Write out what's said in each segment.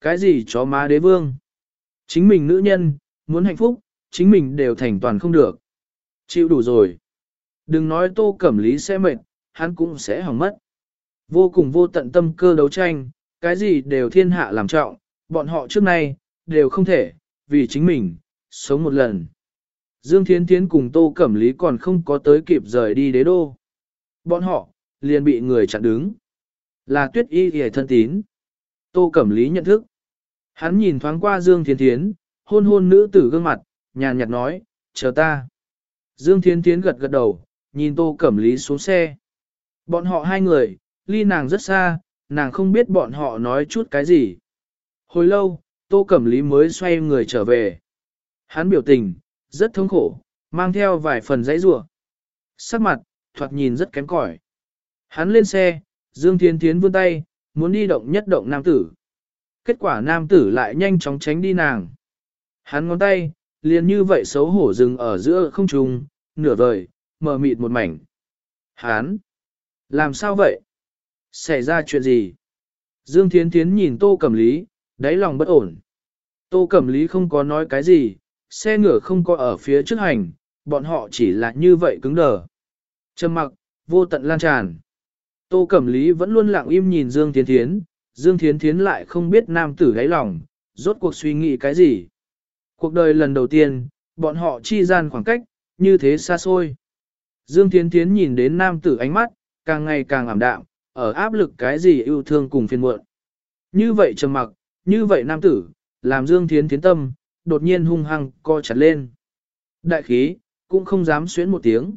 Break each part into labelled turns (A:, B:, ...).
A: Cái gì chó má đế vương? Chính mình nữ nhân, muốn hạnh phúc, chính mình đều thành toàn không được. Chịu đủ rồi. Đừng nói tô cẩm lý sẽ mệt, hắn cũng sẽ hỏng mất. Vô cùng vô tận tâm cơ đấu tranh, cái gì đều thiên hạ làm trọng, bọn họ trước nay, đều không thể, vì chính mình, sống một lần. Dương Thiến Thiến cùng Tô Cẩm Lý còn không có tới kịp rời đi đế đô. Bọn họ, liền bị người chặn đứng. Là tuyết y hề thân tín. Tô Cẩm Lý nhận thức. Hắn nhìn thoáng qua Dương Thiến Thiến, hôn hôn nữ tử gương mặt, nhàn nhạt nói, chờ ta. Dương Thiến Thiến gật gật đầu, nhìn Tô Cẩm Lý xuống xe. Bọn họ hai người, ly nàng rất xa, nàng không biết bọn họ nói chút cái gì. Hồi lâu, Tô Cẩm Lý mới xoay người trở về. Hắn biểu tình, rất thống khổ, mang theo vài phần giấy rủa Sắc mặt, thoạt nhìn rất kém cỏi. Hắn lên xe, Dương Thiên Thiến vươn tay, muốn đi động nhất động nam tử. Kết quả nam tử lại nhanh chóng tránh đi nàng. Hắn ngón tay, liền như vậy xấu hổ dừng ở giữa không trung, nửa vời, mờ mịt một mảnh. Hắn, làm sao vậy? Xảy ra chuyện gì? Dương Thiến Thiến nhìn Tô Cẩm Lý, đáy lòng bất ổn. Tô Cẩm Lý không có nói cái gì, xe ngựa không có ở phía trước hành, bọn họ chỉ là như vậy cứng đờ. Trầm mặc, vô tận lan tràn. Tô Cẩm Lý vẫn luôn lặng im nhìn Dương Thiến Thiến, Dương Thiến Thiến lại không biết nam tử đáy lòng, rốt cuộc suy nghĩ cái gì. Cuộc đời lần đầu tiên, bọn họ chi gian khoảng cách, như thế xa xôi. Dương Thiến Thiến nhìn đến nam tử ánh mắt, càng ngày càng ảm đạm, ở áp lực cái gì yêu thương cùng phiền muộn. Như vậy trầm mặc, như vậy nam tử, làm Dương Thiến Thiến tâm, đột nhiên hung hăng co chặt lên. Đại khí, cũng không dám xuyến một tiếng.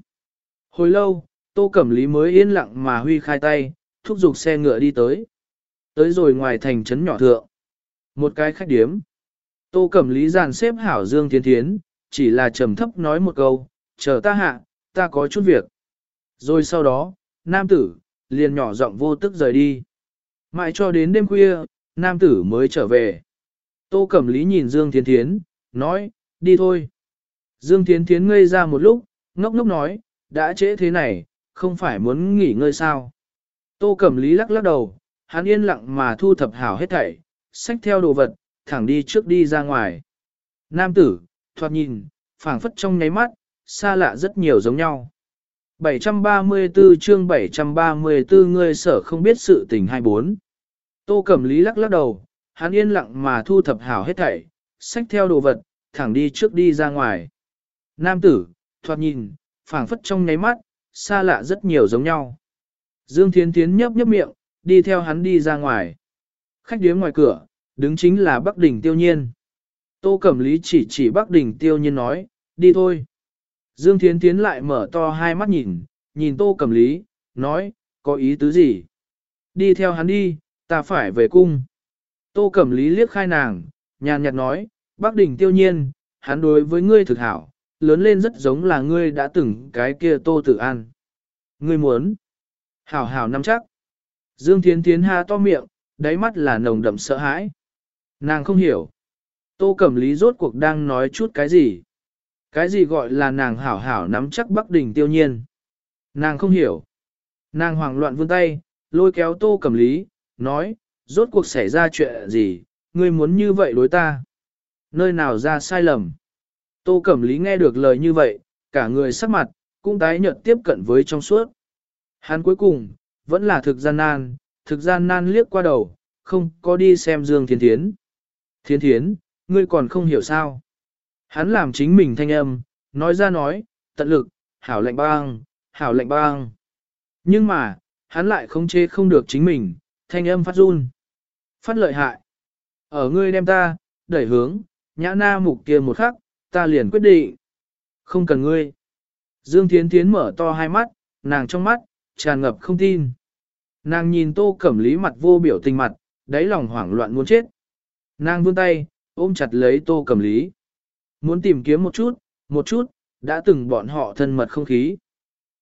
A: Hồi lâu, Tô Cẩm Lý mới yên lặng mà huy khai tay, thúc giục xe ngựa đi tới. Tới rồi ngoài thành trấn nhỏ thượng. Một cái khách điếm. Tô Cẩm Lý dàn xếp hảo Dương thiên Thiến, chỉ là trầm thấp nói một câu, chờ ta hạ, ta có chút việc. Rồi sau đó, nam tử, liền nhỏ giọng vô tức rời đi. Mãi cho đến đêm khuya, nam tử mới trở về. Tô Cẩm Lý nhìn Dương thiên Thiến, nói, đi thôi. Dương thiên Thiến ngây ra một lúc, ngốc ngốc nói, đã trễ thế này, không phải muốn nghỉ ngơi sao. Tô Cẩm Lý lắc lắc đầu, hắn yên lặng mà thu thập hảo hết thảy, xách theo đồ vật, thẳng đi trước đi ra ngoài. Nam tử, thoạt nhìn, phảng phất trong nháy mắt, xa lạ rất nhiều giống nhau. 734 chương 734 ngươi sở không biết sự tình 24. Tô Cẩm Lý lắc lắc đầu, hắn yên lặng mà thu thập hảo hết thảy, xách theo đồ vật, thẳng đi trước đi ra ngoài. Nam tử, thoạt nhìn, phảng phất trong nháy mắt, xa lạ rất nhiều giống nhau. Dương Thiến Thiến nhấp nhấp miệng, đi theo hắn đi ra ngoài. Khách điếm ngoài cửa, đứng chính là Bắc Đình Tiêu Nhiên. Tô Cẩm Lý chỉ chỉ Bắc Đình Tiêu Nhiên nói, đi thôi. Dương Thiến Thiến lại mở to hai mắt nhìn, nhìn Tô Cẩm Lý, nói, có ý tứ gì? Đi theo hắn đi, ta phải về cung. Tô Cẩm Lý liếc khai nàng, nhàn nhạt nói, Bắc Đình Tiêu Nhiên, hắn đối với ngươi thực hảo, lớn lên rất giống là ngươi đã từng cái kia Tô Tử An. Ngươi muốn? Hảo hảo nắm chắc. Dương Thiến Thiến ha to miệng, đáy mắt là nồng đậm sợ hãi. Nàng không hiểu. Tô Cẩm Lý rốt cuộc đang nói chút cái gì? Cái gì gọi là nàng hảo hảo nắm chắc Bắc Đình tiêu nhiên? Nàng không hiểu. Nàng hoảng loạn vươn tay, lôi kéo Tô Cẩm Lý, nói, rốt cuộc xảy ra chuyện gì, ngươi muốn như vậy đối ta? Nơi nào ra sai lầm? Tô Cẩm Lý nghe được lời như vậy, cả người sắc mặt, cũng tái nhợt tiếp cận với trong suốt. Hắn cuối cùng, vẫn là thực gian nan, thực gian nan liếc qua đầu, không có đi xem Dương Thiên Thiến. Thiên Thiến, ngươi còn không hiểu sao. Hắn làm chính mình thanh âm, nói ra nói, tận lực, hảo lệnh băng, hảo lệnh băng. Nhưng mà, hắn lại không chê không được chính mình, thanh âm phát run. Phát lợi hại. Ở ngươi đem ta, đẩy hướng, nhã na mục kia một khắc, ta liền quyết định. Không cần ngươi. Dương Thiến Thiến mở to hai mắt, nàng trong mắt, tràn ngập không tin. Nàng nhìn tô cẩm lý mặt vô biểu tình mặt, đáy lòng hoảng loạn muốn chết. Nàng vươn tay, ôm chặt lấy tô cẩm lý. Muốn tìm kiếm một chút, một chút, đã từng bọn họ thân mật không khí.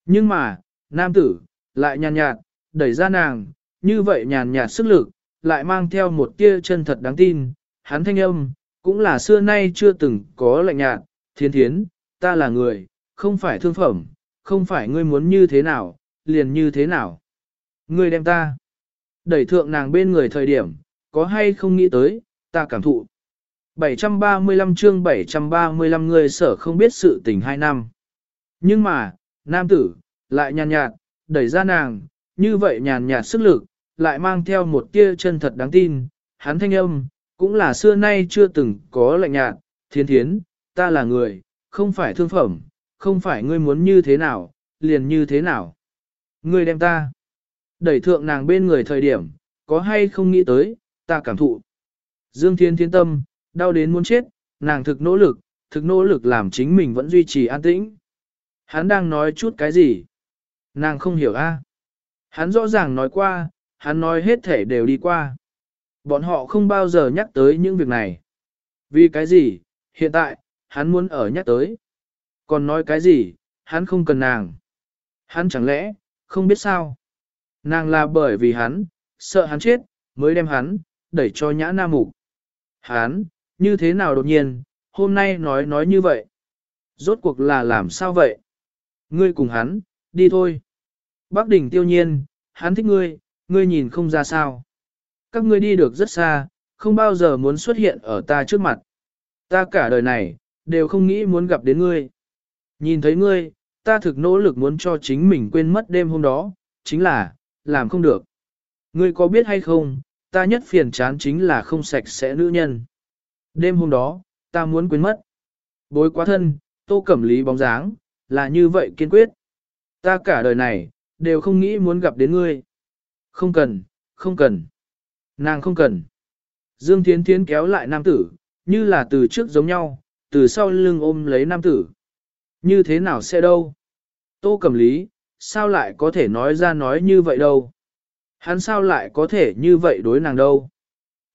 A: Nhưng mà, nam tử, lại nhàn nhạt, đẩy ra nàng, như vậy nhàn nhạt sức lực, lại mang theo một tia chân thật đáng tin, hắn thanh âm, cũng là xưa nay chưa từng có lạnh nhạt, thiên thiến, ta là người, không phải thương phẩm, không phải ngươi muốn như thế nào, liền như thế nào. Ngươi đem ta, đẩy thượng nàng bên người thời điểm, có hay không nghĩ tới, ta cảm thụ. 735 chương 735 người sở không biết sự tình hai năm. Nhưng mà, nam tử, lại nhàn nhạt, đẩy ra nàng, như vậy nhàn nhạt sức lực, lại mang theo một tia chân thật đáng tin, hắn thanh âm, cũng là xưa nay chưa từng có lạnh nhạt, thiên thiến, ta là người, không phải thương phẩm, không phải ngươi muốn như thế nào, liền như thế nào. Ngươi đem ta, đẩy thượng nàng bên người thời điểm, có hay không nghĩ tới, ta cảm thụ. Dương Thiên Thiên tâm, đau đến muốn chết, nàng thực nỗ lực, thực nỗ lực làm chính mình vẫn duy trì an tĩnh. Hắn đang nói chút cái gì? Nàng không hiểu a. Hắn rõ ràng nói qua, hắn nói hết thể đều đi qua. Bọn họ không bao giờ nhắc tới những việc này. Vì cái gì, hiện tại, hắn muốn ở nhắc tới. Còn nói cái gì, hắn không cần nàng. Hắn chẳng lẽ, không biết sao. Nàng là bởi vì hắn, sợ hắn chết, mới đem hắn, đẩy cho nhã nam mục. Hắn, như thế nào đột nhiên, hôm nay nói nói như vậy. Rốt cuộc là làm sao vậy? Ngươi cùng hắn, đi thôi. Bác đỉnh tiêu nhiên, hắn thích ngươi, ngươi nhìn không ra sao. Các ngươi đi được rất xa, không bao giờ muốn xuất hiện ở ta trước mặt. Ta cả đời này, đều không nghĩ muốn gặp đến ngươi. Nhìn thấy ngươi, ta thực nỗ lực muốn cho chính mình quên mất đêm hôm đó, chính là, làm không được. Ngươi có biết hay không, ta nhất phiền chán chính là không sạch sẽ nữ nhân. Đêm hôm đó, ta muốn quên mất. Bối quá thân, tô cẩm lý bóng dáng, là như vậy kiên quyết. Ta cả đời này, đều không nghĩ muốn gặp đến ngươi. Không cần, không cần. Nàng không cần. Dương Thiến Thiến kéo lại nam tử, như là từ trước giống nhau, từ sau lưng ôm lấy nam tử. Như thế nào sẽ đâu? Tô Cẩm Lý, sao lại có thể nói ra nói như vậy đâu? Hắn sao lại có thể như vậy đối nàng đâu?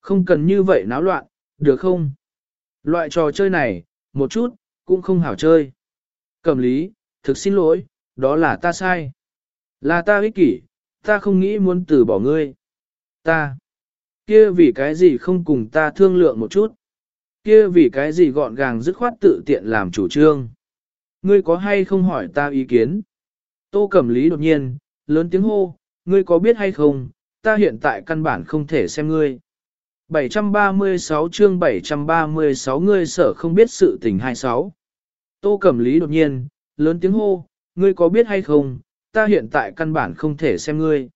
A: Không cần như vậy náo loạn, được không? Loại trò chơi này, một chút, cũng không hảo chơi. Cẩm Lý, thực xin lỗi, đó là ta sai. Là ta ích kỷ, ta không nghĩ muốn từ bỏ ngươi. Ta, kia vì cái gì không cùng ta thương lượng một chút. Kia vì cái gì gọn gàng dứt khoát tự tiện làm chủ trương. Ngươi có hay không hỏi ta ý kiến? Tô Cẩm Lý đột nhiên, lớn tiếng hô, ngươi có biết hay không, ta hiện tại căn bản không thể xem ngươi. 736 chương 736 ngươi sở không biết sự tình 26. Tô Cẩm Lý đột nhiên, lớn tiếng hô, ngươi có biết hay không, ta hiện tại căn bản không thể xem ngươi.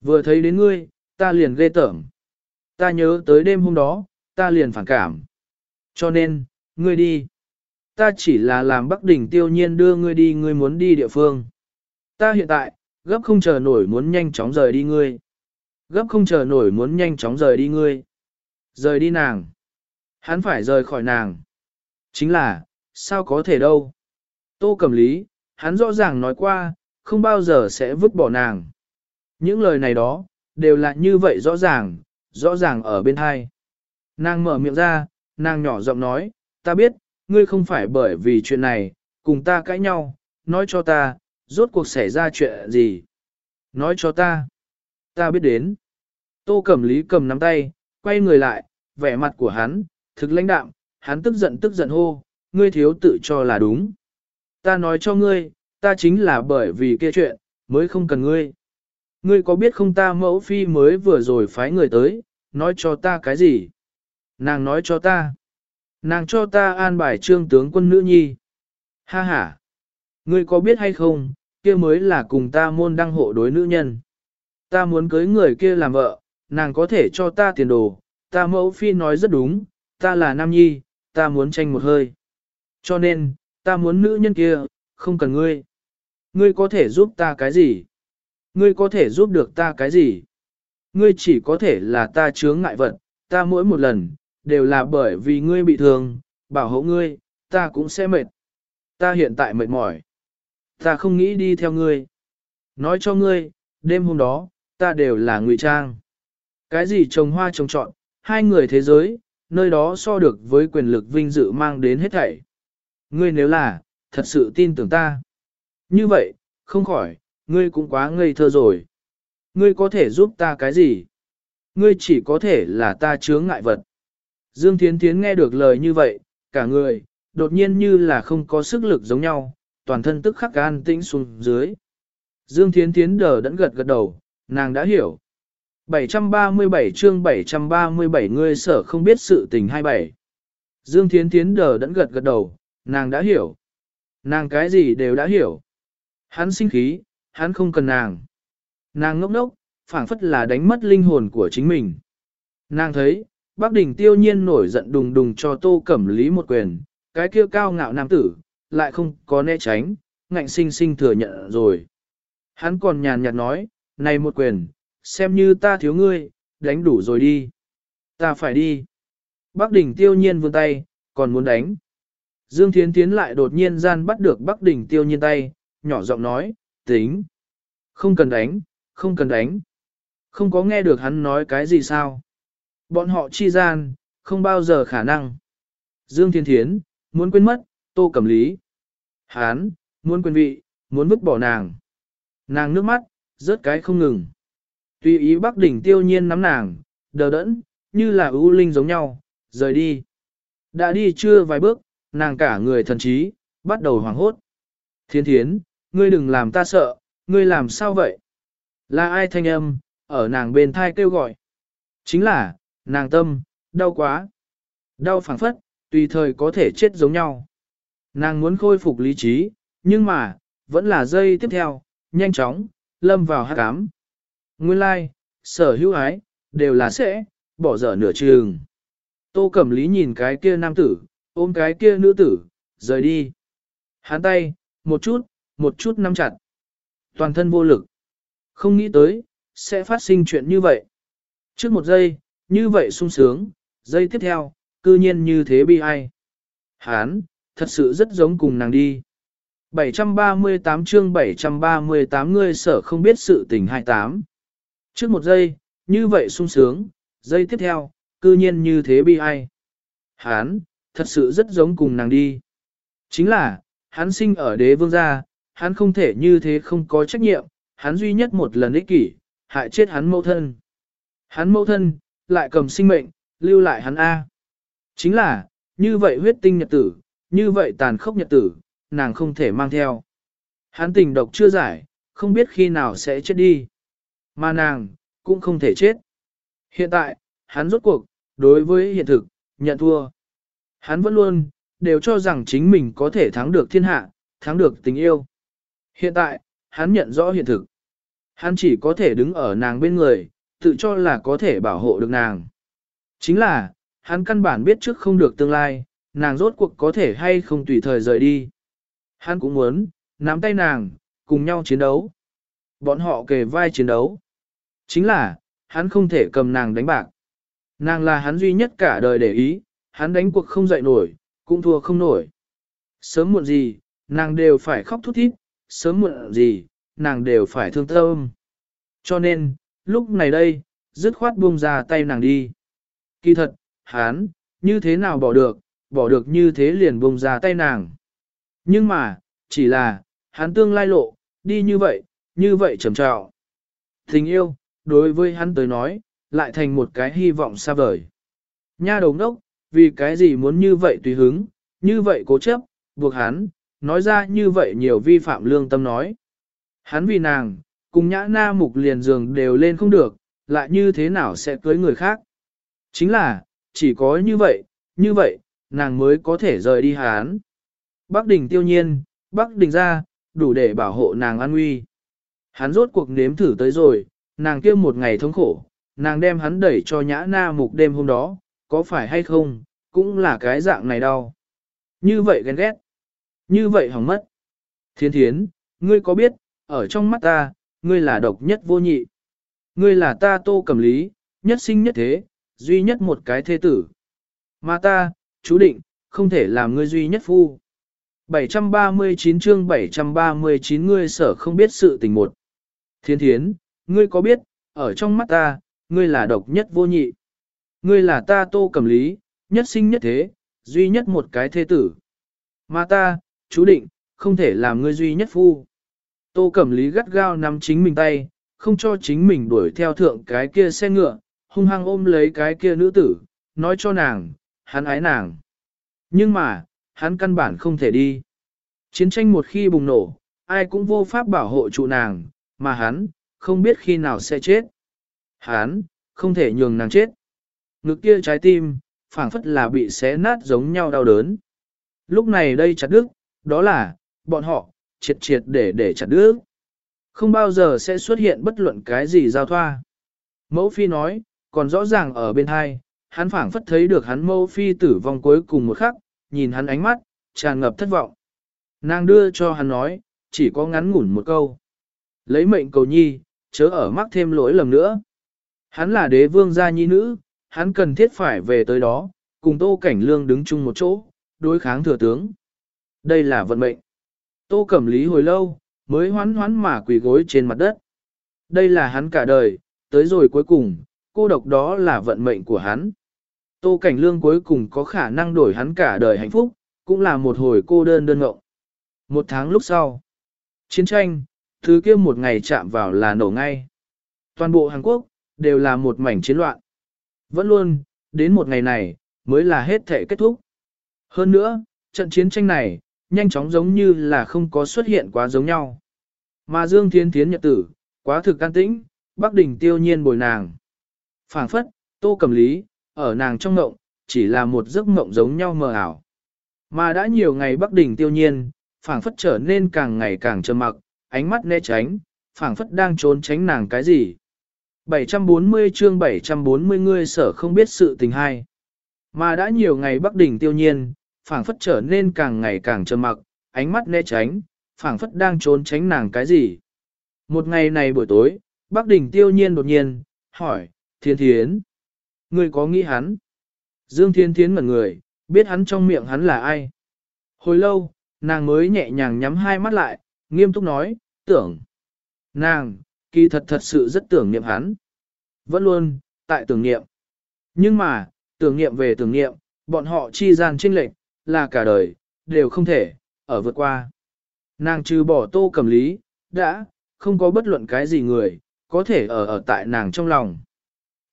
A: Vừa thấy đến ngươi, ta liền ghê tởm. Ta nhớ tới đêm hôm đó, ta liền phản cảm. Cho nên, ngươi đi. Ta chỉ là làm Bắc Đỉnh tiêu nhiên đưa ngươi đi ngươi muốn đi địa phương. Ta hiện tại, gấp không chờ nổi muốn nhanh chóng rời đi ngươi. Gấp không chờ nổi muốn nhanh chóng rời đi ngươi. Rời đi nàng. Hắn phải rời khỏi nàng. Chính là, sao có thể đâu. Tô Cẩm Lý, hắn rõ ràng nói qua, không bao giờ sẽ vứt bỏ nàng. Những lời này đó, đều là như vậy rõ ràng, rõ ràng ở bên hai. Nàng mở miệng ra, nàng nhỏ giọng nói, ta biết, ngươi không phải bởi vì chuyện này, cùng ta cãi nhau, nói cho ta, rốt cuộc xảy ra chuyện gì. Nói cho ta. Ta biết đến. Tô Cẩm Lý cầm nắm tay, quay người lại, vẻ mặt của hắn, thực lãnh đạm, hắn tức giận tức giận hô, ngươi thiếu tự cho là đúng. Ta nói cho ngươi, ta chính là bởi vì kia chuyện, mới không cần ngươi. Ngươi có biết không ta mẫu phi mới vừa rồi phái người tới, nói cho ta cái gì? Nàng nói cho ta. Nàng cho ta an bài trương tướng quân nữ nhi. Ha ha. Ngươi có biết hay không, kia mới là cùng ta môn đăng hộ đối nữ nhân. Ta muốn cưới người kia làm vợ, nàng có thể cho ta tiền đồ, ta mẫu phi nói rất đúng, ta là nam nhi, ta muốn tranh một hơi. Cho nên, ta muốn nữ nhân kia, không cần ngươi. Ngươi có thể giúp ta cái gì? Ngươi có thể giúp được ta cái gì? Ngươi chỉ có thể là ta chướng ngại vật, ta mỗi một lần, đều là bởi vì ngươi bị thương, bảo hộ ngươi, ta cũng sẽ mệt. Ta hiện tại mệt mỏi. Ta không nghĩ đi theo ngươi. Nói cho ngươi, đêm hôm đó, ta đều là ngụy trang. Cái gì trồng hoa trồng trọn, hai người thế giới, nơi đó so được với quyền lực vinh dự mang đến hết thảy. Ngươi nếu là, thật sự tin tưởng ta. Như vậy, không khỏi, ngươi cũng quá ngây thơ rồi. Ngươi có thể giúp ta cái gì? Ngươi chỉ có thể là ta chướng ngại vật. Dương Thiến Thiến nghe được lời như vậy, cả người, đột nhiên như là không có sức lực giống nhau, toàn thân tức khắc gan tĩnh xuống dưới. Dương Thiến Thiến đờ đẫn gật gật đầu, nàng đã hiểu. 737 chương 737 ngươi sở không biết sự tình 27. Dương Thiến Thiến đờ đẫn gật gật đầu, nàng đã hiểu. Nàng cái gì đều đã hiểu. Hắn sinh khí, hắn không cần nàng. Nàng ngốc ngốc, phảng phất là đánh mất linh hồn của chính mình. Nàng thấy, Bác Đình tiêu nhiên nổi giận đùng đùng cho Tô Cẩm Lý một quyền, cái kia cao ngạo nam tử, lại không có né tránh, ngạnh sinh sinh thừa nhận rồi. Hắn còn nhàn nhạt nói, này một quyền, xem như ta thiếu ngươi, đánh đủ rồi đi. Ta phải đi. Bác Đình tiêu nhiên vươn tay, còn muốn đánh. Dương Thiến thiến lại đột nhiên gian bắt được Bác Đình tiêu nhiên tay, nhỏ giọng nói, tính. Không cần đánh, không cần đánh. Không có nghe được hắn nói cái gì sao. Bọn họ chi gian, không bao giờ khả năng. Dương Thiên Thiến, muốn quên mất, tô cầm lý. Hán, muốn quên vị, muốn vứt bỏ nàng. Nàng nước mắt, rớt cái không ngừng. Tùy ý Bắc đỉnh tiêu nhiên nắm nàng, đờ đẫn, như là ưu linh giống nhau, rời đi. Đã đi chưa vài bước, nàng cả người thần trí, bắt đầu hoảng hốt. Thiên thiến, ngươi đừng làm ta sợ, ngươi làm sao vậy? Là ai thanh âm, ở nàng bên thai kêu gọi? Chính là, nàng tâm, đau quá. Đau phảng phất, tùy thời có thể chết giống nhau. Nàng muốn khôi phục lý trí, nhưng mà, vẫn là dây tiếp theo, nhanh chóng, lâm vào hát cám. Nguyên lai, like, sở hữu ái, đều là sẽ, bỏ dở nửa trường. Tô Cẩm Lý nhìn cái kia nam tử, ôm cái kia nữ tử, rời đi. Hán tay, một chút, một chút nắm chặt. Toàn thân vô lực. Không nghĩ tới, sẽ phát sinh chuyện như vậy. Trước một giây, như vậy sung sướng, giây tiếp theo, cư nhiên như thế bi ai. Hán, thật sự rất giống cùng nàng đi. 738 chương 738 ngươi sở không biết sự tình 28. Trước một giây, như vậy sung sướng, giây tiếp theo, cư nhiên như thế bi ai. Hán, thật sự rất giống cùng nàng đi. Chính là, hắn sinh ở đế vương gia, hắn không thể như thế không có trách nhiệm, hắn duy nhất một lần ích kỷ, hại chết hắn mẫu thân. Hắn mẫu thân, lại cầm sinh mệnh, lưu lại hắn A. Chính là, như vậy huyết tinh nhật tử, như vậy tàn khốc nhật tử, nàng không thể mang theo. Hắn tình độc chưa giải, không biết khi nào sẽ chết đi. Mà nàng, cũng không thể chết. Hiện tại, hắn rốt cuộc, đối với hiện thực, nhận thua. Hắn vẫn luôn, đều cho rằng chính mình có thể thắng được thiên hạ, thắng được tình yêu. Hiện tại, hắn nhận rõ hiện thực. Hắn chỉ có thể đứng ở nàng bên người, tự cho là có thể bảo hộ được nàng. Chính là, hắn căn bản biết trước không được tương lai, nàng rốt cuộc có thể hay không tùy thời rời đi. Hắn cũng muốn, nắm tay nàng, cùng nhau chiến đấu. Bọn họ kề vai chiến đấu. Chính là, hắn không thể cầm nàng đánh bạc. Nàng là hắn duy nhất cả đời để ý, hắn đánh cuộc không dậy nổi, cũng thua không nổi. Sớm muộn gì, nàng đều phải khóc thút thít, sớm muộn gì, nàng đều phải thương tâm. Cho nên, lúc này đây, dứt khoát buông ra tay nàng đi. Kỳ thật, hắn, như thế nào bỏ được, bỏ được như thế liền bông ra tay nàng. Nhưng mà, chỉ là, hắn tương lai lộ, đi như vậy, như vậy trầm trọng. Tình yêu, đối với hắn tới nói, lại thành một cái hy vọng xa vời. Nha đầu ngốc, vì cái gì muốn như vậy tùy hứng, như vậy cố chấp, buộc hắn, nói ra như vậy nhiều vi phạm lương tâm nói. Hắn vì nàng, cùng nhã na mục liền giường đều lên không được, lại như thế nào sẽ cưới người khác. Chính là, chỉ có như vậy, như vậy, nàng mới có thể rời đi hán. Bắc đình tiêu nhiên, Bắc đình ra, đủ để bảo hộ nàng an nguy. Hắn rốt cuộc nếm thử tới rồi, nàng kia một ngày thống khổ, nàng đem hắn đẩy cho nhã na mục đêm hôm đó, có phải hay không, cũng là cái dạng này đau. Như vậy ghen ghét, như vậy hỏng mất. Thiên thiến, ngươi có biết, ở trong mắt ta, ngươi là độc nhất vô nhị. Ngươi là ta tô cầm lý, nhất sinh nhất thế, duy nhất một cái thế tử. Mà ta, chú định, không thể làm ngươi duy nhất phu. 739 chương 739 ngươi sở không biết sự tình một. Thiên thiến, ngươi có biết, ở trong mắt ta, ngươi là độc nhất vô nhị. Ngươi là ta tô cầm lý, nhất sinh nhất thế, duy nhất một cái thế tử. Mà ta, chú định, không thể làm ngươi duy nhất phu. Tô Cẩm Lý gắt gao nắm chính mình tay, không cho chính mình đuổi theo thượng cái kia xe ngựa, hung hăng ôm lấy cái kia nữ tử, nói cho nàng, hắn ái nàng. Nhưng mà, hắn căn bản không thể đi. Chiến tranh một khi bùng nổ, ai cũng vô pháp bảo hộ trụ nàng, mà hắn, không biết khi nào sẽ chết. Hắn không thể nhường nàng chết. Ngực kia trái tim, phảng phất là bị xé nát giống nhau đau đớn. Lúc này đây chặt đứt, đó là, bọn họ, triệt triệt để để chặt đứt. Không bao giờ sẽ xuất hiện bất luận cái gì giao thoa. Mẫu phi nói, còn rõ ràng ở bên hai, hắn phảng phất thấy được hắn Mâu phi tử vong cuối cùng một khắc, nhìn hắn ánh mắt, tràn ngập thất vọng. Nàng đưa cho hắn nói, chỉ có ngắn ngủn một câu. Lấy mệnh cầu nhi, chớ ở mắc thêm lỗi lầm nữa. Hắn là đế vương gia nhi nữ, hắn cần thiết phải về tới đó, cùng Tô Cảnh Lương đứng chung một chỗ, đối kháng thừa tướng. Đây là vận mệnh. Tô Cẩm Lý hồi lâu, mới hoán hoán mà quỳ gối trên mặt đất. Đây là hắn cả đời, tới rồi cuối cùng, cô độc đó là vận mệnh của hắn. Tô Cảnh Lương cuối cùng có khả năng đổi hắn cả đời hạnh phúc, cũng là một hồi cô đơn đơn ngộng. Một tháng lúc sau, chiến tranh, thứ kia một ngày chạm vào là nổ ngay. Toàn bộ Hàn Quốc, đều là một mảnh chiến loạn. Vẫn luôn, đến một ngày này, mới là hết thể kết thúc. Hơn nữa, trận chiến tranh này, nhanh chóng giống như là không có xuất hiện quá giống nhau. Mà Dương Thiên Thiến nhật tử, quá thực can tĩnh, Bắc Đình tiêu nhiên bồi nàng. phảng phất, tô cầm lý, ở nàng trong ngộng, chỉ là một giấc ngộng giống nhau mờ ảo. Mà đã nhiều ngày Bắc Đình tiêu nhiên, phảng phất trở nên càng ngày càng trầm mặc, ánh mắt né tránh, phảng phất đang trốn tránh nàng cái gì. 740 chương 740 ngươi sở không biết sự tình hay. Mà đã nhiều ngày Bắc Đình tiêu nhiên, phảng phất trở nên càng ngày càng trầm mặc, ánh mắt né tránh, phảng phất đang trốn tránh nàng cái gì. Một ngày này buổi tối, Bắc Đình tiêu nhiên đột nhiên, hỏi, thiên thiến, ngươi có nghĩ hắn? Dương thiên thiến ngẩn người, biết hắn trong miệng hắn là ai. Hồi lâu, nàng mới nhẹ nhàng nhắm hai mắt lại, nghiêm túc nói, tưởng. Nàng, kỳ thật thật sự rất tưởng niệm hắn. Vẫn luôn, tại tưởng niệm. Nhưng mà, tưởng niệm về tưởng niệm, bọn họ chi gian chênh lệch, là cả đời, đều không thể, ở vượt qua. Nàng trừ bỏ tô cầm lý, đã, không có bất luận cái gì người, có thể ở ở tại nàng trong lòng.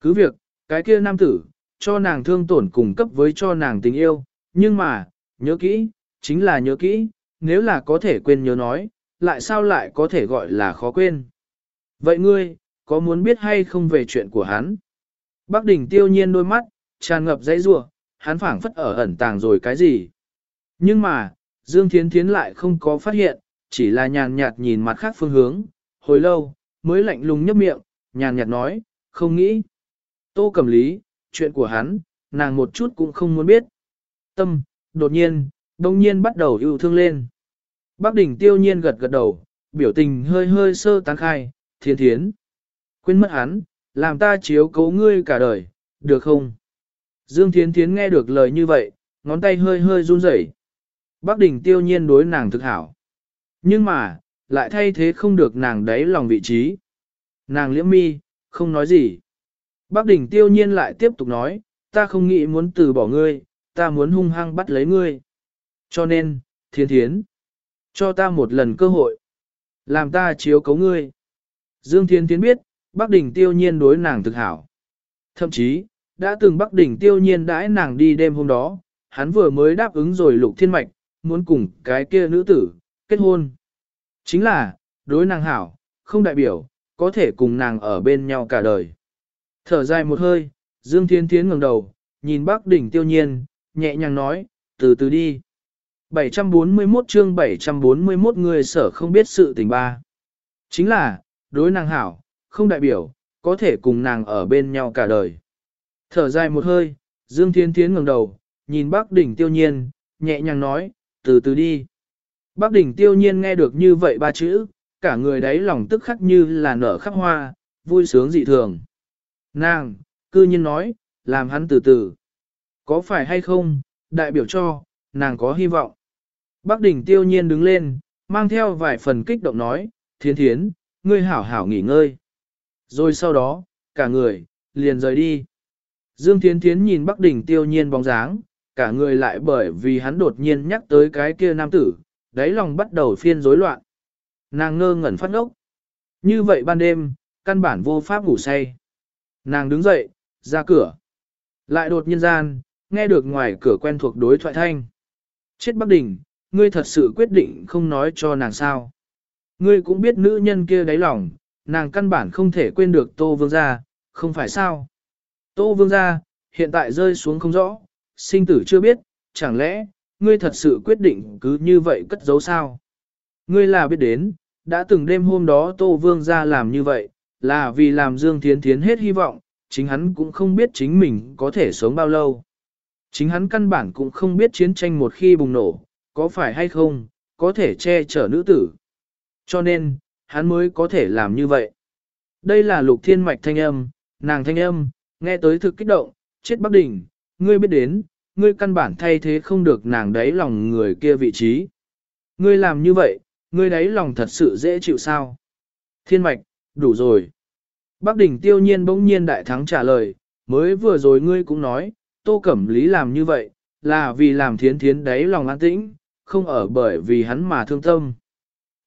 A: Cứ việc, cái kia nam tử, cho nàng thương tổn cùng cấp với cho nàng tình yêu, nhưng mà, nhớ kỹ, chính là nhớ kỹ, nếu là có thể quên nhớ nói, lại sao lại có thể gọi là khó quên. Vậy ngươi, có muốn biết hay không về chuyện của hắn? Bác đỉnh tiêu nhiên đôi mắt, tràn ngập dãy rủa hắn phảng phất ở ẩn tàng rồi cái gì. Nhưng mà, Dương Thiến Thiến lại không có phát hiện, chỉ là nhàn nhạt nhìn mặt khác phương hướng, hồi lâu, mới lạnh lùng nhấp miệng, nhàn nhạt nói, không nghĩ. Tô cầm lý, chuyện của hắn, nàng một chút cũng không muốn biết. Tâm, đột nhiên, đông nhiên bắt đầu yêu thương lên. Bác đỉnh tiêu nhiên gật gật đầu, biểu tình hơi hơi sơ tán khai, thiên thiến. Quên mất hắn, làm ta chiếu cố ngươi cả đời, được không? Dương Thiến Thiến nghe được lời như vậy, ngón tay hơi hơi run rẩy. Bác đỉnh tiêu nhiên đối nàng thực hảo. Nhưng mà, lại thay thế không được nàng đáy lòng vị trí. Nàng liễm mi, không nói gì. Bác đỉnh tiêu nhiên lại tiếp tục nói, ta không nghĩ muốn từ bỏ ngươi, ta muốn hung hăng bắt lấy ngươi. Cho nên, thiên thiến, cho ta một lần cơ hội. Làm ta chiếu cấu ngươi. Dương Thiên Thiến biết, Bắc Đỉnh tiêu nhiên đối nàng thực hảo. Thậm chí, đã từng Bắc Đỉnh tiêu nhiên đãi nàng đi đêm hôm đó, hắn vừa mới đáp ứng rồi lục thiên mạch, muốn cùng cái kia nữ tử, kết hôn. Chính là, đối nàng hảo, không đại biểu, có thể cùng nàng ở bên nhau cả đời. Thở dài một hơi, Dương Thiên Thiến ngẩng đầu, nhìn Bắc Đỉnh tiêu nhiên, nhẹ nhàng nói, từ từ đi. 741 chương 741 người sở không biết sự tình ba. Chính là, đối nàng hảo, không đại biểu, có thể cùng nàng ở bên nhau cả đời. Thở dài một hơi, Dương Thiên Thiến ngẩng đầu, nhìn Bắc Đỉnh tiêu nhiên, nhẹ nhàng nói, từ từ đi. Bắc Đỉnh tiêu nhiên nghe được như vậy ba chữ, cả người đấy lòng tức khắc như là nở khắp hoa, vui sướng dị thường. Nàng, cư nhiên nói, làm hắn từ từ. Có phải hay không, đại biểu cho, nàng có hy vọng. Bắc đỉnh tiêu nhiên đứng lên, mang theo vài phần kích động nói, thiên thiến, ngươi hảo hảo nghỉ ngơi. Rồi sau đó, cả người, liền rời đi. Dương Thiến Thiến nhìn Bắc đỉnh tiêu nhiên bóng dáng, cả người lại bởi vì hắn đột nhiên nhắc tới cái kia nam tử, đáy lòng bắt đầu phiên rối loạn. Nàng ngơ ngẩn phát ốc. Như vậy ban đêm, căn bản vô pháp ngủ say. Nàng đứng dậy, ra cửa. Lại đột nhiên gian, nghe được ngoài cửa quen thuộc đối thoại thanh. Chết Bắc Đình, ngươi thật sự quyết định không nói cho nàng sao. Ngươi cũng biết nữ nhân kia đáy lòng, nàng căn bản không thể quên được Tô Vương gia, không phải sao. Tô vương gia hiện tại rơi xuống không rõ, sinh tử chưa biết, chẳng lẽ, ngươi thật sự quyết định cứ như vậy cất giấu sao? Ngươi là biết đến, đã từng đêm hôm đó Tô Vương gia làm như vậy, là vì làm Dương Thiến Thiến hết hy vọng, chính hắn cũng không biết chính mình có thể sống bao lâu. Chính hắn căn bản cũng không biết chiến tranh một khi bùng nổ, có phải hay không, có thể che chở nữ tử. Cho nên, hắn mới có thể làm như vậy. Đây là lục thiên mạch thanh âm, nàng thanh âm, nghe tới thực kích động, chết Bắc Đỉnh, ngươi biết đến, ngươi căn bản thay thế không được nàng đáy lòng người kia vị trí. Ngươi làm như vậy, ngươi đáy lòng thật sự dễ chịu sao? Thiên mạch, đủ rồi. Bắc đỉnh tiêu nhiên bỗng nhiên đại thắng trả lời, mới vừa rồi ngươi cũng nói, Tô Cẩm Lý làm như vậy, là vì làm thiến thiến đáy lòng an tĩnh, không ở bởi vì hắn mà thương tâm.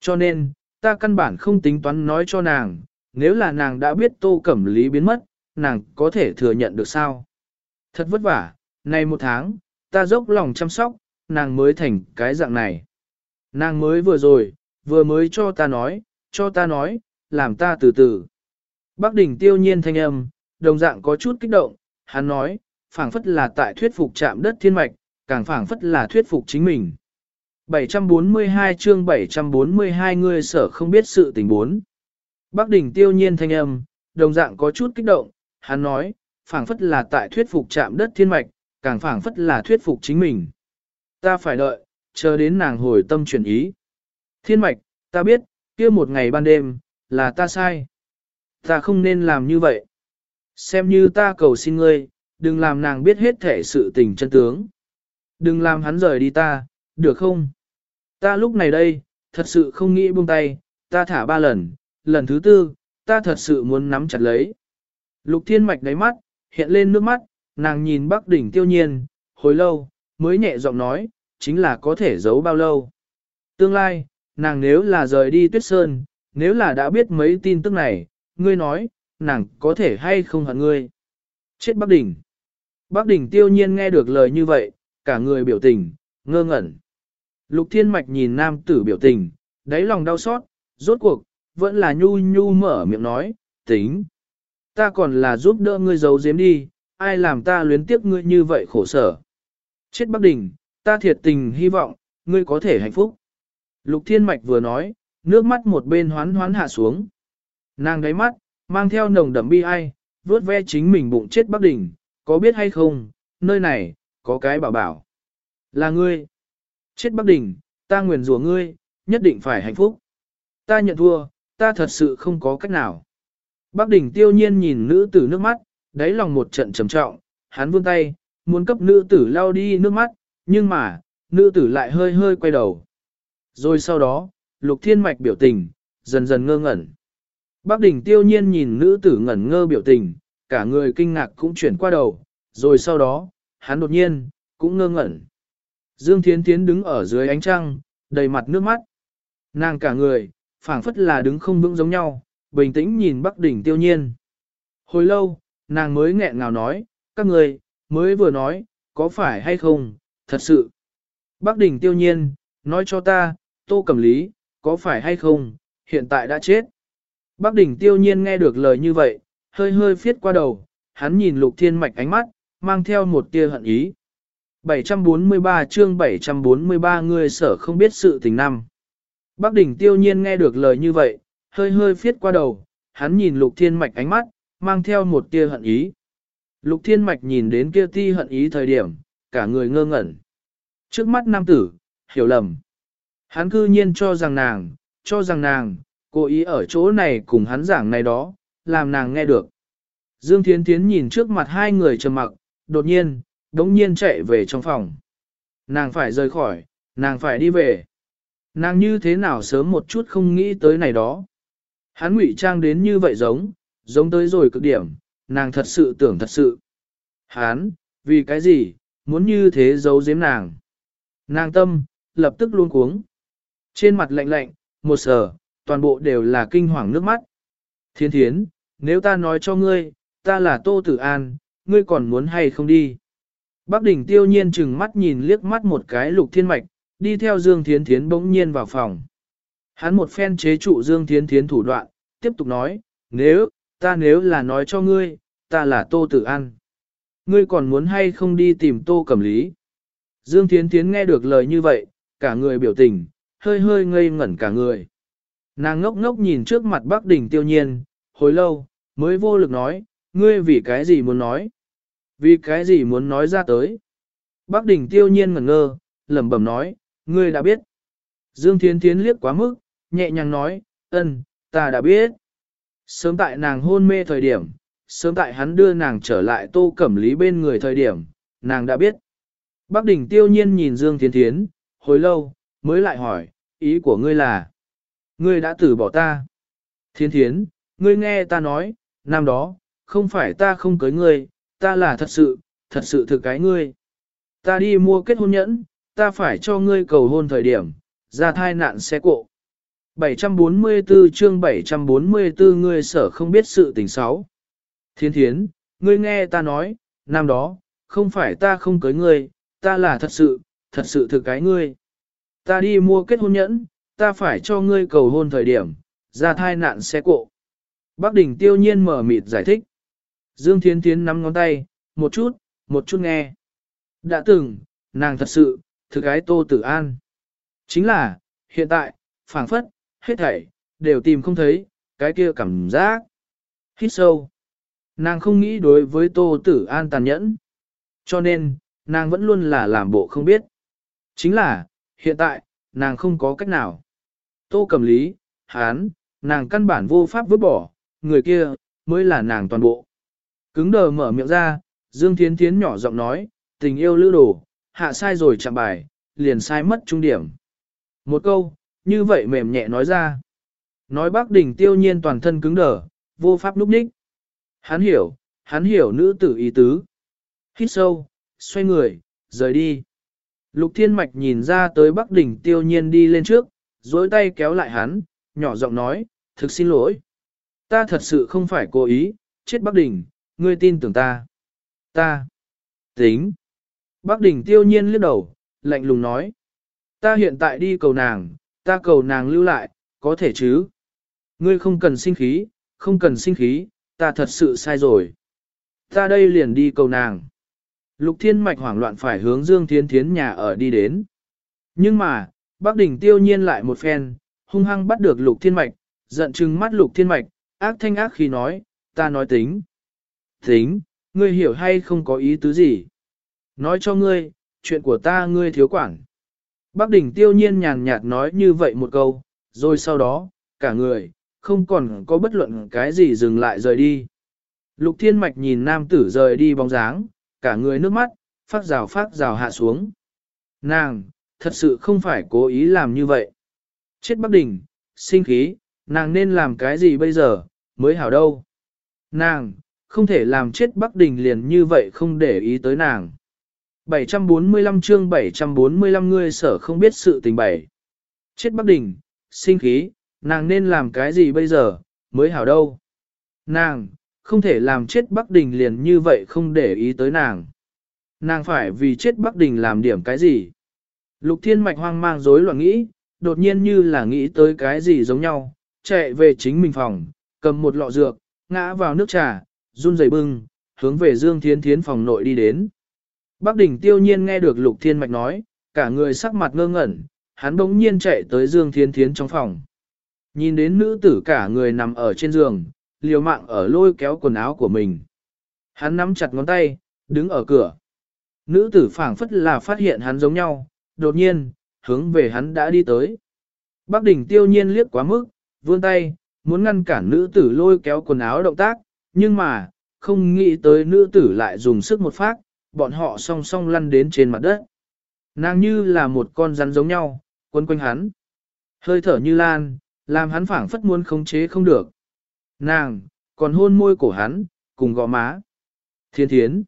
A: Cho nên, ta căn bản không tính toán nói cho nàng, nếu là nàng đã biết Tô Cẩm Lý biến mất, nàng có thể thừa nhận được sao? Thật vất vả, nay một tháng, ta dốc lòng chăm sóc, nàng mới thành cái dạng này. Nàng mới vừa rồi, vừa mới cho ta nói, cho ta nói, làm ta từ từ. Bác đỉnh tiêu nhiên thanh âm, đồng dạng có chút kích động, hắn nói, phảng phất là tại thuyết phục chạm đất thiên mạch, càng phảng phất là thuyết phục chính mình. 742 chương 742 người sở không biết sự tình bốn. Bác đỉnh tiêu nhiên thanh âm, đồng dạng có chút kích động, hắn nói, phảng phất là tại thuyết phục chạm đất thiên mạch, càng phảng phất là thuyết phục chính mình. Ta phải đợi, chờ đến nàng hồi tâm chuyển ý. Thiên mạch, ta biết, kia một ngày ban đêm, là ta sai. Ta không nên làm như vậy. Xem như ta cầu xin ngươi, đừng làm nàng biết hết thể sự tình chân tướng. Đừng làm hắn rời đi ta, được không? Ta lúc này đây, thật sự không nghĩ buông tay, ta thả ba lần, lần thứ tư, ta thật sự muốn nắm chặt lấy. Lục thiên mạch đáy mắt, hiện lên nước mắt, nàng nhìn bắc đỉnh tiêu nhiên, hồi lâu, mới nhẹ giọng nói, chính là có thể giấu bao lâu. Tương lai, nàng nếu là rời đi tuyết sơn, nếu là đã biết mấy tin tức này, ngươi nói, nàng có thể hay không hận ngươi. Chết Bắc Đỉnh. Bắc Đỉnh tiêu nhiên nghe được lời như vậy, cả người biểu tình, ngơ ngẩn. Lục Thiên Mạch nhìn nam tử biểu tình, đáy lòng đau xót, rốt cuộc, vẫn là nhu nhu mở miệng nói, tính. Ta còn là giúp đỡ ngươi giấu giếm đi, ai làm ta luyến tiếc ngươi như vậy khổ sở. Chết Bắc Đình, ta thiệt tình hy vọng, ngươi có thể hạnh phúc. Lục Thiên Mạch vừa nói, nước mắt một bên hoán hoán hạ xuống. Nàng gáy mắt, mang theo nồng đậm bi ai, vớt ve chính mình bụng chết Bắc Đỉnh, có biết hay không, nơi này, có cái bảo bảo. Là ngươi. Chết Bắc Đỉnh, ta nguyền rủa ngươi, nhất định phải hạnh phúc. Ta nhận thua, ta thật sự không có cách nào. Bắc Đỉnh tiêu nhiên nhìn nữ tử nước mắt, đáy lòng một trận trầm trọng, hắn vươn tay, muốn cấp nữ tử lao đi nước mắt, nhưng mà, nữ tử lại hơi hơi quay đầu. Rồi sau đó, lục thiên mạch biểu tình, dần dần ngơ ngẩn. Bác đỉnh tiêu nhiên nhìn nữ tử ngẩn ngơ biểu tình, cả người kinh ngạc cũng chuyển qua đầu, rồi sau đó, hắn đột nhiên, cũng ngơ ngẩn. Dương Thiến Thiến đứng ở dưới ánh trăng, đầy mặt nước mắt. Nàng cả người, phảng phất là đứng không vững giống nhau, bình tĩnh nhìn Bắc đỉnh tiêu nhiên. Hồi lâu, nàng mới nghẹn ngào nói, các người, mới vừa nói, có phải hay không, thật sự. Bắc đỉnh tiêu nhiên, nói cho ta, tô cầm lý, có phải hay không, hiện tại đã chết. Bắc đỉnh tiêu nhiên nghe được lời như vậy, hơi hơi phiết qua đầu, hắn nhìn lục thiên mạch ánh mắt, mang theo một tia hận ý. 743 chương 743 người sở không biết sự tình năm. Bắc đỉnh tiêu nhiên nghe được lời như vậy, hơi hơi phiết qua đầu, hắn nhìn lục thiên mạch ánh mắt, mang theo một tia hận ý. Lục thiên mạch nhìn đến kia ti hận ý thời điểm, cả người ngơ ngẩn. Trước mắt nam tử, hiểu lầm. Hắn cư nhiên cho rằng nàng, cho rằng nàng, cố ý ở chỗ này cùng hắn giảng này đó, làm nàng nghe được. Dương Thiến Thiến nhìn trước mặt hai người trầm mặc, đột nhiên, đống nhiên chạy về trong phòng. Nàng phải rời khỏi, nàng phải đi về. Nàng như thế nào sớm một chút không nghĩ tới này đó. Hắn ngụy trang đến như vậy giống, giống tới rồi cực điểm, nàng thật sự tưởng thật sự. Hắn, vì cái gì, muốn như thế giấu giếm nàng. Nàng tâm, lập tức luôn cuống. Trên mặt lạnh lạnh, một sờ, toàn bộ đều là kinh hoàng nước mắt. Thiên thiến, nếu ta nói cho ngươi, ta là Tô Tử An, ngươi còn muốn hay không đi? Bác đỉnh tiêu nhiên chừng mắt nhìn liếc mắt một cái lục thiên mạch, đi theo Dương Thiến Thiến bỗng nhiên vào phòng. Hắn một phen chế trụ Dương Thiến Thiến thủ đoạn, tiếp tục nói, nếu, ta nếu là nói cho ngươi, ta là Tô Tử An. Ngươi còn muốn hay không đi tìm Tô Cẩm Lý? Dương Thiến Thiến nghe được lời như vậy, cả người biểu tình, hơi hơi ngây ngẩn cả người. Nàng ngốc ngốc nhìn trước mặt Bắc Đình tiêu nhiên, hồi lâu, mới vô lực nói, ngươi vì cái gì muốn nói? Vì cái gì muốn nói ra tới? Bắc Đình tiêu nhiên ngẩn ngơ, lẩm bẩm nói, ngươi đã biết. Dương Thiến Thiến liếc quá mức, nhẹ nhàng nói, ân, ta đã biết. Sớm tại nàng hôn mê thời điểm, sớm tại hắn đưa nàng trở lại tô cẩm lý bên người thời điểm, nàng đã biết. Bác đỉnh tiêu nhiên nhìn Dương Thiến Thiến, hồi lâu, mới lại hỏi, ý của ngươi là, ngươi đã từ bỏ ta. Thiên Thiến, ngươi nghe ta nói, năm đó, không phải ta không cưới ngươi, ta là thật sự, thật sự thực cái ngươi. Ta đi mua kết hôn nhẫn, ta phải cho ngươi cầu hôn thời điểm, ra thai nạn xe cộ. 744 chương 744 ngươi sở không biết sự tình xấu. Thiên thiến, ngươi nghe ta nói, năm đó, không phải ta không cưới ngươi, ta là thật sự, thật sự thực cái ngươi. Ta đi mua kết hôn nhẫn, ta phải cho ngươi cầu hôn thời điểm, ra thai nạn xe cộ. Bác đỉnh tiêu nhiên mở mịt giải thích. Dương Thiên Thiến nắm ngón tay, một chút, một chút nghe. Đã từng, nàng thật sự, thực gái tô tử an. Chính là, hiện tại, phảng phất, hết thảy, đều tìm không thấy, cái kia cảm giác. Hít sâu. Nàng không nghĩ đối với tô tử an tàn nhẫn. Cho nên, nàng vẫn luôn là làm bộ không biết. Chính là, hiện tại, nàng không có cách nào. Tô cầm lý, hán, nàng căn bản vô pháp vứt bỏ, người kia, mới là nàng toàn bộ. Cứng đờ mở miệng ra, Dương Thiến Thiến nhỏ giọng nói, tình yêu lữ đồ, hạ sai rồi chạm bài, liền sai mất trung điểm. Một câu, như vậy mềm nhẹ nói ra. Nói bác đỉnh tiêu nhiên toàn thân cứng đờ, vô pháp núp ních. Hắn hiểu, hắn hiểu nữ tử ý tứ. Hít sâu, xoay người, rời đi. Lục thiên mạch nhìn ra tới bắc đỉnh tiêu nhiên đi lên trước, dối tay kéo lại hắn, nhỏ giọng nói, thực xin lỗi. Ta thật sự không phải cố ý, chết bắc đỉnh, ngươi tin tưởng ta. Ta. Tính. Bắc đỉnh tiêu nhiên liếc đầu, lạnh lùng nói. Ta hiện tại đi cầu nàng, ta cầu nàng lưu lại, có thể chứ. Ngươi không cần sinh khí, không cần sinh khí, ta thật sự sai rồi. Ta đây liền đi cầu nàng. Lục thiên mạch hoảng loạn phải hướng Dương Thiên Thiến nhà ở đi đến. Nhưng mà, bác đỉnh tiêu nhiên lại một phen, hung hăng bắt được lục thiên mạch, giận chừng mắt lục thiên mạch, ác thanh ác khi nói, ta nói tính. Tính, ngươi hiểu hay không có ý tứ gì? Nói cho ngươi, chuyện của ta ngươi thiếu quản. Bác đỉnh tiêu nhiên nhàn nhạt nói như vậy một câu, rồi sau đó, cả người, không còn có bất luận cái gì dừng lại rời đi. Lục thiên mạch nhìn nam tử rời đi bóng dáng, cả người nước mắt, phát rào phát rào hạ xuống. Nàng, thật sự không phải cố ý làm như vậy. Chết Bắc Đình, sinh khí, nàng nên làm cái gì bây giờ, mới hảo đâu. Nàng, không thể làm chết Bắc Đình liền như vậy không để ý tới nàng. 745 chương 745 ngươi sở không biết sự tình bảy. Chết Bắc Đình, sinh khí, nàng nên làm cái gì bây giờ, mới hảo đâu. Nàng, không thể làm chết Bắc Đình liền như vậy không để ý tới nàng. Nàng phải vì chết Bắc Đình làm điểm cái gì. Lục Thiên Mạch hoang mang rối loạn nghĩ, đột nhiên như là nghĩ tới cái gì giống nhau, chạy về chính mình phòng, cầm một lọ dược, ngã vào nước trà, run rẩy bưng, hướng về Dương Thiên Thiến phòng nội đi đến. Bắc Đình tiêu nhiên nghe được Lục Thiên Mạch nói, cả người sắc mặt ngơ ngẩn, hắn bỗng nhiên chạy tới Dương Thiên Thiến trong phòng. Nhìn đến nữ tử cả người nằm ở trên giường, liều mạng ở lôi kéo quần áo của mình. Hắn nắm chặt ngón tay, đứng ở cửa. Nữ tử phảng phất là phát hiện hắn giống nhau, đột nhiên, hướng về hắn đã đi tới. Bác đỉnh tiêu nhiên liếc quá mức, vươn tay, muốn ngăn cản nữ tử lôi kéo quần áo động tác, nhưng mà, không nghĩ tới nữ tử lại dùng sức một phát, bọn họ song song lăn đến trên mặt đất. Nàng như là một con rắn giống nhau, quấn quanh hắn. Hơi thở như lan, làm hắn phảng phất muốn khống chế không được. Nàng, còn hôn môi cổ hắn, cùng gò má. Thiên thiến.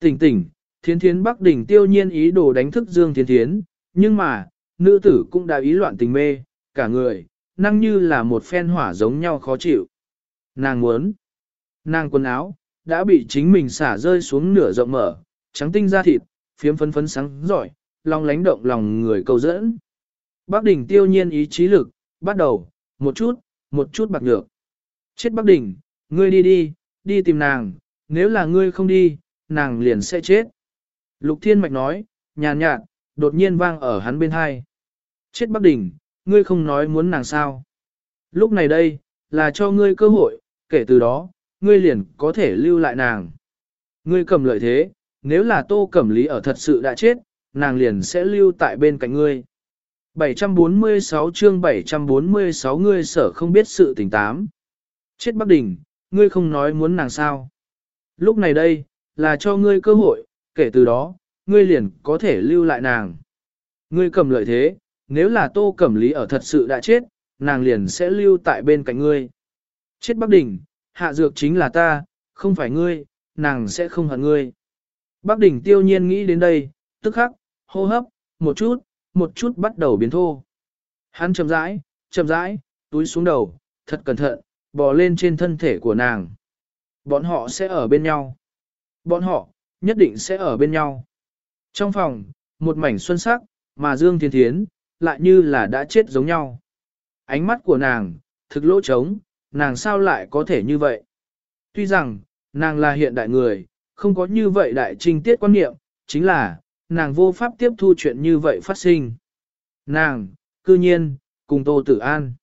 A: Tỉnh tỉnh, thiên thiến bắc đỉnh tiêu nhiên ý đồ đánh thức Dương thiên thiến, nhưng mà, nữ tử cũng đã ý loạn tình mê, cả người, năng như là một phen hỏa giống nhau khó chịu. Nàng muốn. Nàng quần áo, đã bị chính mình xả rơi xuống nửa rộng mở, trắng tinh da thịt, phiếm phấn phấn sáng giỏi, long lánh động lòng người cầu dẫn. Bác đỉnh tiêu nhiên ý chí lực, bắt đầu, một chút, một chút bạc nhược. Chết Bắc Đình, Ngươi đi đi, đi tìm nàng, nếu là ngươi không đi, nàng liền sẽ chết. Lục Thiên Mạch nói, nhàn nhạt, đột nhiên vang ở hắn bên hai. Chết Bắc Đỉnh, ngươi không nói muốn nàng sao. Lúc này đây, là cho ngươi cơ hội, kể từ đó, ngươi liền có thể lưu lại nàng. Ngươi cầm lợi thế, nếu là tô cẩm lý ở thật sự đã chết, nàng liền sẽ lưu tại bên cạnh ngươi. 746 chương 746 ngươi sở không biết sự tình tám. Chết Bắc Đình, ngươi không nói muốn nàng sao. Lúc này đây, là cho ngươi cơ hội, kể từ đó, ngươi liền có thể lưu lại nàng. Ngươi cầm lợi thế, nếu là tô cẩm lý ở thật sự đã chết, nàng liền sẽ lưu tại bên cạnh ngươi. Chết Bắc Đình, hạ dược chính là ta, không phải ngươi, nàng sẽ không hận ngươi. Bắc Đình tiêu nhiên nghĩ đến đây, tức khắc, hô hấp, một chút, một chút bắt đầu biến thô. Hắn chậm rãi, chậm rãi, túi xuống đầu, thật cẩn thận, bò lên trên thân thể của nàng. Bọn họ sẽ ở bên nhau. Bọn họ, nhất định sẽ ở bên nhau. Trong phòng, một mảnh xuân sắc, mà Dương Thiên Thiến, lại như là đã chết giống nhau. Ánh mắt của nàng, thực lỗ trống, nàng sao lại có thể như vậy? Tuy rằng, nàng là hiện đại người, không có như vậy đại trinh tiết quan niệm, chính là, nàng vô pháp tiếp thu chuyện như vậy phát sinh. Nàng, cư nhiên, cùng Tô Tử An.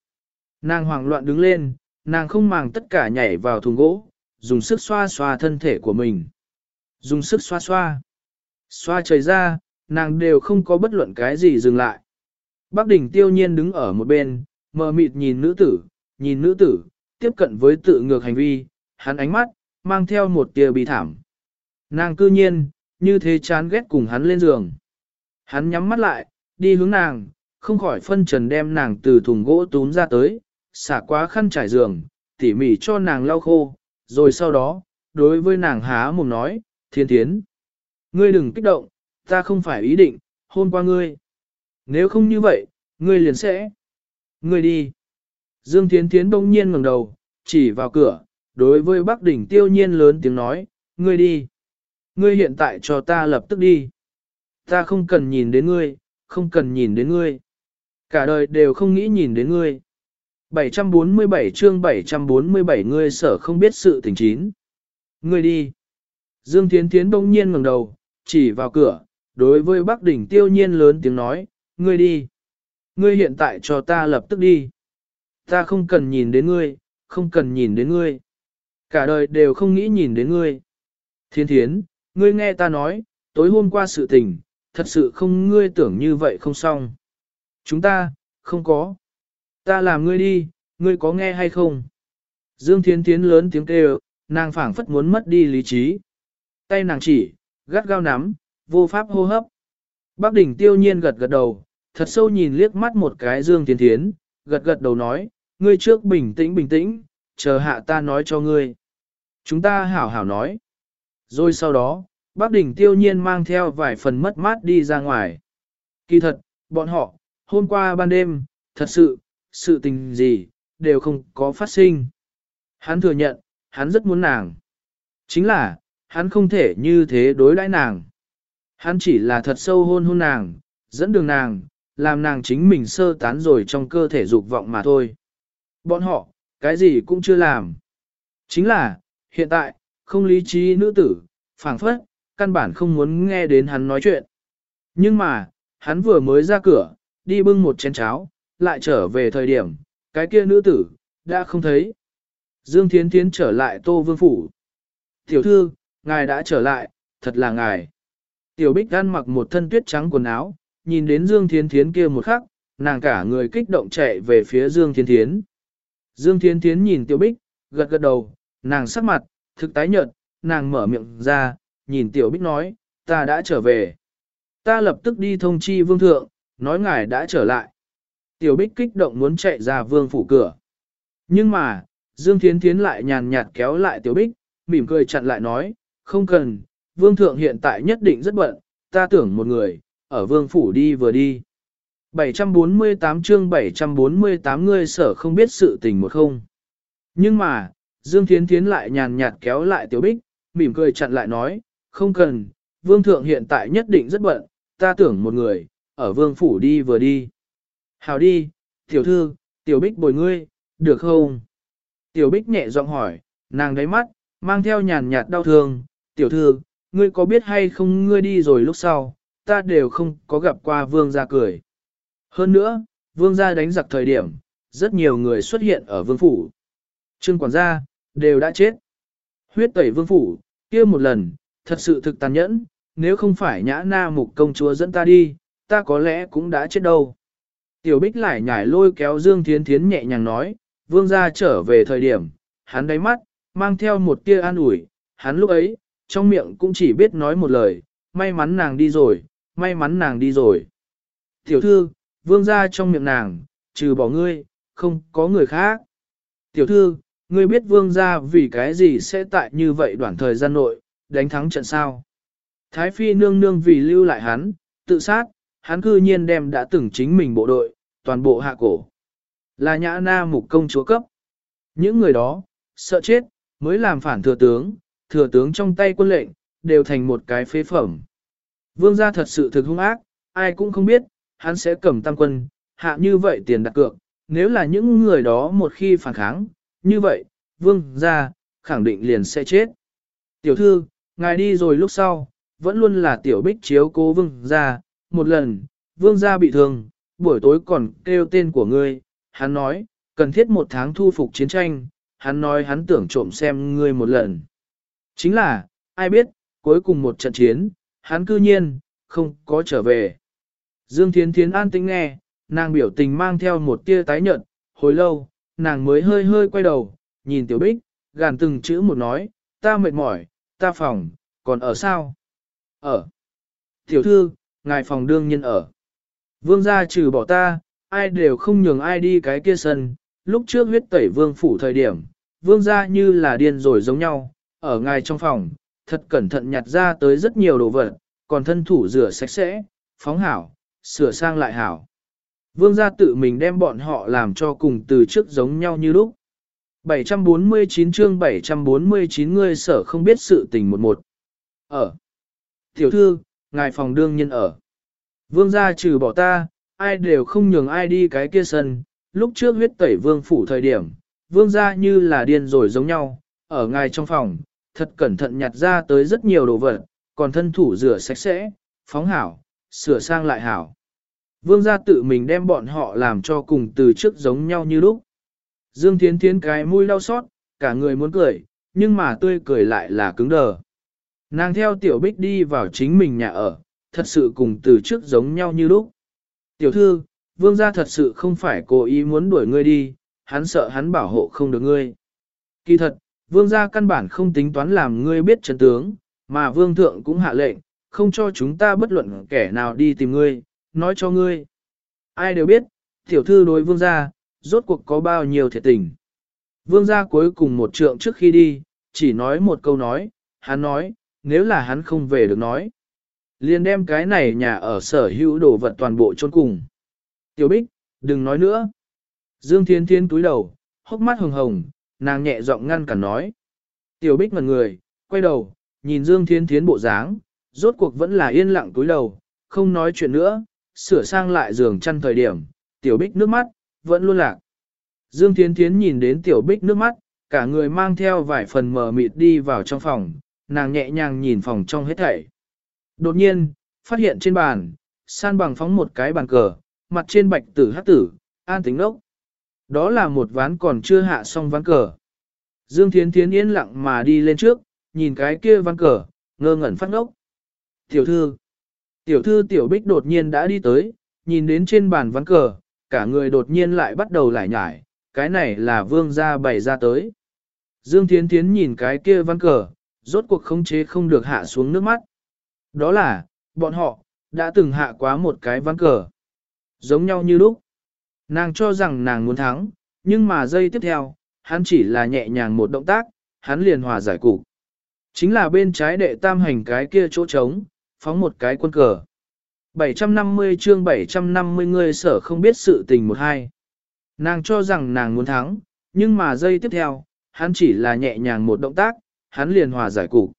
A: Nàng hoảng loạn đứng lên, nàng không màng tất cả nhảy vào thùng gỗ, dùng sức xoa xoa thân thể của mình. Dùng sức xoa xoa. Xoa trời ra, nàng đều không có bất luận cái gì dừng lại. Bác đỉnh tiêu nhiên đứng ở một bên, mờ mịt nhìn nữ tử, nhìn nữ tử, tiếp cận với tự ngược hành vi, hắn ánh mắt, mang theo một tia bi thảm. Nàng cư nhiên, như thế chán ghét cùng hắn lên giường. Hắn nhắm mắt lại, đi hướng nàng, không khỏi phân trần đem nàng từ thùng gỗ tún ra tới, xả quá khăn trải giường, tỉ mỉ cho nàng lau khô, rồi sau đó, đối với nàng há mồm nói, thiên thiến. Ngươi đừng kích động, ta không phải ý định, hôn qua ngươi. Nếu không như vậy, ngươi liền sẽ. Ngươi đi. Dương Thiến Thiến bỗng nhiên ngẩng đầu, chỉ vào cửa, đối với Bắc Đỉnh tiêu nhiên lớn tiếng nói, ngươi đi. Ngươi hiện tại cho ta lập tức đi. Ta không cần nhìn đến ngươi, không cần nhìn đến ngươi. Cả đời đều không nghĩ nhìn đến ngươi. 747 chương 747 ngươi sở không biết sự tình chín. Ngươi đi. Dương Thiến Thiến bỗng nhiên ngẩng đầu, chỉ vào cửa, đối với Bắc Đỉnh tiêu nhiên lớn tiếng nói, ngươi đi. Ngươi hiện tại cho ta lập tức đi. Ta không cần nhìn đến ngươi, không cần nhìn đến ngươi. Cả đời đều không nghĩ nhìn đến ngươi. Thiên thiến, ngươi nghe ta nói, tối hôm qua sự tình, thật sự không ngươi tưởng như vậy không xong. Chúng ta, không có. Ta làm ngươi đi, ngươi có nghe hay không? Dương Thiến Thiến lớn tiếng kêu, nàng phảng phất muốn mất đi lý trí. Tay nàng chỉ, gắt gao nắm, vô pháp hô hấp. Bác đỉnh tiêu nhiên gật gật đầu, thật sâu nhìn liếc mắt một cái Dương Thiến Thiến, gật gật đầu nói, ngươi trước bình tĩnh bình tĩnh, chờ hạ ta nói cho ngươi. Chúng ta hảo hảo nói. Rồi sau đó, bác đỉnh tiêu nhiên mang theo vài phần mất mát đi ra ngoài. Kỳ thật, bọn họ, hôm qua ban đêm, thật sự, sự tình gì, đều không có phát sinh. Hắn thừa nhận, hắn rất muốn nàng. Chính là, hắn không thể như thế đối đãi nàng. Hắn chỉ là thật sâu hôn hôn nàng, dẫn đường nàng, làm nàng chính mình sơ tán rồi trong cơ thể dục vọng mà thôi. Bọn họ, cái gì cũng chưa làm. Chính là, hiện tại, không lý trí nữ tử, phảng phất, căn bản không muốn nghe đến hắn nói chuyện. Nhưng mà, hắn vừa mới ra cửa, đi bưng một chén cháo, lại trở về thời điểm, cái kia nữ tử, đã không thấy. Dương Thiến Thiến trở lại Tô Vương Phủ. Tiểu thư, ngài đã trở lại, thật là ngài. Tiểu Bích ăn mặc một thân tuyết trắng quần áo, nhìn đến Dương Thiến Thiến kia một khắc, nàng cả người kích động chạy về phía Dương Thiến Thiến. Dương Thiến Thiến nhìn Tiểu Bích, gật gật đầu, nàng sắc mặt, thực tái nhợt, nàng mở miệng ra, nhìn Tiểu Bích nói, ta đã trở về. Ta lập tức đi thông chi vương thượng, nói ngài đã trở lại. Tiểu Bích kích động muốn chạy ra vương phủ cửa. Nhưng mà, Dương Thiến Thiến lại nhàn nhạt kéo lại Tiểu Bích, mỉm cười chặn lại nói, không cần, vương thượng hiện tại nhất định rất bận, ta tưởng một người, ở vương phủ đi vừa đi. 748 chương 748 ngươi sở không biết sự tình một không. Nhưng mà, Dương Thiến Thiến lại nhàn nhạt kéo lại Tiểu Bích, mỉm cười chặn lại nói, không cần, vương thượng hiện tại nhất định rất bận, ta tưởng một người, ở vương phủ đi vừa đi. Hảo đi, tiểu thư, tiểu bích bồi ngươi, được không? Tiểu bích nhẹ giọng hỏi, nàng đáy mắt, mang theo nhàn nhạt đau thương, tiểu thư, ngươi có biết hay không ngươi đi rồi lúc sau, ta đều không có gặp qua vương gia cười. Hơn nữa, vương gia đánh giặc thời điểm, rất nhiều người xuất hiện ở vương phủ. Trương quản gia, đều đã chết. Huyết tẩy vương phủ, kia một lần, thật sự thực tàn nhẫn, nếu không phải nhã na mục công chúa dẫn ta đi, ta có lẽ cũng đã chết đâu. Tiểu bích lại nhảy lôi kéo Dương Thiến Thiến nhẹ nhàng nói, vương gia trở về thời điểm, hắn đáy mắt, mang theo một tia an ủi, hắn lúc ấy, trong miệng cũng chỉ biết nói một lời, may mắn nàng đi rồi, may mắn nàng đi rồi. Tiểu thư, vương gia trong miệng nàng, trừ bỏ ngươi, không có người khác. Tiểu thư, ngươi biết vương gia vì cái gì sẽ tại như vậy đoạn thời gian nội, đánh thắng trận sao. Thái phi nương nương vì lưu lại hắn, tự sát, hắn cư nhiên đem đã từng chính mình bộ đội, toàn bộ hạ cổ. Là nhã na mục công chúa cấp. Những người đó, sợ chết, mới làm phản thừa tướng, thừa tướng trong tay quân lệnh, đều thành một cái phế phẩm. Vương gia thật sự thực hung ác, ai cũng không biết, hắn sẽ cầm tăng quân, hạ như vậy tiền đặt cược, nếu là những người đó một khi phản kháng, như vậy, vương gia, khẳng định liền sẽ chết. Tiểu thư, ngài đi rồi lúc sau, vẫn luôn là tiểu bích chiếu cố vương gia, một lần, vương gia bị thương, buổi tối còn kêu tên của ngươi, hắn nói, cần thiết một tháng thu phục chiến tranh, hắn nói hắn tưởng trộm xem ngươi một lần. Chính là, ai biết, cuối cùng một trận chiến, hắn cư nhiên, không có trở về. Dương Thiến Thiến an tĩnh nghe, nàng biểu tình mang theo một tia tái nhợt, hồi lâu, nàng mới hơi hơi quay đầu, nhìn tiểu bích, gàn từng chữ một nói, ta mệt mỏi, ta phòng, còn ở sao? Ở. Tiểu thư, ngài phòng đương nhiên ở. Vương gia trừ bỏ ta, ai đều không nhường ai đi cái kia sân, lúc trước huyết tẩy vương phủ thời điểm, vương gia như là điên rồi giống nhau, ở ngài trong phòng, thật cẩn thận nhặt ra tới rất nhiều đồ vật, còn thân thủ rửa sạch sẽ, phóng hảo, sửa sang lại hảo. Vương gia tự mình đem bọn họ làm cho cùng từ trước giống nhau như lúc. 749 chương 749 ngươi sở không biết sự tình một một. Ở. Tiểu thư, ngài phòng đương nhiên ở. Vương gia trừ bỏ ta, ai đều không nhường ai đi cái kia sân. Lúc trước huyết tẩy vương phủ thời điểm, vương gia như là điên rồi giống nhau, ở ngài trong phòng, thật cẩn thận nhặt ra tới rất nhiều đồ vật, còn thân thủ rửa sạch sẽ, phóng hảo, sửa sang lại hảo. Vương gia tự mình đem bọn họ làm cho cùng từ trước giống nhau như lúc. Dương Thiến Thiến cái mũi đau xót, cả người muốn cười, nhưng mà tươi cười lại là cứng đờ. Nàng theo tiểu bích đi vào chính mình nhà ở, thật sự cùng từ trước giống nhau như lúc. Tiểu thư, vương gia thật sự không phải cố ý muốn đuổi ngươi đi, hắn sợ hắn bảo hộ không được ngươi. Kỳ thật, vương gia căn bản không tính toán làm ngươi biết chân tướng, mà vương thượng cũng hạ lệnh, không cho chúng ta bất luận kẻ nào đi tìm ngươi, nói cho ngươi. Ai đều biết, tiểu thư đối vương gia, rốt cuộc có bao nhiêu thiệt tình. Vương gia cuối cùng một trượng trước khi đi, chỉ nói một câu nói, hắn nói, nếu là hắn không về được nói. liền đem cái này nhà ở sở hữu đồ vật toàn bộ chôn cùng. Tiểu Bích, đừng nói nữa. Dương Thiên Thiên túi đầu, hốc mắt hồng hồng, nàng nhẹ giọng ngăn cản nói. Tiểu Bích ngần người, quay đầu, nhìn Dương Thiên Thiến bộ dáng, rốt cuộc vẫn là yên lặng túi đầu, không nói chuyện nữa, sửa sang lại giường chăn thời điểm, Tiểu Bích nước mắt, vẫn luôn lạc. Dương Thiên Thiến nhìn đến Tiểu Bích nước mắt, cả người mang theo vài phần mờ mịt đi vào trong phòng, nàng nhẹ nhàng nhìn phòng trong hết thảy. Đột nhiên, phát hiện trên bàn, san bằng phóng một cái bàn cờ, mặt trên bạch tử hát tử, an tính ốc. Đó là một ván còn chưa hạ xong ván cờ. Dương Thiến Thiến yên lặng mà đi lên trước, nhìn cái kia ván cờ, ngơ ngẩn phát ngốc. Tiểu thư, tiểu thư tiểu bích đột nhiên đã đi tới, nhìn đến trên bàn ván cờ, cả người đột nhiên lại bắt đầu lải nhải, cái này là vương gia bày ra tới. Dương Thiến Thiến nhìn cái kia ván cờ, rốt cuộc khống chế không được hạ xuống nước mắt. Đó là, bọn họ, đã từng hạ quá một cái ván cờ. Giống nhau như lúc. Nàng cho rằng nàng muốn thắng, nhưng mà giây tiếp theo, hắn chỉ là nhẹ nhàng một động tác, hắn liền hòa giải cục. Chính là bên trái đệ tam hành cái kia chỗ trống, phóng một cái quân cờ. 750 chương 750 người sở không biết sự tình một hai. Nàng cho rằng nàng muốn thắng, nhưng mà giây tiếp theo, hắn chỉ là nhẹ nhàng một động tác, hắn liền hòa giải cục.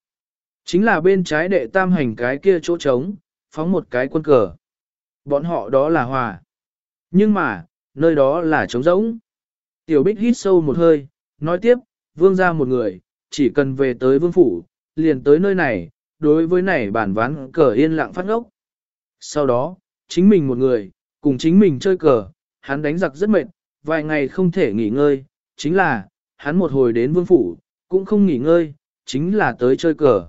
A: Chính là bên trái đệ tam hành cái kia chỗ trống, phóng một cái quân cờ. Bọn họ đó là hòa. Nhưng mà, nơi đó là trống rỗng. Tiểu Bích hít sâu một hơi, nói tiếp, vương ra một người, chỉ cần về tới vương phủ, liền tới nơi này, đối với này bản ván cờ yên lặng phát ngốc. Sau đó, chính mình một người, cùng chính mình chơi cờ, hắn đánh giặc rất mệt, vài ngày không thể nghỉ ngơi, chính là, hắn một hồi đến vương phủ, cũng không nghỉ ngơi, chính là tới chơi cờ.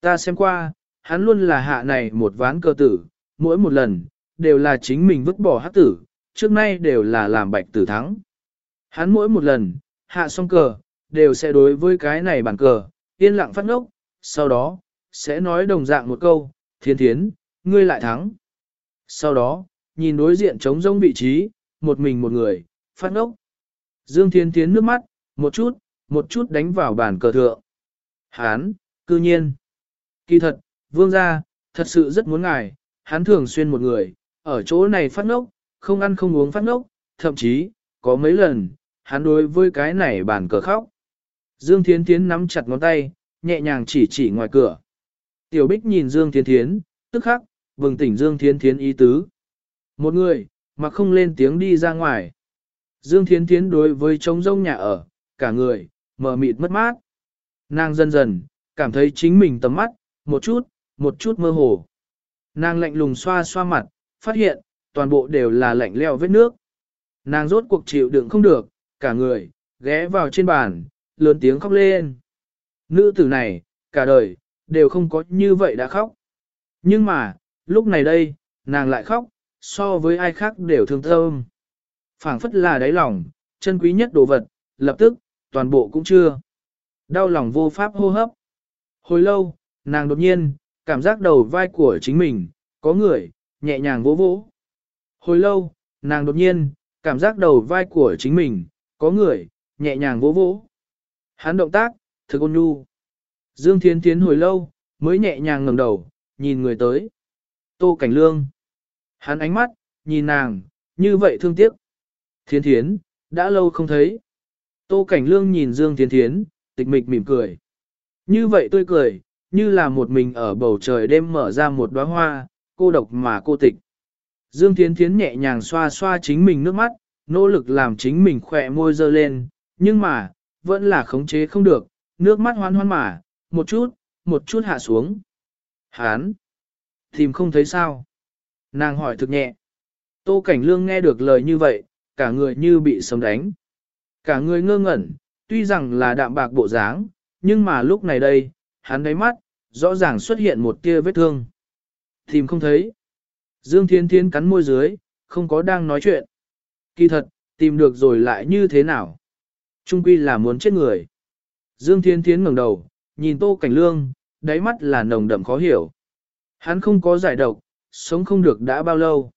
A: Ta xem qua, hắn luôn là hạ này một ván cờ tử, mỗi một lần, đều là chính mình vứt bỏ hát tử, trước nay đều là làm bạch tử thắng. Hắn mỗi một lần, hạ xong cờ, đều sẽ đối với cái này bàn cờ, yên lặng phát ngốc, sau đó, sẽ nói đồng dạng một câu, thiên thiến, ngươi lại thắng. Sau đó, nhìn đối diện trống rông vị trí, một mình một người, phát ngốc. Dương Thiên Thiến nước mắt, một chút, một chút đánh vào bàn cờ thượng. Hán, cư nhiên. Kỳ thật, vương gia, thật sự rất muốn ngài, hắn thường xuyên một người, ở chỗ này phát ngốc, không ăn không uống phát ngốc, thậm chí, có mấy lần, hắn đối với cái này bàn cờ khóc. Dương Thiến Thiến nắm chặt ngón tay, nhẹ nhàng chỉ chỉ ngoài cửa. Tiểu Bích nhìn Dương Thiến Thiến, tức khắc, vừng tỉnh Dương Thiến Thiến ý tứ. Một người, mà không lên tiếng đi ra ngoài. Dương Thiến Thiến đối với trống rông nhà ở, cả người, mờ mịt mất mát. Nàng dần dần, cảm thấy chính mình tầm mắt, một chút, một chút mơ hồ. Nàng lạnh lùng xoa xoa mặt, phát hiện, toàn bộ đều là lạnh leo vết nước. Nàng rốt cuộc chịu đựng không được, cả người, ghé vào trên bàn, lớn tiếng khóc lên. Nữ tử này, cả đời, đều không có như vậy đã khóc. Nhưng mà, lúc này đây, nàng lại khóc, so với ai khác đều thương thơm. phảng phất là đáy lòng, chân quý nhất đồ vật, lập tức, toàn bộ cũng chưa. Đau lòng vô pháp hô hấp. Hồi lâu, nàng đột nhiên, cảm giác đầu vai của chính mình, có người, nhẹ nhàng vỗ vỗ. Hồi lâu, nàng đột nhiên, cảm giác đầu vai của chính mình, có người, nhẹ nhàng vỗ vỗ. Hắn động tác, thực ôn nhu. Dương Thiên Thiến hồi lâu, mới nhẹ nhàng ngẩng đầu, nhìn người tới. Tô Cảnh Lương. Hắn ánh mắt, nhìn nàng, như vậy thương tiếc. Thiên Thiến, đã lâu không thấy. Tô Cảnh Lương nhìn Dương Thiên Thiến, tịch mịch mỉm cười. Như vậy tươi cười, như là một mình ở bầu trời đêm mở ra một đóa hoa, cô độc mà cô tịch. Dương Thiến Thiến nhẹ nhàng xoa xoa chính mình nước mắt, nỗ lực làm chính mình khỏe môi dơ lên, nhưng mà, vẫn là khống chế không được, nước mắt hoan hoan mà, một chút, một chút hạ xuống. Hán! Tìm không thấy sao? Nàng hỏi thực nhẹ. Tô Cảnh Lương nghe được lời như vậy, cả người như bị sấm đánh. Cả người ngơ ngẩn, tuy rằng là đạm bạc bộ dáng, nhưng mà lúc này đây, hắn đáy mắt, rõ ràng xuất hiện một tia vết thương. Tìm không thấy. Dương Thiên Thiên cắn môi dưới, không có đang nói chuyện. Kỳ thật, tìm được rồi lại như thế nào? Trung quy là muốn chết người. Dương Thiên Thiên ngẩng đầu, nhìn Tô Cảnh Lương, đáy mắt là nồng đậm khó hiểu. Hắn không có giải độc, sống không được đã bao lâu.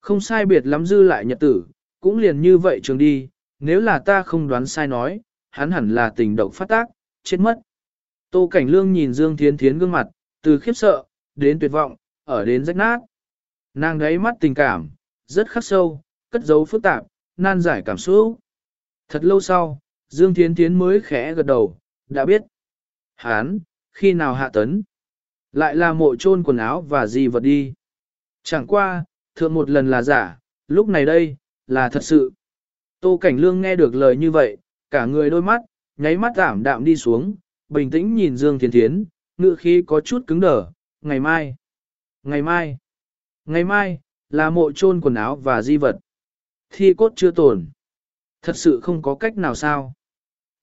A: Không sai biệt lắm dư lại nhật tử, cũng liền như vậy trường đi, nếu là ta không đoán sai nói, hắn hẳn là tình độc phát tác, chết mất. Tô Cảnh Lương nhìn Dương Thiến Thiến gương mặt, từ khiếp sợ, đến tuyệt vọng, ở đến rách nát. Nàng đáy mắt tình cảm, rất khắc sâu, cất giấu phức tạp, nan giải cảm xúc. Thật lâu sau, Dương Thiến Thiến mới khẽ gật đầu, đã biết. Hán, khi nào hạ tấn? Lại là mộ chôn quần áo và gì vật đi. Chẳng qua, thượng một lần là giả, lúc này đây, là thật sự. Tô Cảnh Lương nghe được lời như vậy, cả người đôi mắt, nháy mắt giảm đạm đi xuống, bình tĩnh nhìn Dương Thiến Thiến, ngựa khí có chút cứng đờ, ngày mai. Ngày mai. Ngày mai, là mộ chôn quần áo và di vật. Thi cốt chưa tổn. Thật sự không có cách nào sao?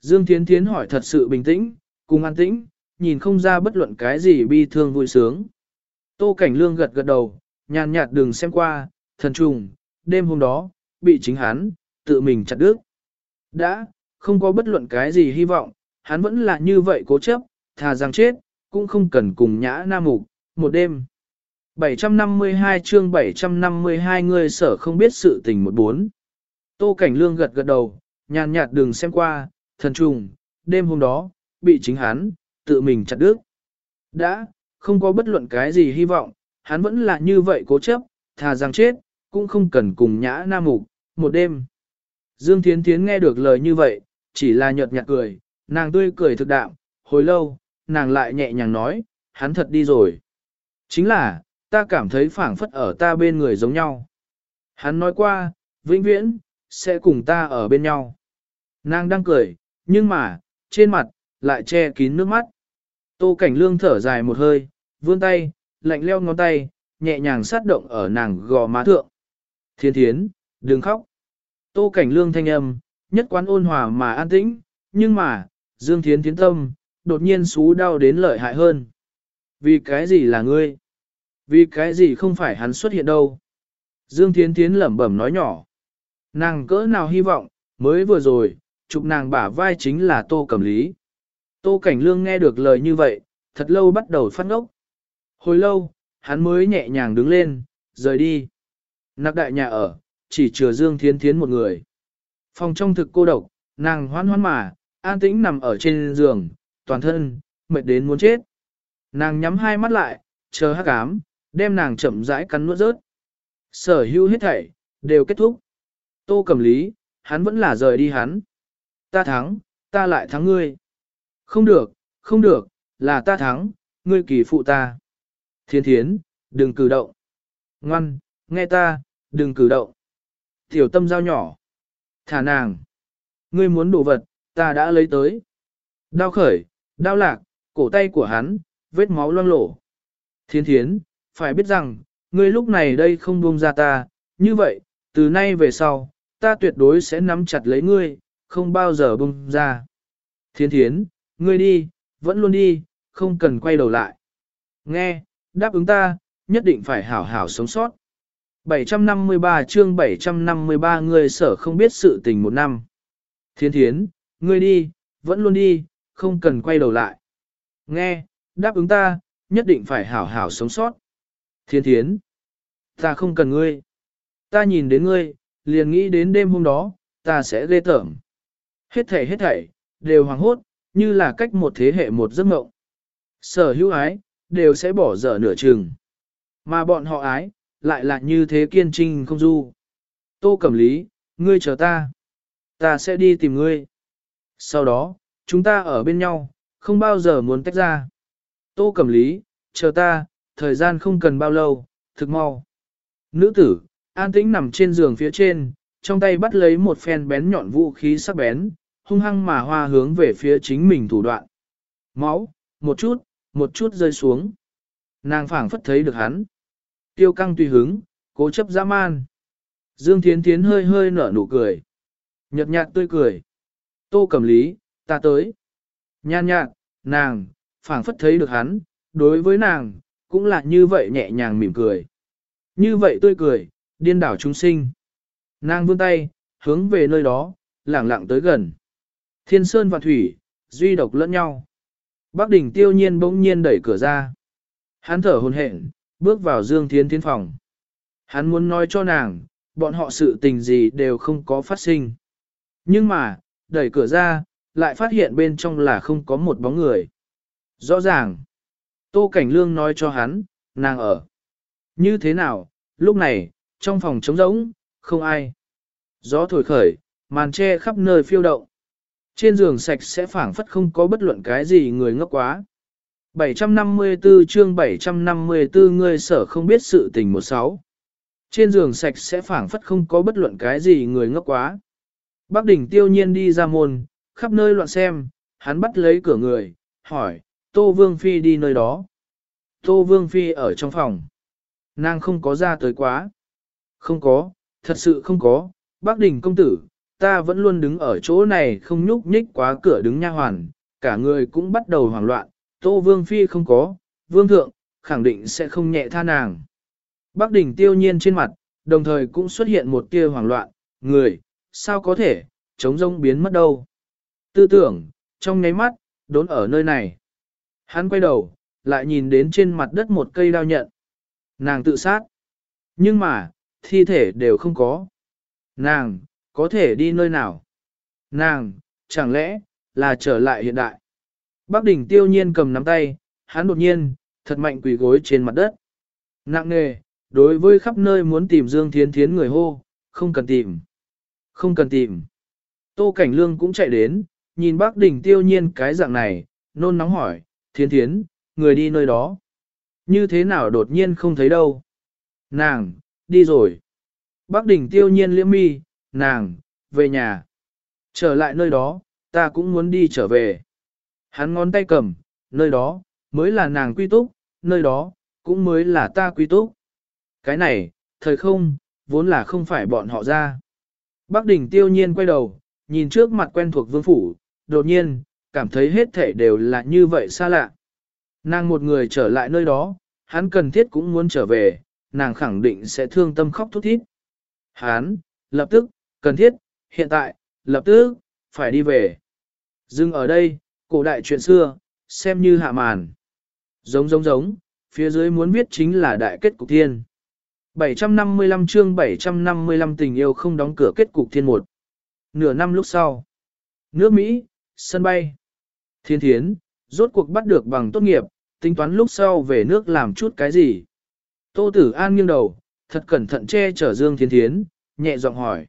A: Dương Thiến Thiến hỏi thật sự bình tĩnh, cùng an tĩnh, nhìn không ra bất luận cái gì bi thương vui sướng. Tô Cảnh Lương gật gật đầu, nhàn nhạt đừng xem qua, thần trùng, đêm hôm đó, bị chính hắn, tự mình chặt đứt. Đã, không có bất luận cái gì hy vọng, hắn vẫn là như vậy cố chấp, thà rằng chết, cũng không cần cùng nhã nam mục, một đêm. 752 chương 752 người sở không biết sự tình một bốn. Tô Cảnh Lương gật gật đầu, nhàn nhạt đừng xem qua, thần trùng, đêm hôm đó, bị chính hắn, tự mình chặt đứt. Đã, không có bất luận cái gì hy vọng, hắn vẫn là như vậy cố chấp, thà rằng chết, cũng không cần cùng nhã nam mục, một đêm. Dương Thiến Thiến nghe được lời như vậy, chỉ là nhợt nhạt cười, nàng tươi cười thực đạo, hồi lâu, nàng lại nhẹ nhàng nói, hắn thật đi rồi. Chính là, ta cảm thấy phảng phất ở ta bên người giống nhau. Hắn nói qua, vĩnh viễn, sẽ cùng ta ở bên nhau. Nàng đang cười, nhưng mà, trên mặt, lại che kín nước mắt. Tô Cảnh Lương thở dài một hơi, vươn tay, lạnh leo ngón tay, nhẹ nhàng sát động ở nàng gò má thượng. Thiên thiến, đừng khóc. Tô Cảnh Lương thanh âm, nhất quán ôn hòa mà an tĩnh, nhưng mà, Dương Thiến Thiến tâm, đột nhiên xú đau đến lợi hại hơn. Vì cái gì là ngươi? Vì cái gì không phải hắn xuất hiện đâu? Dương Thiến Thiến lẩm bẩm nói nhỏ. Nàng cỡ nào hy vọng, mới vừa rồi, chụp nàng bả vai chính là Tô Cẩm Lý. Tô Cảnh Lương nghe được lời như vậy, thật lâu bắt đầu phát ngốc. Hồi lâu, hắn mới nhẹ nhàng đứng lên, rời đi. Nạc đại nhà ở, chỉ chừa Dương Thiến Thiến một người. Phòng trong thực cô độc, nàng hoan hoan mà, an tĩnh nằm ở trên giường, toàn thân, mệt đến muốn chết. Nàng nhắm hai mắt lại, chờ hắc ám, đem nàng chậm rãi cắn nuốt rớt. Sở hữu hết thảy, đều kết thúc. Tô cầm lý, hắn vẫn là rời đi hắn. Ta thắng, ta lại thắng ngươi. Không được, không được, là ta thắng, ngươi kỳ phụ ta. Thiên thiến, đừng cử động. Ngoan, nghe ta, đừng cử động. Tiểu tâm giao nhỏ. Thả nàng. Ngươi muốn đồ vật, ta đã lấy tới. Đao khởi, đao lạc, cổ tay của hắn, vết máu loang lổ. Thiên thiến, phải biết rằng, ngươi lúc này đây không buông ra ta, như vậy, từ nay về sau, ta tuyệt đối sẽ nắm chặt lấy ngươi, không bao giờ buông ra. Thiên thiến, ngươi đi, vẫn luôn đi, không cần quay đầu lại. Nghe, đáp ứng ta, nhất định phải hảo hảo sống sót. 753 chương 753 ngươi sở không biết sự tình một năm. Thiên thiến, ngươi đi, vẫn luôn đi, không cần quay đầu lại. Nghe, đáp ứng ta, nhất định phải hảo hảo sống sót. Thiên thiến, ta không cần ngươi. Ta nhìn đến ngươi, liền nghĩ đến đêm hôm đó, ta sẽ ghê tởm. Hết thảy hết thảy, đều hoàng hốt, như là cách một thế hệ một giấc mộng. Sở hữu ái, đều sẽ bỏ dở nửa chừng. Mà bọn họ ái, lại là như thế kiên trinh không du. Tô Cẩm Lý, ngươi chờ ta. Ta sẽ đi tìm ngươi. Sau đó, chúng ta ở bên nhau, không bao giờ muốn tách ra. Tô Cẩm Lý, chờ ta, thời gian không cần bao lâu, thực mau. Nữ tử, an tĩnh nằm trên giường phía trên, trong tay bắt lấy một phen bén nhọn vũ khí sắc bén, hung hăng mà hoa hướng về phía chính mình thủ đoạn. Máu, một chút, một chút rơi xuống. Nàng phảng phất thấy được hắn. Tiêu căng tùy hứng, cố chấp dã man. Dương Thiến Thiến hơi hơi nở nụ cười. Nhật nhạt tươi cười. Tô cầm lý, ta tới. Nhan nhạt, nàng, phảng phất thấy được hắn, đối với nàng, cũng là như vậy nhẹ nhàng mỉm cười. Như vậy tươi cười, điên đảo chúng sinh. Nàng vươn tay, hướng về nơi đó, lẳng lặng tới gần. Thiên sơn và thủy, duy độc lẫn nhau. Bác đỉnh tiêu nhiên bỗng nhiên đẩy cửa ra. Hắn thở hồn hển, bước vào Dương Thiến Thiến phòng. Hắn muốn nói cho nàng, bọn họ sự tình gì đều không có phát sinh. Nhưng mà, đẩy cửa ra, lại phát hiện bên trong là không có một bóng người. Rõ ràng, Tô Cảnh Lương nói cho hắn, nàng ở. Như thế nào, lúc này, trong phòng trống rỗng, không ai. Gió thổi khởi, màn che khắp nơi phiêu động. Trên giường sạch sẽ phảng phất không có bất luận cái gì người ngốc quá. 754 chương 754 ngươi sở không biết sự tình một sáu. Trên giường sạch sẽ phảng phất không có bất luận cái gì người ngốc quá. Bác đỉnh tiêu nhiên đi ra môn, khắp nơi loạn xem, hắn bắt lấy cửa người, hỏi, Tô Vương Phi đi nơi đó. Tô Vương Phi ở trong phòng. Nàng không có ra tới quá. Không có, thật sự không có, bác đỉnh công tử, ta vẫn luôn đứng ở chỗ này không nhúc nhích quá cửa đứng nha hoàn, cả người cũng bắt đầu hoảng loạn, Tô Vương Phi không có, Vương Thượng, khẳng định sẽ không nhẹ tha nàng. Bác đỉnh tiêu nhiên trên mặt, đồng thời cũng xuất hiện một tia hoảng loạn, người, sao có thể, chống rông biến mất đâu. Tư tưởng, trong nháy mắt, đốn ở nơi này. Hắn quay đầu, lại nhìn đến trên mặt đất một cây đao nhận. Nàng tự sát. Nhưng mà, thi thể đều không có. Nàng, có thể đi nơi nào? Nàng, chẳng lẽ, là trở lại hiện đại? Bác đỉnh tiêu nhiên cầm nắm tay, hắn đột nhiên, thật mạnh quỳ gối trên mặt đất. Nặng nề, đối với khắp nơi muốn tìm Dương Thiến Thiến người hô, không cần tìm. Không cần tìm. Tô Cảnh Lương cũng chạy đến, nhìn bác đỉnh tiêu nhiên cái dạng này, nôn nóng hỏi, Thiến Thiến, người đi nơi đó. Như thế nào đột nhiên không thấy đâu? Nàng, đi rồi. Bác đỉnh tiêu nhiên liễm mi, nàng, về nhà. Trở lại nơi đó, ta cũng muốn đi trở về. Hắn ngón tay cầm, nơi đó, mới là nàng quy túc, nơi đó, cũng mới là ta quy túc. Cái này, thời không, vốn là không phải bọn họ ra. Bác đỉnh tiêu nhiên quay đầu, nhìn trước mặt quen thuộc vương phủ, đột nhiên, cảm thấy hết thể đều là như vậy xa lạ. Nàng một người trở lại nơi đó, hắn cần thiết cũng muốn trở về, nàng khẳng định sẽ thương tâm khóc thút thít. Hắn, lập tức, cần thiết, hiện tại, lập tức, phải đi về. Dừng ở đây, cổ đại chuyện xưa, xem như hạ màn. Giống giống giống, phía dưới muốn viết chính là đại kết cục thiên. 755 chương 755 tình yêu không đóng cửa kết cục thiên một. Nửa năm lúc sau. Nước Mỹ, sân bay. Thiên thiến, rốt cuộc bắt được bằng tốt nghiệp, tính toán lúc sau về nước làm chút cái gì. Tô Tử An nghiêng đầu, thật cẩn thận che chở Dương Thiên Thiến, nhẹ giọng hỏi.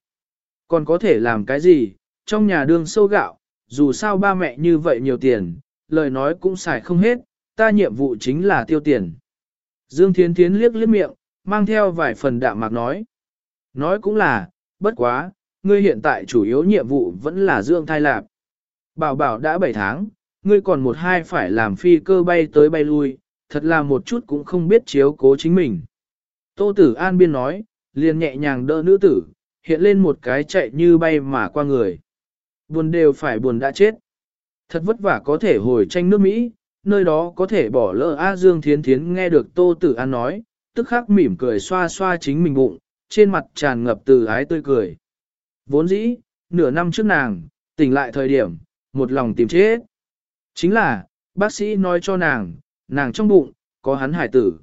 A: Còn có thể làm cái gì, trong nhà đương sâu gạo, dù sao ba mẹ như vậy nhiều tiền, lời nói cũng xài không hết, ta nhiệm vụ chính là tiêu tiền. Dương Thiến Thiến liếc liếc miệng, mang theo vài phần đạm mạc nói. Nói cũng là, bất quá, ngươi hiện tại chủ yếu nhiệm vụ vẫn là dương thai lạp. Bảo bảo đã 7 tháng, ngươi còn một hai phải làm phi cơ bay tới bay lui, thật là một chút cũng không biết chiếu cố chính mình. Tô tử an biên nói, liền nhẹ nhàng đỡ nữ tử, hiện lên một cái chạy như bay mà qua người. Buồn đều phải buồn đã chết. Thật vất vả có thể hồi tranh nước Mỹ, nơi đó có thể bỏ lỡ A Dương Thiến Thiến nghe được Tô Tử An nói, tức khắc mỉm cười xoa xoa chính mình bụng, trên mặt tràn ngập từ ái tươi cười. Vốn dĩ, nửa năm trước nàng, tỉnh lại thời điểm, một lòng tìm chết. Chính là, bác sĩ nói cho nàng, nàng trong bụng, có hắn hải tử.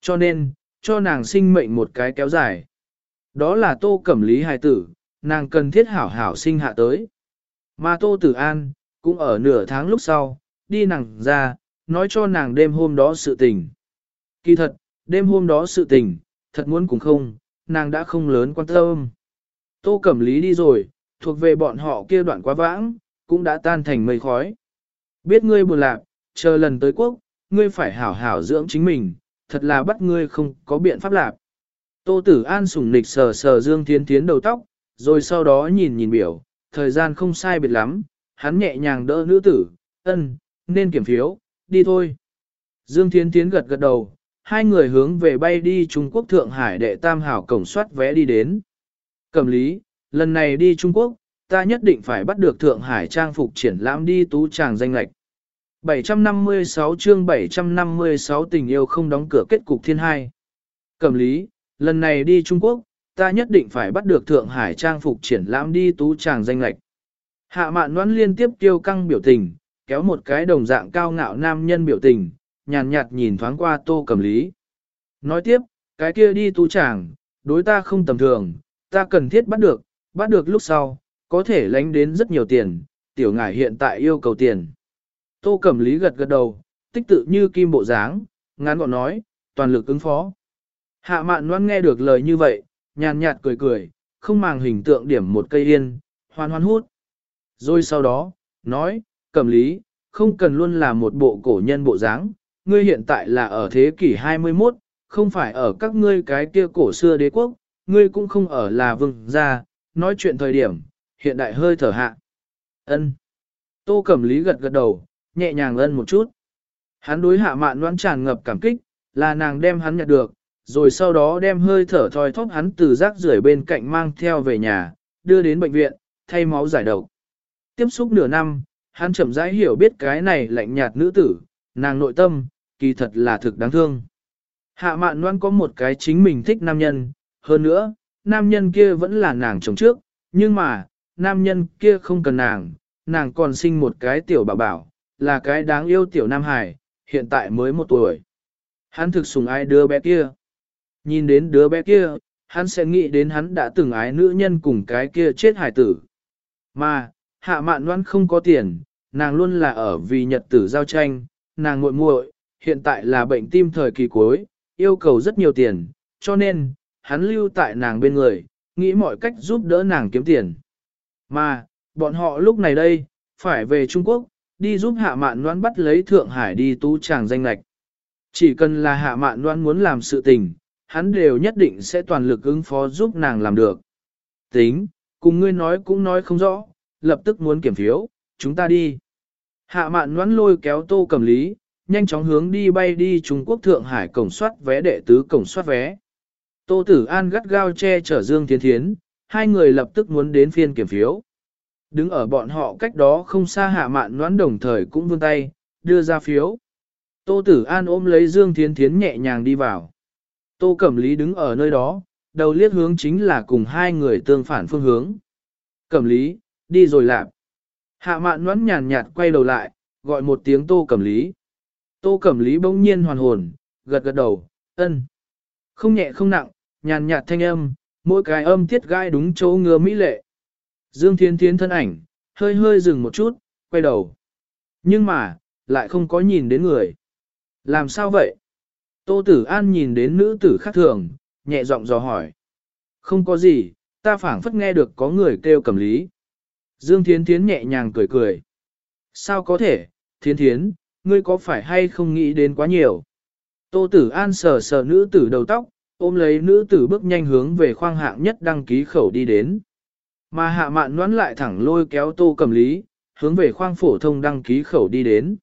A: Cho nên, cho nàng sinh mệnh một cái kéo dài. Đó là tô cẩm lý hải tử, nàng cần thiết hảo hảo sinh hạ tới. Mà tô tử an, cũng ở nửa tháng lúc sau, đi nàng ra, nói cho nàng đêm hôm đó sự tình. Kỳ thật, đêm hôm đó sự tình, thật muốn cũng không, nàng đã không lớn quan tâm. Tô Cẩm Lý đi rồi, thuộc về bọn họ kia đoạn quá vãng, cũng đã tan thành mây khói. Biết ngươi buồn lạc, chờ lần tới quốc, ngươi phải hảo hảo dưỡng chính mình, thật là bắt ngươi không có biện pháp lạc. Tô Tử An sủng nịch sờ sờ Dương Thiến Thiến đầu tóc, rồi sau đó nhìn nhìn biểu, thời gian không sai biệt lắm, hắn nhẹ nhàng đỡ nữ tử, ân, nên kiểm phiếu, đi thôi. Dương Thiến Thiến gật gật đầu, hai người hướng về bay đi Trung Quốc Thượng Hải đệ tam hảo cổng soát vé đi đến. Cẩm lý, lần này đi Trung Quốc, ta nhất định phải bắt được Thượng Hải trang phục triển lãm đi tú tràng danh lạch. 756 chương 756 tình yêu không đóng cửa kết cục thiên hai. Cẩm lý, lần này đi Trung Quốc, ta nhất định phải bắt được Thượng Hải trang phục triển lãm đi tú tràng danh lạch. Hạ mạn noãn liên tiếp tiêu căng biểu tình, kéo một cái đồng dạng cao ngạo nam nhân biểu tình, nhàn nhạt, nhìn thoáng qua tô cẩm lý. Nói tiếp, cái kia đi tú tràng, đối ta không tầm thường, ta cần thiết bắt được, bắt được lúc sau, có thể lánh đến rất nhiều tiền, tiểu ngải hiện tại yêu cầu tiền. Tô Cẩm Lý gật gật đầu, tích tự như kim bộ dáng, ngắn gọn nói, toàn lực ứng phó. Hạ mạn loan nghe được lời như vậy, nhàn nhạt cười cười, không màng hình tượng điểm một cây yên, hoan hoan hút. Rồi sau đó, nói, Cẩm Lý, không cần luôn là một bộ cổ nhân bộ dáng, ngươi hiện tại là ở thế kỷ 21, không phải ở các ngươi cái kia cổ xưa đế quốc, ngươi cũng không ở là vương gia, nói chuyện thời điểm, hiện đại hơi thở hạ. Ân. Tô Cẩm Lý gật gật đầu, nhẹ nhàng ân một chút. Hắn đối hạ mạn đoán tràn ngập cảm kích, là nàng đem hắn nhặt được, rồi sau đó đem hơi thở thoi thóp hắn từ rác rưởi bên cạnh mang theo về nhà, đưa đến bệnh viện, thay máu giải độc. Tiếp xúc nửa năm, hắn chậm rãi hiểu biết cái này lạnh nhạt nữ tử, nàng nội tâm, kỳ thật là thực đáng thương. Hạ mạn loan có một cái chính mình thích nam nhân, hơn nữa, nam nhân kia vẫn là nàng chồng trước, nhưng mà, nam nhân kia không cần nàng, nàng còn sinh một cái tiểu bảo bảo, là cái đáng yêu tiểu nam hải, hiện tại mới một tuổi. Hắn thực sùng ai đứa bé kia. Nhìn đến đứa bé kia, hắn sẽ nghĩ đến hắn đã từng ái nữ nhân cùng cái kia chết hải tử. Mà, hạ mạn loan không có tiền, nàng luôn là ở vì nhật tử giao tranh, nàng muội muội hiện tại là bệnh tim thời kỳ cuối, yêu cầu rất nhiều tiền, cho nên, hắn lưu tại nàng bên người, nghĩ mọi cách giúp đỡ nàng kiếm tiền. Mà, bọn họ lúc này đây, phải về Trung Quốc, đi giúp hạ mạn Loan bắt lấy Thượng Hải đi tu tràng danh lạch. Chỉ cần là hạ mạn Loan muốn làm sự tình, hắn đều nhất định sẽ toàn lực ứng phó giúp nàng làm được. Tính, cùng ngươi nói cũng nói không rõ, lập tức muốn kiểm phiếu, chúng ta đi. Hạ mạn nhoắn lôi kéo tô cầm lý, nhanh chóng hướng đi bay đi Trung Quốc Thượng Hải cổng soát vé đệ tứ cổng soát vé. Tô Tử An gắt gao che chở Dương Thiên Thiến, hai người lập tức muốn đến phiên kiểm phiếu. Đứng ở bọn họ cách đó không xa hạ mạn noãn đồng thời cũng vươn tay, đưa ra phiếu. Tô Tử An ôm lấy Dương Thiên Thiến nhẹ nhàng đi vào. Tô Cẩm Lý đứng ở nơi đó, đầu liếc hướng chính là cùng hai người tương phản phương hướng. Cẩm Lý, đi rồi làm. Hạ mạn nhoắn nhàn nhạt quay đầu lại, gọi một tiếng Tô Cẩm Lý. Tô Cẩm Lý bỗng nhiên hoàn hồn, gật gật đầu, ân. Không nhẹ không nặng, nhàn nhạt thanh âm, mỗi cái âm tiết gai đúng chỗ ngừa mỹ lệ. Dương Thiên Thiến thân ảnh, hơi hơi dừng một chút, quay đầu. Nhưng mà, lại không có nhìn đến người. Làm sao vậy? Tô Tử An nhìn đến nữ tử khác thường, nhẹ giọng dò hỏi. Không có gì, ta phảng phất nghe được có người kêu cầm lý. Dương Thiến Thiến nhẹ nhàng cười cười. Sao có thể, Thiến Thiến, ngươi có phải hay không nghĩ đến quá nhiều? Tô Tử An sờ sờ nữ tử đầu tóc, ôm lấy nữ tử bước nhanh hướng về khoang hạng nhất đăng ký khẩu đi đến. Mà hạ mạn noãn lại thẳng lôi kéo tô cầm lý, hướng về khoang phổ thông đăng ký khẩu đi đến.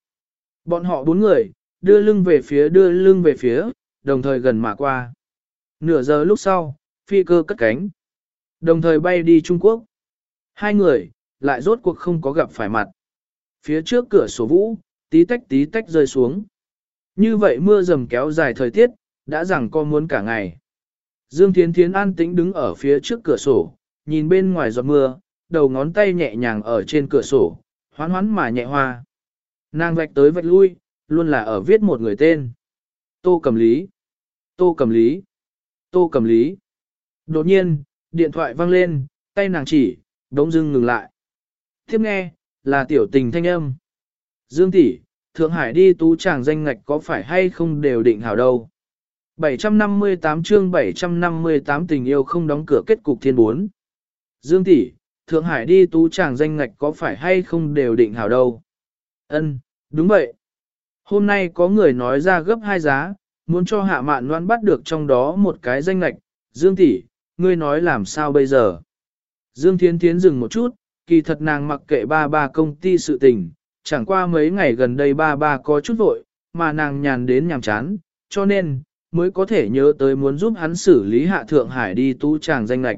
A: Bọn họ bốn người, đưa lưng về phía đưa lưng về phía, đồng thời gần mà qua. Nửa giờ lúc sau, phi cơ cất cánh. Đồng thời bay đi Trung Quốc. Hai người, lại rốt cuộc không có gặp phải mặt. Phía trước cửa sổ vũ, tí tách tí tách rơi xuống. Như vậy mưa dầm kéo dài thời tiết, đã rằng co muốn cả ngày. Dương Thiến Thiến an tĩnh đứng ở phía trước cửa sổ, nhìn bên ngoài giọt mưa, đầu ngón tay nhẹ nhàng ở trên cửa sổ, hoán hoán mà nhẹ hoa. Nàng vạch tới vạch lui, luôn là ở viết một người tên. Tô Cầm Lý. Tô Cầm Lý. Tô Cầm Lý. Đột nhiên, điện thoại vang lên, tay nàng chỉ, đống dưng ngừng lại. Tiếp nghe, là tiểu tình thanh âm. Dương tỷ, Thượng Hải đi tú chàng danh ngạch có phải hay không đều định hảo đâu. 758 chương 758 tình yêu không đóng cửa kết cục thiên bốn. Dương tỷ, Thượng Hải đi tú chàng danh ngạch có phải hay không đều định hảo đâu. Ân, đúng vậy. Hôm nay có người nói ra gấp hai giá, muốn cho hạ mạn loan bắt được trong đó một cái danh lạch, Dương tỷ, ngươi nói làm sao bây giờ? Dương Thiến Thiến dừng một chút, kỳ thật nàng mặc kệ ba ba công ty sự tình, chẳng qua mấy ngày gần đây ba ba có chút vội, mà nàng nhàn đến nhàm chán, cho nên, mới có thể nhớ tới muốn giúp hắn xử lý hạ Thượng Hải đi tu tràng danh lạch.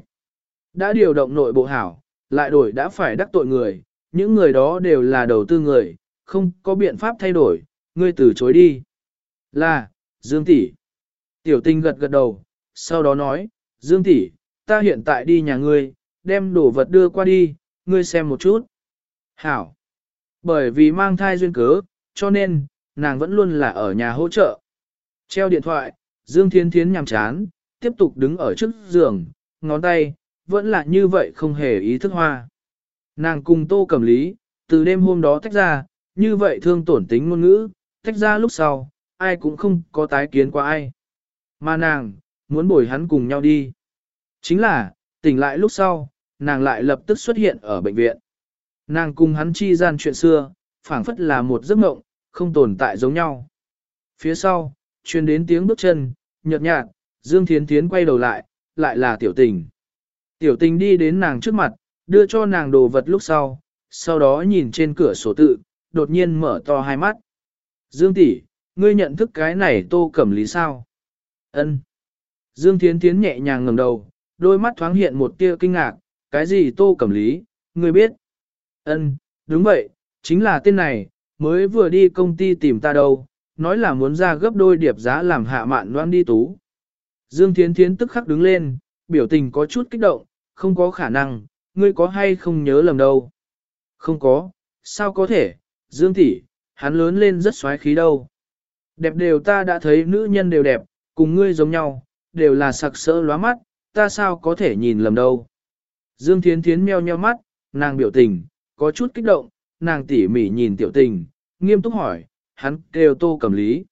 A: Đã điều động nội bộ hảo, lại đổi đã phải đắc tội người, những người đó đều là đầu tư người, không có biện pháp thay đổi, ngươi từ chối đi. Là, Dương tỷ. Tiểu tinh gật gật đầu, sau đó nói, Dương tỷ, ta hiện tại đi nhà ngươi, đem đồ vật đưa qua đi, ngươi xem một chút. Hảo. Bởi vì mang thai duyên cớ, cho nên, nàng vẫn luôn là ở nhà hỗ trợ. Treo điện thoại, Dương Thiên Thiến nhằm chán, tiếp tục đứng ở trước giường, ngón tay, vẫn là như vậy không hề ý thức hoa. Nàng cùng tô cầm lý, từ đêm hôm đó tách ra, như vậy thương tổn tính ngôn ngữ, tách ra lúc sau, ai cũng không có tái kiến qua ai. Mà nàng, muốn bồi hắn cùng nhau đi. Chính là, tỉnh lại lúc sau, nàng lại lập tức xuất hiện ở bệnh viện. Nàng cùng hắn chi gian chuyện xưa, phảng phất là một giấc mộng, không tồn tại giống nhau. Phía sau, truyền đến tiếng bước chân, nhợt nhạt, Dương Thiến Thiến quay đầu lại, lại là tiểu tình. Tiểu tình đi đến nàng trước mặt, đưa cho nàng đồ vật lúc sau, sau đó nhìn trên cửa sổ tự, đột nhiên mở to hai mắt. Dương tỷ, ngươi nhận thức cái này tô cẩm lý sao? Ân. Dương Thiến Thiến nhẹ nhàng ngẩng đầu, đôi mắt thoáng hiện một tia kinh ngạc, cái gì tô cẩm lý, ngươi biết? Ân, đúng vậy, chính là tên này, mới vừa đi công ty tìm ta đâu, nói là muốn ra gấp đôi điệp giá làm hạ mạn loan đi tú. Dương Thiến Thiến tức khắc đứng lên, biểu tình có chút kích động, không có khả năng, ngươi có hay không nhớ lầm đâu. Không có, sao có thể, Dương tỷ, hắn lớn lên rất xoáy khí đâu. Đẹp đều ta đã thấy nữ nhân đều đẹp, cùng ngươi giống nhau, đều là sặc sỡ lóa mắt, ta sao có thể nhìn lầm đâu. Dương Thiến Thiến meo nheo mắt, nàng biểu tình, có chút kích động, nàng tỉ mỉ nhìn tiểu tình, nghiêm túc hỏi, hắn kêu tô cầm lý.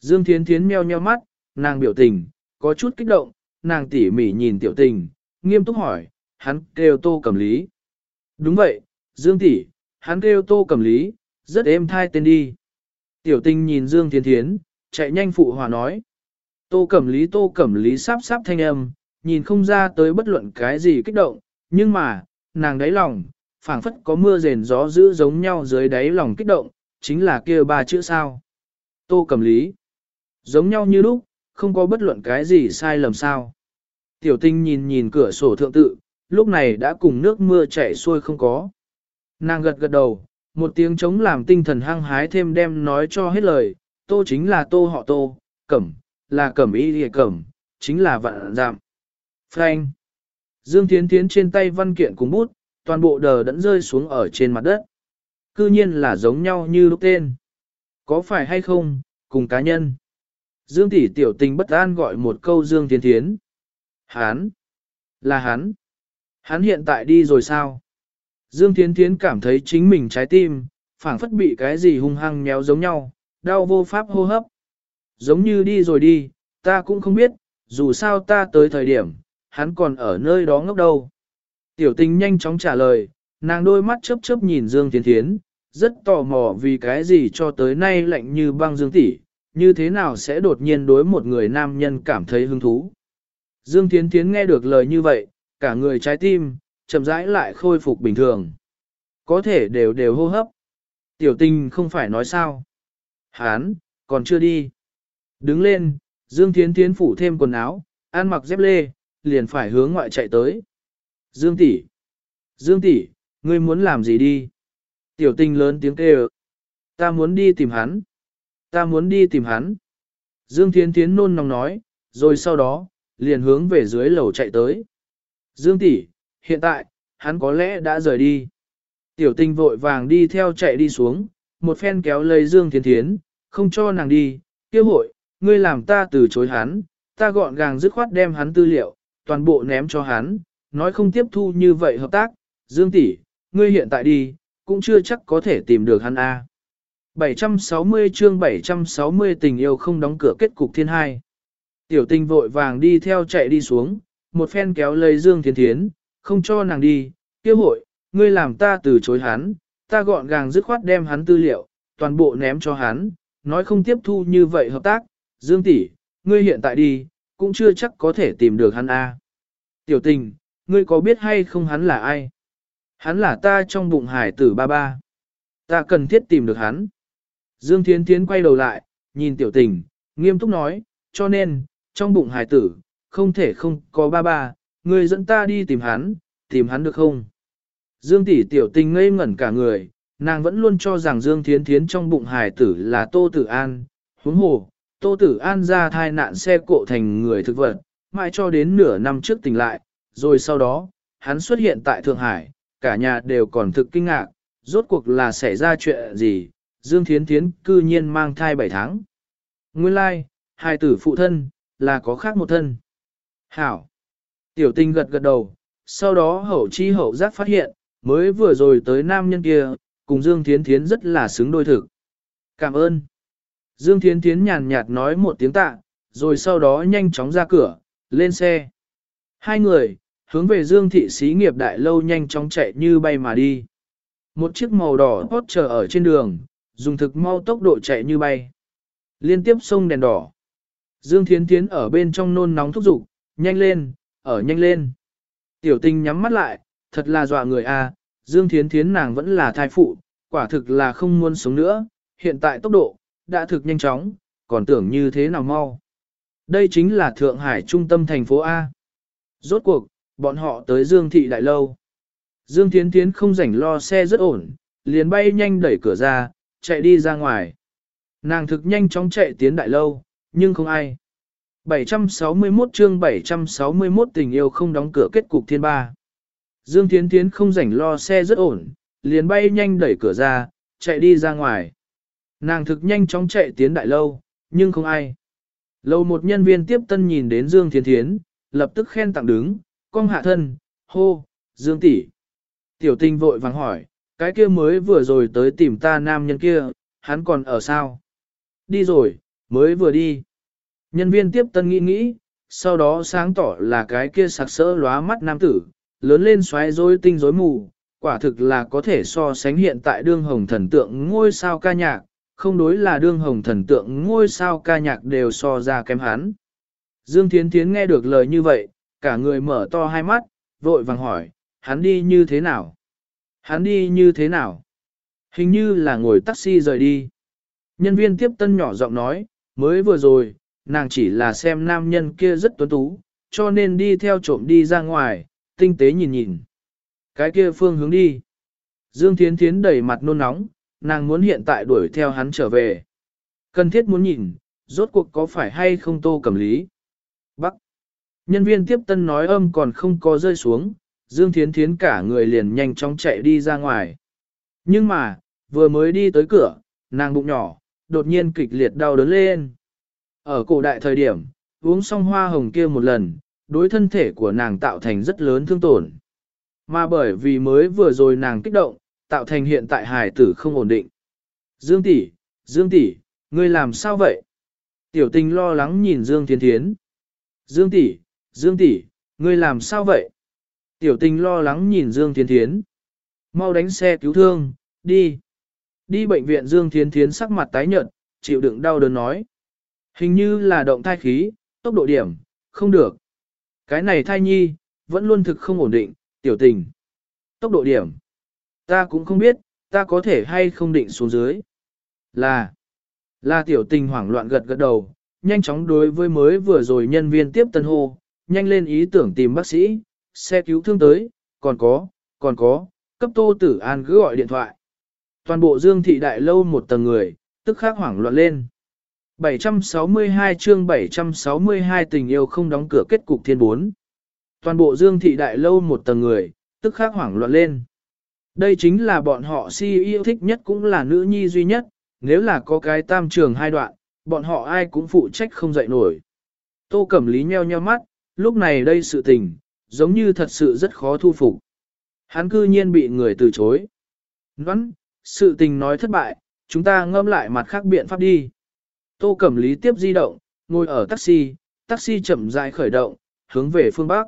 A: Dương Thiến Thiến meo nheo mắt, nàng biểu tình, có chút kích động, nàng tỉ mỉ nhìn tiểu tình, nghiêm túc hỏi, hắn kêu tô cầm lý. Đúng vậy, Dương tỷ, hắn kêu tô cầm lý, rất êm thai tên đi. Tiểu Tinh nhìn Dương Thiên Thiến, chạy nhanh phụ hòa nói. Tô cẩm lý tô cẩm lý sắp sắp thanh âm, nhìn không ra tới bất luận cái gì kích động, nhưng mà, nàng đáy lòng, phảng phất có mưa rền gió dữ giống nhau dưới đáy lòng kích động, chính là kia ba chữ sao. Tô Cẩm Lý. Giống nhau như lúc, không có bất luận cái gì sai lầm sao. Tiểu tinh nhìn nhìn cửa sổ thượng tự, lúc này đã cùng nước mưa chảy xuôi không có. Nàng gật gật đầu, một tiếng chống làm tinh thần hăng hái thêm đem nói cho hết lời, tô chính là tô họ tô, cẩm, là cẩm y lìa cẩm, chính là vạn giảm. Frank. Dương Thiến Thiến trên tay văn kiện cùng bút, toàn bộ đờ đẫn rơi xuống ở trên mặt đất. Cư nhiên là giống nhau như lúc tên. Có phải hay không, cùng cá nhân. Dương tỷ tiểu tình bất an gọi một câu Dương Thiến Thiến. Hán. Là hắn. Hắn hiện tại đi rồi sao? Dương Thiến Thiến cảm thấy chính mình trái tim, phảng phất bị cái gì hung hăng méo giống nhau, đau vô pháp hô hấp. Giống như đi rồi đi, ta cũng không biết, dù sao ta tới thời điểm, hắn còn ở nơi đó ngốc đâu. Tiểu tình nhanh chóng trả lời, nàng đôi mắt chớp chớp nhìn Dương Thiến Thiến, rất tò mò vì cái gì cho tới nay lạnh như băng Dương tỷ, như thế nào sẽ đột nhiên đối một người nam nhân cảm thấy hứng thú. Dương Thiến Thiến nghe được lời như vậy, cả người trái tim, chậm rãi lại khôi phục bình thường. Có thể đều đều hô hấp. Tiểu tình không phải nói sao. Hán, còn chưa đi. Đứng lên, Dương Thiến Thiến phủ thêm quần áo, ăn mặc dép lê, liền phải hướng ngoại chạy tới. Dương tỷ, Dương tỷ, ngươi muốn làm gì đi? Tiểu tình lớn tiếng kêu. Ta muốn đi tìm hắn. Ta muốn đi tìm hắn. Dương Thiến Thiến nôn nóng nói, rồi sau đó, liền hướng về dưới lầu chạy tới. Dương tỷ, hiện tại, hắn có lẽ đã rời đi. Tiểu tình vội vàng đi theo chạy đi xuống, một phen kéo lấy Dương Thiến Thiến, không cho nàng đi, kêu hội, ngươi làm ta từ chối hắn, ta gọn gàng dứt khoát đem hắn tư liệu, toàn bộ ném cho hắn, nói không tiếp thu như vậy hợp tác, Dương tỷ, ngươi hiện tại đi, cũng chưa chắc có thể tìm được hắn A. 760 chương 760 tình yêu không đóng cửa kết cục thiên hai. Tiểu tình vội vàng đi theo chạy đi xuống, một phen kéo lấy Dương Thiên Thiến, không cho nàng đi, kêu hội, ngươi làm ta từ chối hắn, ta gọn gàng dứt khoát đem hắn tư liệu, toàn bộ ném cho hắn, nói không tiếp thu như vậy hợp tác, Dương tỷ, ngươi hiện tại đi, cũng chưa chắc có thể tìm được hắn a. Tiểu tình, ngươi có biết hay không hắn là ai? Hắn là ta trong bụng hải tử ba ba. Ta cần thiết tìm được hắn. Dương Thiến Thiến quay đầu lại, nhìn tiểu tình, nghiêm túc nói, cho nên, trong bụng hải tử, không thể không có ba ba, ngươi dẫn ta đi tìm hắn, tìm hắn được không? Dương tỷ tiểu tình ngây ngẩn cả người, nàng vẫn luôn cho rằng Dương Thiến Thiến trong bụng hải tử là Tô Tử An, huống hồ, Tô Tử An ra thai nạn xe cộ thành người thực vật, mãi cho đến nửa năm trước tỉnh lại, rồi sau đó, hắn xuất hiện tại Thượng Hải, cả nhà đều còn thực kinh ngạc, rốt cuộc là xảy ra chuyện gì, Dương Thiến Thiến cư nhiên mang thai 7 tháng. Nguyên lai, like, hài tử phụ thân, là có khác một thân. Hảo. Tiểu tinh gật gật đầu, sau đó hậu chi hậu giác phát hiện, mới vừa rồi tới nam nhân kia, cùng Dương Thiến Thiến rất là xứng đôi thực. Cảm ơn. Dương Thiến Thiến nhàn nhạt nói một tiếng tạ, rồi sau đó nhanh chóng ra cửa, lên xe. Hai người, hướng về Dương Thị xí nghiệp đại lâu nhanh chóng chạy như bay mà đi. Một chiếc màu đỏ hốt chờ ở trên đường, dùng thực mau tốc độ chạy như bay. Liên tiếp sông đèn đỏ. Dương Thiến Thiến ở bên trong nôn nóng thúc giục, nhanh lên, ở nhanh lên. Tiểu tinh nhắm mắt lại, thật là dọa người a. Dương Thiến Thiến nàng vẫn là thai phụ, quả thực là không muốn sống nữa, hiện tại tốc độ, đã thực nhanh chóng, còn tưởng như thế nào mau. Đây chính là Thượng Hải trung tâm thành phố A. Rốt cuộc, bọn họ tới Dương Thị Đại Lâu. Dương Thiến Thiến không rảnh lo xe rất ổn, liền bay nhanh đẩy cửa ra, chạy đi ra ngoài. Nàng thực nhanh chóng chạy tiến Đại Lâu, nhưng không ai. 761 chương 761 tình yêu không đóng cửa kết cục thiên ba. Dương Thiến Thiến không rảnh lo xe rất ổn, liền bay nhanh đẩy cửa ra, chạy đi ra ngoài. Nàng thực nhanh chóng chạy tiến đại lâu, nhưng không ai. Lâu một nhân viên tiếp tân nhìn đến Dương Thiến Thiến, lập tức khen tặng đứng, cong hạ thân, hô, Dương tỷ. Tiểu tinh vội vàng hỏi, cái kia mới vừa rồi tới tìm ta nam nhân kia, hắn còn ở sao? Đi rồi, mới vừa đi. Nhân viên tiếp tân nghĩ nghĩ, sau đó sáng tỏ là cái kia sặc sỡ lóa mắt nam tử, lớn lên xoáy rối tinh rối mù, quả thực là có thể so sánh hiện tại đương hồng thần tượng ngôi sao ca nhạc, không đối là đương hồng thần tượng ngôi sao ca nhạc đều so ra kém hắn. Dương Thiến Thiến nghe được lời như vậy, cả người mở to hai mắt, vội vàng hỏi, hắn đi như thế nào? Hắn đi như thế nào? Hình như là ngồi taxi rời đi. Nhân viên tiếp tân nhỏ giọng nói, mới vừa rồi, nàng chỉ là xem nam nhân kia rất tuấn tú, cho nên đi theo trộm đi ra ngoài, tinh tế nhìn nhìn. Cái kia phương hướng đi. Dương Thiến Thiến đẩy mặt nôn nóng, nàng muốn hiện tại đuổi theo hắn trở về. Cần thiết muốn nhìn, rốt cuộc có phải hay không tô cầm lý. Bắc. Nhân viên tiếp tân nói âm còn không có rơi xuống, Dương Thiến Thiến cả người liền nhanh chóng chạy đi ra ngoài. Nhưng mà, vừa mới đi tới cửa, nàng bụng nhỏ, đột nhiên kịch liệt đau đớn lên. Ở cổ đại thời điểm, uống xong hoa hồng kia một lần, đối thân thể của nàng tạo thành rất lớn thương tổn. Mà bởi vì mới vừa rồi nàng kích động, tạo thành hiện tại hài tử không ổn định. Dương tỷ, Dương tỷ, ngươi làm sao vậy? Tiểu tình lo lắng nhìn Dương Thiên Thiến. Dương tỷ, Dương tỷ, ngươi làm sao vậy? Tiểu tình lo lắng nhìn Dương Thiên Thiến. Mau đánh xe cứu thương, đi. Đi bệnh viện Dương Thiên Thiến sắc mặt tái nhợt, chịu đựng đau đớn nói. Hình như là động thai khí, tốc độ điểm, không được. Cái này thai nhi, vẫn luôn thực không ổn định, tiểu tình. Tốc độ điểm. Ta cũng không biết, ta có thể hay không định xuống dưới. Là, là tiểu tình hoảng loạn gật gật đầu, nhanh chóng đối với mới vừa rồi nhân viên tiếp tân hô, nhanh lên ý tưởng tìm bác sĩ, xe cứu thương tới, còn có, còn có, cấp tô tử an cứ gọi điện thoại. Toàn bộ dương thị đại lâu một tầng người, tức khắc hoảng loạn lên. 762 chương 762 tình yêu không đóng cửa kết cục thiên bốn. Toàn bộ dương thị đại lâu một tầng người, tức khắc hoảng loạn lên. Đây chính là bọn họ si yêu thích nhất cũng là nữ nhi duy nhất, nếu là có cái tam trường hai đoạn, bọn họ ai cũng phụ trách không dậy nổi. Tô Cẩm Lý nheo nheo mắt, lúc này đây sự tình, giống như thật sự rất khó thu phục. Hắn cư nhiên bị người từ chối. Ngoãn, sự tình nói thất bại, chúng ta ngâm lại mặt khác biện pháp đi. Tô Cẩm Lý tiếp di động, ngồi ở taxi, taxi chậm rãi khởi động, hướng về phương Bắc.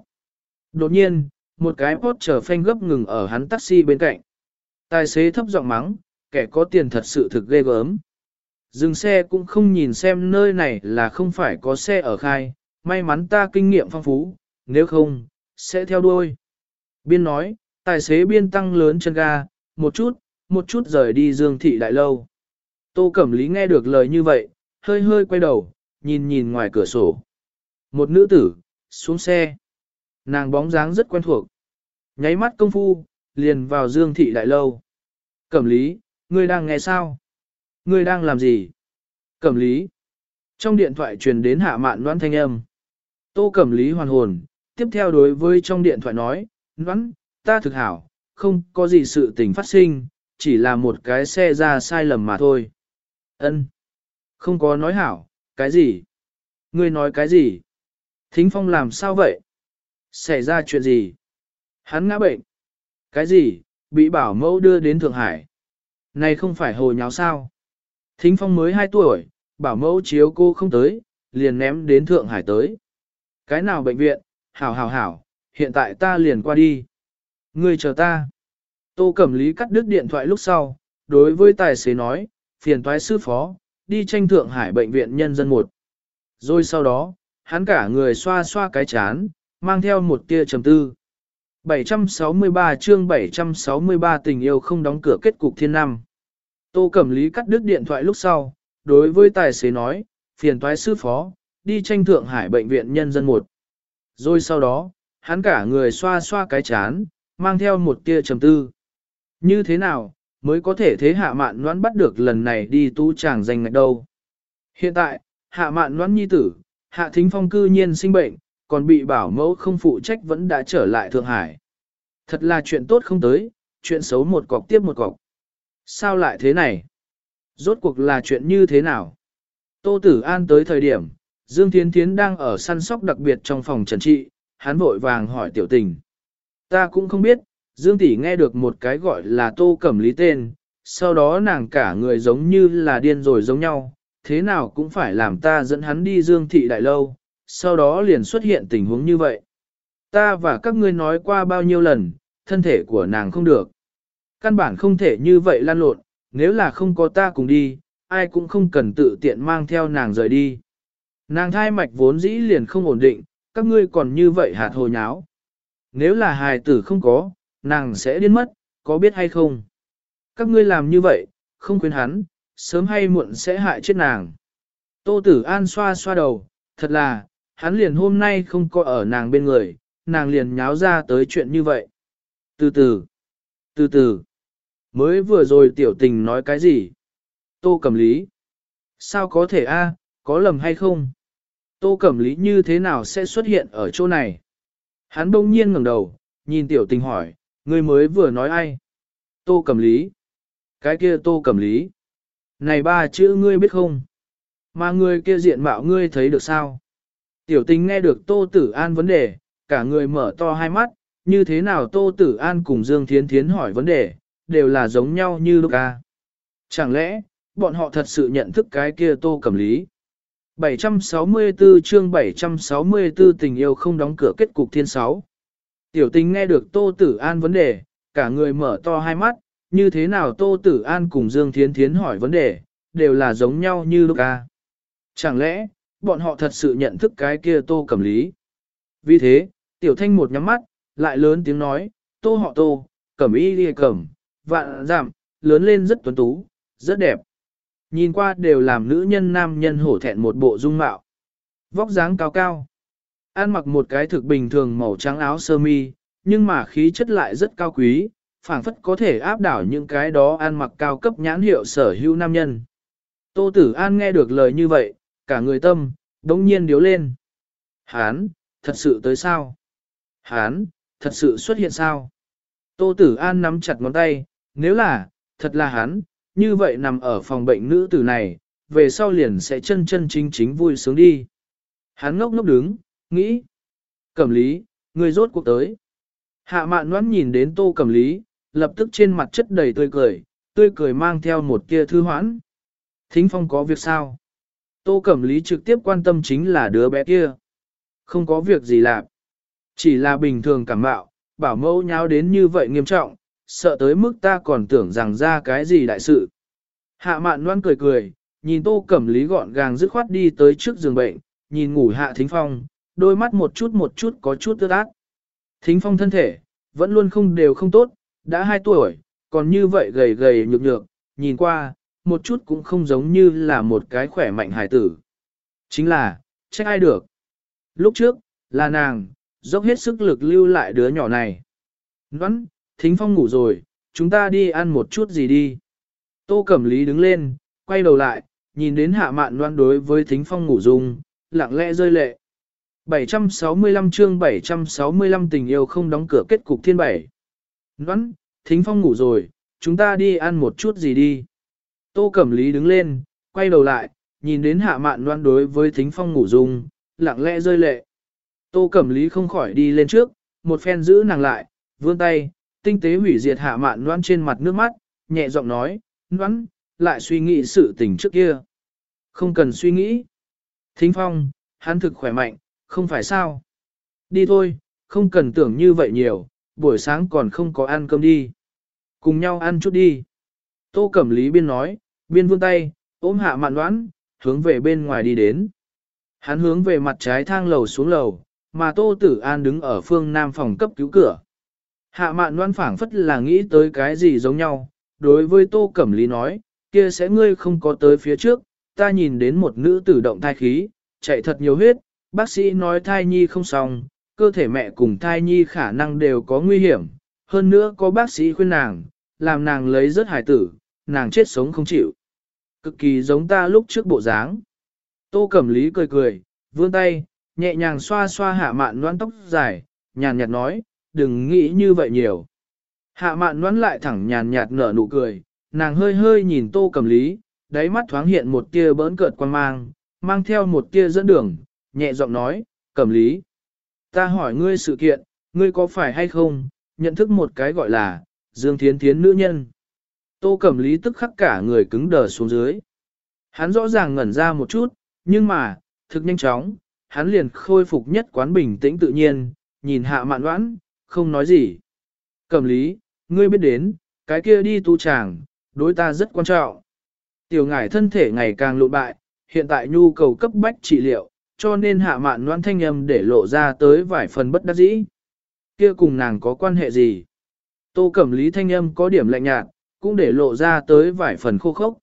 A: Đột nhiên, một cái Porsche phanh gấp ngừng ở hắn taxi bên cạnh. Tài xế thấp giọng mắng, kẻ có tiền thật sự thực ghê gớm. Dừng xe cũng không nhìn xem nơi này là không phải có xe ở khai, may mắn ta kinh nghiệm phong phú, nếu không, sẽ theo đuôi. Biên nói, tài xế biên tăng lớn chân ga, một chút, một chút rời đi dương thị đại lâu. Tô Cẩm Lý nghe được lời như vậy, hơi hơi quay đầu, nhìn nhìn ngoài cửa sổ. Một nữ tử, xuống xe. Nàng bóng dáng rất quen thuộc. Nháy mắt công phu, liền vào dương thị đại lâu. Cẩm lý, ngươi đang nghe sao? Ngươi đang làm gì? Cẩm lý. Trong điện thoại truyền đến hạ mạn đoán thanh âm. Tô cẩm lý hoàn hồn, tiếp theo đối với trong điện thoại nói, đoán, ta thực hảo, không có gì sự tình phát sinh, chỉ là một cái xe ra sai lầm mà thôi. Ân, không có nói hảo, cái gì? Ngươi nói cái gì? Thính phong làm sao vậy? Xảy ra chuyện gì? Hắn ngã bệnh. Cái gì? Bị bảo mẫu đưa đến Thượng Hải. Này không phải hồ nháo sao? Thính phong mới 2 tuổi, bảo mẫu chiếu cô không tới, liền ném đến Thượng Hải tới. Cái nào bệnh viện? Hảo hảo hảo, hiện tại ta liền qua đi. Ngươi chờ ta. Tô Cẩm Lý cắt đứt điện thoại lúc sau, đối với tài xế nói, phiền toái sư phó, đi tranh Thượng Hải bệnh viện nhân dân một. Rồi sau đó, hắn cả người xoa xoa cái chán, mang theo một tia trầm tư. 763 chương 763 tình yêu không đóng cửa kết cục thiên năm. Tô Cẩm Lý cắt đứt điện thoại lúc sau, đối với tài xế nói, phiền toái sư phó, đi tranh Thượng Hải bệnh viện nhân dân một. Rồi sau đó, hắn cả người xoa xoa cái chán, mang theo một tia trầm tư. Như thế nào, mới có thể thế hạ mạn noãn bắt được lần này đi tu chàng danh ngạch đâu. Hiện tại, hạ mạn noãn nhi tử, hạ thính phong cư nhiên sinh bệnh, còn bị bảo mẫu không phụ trách vẫn đã trở lại Thượng Hải. Thật là chuyện tốt không tới, chuyện xấu một cọc tiếp một cọc. Sao lại thế này? Rốt cuộc là chuyện như thế nào? Tô Tử An tới thời điểm, Dương Thiến Thiến đang ở săn sóc đặc biệt trong phòng trần trị, hắn vội vàng hỏi tiểu tình. Ta cũng không biết, Dương Tỷ nghe được một cái gọi là Tô Cẩm Lý tên, sau đó nàng cả người giống như là điên rồi giống nhau, thế nào cũng phải làm ta dẫn hắn đi Dương Thị Đại Lâu, sau đó liền xuất hiện tình huống như vậy. Ta và các ngươi nói qua bao nhiêu lần, thân thể của nàng không được. Căn bản không thể như vậy lan lộn, nếu là không có ta cùng đi, ai cũng không cần tự tiện mang theo nàng rời đi. Nàng thai mạch vốn dĩ liền không ổn định, các ngươi còn như vậy hạt hồ nháo. Nếu là hài tử không có, nàng sẽ điên mất, có biết hay không? Các ngươi làm như vậy, không khuyên hắn, sớm hay muộn sẽ hại chết nàng. Tô Tử An xoa xoa đầu, thật là, hắn liền hôm nay không có ở nàng bên người, nàng liền nháo ra tới chuyện như vậy. Từ từ, từ từ, mới vừa rồi tiểu tình nói cái gì? Tô Cẩm Lý. Sao có thể a? có lầm hay không? Tô Cẩm Lý như thế nào sẽ xuất hiện ở chỗ này? Hắn bỗng nhiên ngẩng đầu, nhìn tiểu tình hỏi, ngươi mới vừa nói ai? Tô Cẩm Lý. Cái kia Tô Cẩm Lý. Này ba chữ ngươi biết không? Mà ngươi kia diện mạo ngươi thấy được sao? Tiểu tình nghe được Tô Tử An vấn đề, cả người mở to hai mắt, như thế nào Tô Tử An cùng Dương Thiến Thiến hỏi vấn đề, đều là giống nhau như lúc ca. Chẳng lẽ, bọn họ thật sự nhận thức cái kia Tô Cẩm Lý? 764 chương 764 tình yêu không đóng cửa kết cục thiên sáu. Tiểu tình nghe được Tô Tử An vấn đề, cả người mở to hai mắt, như thế nào Tô Tử An cùng Dương Thiến Thiến hỏi vấn đề, đều là giống nhau như lúc ca. Chẳng lẽ, bọn họ thật sự nhận thức cái kia Tô Cẩm Lý? Vì thế, Tiểu Thanh một nhắm mắt, lại lớn tiếng nói, Tô họ Tô, Cẩm y đi cẩm, vạn giảm, lớn lên rất tuấn tú, rất đẹp. Nhìn qua đều làm nữ nhân nam nhân hổ thẹn một bộ dung mạo. Vóc dáng cao cao. Ăn mặc một cái thực bình thường màu trắng áo sơ mi, nhưng mà khí chất lại rất cao quý, phảng phất có thể áp đảo những cái đó ăn mặc cao cấp nhãn hiệu sở hữu nam nhân. Tô Tử An nghe được lời như vậy, cả người tâm, đống nhiên điếu lên. Hán, thật sự tới sao? Hán, thật sự xuất hiện sao? Tô Tử An nắm chặt ngón tay, nếu là, thật là hắn, như vậy nằm ở phòng bệnh nữ tử này, về sau liền sẽ chân chân chính chính vui sướng đi. Hắn ngốc ngốc đứng, nghĩ. Cẩm lý, người rốt cuộc tới. Hạ mạn noãn nhìn đến tô cẩm lý, lập tức trên mặt chất đầy tươi cười, tươi cười mang theo một kia thư hoãn. Thính phong có việc sao? Tô cẩm lý trực tiếp quan tâm chính là đứa bé kia. Không có việc gì làm. Chỉ là bình thường cảm mạo, bảo mẫu nháo đến như vậy nghiêm trọng, sợ tới mức ta còn tưởng rằng ra cái gì đại sự. Hạ mạn loan cười cười, nhìn tô cẩm lý gọn gàng dứt khoát đi tới trước giường bệnh, nhìn ngủ hạ thính phong, đôi mắt một chút một chút có chút tước ác. Thính phong thân thể, vẫn luôn không đều không tốt, đã 2 tuổi, còn như vậy gầy gầy nhược nhược, nhìn qua, một chút cũng không giống như là một cái khỏe mạnh hài tử. Chính là, trách ai được. Lúc trước, là nàng, dốc hết sức lực lưu lại đứa nhỏ này. Ngoãn, thính phong ngủ rồi, chúng ta đi ăn một chút gì đi. Tô Cẩm Lý đứng lên, quay đầu lại, nhìn đến hạ mạn loan đối với thính phong ngủ dung, lặng lẽ rơi lệ. 765 chương 765 tình yêu không đóng cửa kết cục thiên bảy. Ngoãn, thính phong ngủ rồi, chúng ta đi ăn một chút gì đi. Tô Cẩm Lý đứng lên, quay đầu lại, nhìn đến hạ mạn loan đối với thính phong ngủ dung, lặng lẽ rơi lệ. Tô Cẩm Lý không khỏi đi lên trước, một phen giữ nàng lại, vươn tay, tinh tế hủy diệt hạ mạn loan trên mặt nước mắt, nhẹ giọng nói, noãn, lại suy nghĩ sự tình trước kia. Không cần suy nghĩ. Thính phong, hắn thực khỏe mạnh, không phải sao. Đi thôi, không cần tưởng như vậy nhiều, buổi sáng còn không có ăn cơm đi. Cùng nhau ăn chút đi. Tô Cẩm Lý biên nói, biên vươn tay, ôm hạ mạn đoán, hướng về bên ngoài đi đến. Hắn hướng về mặt trái thang lầu xuống lầu, mà Tô Tử An đứng ở phương nam phòng cấp cứu cửa. Hạ mạn đoán phảng phất là nghĩ tới cái gì giống nhau, đối với Tô Cẩm Lý nói, kia sẽ ngươi không có tới phía trước, ta nhìn đến một nữ tử động thai khí, chạy thật nhiều huyết, bác sĩ nói thai nhi không xong, cơ thể mẹ cùng thai nhi khả năng đều có nguy hiểm, hơn nữa có bác sĩ khuyên nàng, làm nàng lấy rất hải tử, nàng chết sống không chịu. Cực kỳ giống ta lúc trước bộ dáng. Tô Cẩm Lý cười cười, vươn tay, nhẹ nhàng xoa xoa hạ mạn noan tóc dài, nhàn nhạt nói, đừng nghĩ như vậy nhiều. Hạ mạn noan lại thẳng nhàn nhạt nở nụ cười, nàng hơi hơi nhìn tô Cẩm lý, đáy mắt thoáng hiện một tia bỡn cợt quan mang, mang theo một tia dẫn đường, nhẹ giọng nói, cẩm lý. Ta hỏi ngươi sự kiện, ngươi có phải hay không, nhận thức một cái gọi là, Dương Thiến Thiến nữ nhân. Tô Cẩm Lý tức khắc cả người cứng đờ xuống dưới. Hắn rõ ràng ngẩn ra một chút, nhưng mà, thực nhanh chóng, hắn liền khôi phục nhất quán bình tĩnh tự nhiên, nhìn hạ mạn đoán, không nói gì. Cẩm Lý, ngươi biết đến, cái kia đi tu tràng, đối ta rất quan trọng. Tiểu ngải thân thể ngày càng lộ bại, hiện tại nhu cầu cấp bách trị liệu, cho nên hạ mạn noan thanh âm để lộ ra tới vài phần bất đắc dĩ. Kia cùng nàng có quan hệ gì? Tô Cẩm Lý thanh âm có điểm lạnh nhạt, cũng để lộ ra tới vài phần khô khốc.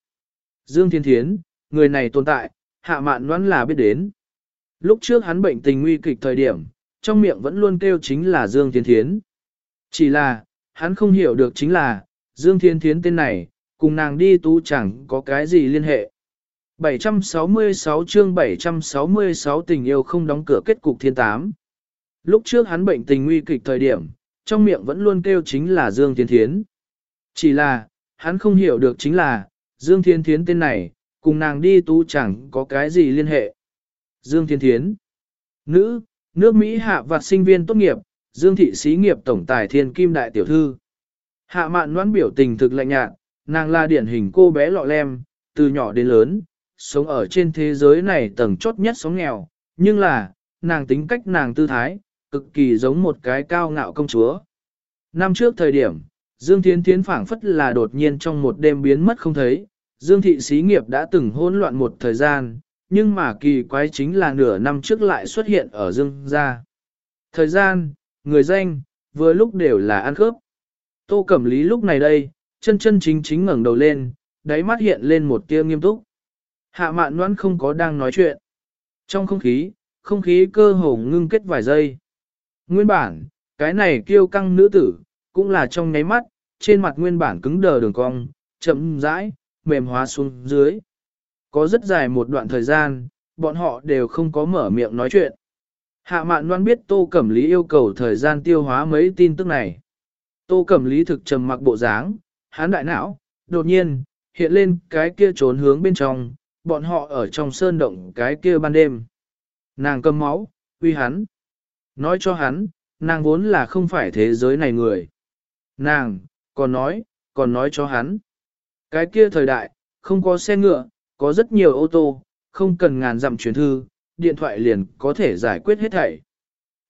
A: Dương Thiên Thiến, người này tồn tại, hạ mạn noan là biết đến. Lúc trước hắn bệnh tình nguy kịch thời điểm, trong miệng vẫn luôn kêu chính là Dương Thiên Thiến. Chỉ là, hắn không hiểu được chính là, Dương Thiên Thiến tên này, cùng nàng đi tu chẳng có cái gì liên hệ. 766 chương 766 tình yêu không đóng cửa kết cục thiên tám. Lúc trước hắn bệnh tình nguy kịch thời điểm, trong miệng vẫn luôn kêu chính là Dương Thiên Thiến. Chỉ là, hắn không hiểu được chính là, Dương Thiên Thiến tên này, cùng nàng đi tu chẳng có cái gì liên hệ. Dương Thiên Thiến Nữ, nước Mỹ hạ vạt sinh viên tốt nghiệp, Dương Thị Xí nghiệp Tổng tài Thiên Kim Đại Tiểu Thư. Hạ mạn noan biểu tình thực lạnh nhạt, nàng là điển hình cô bé lọ lem, từ nhỏ đến lớn, sống ở trên thế giới này tầng chốt nhất sống nghèo, nhưng là, nàng tính cách nàng tư thái, cực kỳ giống một cái cao ngạo công chúa. Năm trước thời điểm, Dương Thiến Thiến phảng phất là đột nhiên trong một đêm biến mất không thấy, Dương Thị Xí nghiệp đã từng hỗn loạn một thời gian, nhưng mà kỳ quái chính là nửa năm trước lại xuất hiện ở Dương gia. Thời gian, người danh, vừa lúc đều là ăn khớp. Tô Cẩm Lý lúc này đây, chân chân chính chính ngẩng đầu lên, đáy mắt hiện lên một tia nghiêm túc. Hạ mạn noan không có đang nói chuyện. Trong không khí, không khí cơ hồ ngưng kết vài giây. Nguyên bản, cái này kiêu căng nữ tử, cũng là trong nháy mắt, trên mặt nguyên bản cứng đờ đường cong, chậm rãi, mềm hóa xuống dưới. Có rất dài một đoạn thời gian, bọn họ đều không có mở miệng nói chuyện. Hạ mạn loan biết Tô Cẩm Lý yêu cầu thời gian tiêu hóa mấy tin tức này. Tô Cẩm Lý thực trầm mặc bộ dáng, hán đại não, đột nhiên, hiện lên cái kia trốn hướng bên trong, bọn họ ở trong sơn động cái kia ban đêm. Nàng cầm máu, uy hắn. Nói cho hắn, nàng vốn là không phải thế giới này người. Nàng, còn nói, còn nói cho hắn. Cái kia thời đại, không có xe ngựa, có rất nhiều ô tô, không cần ngàn dặm chuyển thư, điện thoại liền có thể giải quyết hết thảy.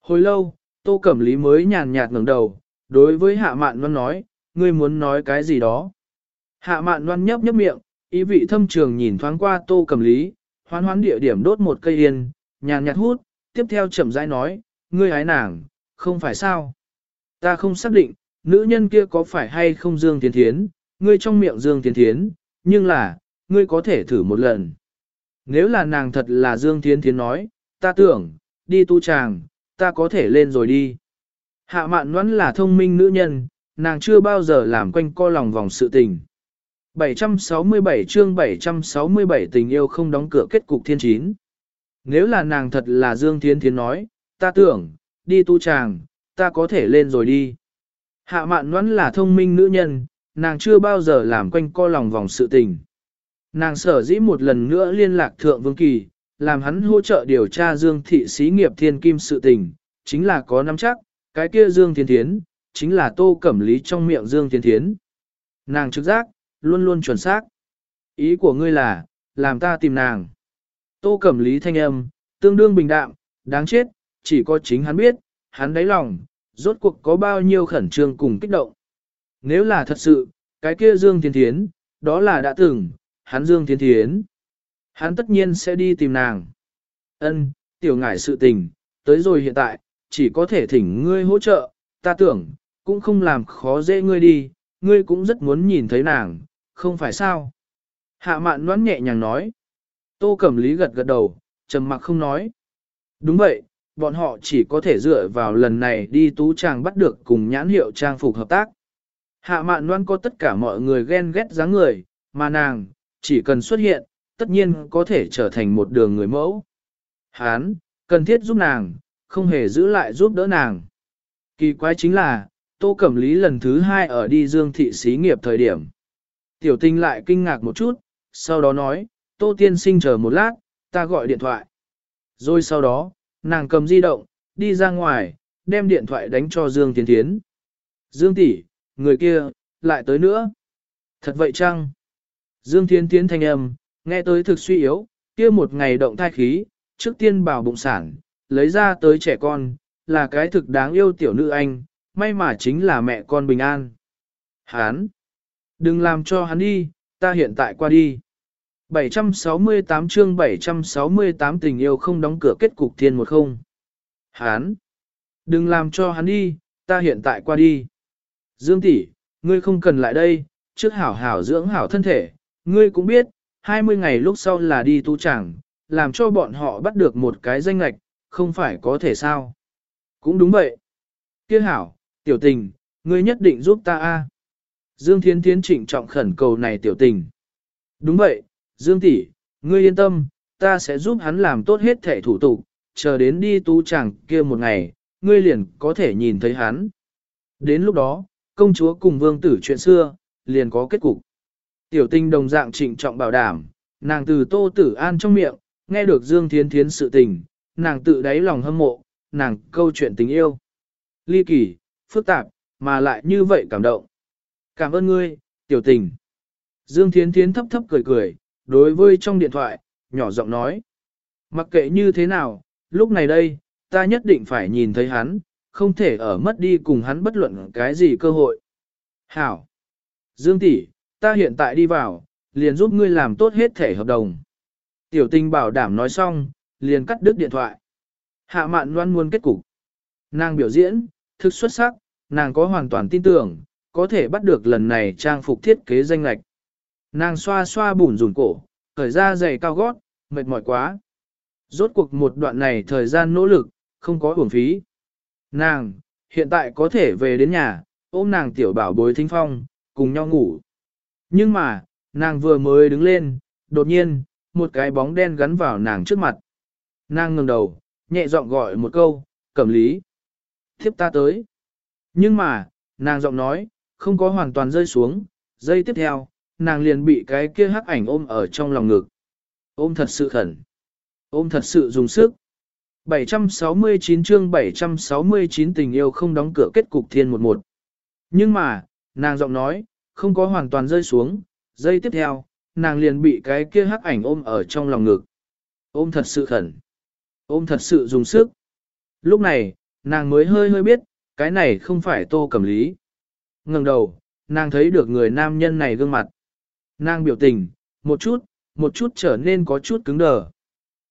A: Hồi lâu, Tô Cẩm Lý mới nhàn nhạt ngẩng đầu, đối với Hạ Mạn Loan nói, ngươi muốn nói cái gì đó. Hạ Mạn Loan nhấp nhấp miệng, ý vị thâm trường nhìn thoáng qua Tô cầm Lý, hoán hoán địa điểm đốt một cây yên, nhàn nhạt hút, tiếp theo chậm rãi nói, ngươi hái nàng, không phải sao. Ta không xác định, nữ nhân kia có phải hay không Dương Tiến Thiến, ngươi trong miệng Dương Tiến Thiến, nhưng là, ngươi có thể thử một lần. Nếu là nàng thật là Dương Tiến Thiến nói, ta tưởng, đi tu tràng, ta có thể lên rồi đi. Hạ mạn nhoắn là thông minh nữ nhân, nàng chưa bao giờ làm quanh co lòng vòng sự tình. 767 chương 767 tình yêu không đóng cửa kết cục thiên chín. Nếu là nàng thật là Dương thiên Thiến nói, ta tưởng, đi tu chàng ta có thể lên rồi đi. Hạ mạn ngoãn là thông minh nữ nhân, nàng chưa bao giờ làm quanh co lòng vòng sự tình. Nàng sở dĩ một lần nữa liên lạc thượng vương kỳ, làm hắn hỗ trợ điều tra Dương thị xí nghiệp thiên kim sự tình, chính là có nắm chắc, cái kia Dương Thiên Thiến, chính là tô cẩm lý trong miệng Dương Thiên Thiến. Nàng trực giác, luôn luôn chuẩn xác. Ý của ngươi là, làm ta tìm nàng. Tô cẩm lý thanh âm, tương đương bình đạm, đáng chết, chỉ có chính hắn biết, hắn đáy lòng, rốt cuộc có bao nhiêu khẩn trương cùng kích động. Nếu là thật sự, cái kia Dương Thiên Thiến, đó là đã từng, hắn Dương Thiên Thiến. Hắn tất nhiên sẽ đi tìm nàng. Ân, tiểu ngải sự tình, tới rồi hiện tại, chỉ có thể thỉnh ngươi hỗ trợ, ta tưởng, cũng không làm khó dễ ngươi đi, ngươi cũng rất muốn nhìn thấy nàng, không phải sao? Hạ mạn đoán nhẹ nhàng nói. Tô Cẩm Lý gật gật đầu, trầm mặc không nói. Đúng vậy, bọn họ chỉ có thể dựa vào lần này đi tú trang bắt được cùng nhãn hiệu trang phục hợp tác. Hạ mạn đoán có tất cả mọi người ghen ghét dáng người, mà nàng, chỉ cần xuất hiện, tất nhiên có thể trở thành một đường người mẫu. Hán, cần thiết giúp nàng, không hề giữ lại giúp đỡ nàng. Kỳ quái chính là, Tô Cẩm Lý lần thứ hai ở đi dương thị xí nghiệp thời điểm. Tiểu tinh lại kinh ngạc một chút, sau đó nói, Tô Tiên sinh chờ một lát, ta gọi điện thoại. Rồi sau đó, nàng cầm di động, đi ra ngoài, đem điện thoại đánh cho Dương Tiến Tiến. Dương tỷ, người kia, lại tới nữa. Thật vậy chăng? Dương Tiến Tiến thanh âm, nghe tới thực suy yếu, kia một ngày động thai khí, trước tiên bảo bụng sản, lấy ra tới trẻ con, là cái thực đáng yêu tiểu nữ anh, may mà chính là mẹ con bình an. Hán! Đừng làm cho hắn đi, ta hiện tại qua đi. 768 chương 768 tình yêu không đóng cửa kết cục thiên một không. Hán! Đừng làm cho hắn đi, ta hiện tại qua đi. Dương tỷ, ngươi không cần lại đây, trước hảo hảo dưỡng hảo thân thể, ngươi cũng biết, 20 ngày lúc sau là đi tu chẳng, làm cho bọn họ bắt được một cái danh lạch, không phải có thể sao. Cũng đúng vậy. Kia hảo, tiểu tình, ngươi nhất định giúp ta a. Dương Thiến Thiến trịnh trọng khẩn cầu này tiểu tình. Đúng vậy, Dương tỷ, ngươi yên tâm, ta sẽ giúp hắn làm tốt hết thể thủ tục, chờ đến đi tu chẳng kia một ngày, ngươi liền có thể nhìn thấy hắn. Đến lúc đó, công chúa cùng vương tử chuyện xưa, liền có kết cục. Tiểu tinh đồng dạng trịnh trọng bảo đảm, nàng từ tô tử an trong miệng, nghe được Dương Thiến Thiến sự tình, nàng tự đáy lòng hâm mộ, nàng câu chuyện tình yêu. Ly kỳ, phức tạp, mà lại như vậy cảm động. Cảm ơn ngươi, tiểu tình. Dương Thiến Thiến thấp thấp cười cười, đối với trong điện thoại, nhỏ giọng nói. Mặc kệ như thế nào, lúc này đây, ta nhất định phải nhìn thấy hắn, không thể ở mất đi cùng hắn bất luận cái gì cơ hội. Hảo! Dương tỷ, ta hiện tại đi vào, liền giúp ngươi làm tốt hết thể hợp đồng. Tiểu tình bảo đảm nói xong, liền cắt đứt điện thoại. Hạ mạn loan muôn kết cục. Nàng biểu diễn, thực xuất sắc, nàng có hoàn toàn tin tưởng, có thể bắt được lần này trang phục thiết kế danh lạch. Nàng xoa xoa bùn rùn cổ, khởi ra giày cao gót, mệt mỏi quá. Rốt cuộc một đoạn này thời gian nỗ lực, không có uổng phí. Nàng, hiện tại có thể về đến nhà, ôm nàng tiểu bảo bối thính phong, cùng nhau ngủ. Nhưng mà, nàng vừa mới đứng lên, đột nhiên, một cái bóng đen gắn vào nàng trước mặt. Nàng ngừng đầu, nhẹ giọng gọi một câu, cẩm lý. thiếp ta tới. Nhưng mà, nàng giọng nói, không có hoàn toàn rơi xuống, giây tiếp theo, nàng liền bị cái kia hắc ảnh ôm ở trong lòng ngực. Ôm thật sự khẩn. Ôm thật sự dùng sức. 769 chương 769 tình yêu không đóng cửa kết cục thiên một một. Nhưng mà, nàng giọng nói, không có hoàn toàn rơi xuống, giây tiếp theo, nàng liền bị cái kia hắc ảnh ôm ở trong lòng ngực. Ôm thật sự khẩn. Ôm thật sự dùng sức. Lúc này, nàng mới hơi hơi biết, cái này không phải tô cầm lý ngẩng đầu, nàng thấy được người nam nhân này gương mặt. Nàng biểu tình, một chút, một chút trở nên có chút cứng đờ.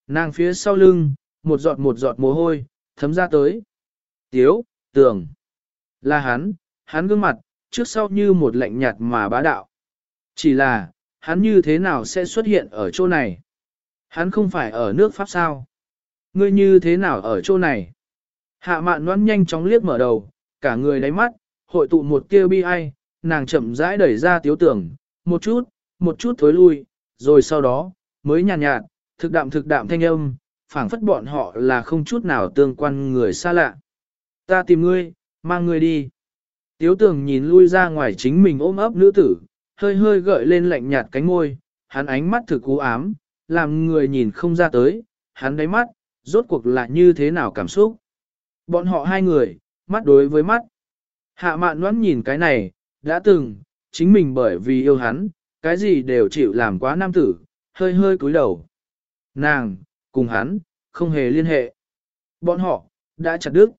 A: Nàng phía sau lưng, một giọt một giọt mồ hôi, thấm ra tới. Tiếu, tưởng, Là hắn, hắn gương mặt, trước sau như một lạnh nhạt mà bá đạo. Chỉ là, hắn như thế nào sẽ xuất hiện ở chỗ này? Hắn không phải ở nước Pháp sao? Ngươi như thế nào ở chỗ này? Hạ mạn noan nhanh chóng liếc mở đầu, cả người đáy mắt, hội tụ một tia bi ai, nàng chậm rãi đẩy ra tiếu tưởng, một chút, một chút thối lui, rồi sau đó, mới nhàn nhạt, nhạt, thực đạm thực đạm thanh âm, phảng phất bọn họ là không chút nào tương quan người xa lạ. Ta tìm ngươi, mang ngươi đi. Tiếu tưởng nhìn lui ra ngoài chính mình ôm ấp nữ tử, hơi hơi gợi lên lạnh nhạt cánh môi, hắn ánh mắt thực cú ám, làm người nhìn không ra tới, hắn đáy mắt, rốt cuộc là như thế nào cảm xúc. Bọn họ hai người, mắt đối với mắt. Hạ mạn đoán nhìn cái này, đã từng, chính mình bởi vì yêu hắn, cái gì đều chịu làm quá nam tử, hơi hơi cúi đầu. Nàng, cùng hắn, không hề liên hệ. Bọn họ, đã chặt đứt.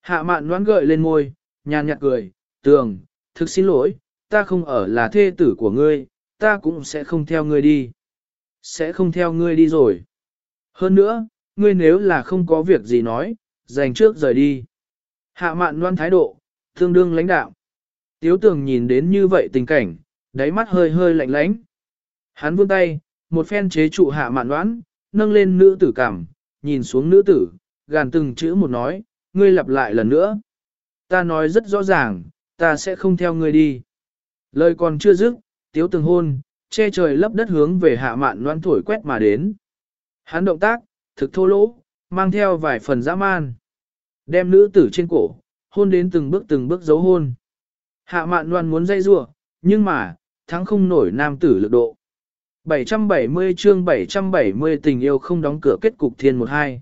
A: Hạ mạn đoán gợi lên môi, nhàn nhạt cười, tường, thực xin lỗi, ta không ở là thê tử của ngươi, ta cũng sẽ không theo ngươi đi. Sẽ không theo ngươi đi rồi. Hơn nữa, ngươi nếu là không có việc gì nói, dành trước rời đi. Hạ mạn Loan thái độ, tương đương lãnh đạo. Tiếu tường nhìn đến như vậy tình cảnh, đáy mắt hơi hơi lạnh lãnh. Hắn vươn tay, một phen chế trụ hạ mạn đoán, nâng lên nữ tử cảm, nhìn xuống nữ tử, gàn từng chữ một nói, ngươi lặp lại lần nữa. Ta nói rất rõ ràng, ta sẽ không theo ngươi đi. Lời còn chưa dứt, tiếu Tường hôn, che trời lấp đất hướng về hạ mạn đoán thổi quét mà đến. Hắn động tác, thực thô lỗ, mang theo vài phần dã man. Đem nữ tử trên cổ, hôn đến từng bước từng bước dấu hôn. Hạ mạn loan muốn dây rủa nhưng mà, thắng không nổi nam tử lực độ. 770 chương 770 tình yêu không đóng cửa kết cục thiên một hai.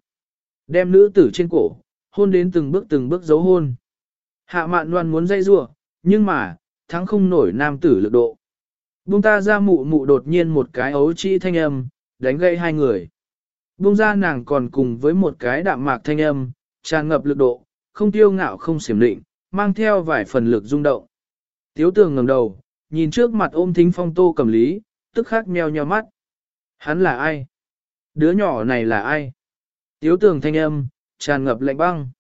A: Đem nữ tử trên cổ, hôn đến từng bước từng bước dấu hôn. Hạ mạn loan muốn dây rủa nhưng mà, thắng không nổi nam tử lực độ. Bung ta ra mụ mụ đột nhiên một cái ấu chi thanh âm, đánh gây hai người. Bung ra nàng còn cùng với một cái đạm mạc thanh âm, tràn ngập lực độ, không tiêu ngạo không xiểm định, mang theo vài phần lực rung động. Tiếu tường ngẩng đầu, nhìn trước mặt ôm thính phong tô cầm lý, tức khắc meo nheo mắt. Hắn là ai? Đứa nhỏ này là ai? Tiếu tường thanh âm, tràn ngập lạnh băng.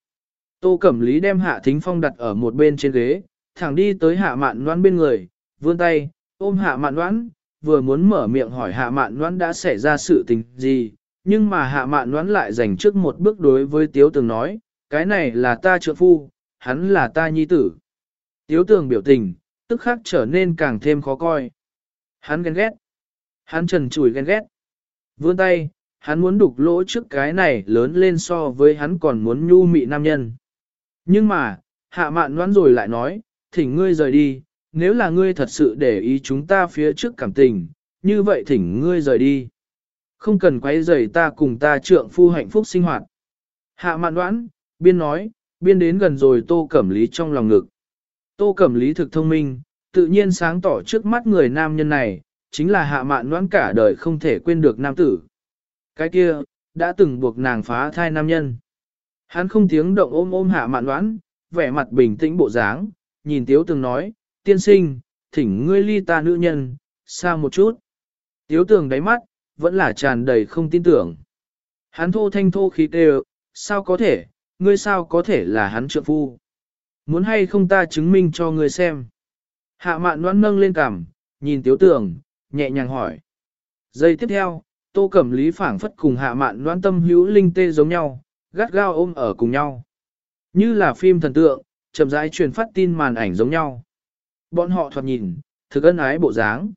A: Tô Cẩm Lý đem Hạ Thính Phong đặt ở một bên trên ghế, thẳng đi tới hạ mạn Loan bên người, vươn tay, ôm hạ mạn Loan, vừa muốn mở miệng hỏi hạ mạn Loan đã xảy ra sự tình gì, nhưng mà hạ mạn Loan lại dành trước một bước đối với tiếu tường nói, cái này là ta trượng phu, hắn là ta nhi tử. Tiếu tường biểu tình, tức khắc trở nên càng thêm khó coi. Hắn ghen ghét. Hắn trần chùi ghen ghét. Vươn tay, hắn muốn đục lỗ trước cái này lớn lên so với hắn còn muốn nhu mị nam nhân. Nhưng mà, hạ mạn đoán rồi lại nói, thỉnh ngươi rời đi, nếu là ngươi thật sự để ý chúng ta phía trước cảm tình, như vậy thỉnh ngươi rời đi. Không cần quấy rầy ta cùng ta trượng phu hạnh phúc sinh hoạt. Hạ mạn đoán, biên nói, biên đến gần rồi tô cẩm lý trong lòng ngực. Tô cẩm lý thực thông minh, tự nhiên sáng tỏ trước mắt người nam nhân này, chính là hạ mạn đoán cả đời không thể quên được nam tử. Cái kia, đã từng buộc nàng phá thai nam nhân. Hắn không tiếng động ôm ôm hạ mạn đoán, vẻ mặt bình tĩnh bộ dáng, nhìn tiếu tường nói, tiên sinh, thỉnh ngươi ly ta nữ nhân, xa một chút. Tiếu tường đáy mắt, vẫn là tràn đầy không tin tưởng. Hắn thô thanh thô khí đều, sao có thể, ngươi sao có thể là hắn trượng phu. Muốn hay không ta chứng minh cho ngươi xem. Hạ mạn noan nâng lên cằm, nhìn tiếu Tưởng, nhẹ nhàng hỏi. Giây tiếp theo, tô cẩm lý phảng phất cùng hạ mạn noan tâm hữu linh tê giống nhau, gắt gao ôm ở cùng nhau. Như là phim thần tượng, chậm rãi truyền phát tin màn ảnh giống nhau. Bọn họ thoạt nhìn, thực ân ái bộ dáng.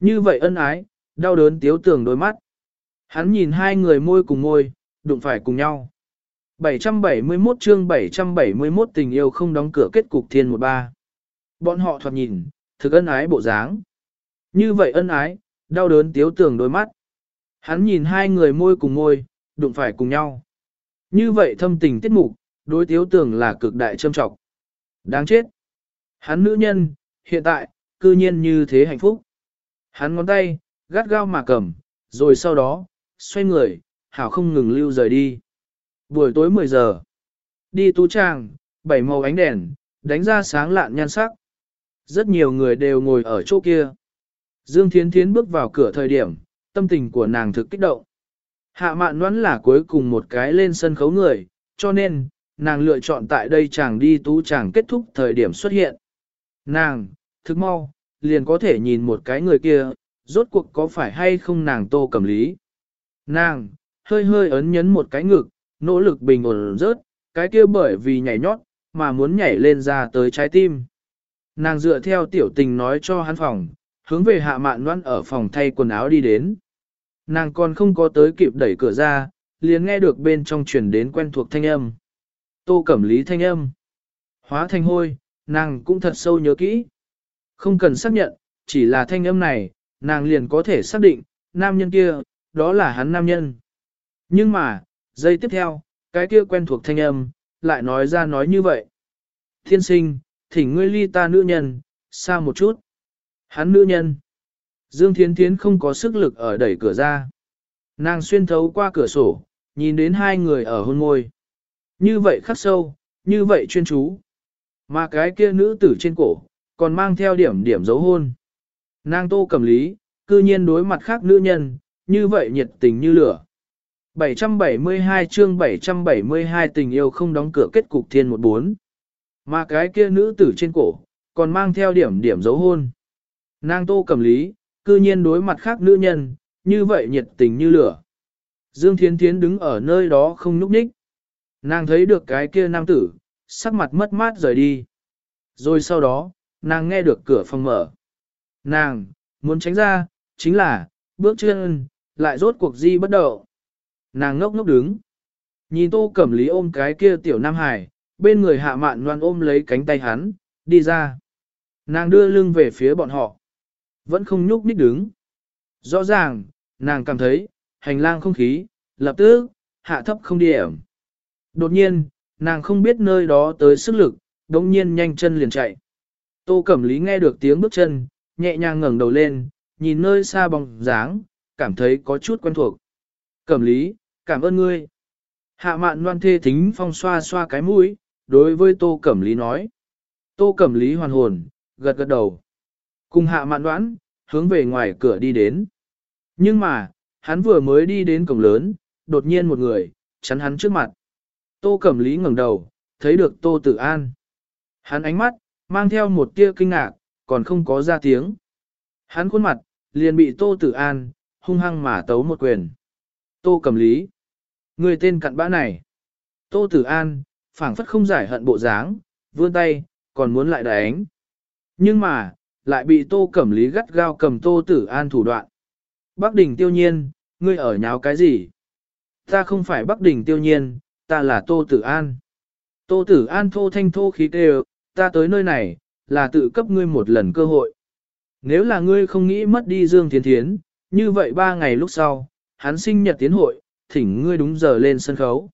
A: Như vậy ân ái, đau đớn tiếu Tưởng đôi mắt. Hắn nhìn hai người môi cùng môi, đụng phải cùng nhau. 771 chương 771 tình yêu không đóng cửa kết cục thiên một ba. Bọn họ thoạt nhìn, thực ân ái bộ dáng. Như vậy ân ái, đau đớn tiếu tưởng đôi mắt. Hắn nhìn hai người môi cùng môi, đụng phải cùng nhau. Như vậy thâm tình tiết mục, đối tiếu tưởng là cực đại châm trọng. Đáng chết. Hắn nữ nhân, hiện tại, cư nhiên như thế hạnh phúc. Hắn ngón tay, gắt gao mà cầm, rồi sau đó, xoay người, hảo không ngừng lưu rời đi. Buổi tối 10 giờ, đi tu trang, bảy màu ánh đèn, đánh ra sáng lạn nhan sắc. Rất nhiều người đều ngồi ở chỗ kia. Dương Thiến Thiến bước vào cửa thời điểm, tâm tình của nàng thực kích động. Hạ mạn đoán là cuối cùng một cái lên sân khấu người, cho nên, nàng lựa chọn tại đây chàng đi tú chàng kết thúc thời điểm xuất hiện. Nàng, thức mau, liền có thể nhìn một cái người kia, rốt cuộc có phải hay không nàng tô cầm lý. Nàng, hơi hơi ấn nhấn một cái ngực, nỗ lực bình ổn rớt, cái kia bởi vì nhảy nhót, mà muốn nhảy lên ra tới trái tim. Nàng dựa theo tiểu tình nói cho hắn phòng, hướng về hạ mạn loan ở phòng thay quần áo đi đến. Nàng còn không có tới kịp đẩy cửa ra, liền nghe được bên trong truyền đến quen thuộc thanh âm. Tô Cẩm Lý thanh âm. Hóa thanh hôi, nàng cũng thật sâu nhớ kỹ. Không cần xác nhận, chỉ là thanh âm này, nàng liền có thể xác định, nam nhân kia, đó là hắn nam nhân. Nhưng mà, giây tiếp theo, cái kia quen thuộc thanh âm, lại nói ra nói như vậy. Thiên sinh, thỉnh ngươi ly ta nữ nhân, xa một chút. Hắn nữ nhân. Dương Thiến Thiến không có sức lực ở đẩy cửa ra. Nàng xuyên thấu qua cửa sổ, nhìn đến hai người ở hôn môi. Như vậy khắc sâu, như vậy chuyên chú. Mà cái kia nữ tử trên cổ, còn mang theo điểm điểm dấu hôn. Nàng tô cầm lý, cư nhiên đối mặt khác nữ nhân, như vậy nhiệt tình như lửa. 772 chương 772 tình yêu không đóng cửa kết cục thiên một bốn. Mà cái kia nữ tử trên cổ, còn mang theo điểm điểm dấu hôn. Nàng tô cầm lý, cư nhiên đối mặt khác nữ nhân, như vậy nhiệt tình như lửa. Dương Thiến Thiến đứng ở nơi đó không nhúc nhích. Nàng thấy được cái kia nam tử, sắc mặt mất mát rời đi. Rồi sau đó, nàng nghe được cửa phòng mở. Nàng, muốn tránh ra, chính là, bước chân, lại rốt cuộc di bất động. Nàng ngốc ngốc đứng. Nhìn tô cẩm lý ôm cái kia tiểu nam hải, bên người hạ mạn loan ôm lấy cánh tay hắn, đi ra. Nàng đưa lưng về phía bọn họ. Vẫn không nhúc nhích đứng. Rõ ràng, nàng cảm thấy, hành lang không khí, lập tức, hạ thấp không điểm. Đột nhiên, nàng không biết nơi đó tới sức lực, đống nhiên nhanh chân liền chạy. Tô Cẩm Lý nghe được tiếng bước chân, nhẹ nhàng ngẩng đầu lên, nhìn nơi xa bóng dáng, cảm thấy có chút quen thuộc. Cẩm Lý, cảm ơn ngươi. Hạ mạn loan thê thính phong xoa xoa cái mũi, đối với Tô Cẩm Lý nói. Tô Cẩm Lý hoàn hồn, gật gật đầu. Cùng hạ mạn đoán, hướng về ngoài cửa đi đến. Nhưng mà, hắn vừa mới đi đến cổng lớn, đột nhiên một người, chắn hắn trước mặt. Tô Cẩm Lý ngẩng đầu, thấy được Tô Tử An. Hắn ánh mắt, mang theo một tia kinh ngạc, còn không có ra tiếng. Hắn khuôn mặt, liền bị Tô Tử An, hung hăng mà tấu một quyền. Tô Cẩm lý. Người tên cặn bã này. Tô Tử An, phảng phất không giải hận bộ dáng, vươn tay, còn muốn lại đánh. Nhưng mà, lại bị Tô Cẩm Lý gắt gao cầm Tô Tử An thủ đoạn. Bắc Đình tiêu nhiên, ngươi ở nháo cái gì? Ta không phải Bắc Đình tiêu nhiên, ta là Tô Tử An. Tô Tử An thô thanh thô khí kêu, ta tới nơi này, là tự cấp ngươi một lần cơ hội. Nếu là ngươi không nghĩ mất đi Dương Thiến Thiến, như vậy ba ngày lúc sau, hắn sinh nhật tiến hội, thỉnh ngươi đúng giờ lên sân khấu.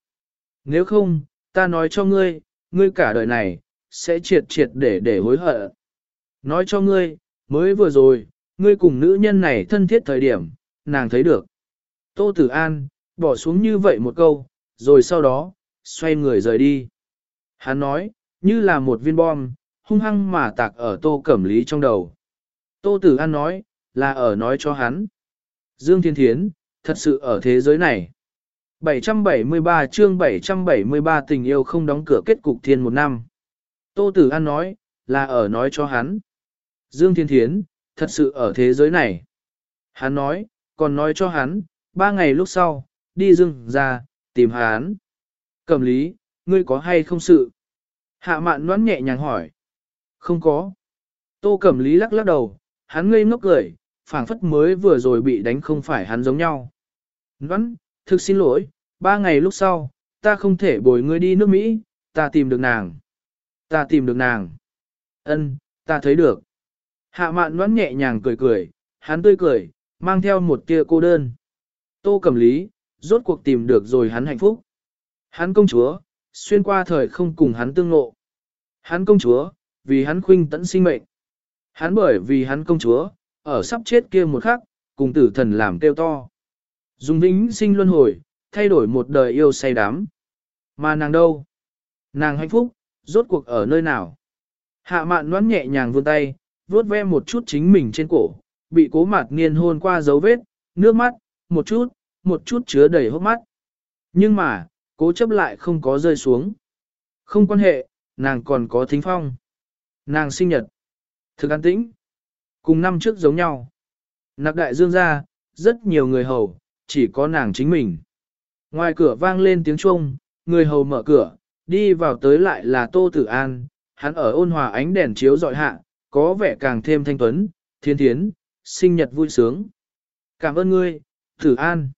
A: Nếu không, ta nói cho ngươi, ngươi cả đời này, sẽ triệt triệt để để hối hận. Nói cho ngươi, mới vừa rồi, ngươi cùng nữ nhân này thân thiết thời điểm, nàng thấy được. Tô Tử An, bỏ xuống như vậy một câu, rồi sau đó, xoay người rời đi. Hắn nói, như là một viên bom, hung hăng mà tạc ở Tô Cẩm Lý trong đầu. Tô Tử An nói, là ở nói cho hắn. Dương Thiên Thiến, thật sự ở thế giới này. 773 chương 773 tình yêu không đóng cửa kết cục thiên một năm. Tô Tử An nói, là ở nói cho hắn. Dương Thiên Thiến, thật sự ở thế giới này. Hắn nói, còn nói cho hắn, ba ngày lúc sau, đi dương ra, tìm hắn. Cầm lý, ngươi có hay không sự? Hạ mạn noán nhẹ nhàng hỏi. Không có. Tô Cẩm Lý lắc lắc đầu, hắn ngây ngốc cười, phảng phất mới vừa rồi bị đánh không phải hắn giống nhau. Noãn, thực xin lỗi, ba ngày lúc sau, ta không thể bồi ngươi đi nước Mỹ, ta tìm được nàng. Ta tìm được nàng. Ân, ta thấy được. Hạ mạn noãn nhẹ nhàng cười cười, hắn tươi cười, mang theo một tia cô đơn. Tô Cẩm Lý, rốt cuộc tìm được rồi hắn hạnh phúc. Hắn công chúa, xuyên qua thời không cùng hắn tương ngộ. Hắn công chúa, vì hắn khuynh tẫn sinh mệnh. Hắn bởi vì hắn công chúa, ở sắp chết kia một khắc, cùng tử thần làm kêu to. Dùng vĩnh sinh luân hồi, thay đổi một đời yêu say đắm. Mà nàng đâu? Nàng hạnh phúc, rốt cuộc ở nơi nào? Hạ mạn noán nhẹ nhàng vươn tay, vuốt ve một chút chính mình trên cổ, bị cố mạt niên hôn qua dấu vết, nước mắt, một chút, một chút chứa đầy hốc mắt. Nhưng mà, cố chấp lại không có rơi xuống. Không quan hệ, nàng còn có thính phong. Nàng sinh nhật. Thực an tĩnh. Cùng năm trước giống nhau. Nạc đại dương ra, rất nhiều người hầu, chỉ có nàng chính mình. Ngoài cửa vang lên tiếng chuông, người hầu mở cửa, đi vào tới lại là Tô Tử An, hắn ở ôn hòa ánh đèn chiếu dọi hạ, có vẻ càng thêm thanh tuấn, thiên thiến, sinh nhật vui sướng. Cảm ơn ngươi, Tử An.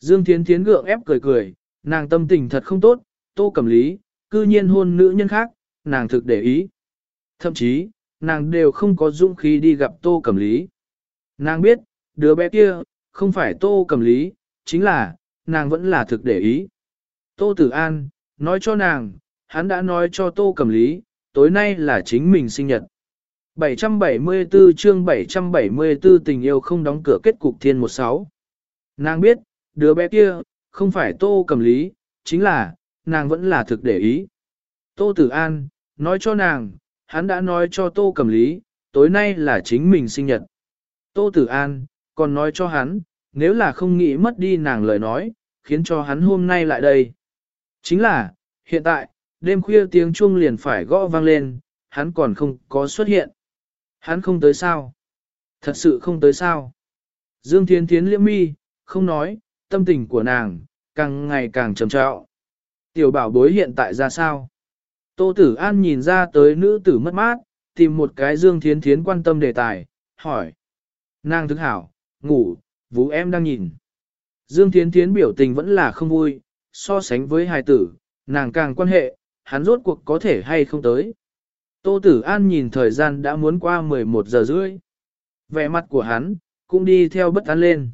A: Dương Thiến Thiến gượng ép cười cười, nàng tâm tình thật không tốt, Tô Cẩm Lý, cư nhiên hôn nữ nhân khác, nàng thực để ý. Thậm chí, nàng đều không có dũng khí đi gặp Tô Cẩm Lý. Nàng biết, đứa bé kia, không phải Tô cầm Lý, chính là, nàng vẫn là thực để ý. Tô Tử An, nói cho nàng, hắn đã nói cho Tô cầm Lý, tối nay là chính mình sinh nhật. 774 chương 774 tình yêu không đóng cửa kết cục thiên 16. Nàng biết, đứa bé kia, không phải Tô cầm Lý, chính là, nàng vẫn là thực để ý. Tô Tử An, nói cho nàng, hắn đã nói cho Tô cầm Lý, tối nay là chính mình sinh nhật. Tô Tử An, còn nói cho hắn, nếu là không nghĩ mất đi nàng lời nói, khiến cho hắn hôm nay lại đây. Chính là, hiện tại, đêm khuya tiếng chuông liền phải gõ vang lên, hắn còn không có xuất hiện. Hắn không tới sao? Thật sự không tới sao? Dương Thiên Thiến liễm mi, không nói, tâm tình của nàng, càng ngày càng trầm trọng. Tiểu bảo bối hiện tại ra sao? Tô Tử An nhìn ra tới nữ tử mất mát, tìm một cái Dương Thiến Thiến quan tâm đề tài, hỏi. Nàng thức hảo, ngủ, vũ em đang nhìn. Dương Thiến Thiến biểu tình vẫn là không vui, so sánh với hài tử, nàng càng quan hệ, hắn rốt cuộc có thể hay không tới. Tô Tử An nhìn thời gian đã muốn qua 11 giờ rưỡi. Vẻ mặt của hắn, cũng đi theo bất an lên.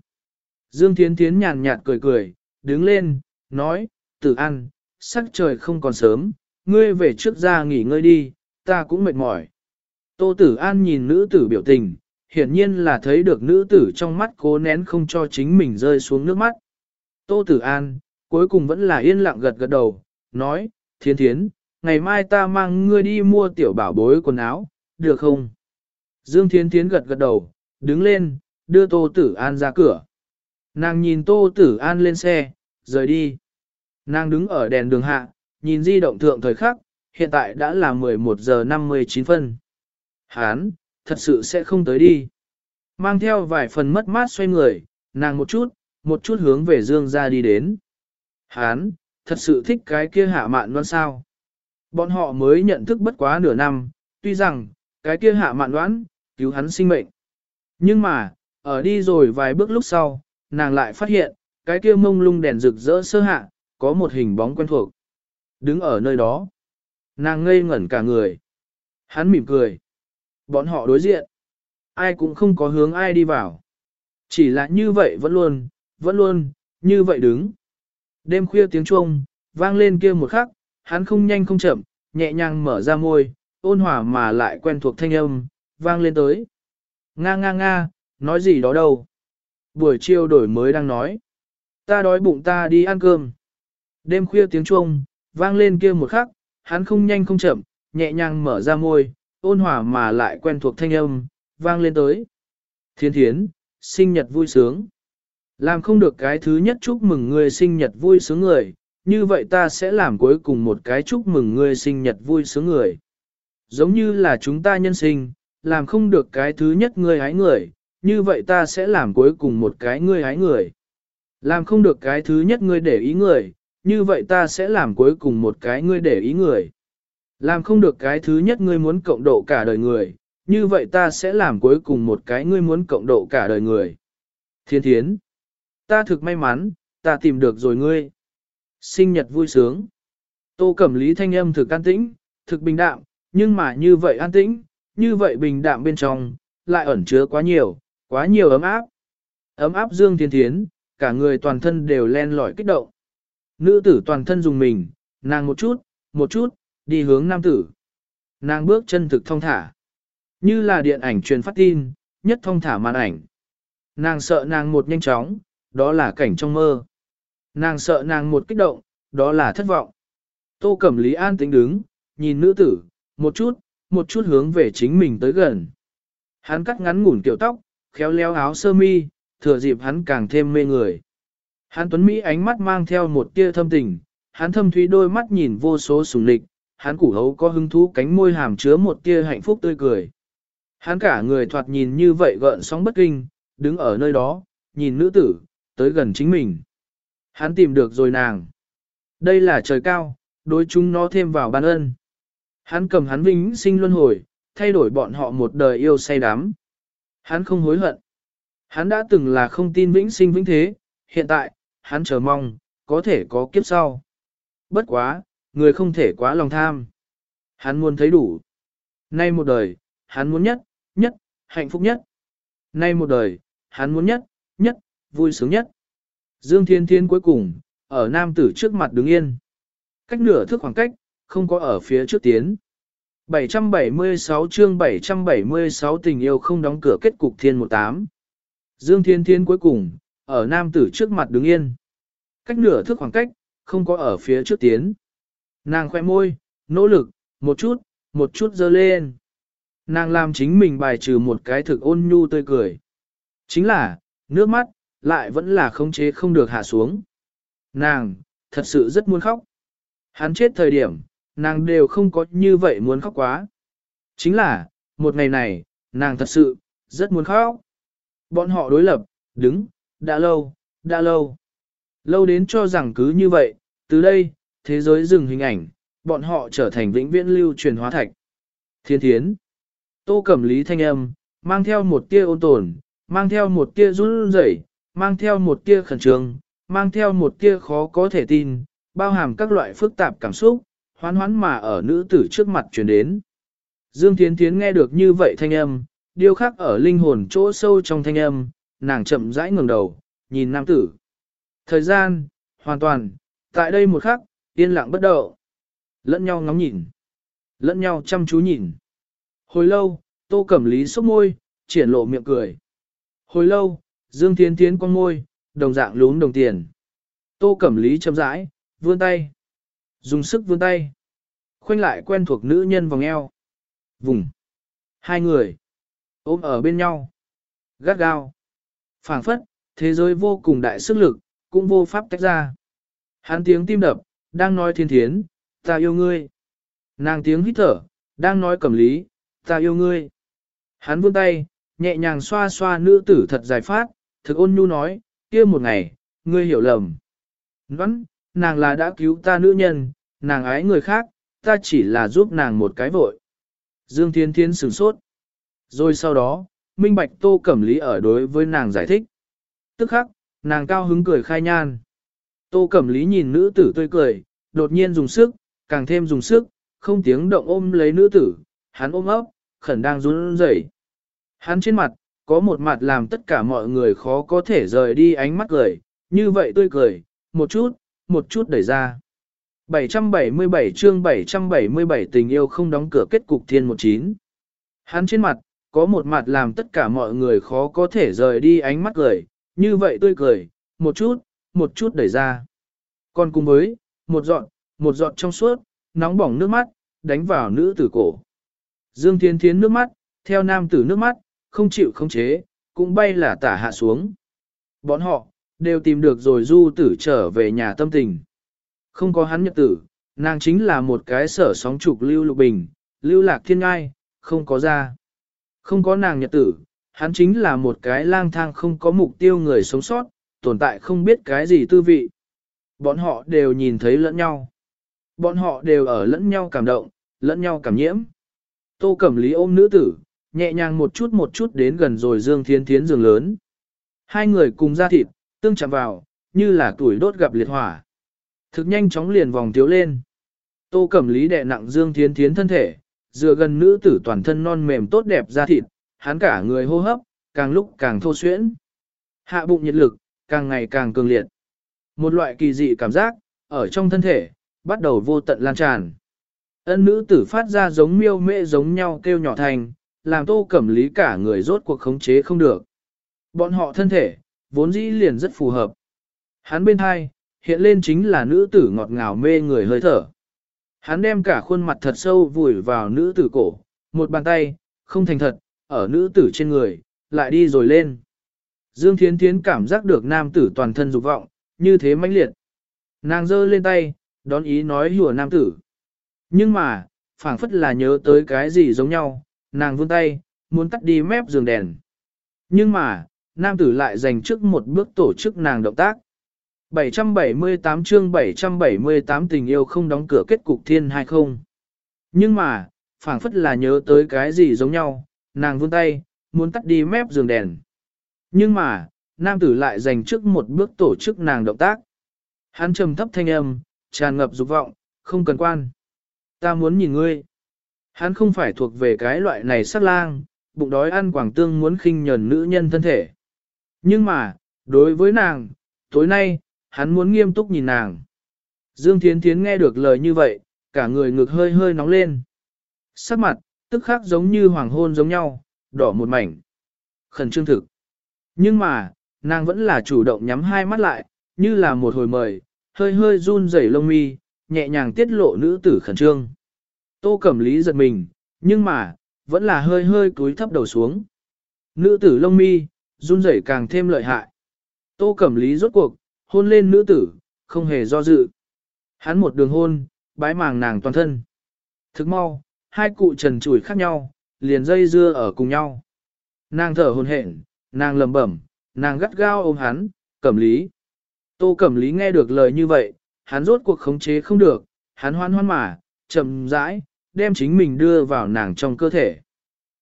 A: Dương Thiến Thiến nhàn nhạt cười cười, đứng lên, nói, Tử An, sắc trời không còn sớm, ngươi về trước ra nghỉ ngơi đi, ta cũng mệt mỏi. Tô Tử An nhìn nữ tử biểu tình, hiển nhiên là thấy được nữ tử trong mắt cố nén không cho chính mình rơi xuống nước mắt. Tô Tử An, cuối cùng vẫn là yên lặng gật gật đầu, nói, Thiên Thiến, ngày mai ta mang ngươi đi mua tiểu bảo bối quần áo, được không? Dương Thiên Thiến gật gật đầu, đứng lên, đưa Tô Tử An ra cửa. Nàng nhìn Tô Tử An lên xe, rời đi. Nàng đứng ở đèn đường hạ, nhìn di động thượng thời khắc, hiện tại đã là 11 giờ 59 phân. Hán, thật sự sẽ không tới đi. Mang theo vài phần mất mát xoay người, nàng một chút, một chút hướng về Dương ra đi đến. Hán, thật sự thích cái kia hạ mạn đoán sao. Bọn họ mới nhận thức bất quá nửa năm, tuy rằng, cái kia hạ mạn đoán, cứu hắn sinh mệnh. Nhưng mà, ở đi rồi vài bước lúc sau, nàng lại phát hiện, cái kia mông lung đèn rực rỡ sơ hạ, có một hình bóng quen thuộc. Đứng ở nơi đó, nàng ngây ngẩn cả người. Hắn mỉm cười. Bọn họ đối diện. Ai cũng không có hướng ai đi vào. Chỉ là như vậy vẫn luôn, vẫn luôn, như vậy đứng. Đêm khuya tiếng chuông, vang lên kia một khắc, hắn không nhanh không chậm, nhẹ nhàng mở ra môi, ôn hòa mà lại quen thuộc thanh âm, vang lên tới. Nga nga nga, nói gì đó đâu. Buổi chiều đổi mới đang nói. Ta đói bụng ta đi ăn cơm. Đêm khuya tiếng chuông, vang lên kia một khắc, hắn không nhanh không chậm, nhẹ nhàng mở ra môi, ôn hòa mà lại quen thuộc thanh âm, vang lên tới. Thiên thiến, sinh nhật vui sướng. Làm không được cái thứ nhất chúc mừng người sinh nhật vui sướng người, như vậy ta sẽ làm cuối cùng một cái chúc mừng người sinh nhật vui sướng người. Giống như là chúng ta nhân sinh, làm không được cái thứ nhất người hái người, như vậy ta sẽ làm cuối cùng một cái người hái người. Làm không được cái thứ nhất ngươi để ý người, như vậy ta sẽ làm cuối cùng một cái ngươi để ý người. Làm không được cái thứ nhất ngươi muốn cộng độ cả đời người, như vậy ta sẽ làm cuối cùng một cái ngươi muốn cộng độ cả đời người. Thiên thiến, ta thực may mắn, ta tìm được rồi ngươi. Sinh nhật vui sướng. Tô Cẩm Lý thanh âm thực an tĩnh, thực bình đạm, nhưng mà như vậy an tĩnh, như vậy bình đạm bên trong, lại ẩn chứa quá nhiều, quá nhiều ấm áp. Ấm áp Dương Thiên Thiến, cả người toàn thân đều len lỏi kích động. Nữ tử toàn thân dùng mình, nàng một chút, một chút, đi hướng nam tử. Nàng bước chân thực thông thả. Như là điện ảnh truyền phát tin, nhất thông thả màn ảnh. Nàng sợ nàng một nhanh chóng, đó là cảnh trong mơ. Nàng sợ nàng một kích động, đó là thất vọng. Tô Cẩm Lý an tĩnh đứng, nhìn nữ tử, một chút, một chút hướng về chính mình tới gần. Hắn cắt ngắn ngủn kiểu tóc, khéo léo áo sơ mi, thừa dịp hắn càng thêm mê người. Hắn tuấn Mỹ ánh mắt mang theo một tia thâm tình, hắn thâm thúy đôi mắt nhìn vô số sùng lịch, hắn củ hấu có hứng thú cánh môi hàm chứa một tia hạnh phúc tươi cười. Hắn cả người thoạt nhìn như vậy gợn sóng bất kinh, đứng ở nơi đó, nhìn nữ tử, tới gần chính mình. Hắn tìm được rồi nàng. Đây là trời cao, đối chúng nó thêm vào ban ân. Hắn cầm hắn vinh sinh luân hồi, thay đổi bọn họ một đời yêu say đắm. Hắn không hối hận. Hắn đã từng là không tin vĩnh sinh vĩnh thế, hiện tại, hắn chờ mong, có thể có kiếp sau. Bất quá, người không thể quá lòng tham. Hắn muốn thấy đủ. Nay một đời, hắn muốn nhất, nhất, hạnh phúc nhất. Nay một đời, hắn muốn nhất, nhất, vui sướng nhất. Dương Thiên Thiên cuối cùng, ở nam tử trước mặt đứng yên. Cách nửa thước khoảng cách, không có ở phía trước tiến. 776 chương 776 tình yêu không đóng cửa kết cục thiên 18. Dương Thiên Thiên cuối cùng, ở nam tử trước mặt đứng yên. Cách nửa thước khoảng cách, không có ở phía trước tiến. Nàng khoe môi, nỗ lực, một chút, một chút dơ lên. Nàng làm chính mình bài trừ một cái thực ôn nhu tươi cười. Chính là, nước mắt, lại vẫn là khống chế không được hạ xuống. Nàng, thật sự rất muốn khóc. Hắn chết thời điểm, nàng đều không có như vậy muốn khóc quá. Chính là, một ngày này, nàng thật sự, rất muốn khóc. Bọn họ đối lập, đứng, đã lâu, đã lâu. Lâu đến cho rằng cứ như vậy, từ đây, thế giới dừng hình ảnh, bọn họ trở thành vĩnh viễn lưu truyền hóa thạch. Thiên thiến, tô cẩm lý thanh âm, mang theo một tia ôn tồn, mang theo một tia run rẩy, mang theo một tia khẩn trương, mang theo một tia khó có thể tin, bao hàm các loại phức tạp cảm xúc, hoán hoán mà ở nữ tử trước mặt truyền đến. Dương Thiến Thiến nghe được như vậy thanh âm, điều khác ở linh hồn chỗ sâu trong thanh âm, nàng chậm rãi ngẩng đầu, nhìn nam tử. Thời gian, hoàn toàn, tại đây một khắc, yên lặng bất động. Lẫn nhau ngóng nhìn. Lẫn nhau chăm chú nhìn. Hồi lâu, tô cẩm lý sốc môi, triển lộ miệng cười. Hồi lâu, Dương Thiên Thiến con môi, đồng dạng lún đồng tiền. Tô cẩm lý chậm rãi, vươn tay. Dùng sức vươn tay. Khoanh lại quen thuộc nữ nhân vòng eo. Vùng. Hai người. Ôm ở bên nhau. Gắt gao. phảng phất, thế giới vô cùng đại sức lực, cũng vô pháp tách ra. Hắn tiếng tim đập, đang nói thiên thiến, ta yêu ngươi. Nàng tiếng hít thở, đang nói cẩm lý, ta yêu ngươi. Hắn vươn tay, nhẹ nhàng xoa xoa nữ tử thật dài phát, thực ôn nhu nói, kia một ngày, ngươi hiểu lầm. Vẫn, nàng là đã cứu ta nữ nhân, nàng ái người khác, ta chỉ là giúp nàng một cái vội. Dương Thiên Thiên sửng sốt. Rồi sau đó, minh bạch tô cẩm lý ở đối với nàng giải thích. Tức khắc, nàng cao hứng cười khai nhan. Tô cẩm lý nhìn nữ tử tươi cười, đột nhiên dùng sức, càng thêm dùng sức, không tiếng động ôm lấy nữ tử, hắn ôm ấp, khẩn đang run rẩy. Hắn trên mặt, có một mặt làm tất cả mọi người khó có thể rời đi ánh mắt cười, như vậy tươi cười, một chút, một chút đẩy ra. 777 chương 777 tình yêu không đóng cửa kết cục thiên 19. Hắn trên mặt, có một mặt làm tất cả mọi người khó có thể rời đi ánh mắt cười, như vậy tươi cười, một chút, một chút đẩy ra. Còn cùng với, một dọn, một dọn trong suốt, nóng bỏng nước mắt, đánh vào nữ tử cổ. Dương Thiên Thiến nước mắt, theo nam tử nước mắt, không chịu không chế, cũng bay là tả hạ xuống. Bọn họ, đều tìm được rồi du tử trở về nhà tâm tình. Không có hắn nhật tử, nàng chính là một cái sở sóng trục lưu lục bình, lưu lạc thiên ngai, không có ra. Không có nàng nhật tử, hắn chính là một cái lang thang không có mục tiêu người sống sót, tồn tại không biết cái gì tư vị. Bọn họ đều nhìn thấy lẫn nhau. Bọn họ đều ở lẫn nhau cảm động, lẫn nhau cảm nhiễm. Tô Cẩm Lý ôm nữ tử, nhẹ nhàng một chút một chút đến gần rồi Dương Thiên Thiến giường lớn. Hai người cùng ra thịt, tương chạm vào, như là tuổi đốt gặp liệt hỏa. Thực nhanh chóng liền vòng thiếu lên. Tô Cẩm Lý đè nặng Dương Thiên Thiến thân thể, dựa gần nữ tử toàn thân non mềm tốt đẹp ra thịt, hắn cả người hô hấp, càng lúc càng thô xuyễn. Hạ bụng nhiệt lực, càng ngày càng cường liệt. Một loại kỳ dị cảm giác, ở trong thân thể, bắt đầu vô tận lan tràn. Ân nữ tử phát ra giống miêu mễ giống nhau kêu nhỏ thành, làm tô cẩm lý cả người rốt cuộc khống chế không được. Bọn họ thân thể, vốn dĩ liền rất phù hợp. Hắn bên hai, hiện lên chính là nữ tử ngọt ngào mê người hơi thở. Hắn đem cả khuôn mặt thật sâu vùi vào nữ tử cổ, một bàn tay, không thành thật, ở nữ tử trên người, lại đi rồi lên. Dương Thiến Thiến cảm giác được nam tử toàn thân dục vọng, như thế mãnh liệt. Nàng giơ lên tay, đón ý nói hùa nam tử. Nhưng mà, phảng phất là nhớ tới cái gì giống nhau, nàng vươn tay, muốn tắt đi mép giường đèn. Nhưng mà, nam tử lại dành trước một bước tổ chức nàng động tác. 778 chương 778 tình yêu không đóng cửa kết cục thiên hay không. Nhưng mà, phảng phất là nhớ tới cái gì giống nhau, nàng vươn tay, muốn tắt đi mép giường đèn. Nhưng mà, nam tử lại dành trước một bước tổ chức nàng động tác. Hắn trầm thấp thanh âm, tràn ngập dục vọng, không cần quan. Ta muốn nhìn ngươi. Hắn không phải thuộc về cái loại này sát lang, bụng đói ăn quảng tương muốn khinh nhờn nữ nhân thân thể. Nhưng mà, đối với nàng, tối nay, hắn muốn nghiêm túc nhìn nàng. Dương Thiến Thiến nghe được lời như vậy, cả người ngực hơi hơi nóng lên. Sắc mặt, tức khắc giống như hoàng hôn giống nhau, đỏ một mảnh. Khẩn trương thực. Nhưng mà, nàng vẫn là chủ động nhắm hai mắt lại, như là một hồi mời, hơi hơi run rẩy lông mi, nhẹ nhàng tiết lộ nữ tử khẩn trương. Tô Cẩm Lý giật mình, nhưng mà, vẫn là hơi hơi cúi thấp đầu xuống. Nữ tử lông mi, run rẩy càng thêm lợi hại. Tô Cẩm Lý rốt cuộc, hôn lên nữ tử, không hề do dự. Hắn một đường hôn, bái màng nàng toàn thân. Thức mau, hai cụ trần chủi khác nhau, liền dây dưa ở cùng nhau. Nàng thở hồn hển, nàng lầm bẩm, nàng gắt gao ôm hắn, cẩm lý. Tô cẩm lý nghe được lời như vậy, hắn rốt cuộc khống chế không được, hắn hoan hoan mà, chậm rãi, đem chính mình đưa vào nàng trong cơ thể.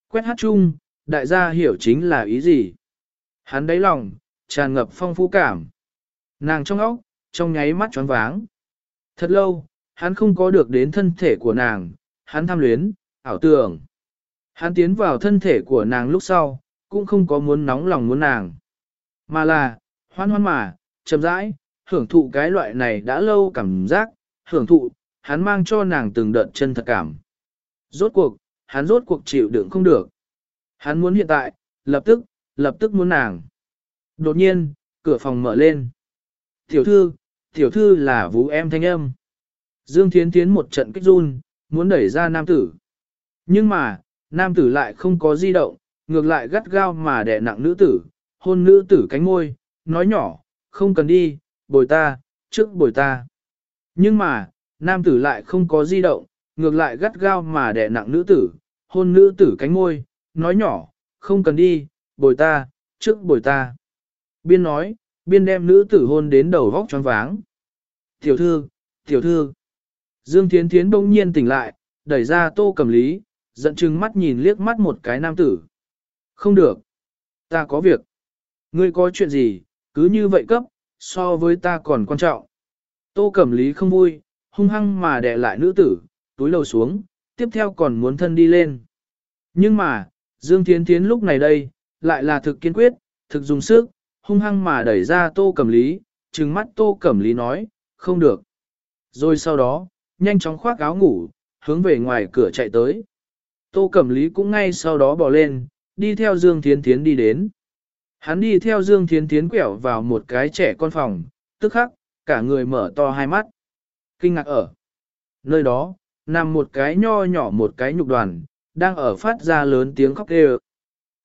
A: Quét hát chung, đại gia hiểu chính là ý gì. Hắn đáy lòng, tràn ngập phong phú cảm. Nàng trong óc, trong nháy mắt choáng váng. Thật lâu, hắn không có được đến thân thể của nàng, hắn tham luyến, ảo tưởng. Hắn tiến vào thân thể của nàng lúc sau, cũng không có muốn nóng lòng muốn nàng. Mà là, hoan hoan mà, chậm rãi, hưởng thụ cái loại này đã lâu cảm giác, hưởng thụ, hắn mang cho nàng từng đợt chân thật cảm. Rốt cuộc, hắn rốt cuộc chịu đựng không được. Hắn muốn hiện tại, lập tức, lập tức muốn nàng. Đột nhiên, cửa phòng mở lên. Tiểu thư, tiểu thư là vũ em thanh âm. Dương Thiến Thiến một trận kích run, muốn đẩy ra nam tử. Nhưng mà, nam tử lại không có di động, ngược lại gắt gao mà đè nặng nữ tử, hôn nữ tử cánh môi, nói nhỏ, không cần đi, bồi ta, trước bồi ta. Nhưng mà, nam tử lại không có di động, ngược lại gắt gao mà đè nặng nữ tử, hôn nữ tử cánh môi, nói nhỏ, không cần đi, bồi ta, trước bồi ta. Biên nói, biên đem nữ tử hôn đến đầu vóc choáng váng. Tiểu thư, tiểu thư. Dương Thiến Thiến bỗng nhiên tỉnh lại, đẩy ra tô cầm lý, giận chừng mắt nhìn liếc mắt một cái nam tử. Không được. Ta có việc. Ngươi có chuyện gì, cứ như vậy cấp, so với ta còn quan trọng. Tô Cẩm Lý không vui, hung hăng mà đè lại nữ tử, túi lầu xuống, tiếp theo còn muốn thân đi lên. Nhưng mà, Dương Thiến Thiến lúc này đây, lại là thực kiên quyết, thực dùng sức, hung hăng mà đẩy ra Tô Cẩm Lý, trừng mắt Tô Cẩm Lý nói, không được. Rồi sau đó, nhanh chóng khoác áo ngủ, hướng về ngoài cửa chạy tới. Tô Cẩm Lý cũng ngay sau đó bỏ lên, đi theo Dương Thiến Thiến đi đến. Hắn đi theo Dương Thiến Thiến quẹo vào một cái trẻ con phòng, tức khắc, cả người mở to hai mắt. Kinh ngạc ở. Nơi đó, nằm một cái nho nhỏ một cái nhục đoàn, đang ở phát ra lớn tiếng khóc kêu.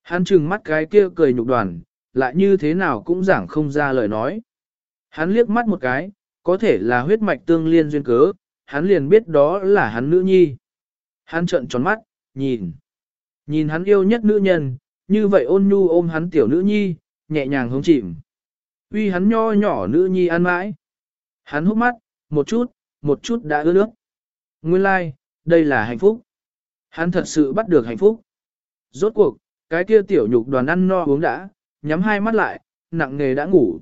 A: Hắn trừng mắt cái kia cười nhục đoàn, lại như thế nào cũng giảng không ra lời nói. Hắn liếc mắt một cái, có thể là huyết mạch tương liên duyên cớ, hắn liền biết đó là hắn nữ nhi. Hắn trợn tròn mắt, nhìn. Nhìn hắn yêu nhất nữ nhân, như vậy ôn nhu ôm hắn tiểu nữ nhi, nhẹ nhàng hống chìm. Uy hắn nho nhỏ nữ nhi ăn mãi. Hắn hút mắt, một chút, một chút đã ướt nước. Nguyên lai, like, đây là hạnh phúc. Hắn thật sự bắt được hạnh phúc. Rốt cuộc, cái kia tiểu nhục đoàn ăn no uống đã, nhắm hai mắt lại, nặng nghề đã ngủ.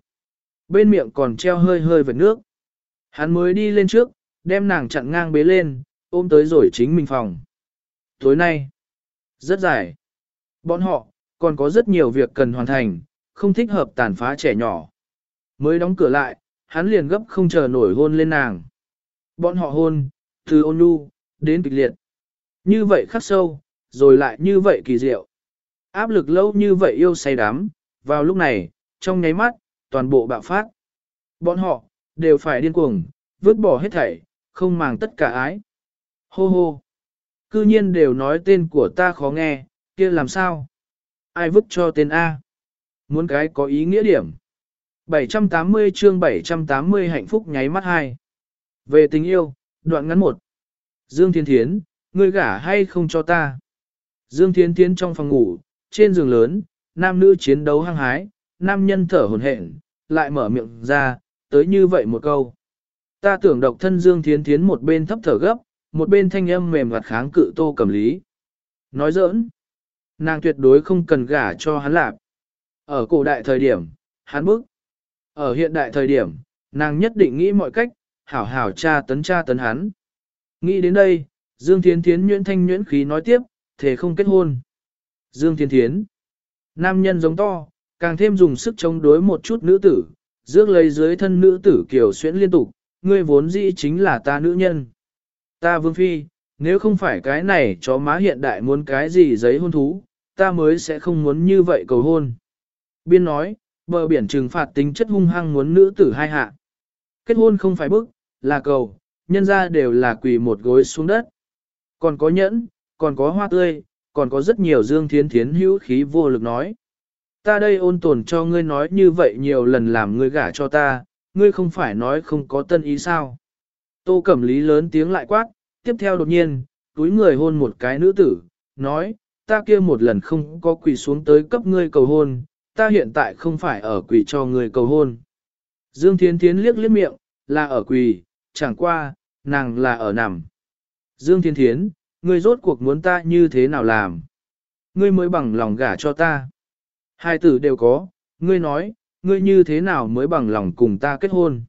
A: Bên miệng còn treo hơi hơi vệt nước. Hắn mới đi lên trước, đem nàng chặn ngang bế lên, ôm tới rồi chính mình phòng. Tối nay, rất dài. Bọn họ, còn có rất nhiều việc cần hoàn thành, không thích hợp tàn phá trẻ nhỏ. Mới đóng cửa lại, hắn liền gấp không chờ nổi hôn lên nàng. Bọn họ hôn, từ ôn nhu, đến kịch liệt. Như vậy khắc sâu, rồi lại như vậy kỳ diệu. Áp lực lâu như vậy yêu say đắm, vào lúc này, trong nháy mắt, toàn bộ bạo phát. Bọn họ, đều phải điên cuồng, vứt bỏ hết thảy, không màng tất cả ái. Hô hô. Cư nhiên đều nói tên của ta khó nghe, kia làm sao? Ai vứt cho tên A? Muốn cái có ý nghĩa điểm. 780 chương 780 hạnh phúc nháy mắt hai. Về tình yêu, đoạn ngắn một. Dương Thiên Thiến, ngươi gả hay không cho ta? Dương Thiên Thiến trong phòng ngủ, trên giường lớn, nam nữ chiến đấu hăng hái, nam nhân thở hồn hển, lại mở miệng ra, tới như vậy một câu. Ta tưởng độc thân Dương Thiên Thiến một bên thấp thở gấp, một bên thanh âm mềm gặt kháng cự tô cầm lý. Nói giỡn, nàng tuyệt đối không cần gả cho hắn lạp. Ở cổ đại thời điểm, hắn bức. Ở hiện đại thời điểm, nàng nhất định nghĩ mọi cách, hảo hảo cha tấn cha tấn hắn. Nghĩ đến đây, Dương Thiên Thiến nhuyễn thanh nhuyễn khí nói tiếp, thể không kết hôn. Dương Thiên Thiến, nam nhân giống to, càng thêm dùng sức chống đối một chút nữ tử, rước lấy dưới thân nữ tử kiểu xuyễn liên tục, ngươi vốn dĩ chính là ta nữ nhân. Ta vương phi, nếu không phải cái này chó má hiện đại muốn cái gì giấy hôn thú, ta mới sẽ không muốn như vậy cầu hôn. Biên nói, bờ biển trừng phạt tính chất hung hăng muốn nữ tử hai hạ. Kết hôn không phải bức, là cầu, nhân ra đều là quỳ một gối xuống đất. Còn có nhẫn, còn có hoa tươi, còn có rất nhiều dương thiến thiến hữu khí vô lực nói. Ta đây ôn tồn cho ngươi nói như vậy nhiều lần làm ngươi gả cho ta, ngươi không phải nói không có tân ý sao. Tô Cẩm Lý lớn tiếng lại quát, tiếp theo đột nhiên, túi người hôn một cái nữ tử, nói, ta kia một lần không có quỳ xuống tới cấp ngươi cầu hôn, ta hiện tại không phải ở quỳ cho ngươi cầu hôn. Dương Thiến Thiến liếc liếc miệng, là ở quỳ, chẳng qua, nàng là ở nằm. Dương thiến Thiến, ngươi rốt cuộc muốn ta như thế nào làm? Ngươi mới bằng lòng gả cho ta. Hai tử đều có, ngươi nói, ngươi như thế nào mới bằng lòng cùng ta kết hôn?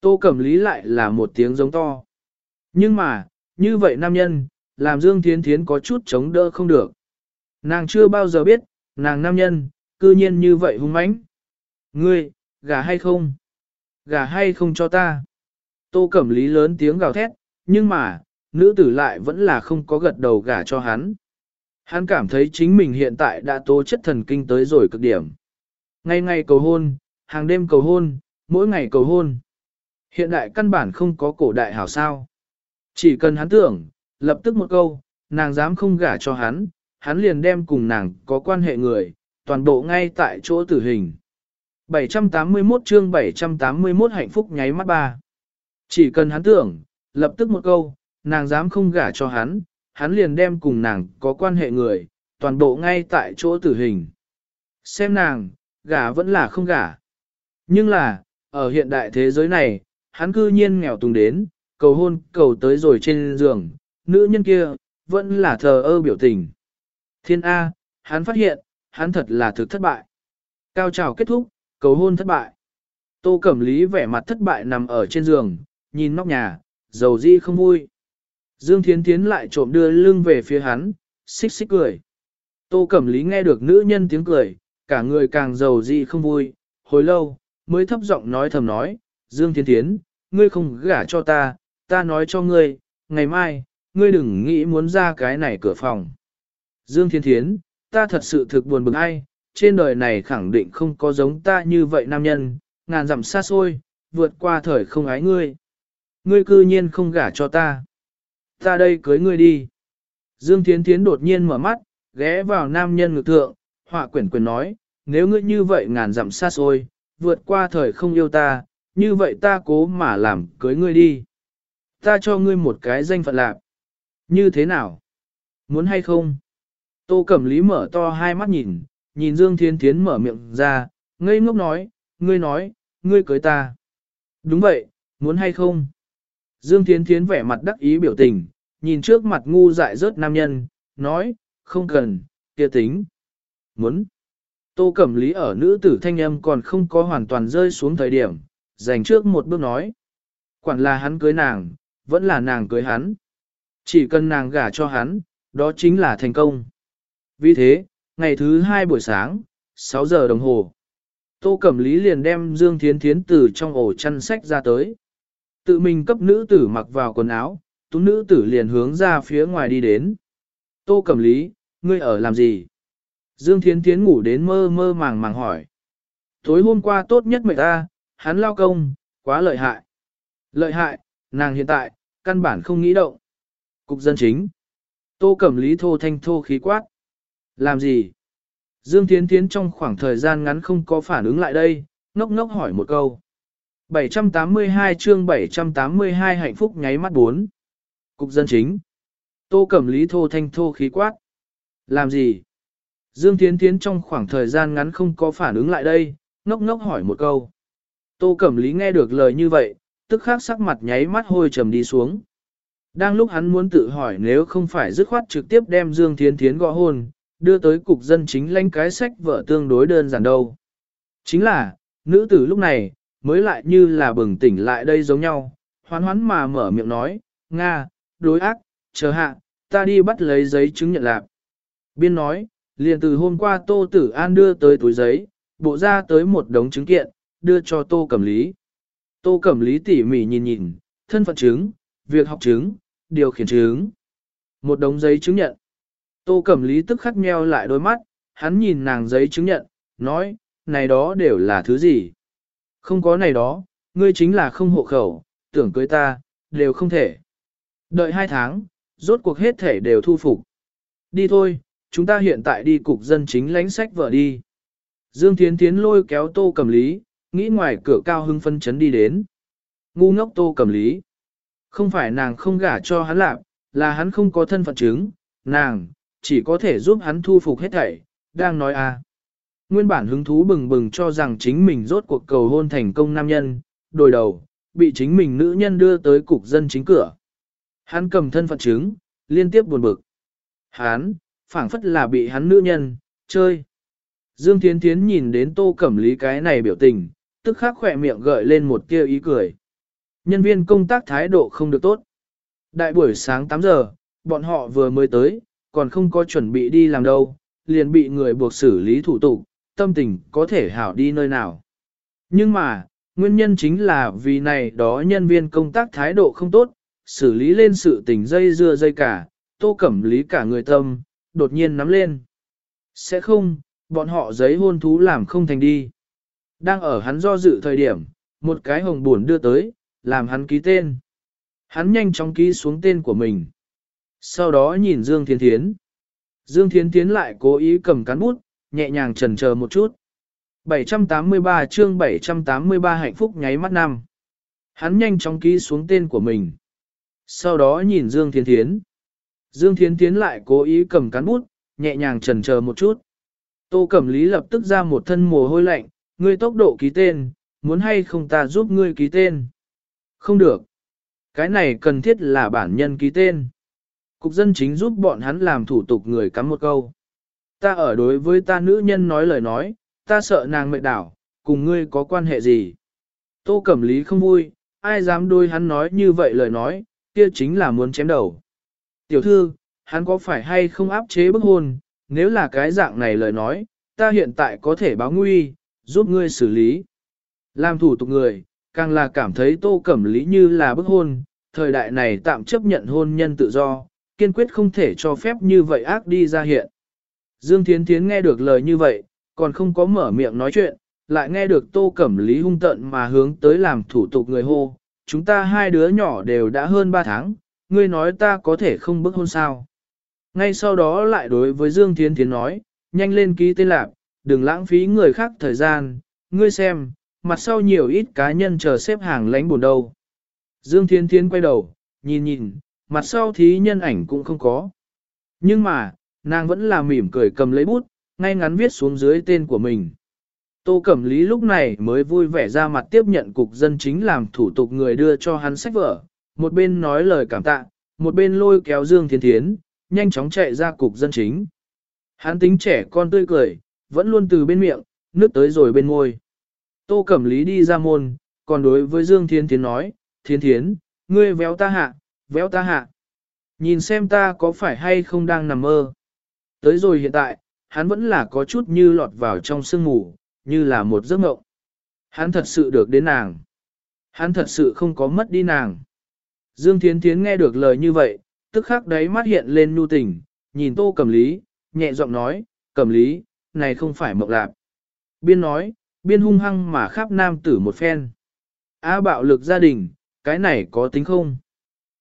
A: Tô Cẩm Lý lại là một tiếng giống to. Nhưng mà, như vậy nam nhân, làm Dương Thiến Thiến có chút chống đỡ không được. Nàng chưa bao giờ biết, nàng nam nhân, cư nhiên như vậy hung mãnh. Ngươi, gả hay không? Gả hay không cho ta? Tô Cẩm Lý lớn tiếng gào thét, nhưng mà, nữ tử lại vẫn là không có gật đầu gả cho hắn. Hắn cảm thấy chính mình hiện tại đã tố chất thần kinh tới rồi cực điểm. Ngày ngày cầu hôn, hàng đêm cầu hôn, mỗi ngày cầu hôn. Hiện đại căn bản không có cổ đại hảo sao. Chỉ cần hắn tưởng, lập tức một câu, nàng dám không gả cho hắn, hắn liền đem cùng nàng có quan hệ người, toàn bộ ngay tại chỗ tử hình. 781 chương 781 hạnh phúc nháy mắt ba. Chỉ cần hắn tưởng, lập tức một câu, nàng dám không gả cho hắn, hắn liền đem cùng nàng có quan hệ người, toàn bộ ngay tại chỗ tử hình. Xem nàng, gả vẫn là không gả. Nhưng là, ở hiện đại thế giới này, hắn cư nhiên nghèo tùng đến, cầu hôn, cầu tới rồi trên giường, nữ nhân kia, vẫn là thờ ơ biểu tình. Thiên A, hắn phát hiện, hắn thật là thực thất bại. Cao trào kết thúc, cầu hôn thất bại. Tô Cẩm Lý vẻ mặt thất bại nằm ở trên giường, nhìn nóc nhà, dầu di không vui. Dương Thiến Thiến lại trộm đưa lưng về phía hắn, xích xích cười. Tô Cẩm Lý nghe được nữ nhân tiếng cười, cả người càng giàu di không vui, hồi lâu, mới thấp giọng nói thầm nói, Dương Thiến Thiến, ngươi không gả cho ta, ta nói cho ngươi, ngày mai, ngươi đừng nghĩ muốn ra cái này cửa phòng. Dương Thiên Thiến, ta thật sự thực buồn bực ai, trên đời này khẳng định không có giống ta như vậy nam nhân, ngàn dặm xa xôi, vượt qua thời không ái ngươi. Ngươi cư nhiên không gả cho ta. Ta đây cưới ngươi đi. Dương Thiến Thiến đột nhiên mở mắt, ghé vào nam nhân ngực thượng, họa quyển quyển nói, nếu ngươi như vậy ngàn dặm xa xôi, vượt qua thời không yêu ta, như vậy ta cố mà làm cưới ngươi đi. Ta cho ngươi một cái danh phận lạc. Như thế nào? Muốn hay không? Tô Cẩm Lý mở to hai mắt nhìn, nhìn Dương Thiên Thiến mở miệng ra, ngây ngốc nói, ngươi nói, ngươi cưới ta. Đúng vậy, muốn hay không? Dương Thiên Thiến vẻ mặt đắc ý biểu tình, nhìn trước mặt ngu dại rớt nam nhân, nói, không cần, kia tính. Muốn. Tô Cẩm Lý ở nữ tử thanh âm còn không có hoàn toàn rơi xuống thời điểm, dành trước một bước nói. Quản là hắn cưới nàng, vẫn là nàng cưới hắn. Chỉ cần nàng gả cho hắn, đó chính là thành công. Vì thế, ngày thứ hai buổi sáng, 6 giờ đồng hồ, Tô Cẩm Lý liền đem Dương Thiến Thiến từ trong ổ chăn sách ra tới. Tự mình cấp nữ tử mặc vào quần áo, tú nữ tử liền hướng ra phía ngoài đi đến. Tô Cẩm Lý, ngươi ở làm gì? Dương Thiến Thiến ngủ đến mơ mơ màng màng hỏi. Tối hôm qua tốt nhất mệt ta, hắn lao công, quá lợi hại. Lợi hại, nàng hiện tại, căn bản không nghĩ động. Cục dân chính. Tô Cẩm Lý thô thanh thô khí quát. Làm gì? Dương tiến tiến trong khoảng thời gian ngắn không có phản ứng lại đây, ngốc ngốc hỏi một câu. 782 chương 782 hạnh phúc nháy mắt 4. Cục dân chính. Tô Cẩm Lý thô thanh thô khí quát. Làm gì? Dương tiến tiến trong khoảng thời gian ngắn không có phản ứng lại đây, ngốc ngốc hỏi một câu. Tô Cẩm Lý nghe được lời như vậy, tức khắc sắc mặt nháy mắt hôi trầm đi xuống. Đang lúc hắn muốn tự hỏi nếu không phải dứt khoát trực tiếp đem Dương Thiến Thiến gõ hôn, đưa tới cục dân chính lãnh cái sách vợ tương đối đơn giản đâu. Chính là, nữ tử lúc này, mới lại như là bừng tỉnh lại đây giống nhau, hoán hoán mà mở miệng nói, Nga, đối ác, chờ hạ, ta đi bắt lấy giấy chứng nhận lạc. Biên nói, liền từ hôm qua Tô Tử An đưa tới túi giấy, bộ ra tới một đống chứng kiện, đưa cho Tô Cẩm Lý. Tô Cẩm Lý tỉ mỉ nhìn nhìn, thân phận chứng, việc học chứng, điều khiển chứng. Một đống giấy chứng nhận. Tô Cẩm Lý tức khắc nheo lại đôi mắt, hắn nhìn nàng giấy chứng nhận, nói, này đó đều là thứ gì? Không có này đó, ngươi chính là không hộ khẩu, tưởng cưới ta, đều không thể. Đợi hai tháng, rốt cuộc hết thể đều thu phục. Đi thôi, chúng ta hiện tại đi cục dân chính lãnh sách vợ đi. Dương Thiến Thiến lôi kéo Tô Cẩm Lý, nghĩ ngoài cửa cao hưng phân chấn đi đến. Ngu ngốc Tô Cẩm Lý. Không phải nàng không gả cho hắn lạc, là hắn không có thân phận chứng, nàng, chỉ có thể giúp hắn thu phục hết thảy, đang nói à. Nguyên bản hứng thú bừng bừng cho rằng chính mình rốt cuộc cầu hôn thành công nam nhân, đổi đầu, bị chính mình nữ nhân đưa tới cục dân chính cửa. Hắn cầm thân phận chứng, liên tiếp buồn bực. Hắn, phảng phất là bị hắn nữ nhân, chơi. Dương Thiến Thiến nhìn đến tô cẩm lý cái này biểu tình, tức khắc khỏe miệng gợi lên một tia ý cười. Nhân viên công tác thái độ không được tốt. Đại buổi sáng 8 giờ, bọn họ vừa mới tới, còn không có chuẩn bị đi làm đâu, liền bị người buộc xử lý thủ tục, tâm tình có thể hảo đi nơi nào. Nhưng mà, nguyên nhân chính là vì này đó nhân viên công tác thái độ không tốt, xử lý lên sự tình dây dưa dây cả, tô cẩm lý cả người tâm, đột nhiên nắm lên. Sẽ không, bọn họ giấy hôn thú làm không thành đi. Đang ở hắn do dự thời điểm, một cái hồng buồn đưa tới, làm hắn ký tên. Hắn nhanh chóng ký xuống tên của mình. Sau đó nhìn Dương Thiên Thiến. Dương Thiên Thiến lại cố ý cầm cán bút, nhẹ nhàng chần chờ một chút. 783 chương 783 hạnh phúc nháy mắt năm. Hắn nhanh chóng ký xuống tên của mình. sau đó nhìn Dương Thiên Thiến. Dương Thiên Thiến lại cố ý cầm cán bút, nhẹ nhàng chần chờ một chút. Tô Cẩm Lý lập tức ra một thân mồ hôi lạnh, ngươi tốc độ ký tên, muốn hay không ta giúp ngươi ký tên. Không được. Cái này cần thiết là bản nhân ký tên. Cục dân chính giúp bọn hắn làm thủ tục người cắm một câu. Ta ở đối với ta nữ nhân nói lời nói, ta sợ nàng mệt đảo, cùng ngươi có quan hệ gì. Tô Cẩm Lý không vui, ai dám đôi hắn nói như vậy lời nói, kia chính là muốn chém đầu. Tiểu thư, hắn có phải hay không áp chế bức hôn, nếu là cái dạng này lời nói, ta hiện tại có thể báo nguy, giúp ngươi xử lý. Làm thủ tục người, càng là cảm thấy tô cẩm lý như là bức hôn, thời đại này tạm chấp nhận hôn nhân tự do, kiên quyết không thể cho phép như vậy ác đi ra hiện. Dương Thiến Thiến nghe được lời như vậy, còn không có mở miệng nói chuyện, lại nghe được tô cẩm lý hung tận mà hướng tới làm thủ tục người hô, chúng ta hai đứa nhỏ đều đã hơn ba tháng, ngươi nói ta có thể không bức hôn sao. Ngay sau đó lại đối với Dương Thiến Thiến nói, nhanh lên ký tên lạc, đừng lãng phí người khác thời gian, ngươi xem, mặt sau nhiều ít cá nhân chờ xếp hàng lánh buồn đâu. Dương Thiên Thiên quay đầu, nhìn nhìn, mặt sau thí nhân ảnh cũng không có. Nhưng mà, nàng vẫn là mỉm cười cầm lấy bút, ngay ngắn viết xuống dưới tên của mình. Tô Cẩm Lý lúc này mới vui vẻ ra mặt tiếp nhận cục dân chính làm thủ tục người đưa cho hắn sách vở, một bên nói lời cảm tạ, một bên lôi kéo Dương Thiên Thiến, nhanh chóng chạy ra cục dân chính. Hắn tính trẻ con tươi cười, vẫn luôn từ bên miệng, nước tới rồi bên môi. Tô Cẩm Lý đi ra môn, còn đối với Dương Thiên Thiến nói, Thiên Thiến, ngươi véo ta hạ, véo ta hạ. Nhìn xem ta có phải hay không đang nằm mơ. Tới rồi hiện tại, hắn vẫn là có chút như lọt vào trong sương mù, như là một giấc mộng. Hắn thật sự được đến nàng. Hắn thật sự không có mất đi nàng. Dương Thiến Thiến nghe được lời như vậy, tức khắc đấy mắt hiện lên nhu tình, nhìn Tô Cẩm Lý, nhẹ giọng nói, Cẩm Lý, này không phải mộng lạp. Biên nói, biên hung hăng mà khắp nam tử một phen. Á bạo lực gia đình, cái này có tính không?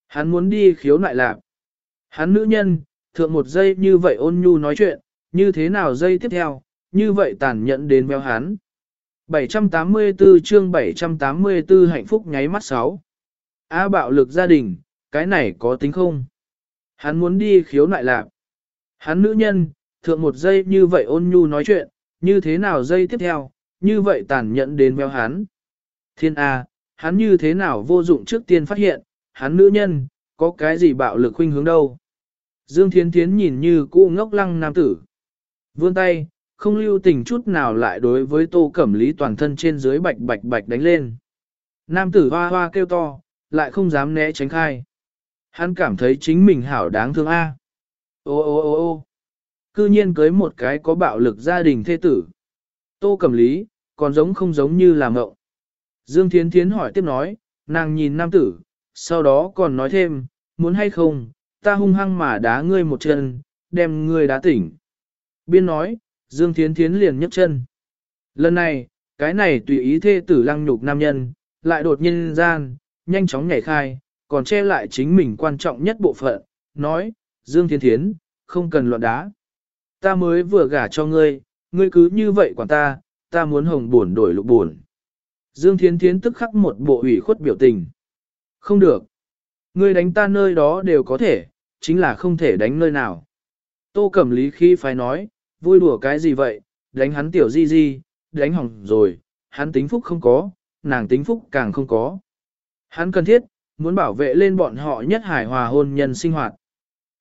A: Hắn muốn đi khiếu nại lạp. Hắn nữ nhân, thượng một giây như vậy ôn nhu nói chuyện, như thế nào giây tiếp theo, như vậy tàn nhẫn đến béo hắn. 784 chương 784 hạnh phúc nháy mắt 6. Á bạo lực gia đình, cái này có tính không? Hắn muốn đi khiếu nại lạp. Hắn nữ nhân, thượng một giây như vậy ôn nhu nói chuyện, như thế nào giây tiếp theo, như vậy tàn nhẫn đến béo hắn. Thiên A, hắn như thế nào vô dụng trước tiên phát hiện, hắn nữ nhân, có cái gì bạo lực khuynh hướng đâu. Dương Thiến Thiến nhìn như cũ ngốc lăng nam tử. Vươn tay, không lưu tình chút nào lại đối với tô cẩm lý toàn thân trên dưới bạch bạch bạch đánh lên. Nam tử hoa hoa kêu to, lại không dám né tránh khai. Hắn cảm thấy chính mình hảo đáng thương A. Ô ô ô ô cư nhiên cưới một cái có bạo lực gia đình thê tử. Tô Cẩm Lý, còn giống không giống như là mộng. Dương Thiến Thiến hỏi tiếp nói, nàng nhìn nam tử, sau đó còn nói thêm, muốn hay không, ta hung hăng mà đá ngươi một chân, đem ngươi đá tỉnh. Biên nói, Dương Thiến Thiến liền nhấc chân. Lần này, cái này tùy ý thê tử lăng nhục nam nhân, lại đột nhiên gian, nhanh chóng nhảy khai, còn che lại chính mình quan trọng nhất bộ phận, nói, Dương Thiến Thiến, không cần loạn đá. Ta mới vừa gả cho ngươi, ngươi cứ như vậy quản ta, ta muốn hồng buồn đổi lục buồn. Dương Thiến Thiến tức khắc một bộ ủy khuất biểu tình. Không được. Ngươi đánh ta nơi đó đều có thể, chính là không thể đánh nơi nào. Tô Cẩm Lý khi phải nói, vui đùa cái gì vậy, đánh hắn tiểu di di, đánh hỏng rồi, hắn tính phúc không có, nàng tính phúc càng không có. Hắn cần thiết, muốn bảo vệ lên bọn họ nhất hài hòa hôn nhân sinh hoạt.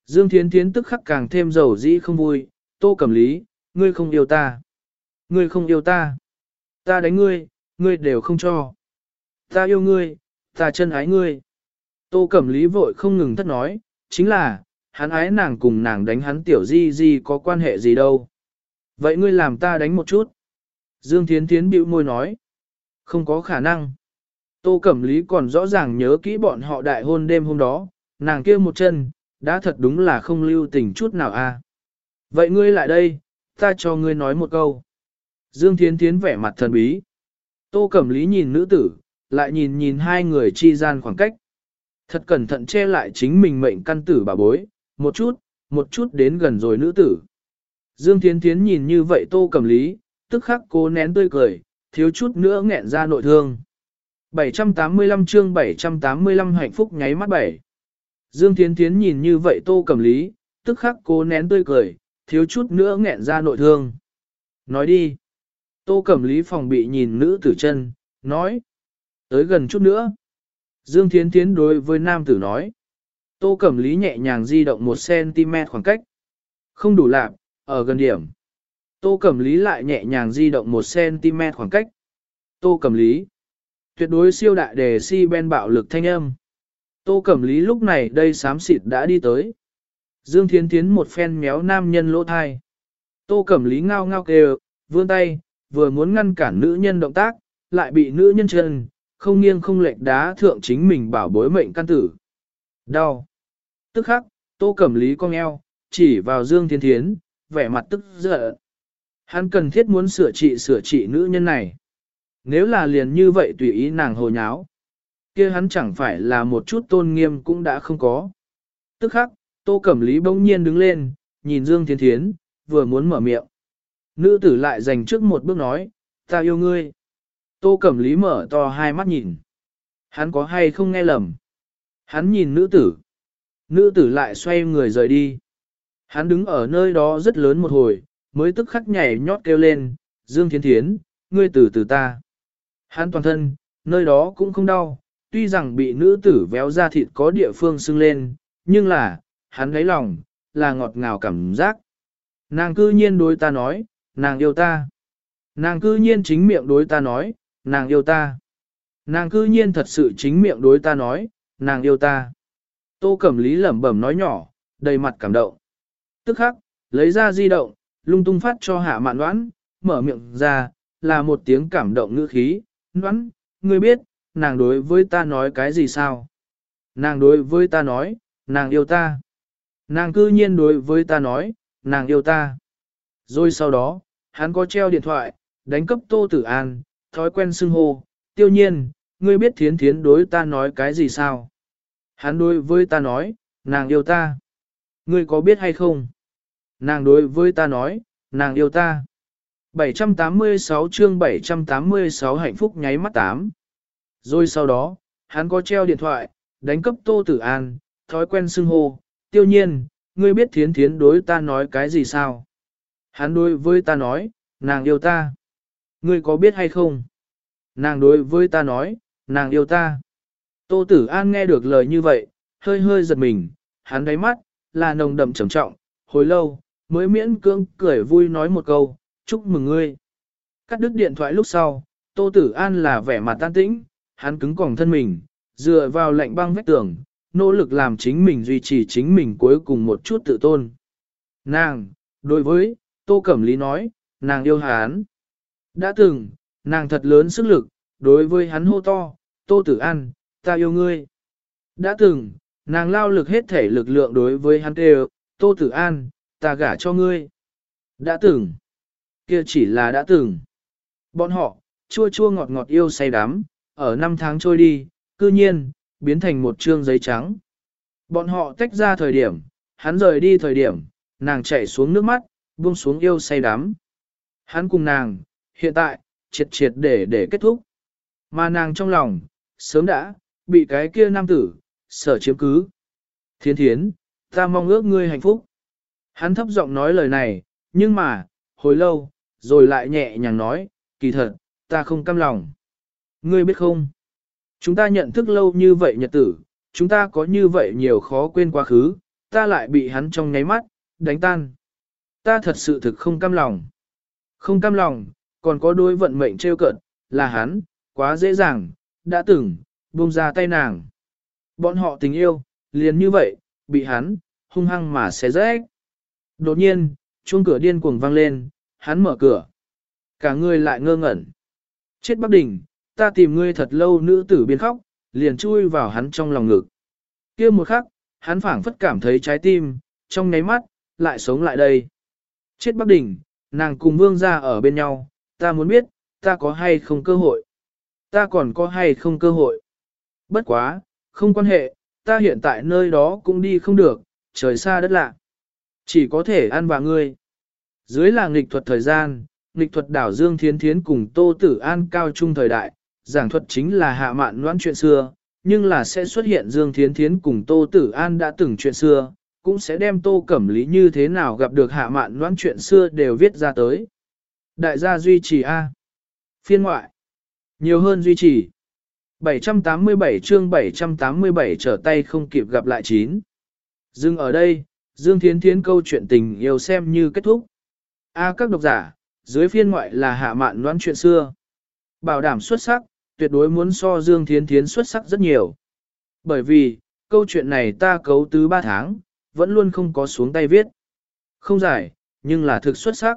A: Dương Thiến Thiến tức khắc càng thêm dầu dĩ không vui, Tô Cẩm Lý, ngươi không yêu ta. Ngươi không yêu ta. Ta đánh ngươi, ngươi đều không cho. Ta yêu ngươi, ta chân ái ngươi. Tô Cẩm Lý vội không ngừng thất nói, chính là, hắn ái nàng cùng nàng đánh hắn tiểu di di có quan hệ gì đâu. Vậy ngươi làm ta đánh một chút. Dương Thiến Thiến bĩu môi nói. Không có khả năng. Tô Cẩm Lý còn rõ ràng nhớ kỹ bọn họ đại hôn đêm hôm đó, nàng kia một chân, đã thật đúng là không lưu tình chút nào a. Vậy ngươi lại đây, ta cho ngươi nói một câu. Dương Thiến Thiến vẻ mặt thần bí. Tô Cẩm Lý nhìn nữ tử, lại nhìn nhìn hai người chi gian khoảng cách. Thật cẩn thận che lại chính mình mệnh căn tử bà bối, một chút, một chút đến gần rồi nữ tử. Dương Thiến Thiến nhìn như vậy Tô Cẩm Lý, tức khắc cố nén tươi cười, thiếu chút nữa nghẹn ra nội thương. 785 chương 785 hạnh phúc nháy mắt bảy. Dương Thiến Thiến nhìn như vậy tô Cẩm lý, tức khắc cố nén tươi cười, thiếu chút nữa nghẹn ra nội thương. Nói đi. Tô Cẩm Lý phòng bị nhìn nữ tử chân, nói. Tới gần chút nữa. Dương Thiến Thiến đối với nam tử nói. Tô Cẩm Lý nhẹ nhàng di động 1cm khoảng cách. Không đủ lạc, ở gần điểm. Tô Cẩm Lý lại nhẹ nhàng di động 1cm khoảng cách. Tô Cẩm Lý. Tuyệt đối siêu đại đề si ben bạo lực thanh âm. Tô Cẩm Lý lúc này đây sám xịt đã đi tới. Dương Thiến Thiến một phen méo nam nhân lỗ thai. Tô Cẩm Lý ngao ngao kêu, vươn tay, vừa muốn ngăn cản nữ nhân động tác, lại bị nữ nhân chân, không nghiêng không lệch đá thượng chính mình bảo bối mệnh căn tử. Đau. Tức khắc, Tô Cẩm Lý cong eo, chỉ vào Dương Thiên Thiến, vẻ mặt tức giận. Hắn cần thiết muốn sửa trị sửa trị nữ nhân này. Nếu là liền như vậy tùy ý nàng hồ nháo, kia hắn chẳng phải là một chút tôn nghiêm cũng đã không có. Tức khắc, Tô Cẩm Lý bỗng nhiên đứng lên, nhìn Dương Thiên Thiến, vừa muốn mở miệng. Nữ tử lại dành trước một bước nói, ta yêu ngươi. Tô Cẩm Lý mở to hai mắt nhìn. Hắn có hay không nghe lầm? Hắn nhìn nữ tử. Nữ tử lại xoay người rời đi. Hắn đứng ở nơi đó rất lớn một hồi, mới tức khắc nhảy nhót kêu lên, Dương Thiên Thiến, ngươi tử từ ta. Hắn toàn thân, nơi đó cũng không đau, tuy rằng bị nữ tử véo ra thịt có địa phương sưng lên, nhưng là, hắn lấy lòng, là ngọt ngào cảm giác. Nàng cư nhiên đối ta nói, nàng yêu ta. Nàng cư nhiên chính miệng đối ta nói, nàng yêu ta. Nàng cư nhiên thật sự chính miệng đối ta nói, nàng yêu ta. Tô Cẩm Lý lẩm bẩm nói nhỏ, đầy mặt cảm động. Tức khắc, lấy ra di động, lung tung phát cho hạ mạn đoán, mở miệng ra, là một tiếng cảm động ngữ khí. Đoán, ngươi biết, nàng đối với ta nói cái gì sao? Nàng đối với ta nói, nàng yêu ta. Nàng cư nhiên đối với ta nói, nàng yêu ta. Rồi sau đó, hắn có treo điện thoại, đánh cấp Tô Tử An, thói quen xưng hô, tiêu nhiên, ngươi biết thiến thiến đối ta nói cái gì sao? Hắn đối với ta nói, nàng yêu ta. Ngươi có biết hay không? Nàng đối với ta nói, nàng yêu ta. 786 chương 786 hạnh phúc nháy mắt 8. Rồi sau đó, hắn có treo điện thoại, đánh cấp Tô Tử An, thói quen xưng hô, tiêu nhiên, ngươi biết thiến thiến đối ta nói cái gì sao? Hắn đối với ta nói, nàng yêu ta. Ngươi có biết hay không? Nàng đối với ta nói, nàng yêu ta. Tô Tử An nghe được lời như vậy, hơi hơi giật mình, hắn đáy mắt, là nồng đậm trầm trọng, hồi lâu, mới miễn cưỡng cười vui nói một câu, chúc mừng ngươi. Cắt đứt điện thoại lúc sau, Tô Tử An là vẻ mặt tan tĩnh, hắn cứng còng thân mình, dựa vào lạnh băng vách tường, nỗ lực làm chính mình duy trì chính mình cuối cùng một chút tự tôn. Nàng, đối với, Tô Cẩm Lý nói, nàng yêu hắn. Đã từng, nàng thật lớn sức lực, đối với hắn hô to, Tô Tử An, ta yêu ngươi. Đã từng, nàng lao lực hết thể lực lượng đối với hắn đều Tô Tử An, ta gả cho ngươi. Đã từng, kia chỉ là đã từng. Bọn họ, chua chua ngọt ngọt yêu say đắm, ở năm tháng trôi đi, cư nhiên, biến thành một trương giấy trắng. Bọn họ tách ra thời điểm, hắn rời đi thời điểm, nàng chạy xuống nước mắt, buông xuống yêu say đắm. Hắn cùng nàng, hiện tại, triệt triệt để để kết thúc. Mà nàng trong lòng, sớm đã, bị cái kia nam tử, sở chiếm cứ. Thiên thiến, ta mong ước ngươi hạnh phúc. Hắn thấp giọng nói lời này, nhưng mà, hồi lâu, rồi lại nhẹ nhàng nói, kỳ thật, ta không cam lòng. Ngươi biết không? Chúng ta nhận thức lâu như vậy nhật tử, chúng ta có như vậy nhiều khó quên quá khứ, ta lại bị hắn trong nháy mắt, đánh tan. Ta thật sự thực không cam lòng. Không cam lòng, còn có đôi vận mệnh trêu cợt là hắn, quá dễ dàng, đã từng, buông ra tay nàng. Bọn họ tình yêu, liền như vậy, bị hắn, hung hăng mà xé rách. Đột nhiên, chuông cửa điên cuồng vang lên, hắn mở cửa. Cả người lại ngơ ngẩn. Chết Bắc Đình, ta tìm ngươi thật lâu nữ tử biên khóc, liền chui vào hắn trong lòng ngực. kia một khắc, hắn phảng phất cảm thấy trái tim, trong nháy mắt, lại sống lại đây. Chết Bắc đỉnh, nàng cùng vương ra ở bên nhau, ta muốn biết, ta có hay không cơ hội. Ta còn có hay không cơ hội. Bất quá, không quan hệ, ta hiện tại nơi đó cũng đi không được, trời xa đất lạ. Chỉ có thể ăn vào ngươi. Dưới là nghịch thuật thời gian, nghịch thuật đảo Dương Thiến Thiến cùng Tô Tử An cao trung thời đại, giảng thuật chính là hạ mạn noãn chuyện xưa, nhưng là sẽ xuất hiện Dương Thiến Thiến cùng Tô Tử An đã từng chuyện xưa, cũng sẽ đem Tô Cẩm Lý như thế nào gặp được hạ mạn noãn chuyện xưa đều viết ra tới. Đại gia duy trì A. Phiên ngoại. Nhiều hơn duy trì. 787 chương 787 trở tay không kịp gặp lại chín. Dừng ở đây, Dương Thiến Thiến câu chuyện tình yêu xem như kết thúc. A các độc giả, dưới phiên ngoại là hạ mạn đoán chuyện xưa. Bảo đảm xuất sắc, tuyệt đối muốn so Dương Thiến Thiến xuất sắc rất nhiều. Bởi vì, câu chuyện này ta cấu tứ 3 tháng, vẫn luôn không có xuống tay viết. Không giải, nhưng là thực xuất sắc.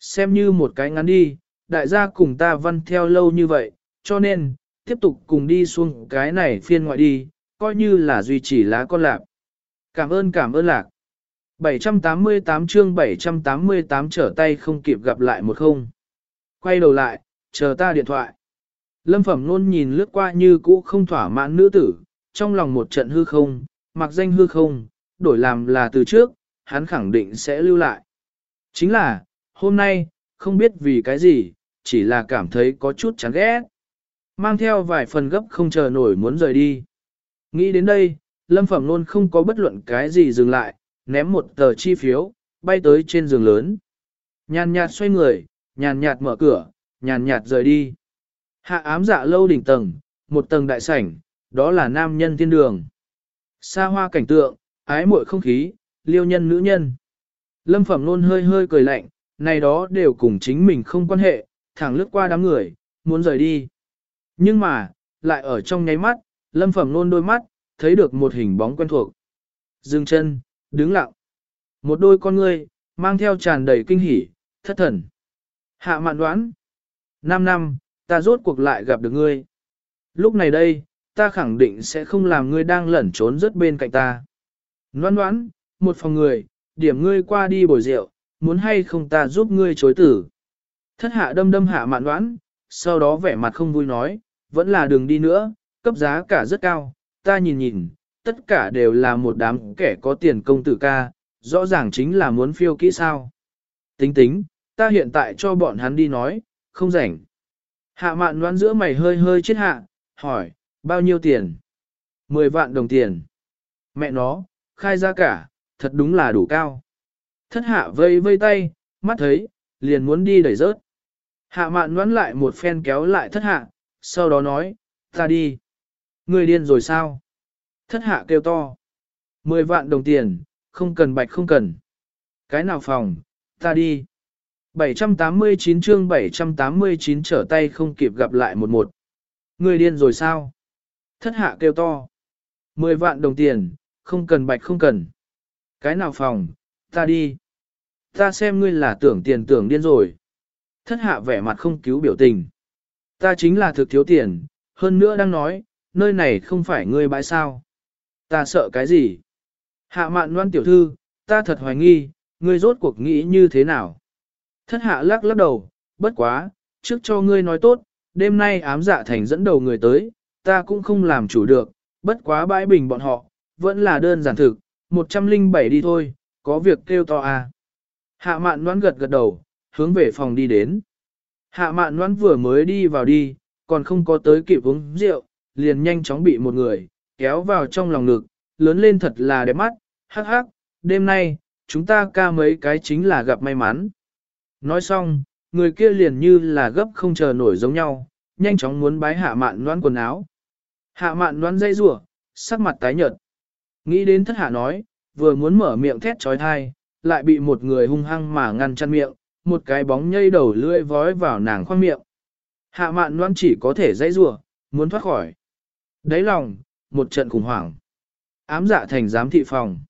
A: Xem như một cái ngắn đi, đại gia cùng ta văn theo lâu như vậy, cho nên, tiếp tục cùng đi xuống cái này phiên ngoại đi, coi như là duy trì lá con lạc. Cảm ơn cảm ơn lạc. 788 chương 788 trở tay không kịp gặp lại một không. Quay đầu lại, chờ ta điện thoại. Lâm Phẩm luôn nhìn lướt qua như cũ không thỏa mãn nữ tử, trong lòng một trận hư không, mặc danh hư không, đổi làm là từ trước, hắn khẳng định sẽ lưu lại. Chính là, hôm nay, không biết vì cái gì, chỉ là cảm thấy có chút chán ghét. Mang theo vài phần gấp không chờ nổi muốn rời đi. Nghĩ đến đây, Lâm Phẩm luôn không có bất luận cái gì dừng lại, ném một tờ chi phiếu, bay tới trên giường lớn. Nhàn nhạt xoay người, nhàn nhạt mở cửa, nhàn nhạt rời đi. Hạ ám dạ lâu đỉnh tầng, một tầng đại sảnh, đó là nam nhân thiên đường. Xa hoa cảnh tượng, ái muội không khí, liêu nhân nữ nhân. Lâm Phẩm luôn hơi hơi cười lạnh, này đó đều cùng chính mình không quan hệ, thẳng lướt qua đám người, muốn rời đi. Nhưng mà, lại ở trong nháy mắt, Lâm Phẩm luôn đôi mắt, thấy được một hình bóng quen thuộc. Dừng chân, đứng lặng. Một đôi con ngươi, mang theo tràn đầy kinh hỉ, thất thần. Hạ mạn đoán. Năm năm, ta rốt cuộc lại gặp được ngươi. Lúc này đây, ta khẳng định sẽ không làm ngươi đang lẩn trốn rất bên cạnh ta. Ngoan đoán, một phòng người, điểm ngươi qua đi bồi rượu, muốn hay không ta giúp ngươi chối tử. Thất hạ đâm đâm hạ mạn đoán, sau đó vẻ mặt không vui nói, vẫn là đường đi nữa, cấp giá cả rất cao, ta nhìn nhìn, tất cả đều là một đám kẻ có tiền công tử ca, rõ ràng chính là muốn phiêu kỹ sao. Tính tính, ta hiện tại cho bọn hắn đi nói, không rảnh. Hạ mạn đoán giữa mày hơi hơi chết hạ, hỏi, bao nhiêu tiền? Mười vạn đồng tiền. Mẹ nó, khai ra cả, thật đúng là đủ cao. Thất hạ vây vây tay, mắt thấy, liền muốn đi đẩy rớt. Hạ mạn đoán lại một phen kéo lại thất hạ, sau đó nói, ta đi. Người điên rồi sao? Thất hạ kêu to. Mười vạn đồng tiền, không cần bạch không cần. Cái nào phòng, ta đi. 789 chương 789 trở tay không kịp gặp lại một một. Người điên rồi sao? Thất hạ kêu to. Mười vạn đồng tiền, không cần bạch không cần. Cái nào phòng, ta đi. Ta xem ngươi là tưởng tiền tưởng điên rồi. Thất hạ vẻ mặt không cứu biểu tình. Ta chính là thực thiếu tiền, hơn nữa đang nói, nơi này không phải ngươi bãi sao. Ta sợ cái gì? Hạ mạn loan tiểu thư, ta thật hoài nghi, ngươi rốt cuộc nghĩ như thế nào? Thất hạ lắc lắc đầu, bất quá, trước cho ngươi nói tốt, đêm nay ám dạ thành dẫn đầu người tới, ta cũng không làm chủ được, bất quá bãi bình bọn họ, vẫn là đơn giản thực, 107 đi thôi, có việc kêu to à. Hạ mạn đoán gật gật đầu, hướng về phòng đi đến. Hạ mạn đoán vừa mới đi vào đi, còn không có tới kịp uống rượu, liền nhanh chóng bị một người, kéo vào trong lòng ngực, lớn lên thật là đẹp mắt, hắc hắc, đêm nay, chúng ta ca mấy cái chính là gặp may mắn. Nói xong, người kia liền như là gấp không chờ nổi giống nhau, nhanh chóng muốn bái hạ mạn đoán quần áo. Hạ mạn đoán dây rủa sắc mặt tái nhợt. Nghĩ đến thất hạ nói, vừa muốn mở miệng thét trói thai, lại bị một người hung hăng mà ngăn chăn miệng, một cái bóng nhây đầu lưỡi vói vào nàng khoang miệng. Hạ mạn đoán chỉ có thể dây rủa muốn thoát khỏi. Đáy lòng, một trận khủng hoảng. Ám dạ thành giám thị phòng.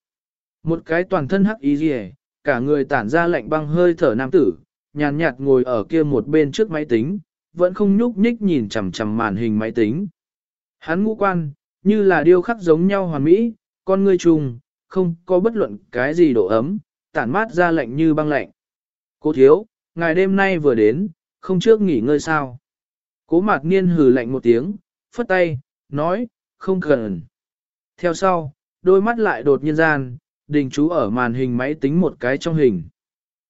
A: Một cái toàn thân hắc ý rìa, cả người tản ra lạnh băng hơi thở nam tử, nhàn nhạt ngồi ở kia một bên trước máy tính, vẫn không nhúc nhích nhìn chằm chằm màn hình máy tính. Hắn ngũ quan, như là điêu khắc giống nhau hoàn mỹ, con ngươi trùng, không có bất luận cái gì độ ấm, tản mát ra lạnh như băng lạnh. Cố thiếu, ngày đêm nay vừa đến, không trước nghỉ ngơi sao. Cố mạc niên hừ lạnh một tiếng, phất tay, nói, không cần. Theo sau, đôi mắt lại đột nhiên gian, đình chú ở màn hình máy tính một cái trong hình.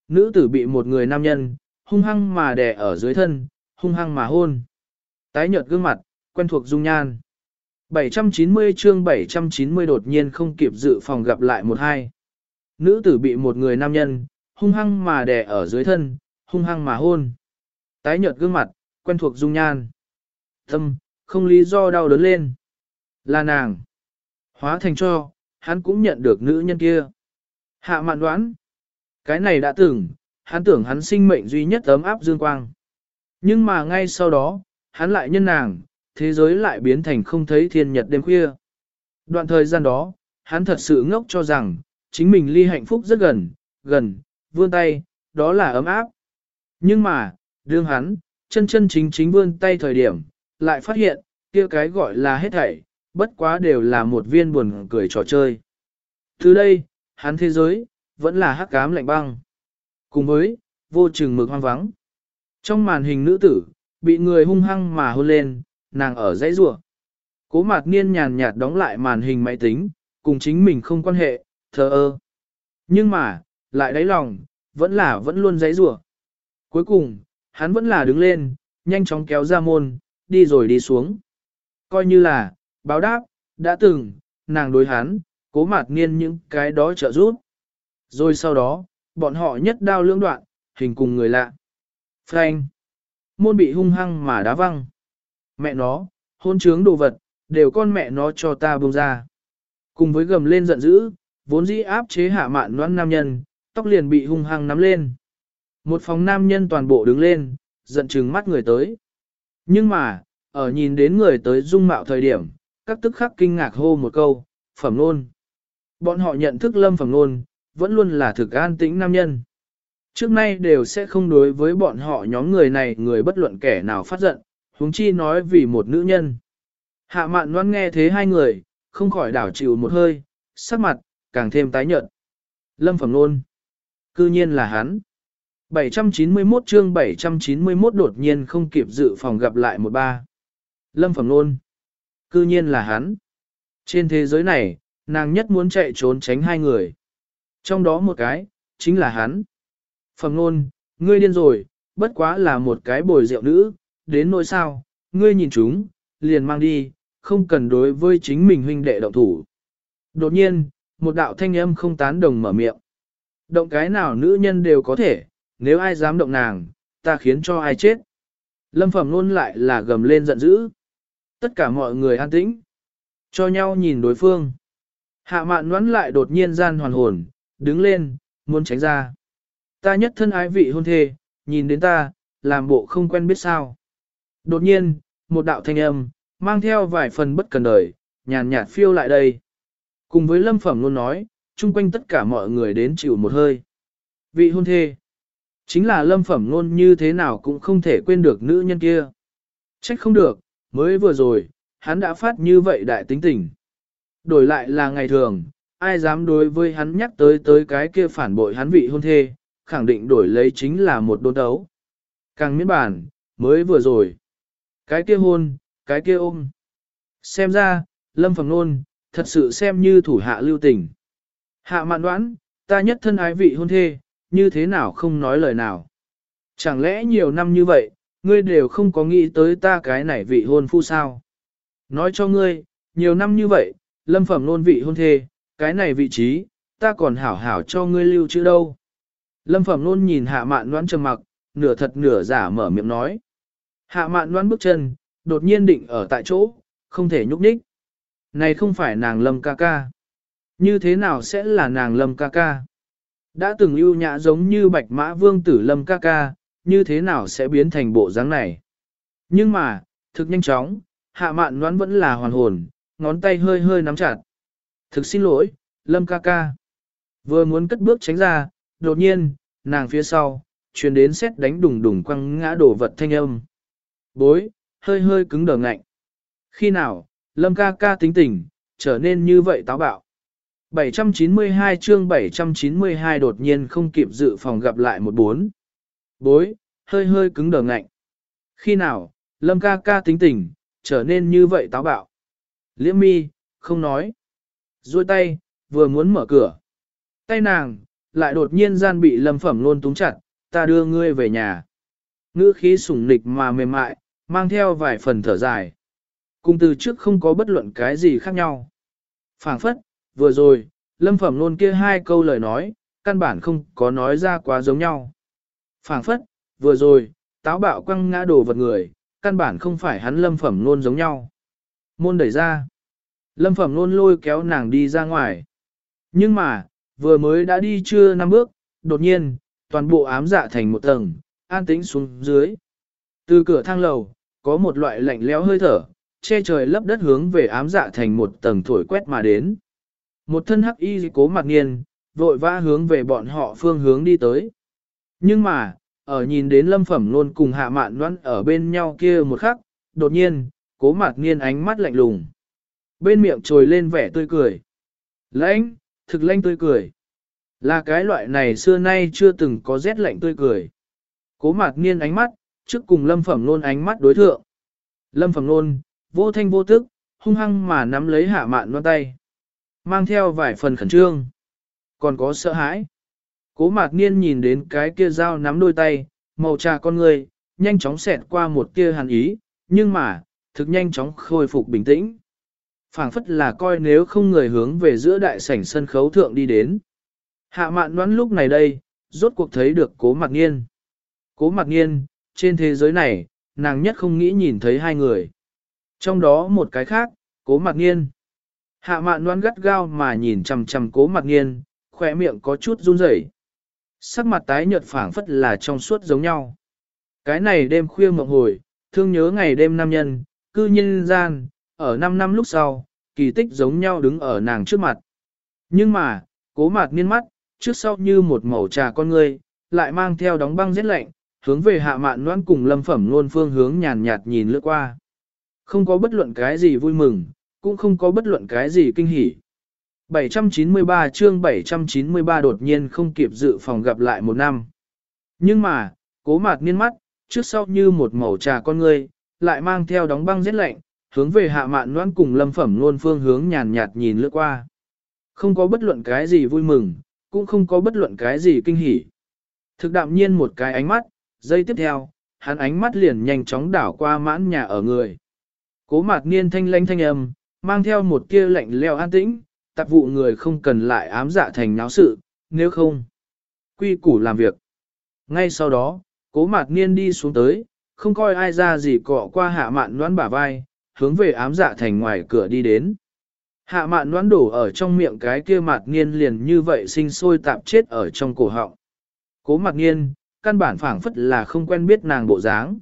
A: Nữ tử bị một người nam nhân, hung hăng mà đè ở dưới thân, hung hăng mà hôn. Tái nhợt gương mặt, quen thuộc dung nhan. 790 chương 790 đột nhiên không kịp dự phòng gặp lại một hai. Nữ tử bị một người nam nhân, hung hăng mà đè ở dưới thân, hung hăng mà hôn. Tái nhợt gương mặt, quen thuộc dung nhan. Tâm, không lý do đau đớn lên. Là nàng. Hóa thành cho, hắn cũng nhận được nữ nhân kia. Hạ mạn đoán. Cái này đã từng, hắn tưởng hắn sinh mệnh duy nhất ấm áp dương quang. Nhưng mà ngay sau đó, hắn lại nhân nàng, thế giới lại biến thành không thấy thiên nhật đêm khuya. Đoạn thời gian đó, hắn thật sự ngốc cho rằng, chính mình ly hạnh phúc rất gần, gần, vươn tay, đó là ấm áp. Nhưng mà, đương hắn, chân chân chính chính vươn tay thời điểm, lại phát hiện, kia cái gọi là hết thảy, bất quá đều là một viên buồn cười trò chơi. Từ đây, hắn thế giới, vẫn là hắc cám lạnh băng. Cùng với, vô chừng mực hoang vắng. Trong màn hình nữ tử, bị người hung hăng mà hôn lên, nàng ở dãy rủa. Cố mạc niên nhàn nhạt đóng lại màn hình máy tính, cùng chính mình không quan hệ, thờ ơ. Nhưng mà, lại đáy lòng, vẫn là vẫn luôn dãy rủa. Cuối cùng, hắn vẫn là đứng lên, nhanh chóng kéo ra môn, đi rồi đi xuống. Coi như là, báo đáp, đã từng, nàng đối hắn, cố mạt nghiên những cái đó trợ giúp. Rồi sau đó, bọn họ nhất đao lưỡng đoạn, hình cùng người lạ. Frank. Môn bị hung hăng mà đá văng. Mẹ nó, hôn trướng đồ vật, đều con mẹ nó cho ta buông ra. Cùng với gầm lên giận dữ, vốn dĩ áp chế hạ mạn noan nam nhân, tóc liền bị hung hăng nắm lên. Một phòng nam nhân toàn bộ đứng lên, giận chừng mắt người tới. Nhưng mà, ở nhìn đến người tới dung mạo thời điểm, các tức khắc kinh ngạc hô một câu, phẩm nôn. Bọn họ nhận thức lâm phẩm nôn, vẫn luôn là thực an tĩnh nam nhân. Trước nay đều sẽ không đối với bọn họ nhóm người này người bất luận kẻ nào phát giận, huống chi nói vì một nữ nhân. Hạ mạn ngoan nghe thế hai người, không khỏi đảo chịu một hơi, sắc mặt, càng thêm tái nhợt. Lâm phẩm nôn. Cư nhiên là hắn. 791 chương 791 đột nhiên không kịp dự phòng gặp lại một ba. Lâm phẩm nôn. Cư nhiên là hắn. Trên thế giới này, nàng nhất muốn chạy trốn tránh hai người. Trong đó một cái, chính là hắn. Phẩm nôn, ngươi điên rồi, bất quá là một cái bồi rượu nữ, đến nỗi sao, ngươi nhìn chúng, liền mang đi, không cần đối với chính mình huynh đệ động thủ. Đột nhiên, một đạo thanh âm không tán đồng mở miệng. Động cái nào nữ nhân đều có thể, nếu ai dám động nàng, ta khiến cho ai chết. Lâm phẩm luôn lại là gầm lên giận dữ. Tất cả mọi người an tĩnh. Cho nhau nhìn đối phương. Hạ mạn ngoắn lại đột nhiên gian hoàn hồn, đứng lên, muốn tránh ra. Ta nhất thân ái vị hôn thê, nhìn đến ta, làm bộ không quen biết sao. Đột nhiên, một đạo thanh âm, mang theo vài phần bất cần đời, nhàn nhạt phiêu lại đây. Cùng với lâm phẩm luôn nói, chung quanh tất cả mọi người đến chịu một hơi. Vị hôn thê, chính là lâm phẩm luôn như thế nào cũng không thể quên được nữ nhân kia. Trách không được, mới vừa rồi, hắn đã phát như vậy đại tính tình. Đổi lại là ngày thường, ai dám đối với hắn nhắc tới tới cái kia phản bội hắn vị hôn thê, khẳng định đổi lấy chính là một đôn đấu. Càng miễn bản, mới vừa rồi. Cái kia hôn, cái kia ôm. Xem ra, lâm phẩm nôn, thật sự xem như thủ hạ lưu tình. Hạ mạn đoán, ta nhất thân ái vị hôn thê, như thế nào không nói lời nào. Chẳng lẽ nhiều năm như vậy, ngươi đều không có nghĩ tới ta cái này vị hôn phu sao? Nói cho ngươi, nhiều năm như vậy, lâm phẩm nôn vị hôn thê, cái này vị trí, ta còn hảo hảo cho ngươi lưu chữ đâu. Lâm phẩm nôn nhìn hạ mạn đoán trầm mặc, nửa thật nửa giả mở miệng nói. Hạ mạn đoán bước chân, đột nhiên định ở tại chỗ, không thể nhúc nhích. Này không phải nàng lâm ca ca. Như thế nào sẽ là nàng lâm ca ca? Đã từng ưu nhã giống như bạch mã vương tử lâm ca ca, như thế nào sẽ biến thành bộ dáng này? Nhưng mà, thực nhanh chóng, hạ mạn đoán vẫn là hoàn hồn, ngón tay hơi hơi nắm chặt. Thực xin lỗi, lâm ca ca. Vừa muốn cất bước tránh ra, đột nhiên, nàng phía sau, truyền đến xét đánh đùng đùng quăng ngã đổ vật thanh âm. Bối, hơi hơi cứng đờ ngạnh. Khi nào, lâm ca ca tính tình, trở nên như vậy táo bạo. 792 chương 792 đột nhiên không kịp dự phòng gặp lại một bốn. Bối, hơi hơi cứng đờ ngạnh. Khi nào, lâm ca ca tính tình, trở nên như vậy táo bạo. Liễm mi, không nói. Rồi tay, vừa muốn mở cửa. Tay nàng, lại đột nhiên gian bị lâm phẩm luôn túng chặt, ta đưa ngươi về nhà. Ngữ khí sủng nịch mà mềm mại, mang theo vài phần thở dài. Cùng từ trước không có bất luận cái gì khác nhau. phảng phất, vừa rồi, lâm phẩm luôn kia hai câu lời nói, căn bản không có nói ra quá giống nhau phảng phất, vừa rồi, táo bạo quăng ngã đồ vật người, căn bản không phải hắn lâm phẩm luôn giống nhau. Môn đẩy ra. Lâm phẩm luôn lôi kéo nàng đi ra ngoài. Nhưng mà, vừa mới đã đi chưa năm bước, đột nhiên, toàn bộ ám dạ thành một tầng, an tĩnh xuống dưới. Từ cửa thang lầu, có một loại lạnh lẽo hơi thở, che trời lấp đất hướng về ám dạ thành một tầng thổi quét mà đến. Một thân hắc y cố mặt nghiền, vội vã hướng về bọn họ phương hướng đi tới. Nhưng mà, ở nhìn đến lâm phẩm luôn cùng hạ mạn đoán ở bên nhau kia một khắc, đột nhiên, cố mặt Niên ánh mắt lạnh lùng. Bên miệng trồi lên vẻ tươi cười. Lãnh, thực lãnh tươi cười. Là cái loại này xưa nay chưa từng có rét lạnh tươi cười. Cố mạc niên ánh mắt, trước cùng lâm phẩm luôn ánh mắt đối thượng. Lâm phẩm luôn vô thanh vô tức, hung hăng mà nắm lấy hạ mạn Loan tay. Mang theo vài phần khẩn trương. Còn có sợ hãi. Cố mạc niên nhìn đến cái kia dao nắm đôi tay, màu trà con người, nhanh chóng xẹt qua một tia hàn ý, nhưng mà, thực nhanh chóng khôi phục bình tĩnh phảng phất là coi nếu không người hướng về giữa đại sảnh sân khấu thượng đi đến. Hạ mạn đoán lúc này đây, rốt cuộc thấy được cố mặc Niên. Cố mặc Niên trên thế giới này, nàng nhất không nghĩ nhìn thấy hai người. Trong đó một cái khác, cố mặc Niên. Hạ mạn đoán gắt gao mà nhìn chằm chằm cố mặc Niên, khỏe miệng có chút run rẩy. Sắc mặt tái nhợt phảng phất là trong suốt giống nhau. Cái này đêm khuya mộng hồi, thương nhớ ngày đêm nam nhân, cư nhiên gian, ở 5 năm lúc sau, kỳ tích giống nhau đứng ở nàng trước mặt. Nhưng mà, cố mạt niên mắt, trước sau như một màu trà con người lại mang theo đóng băng rét lạnh, hướng về hạ mạn noan cùng lâm phẩm luôn phương hướng nhàn nhạt nhìn lướt qua. Không có bất luận cái gì vui mừng, cũng không có bất luận cái gì kinh hỉ. 793 chương 793 đột nhiên không kịp dự phòng gặp lại một năm. Nhưng mà, cố mạt niên mắt, trước sau như một màu trà con người lại mang theo đóng băng rét lạnh, hướng về hạ mạn noan cùng lâm phẩm luôn phương hướng nhàn nhạt nhìn lướt qua. Không có bất luận cái gì vui mừng, cũng không có bất luận cái gì kinh hỉ. Thực đạm nhiên một cái ánh mắt, giây tiếp theo, hắn ánh mắt liền nhanh chóng đảo qua mãn nhà ở người. Cố mạc niên thanh lanh thanh âm, mang theo một kia lạnh leo an tĩnh, tạp vụ người không cần lại ám dạ thành náo sự, nếu không. Quy củ làm việc. Ngay sau đó, cố mạc niên đi xuống tới, không coi ai ra gì cọ qua hạ mạn đoán bả vai, hướng về ám dạ thành ngoài cửa đi đến. Hạ mạn đoán đổ ở trong miệng cái kia mạt niên liền như vậy sinh sôi tạp chết ở trong cổ họng. Cố mạt niên căn bản phảng phất là không quen biết nàng bộ dáng.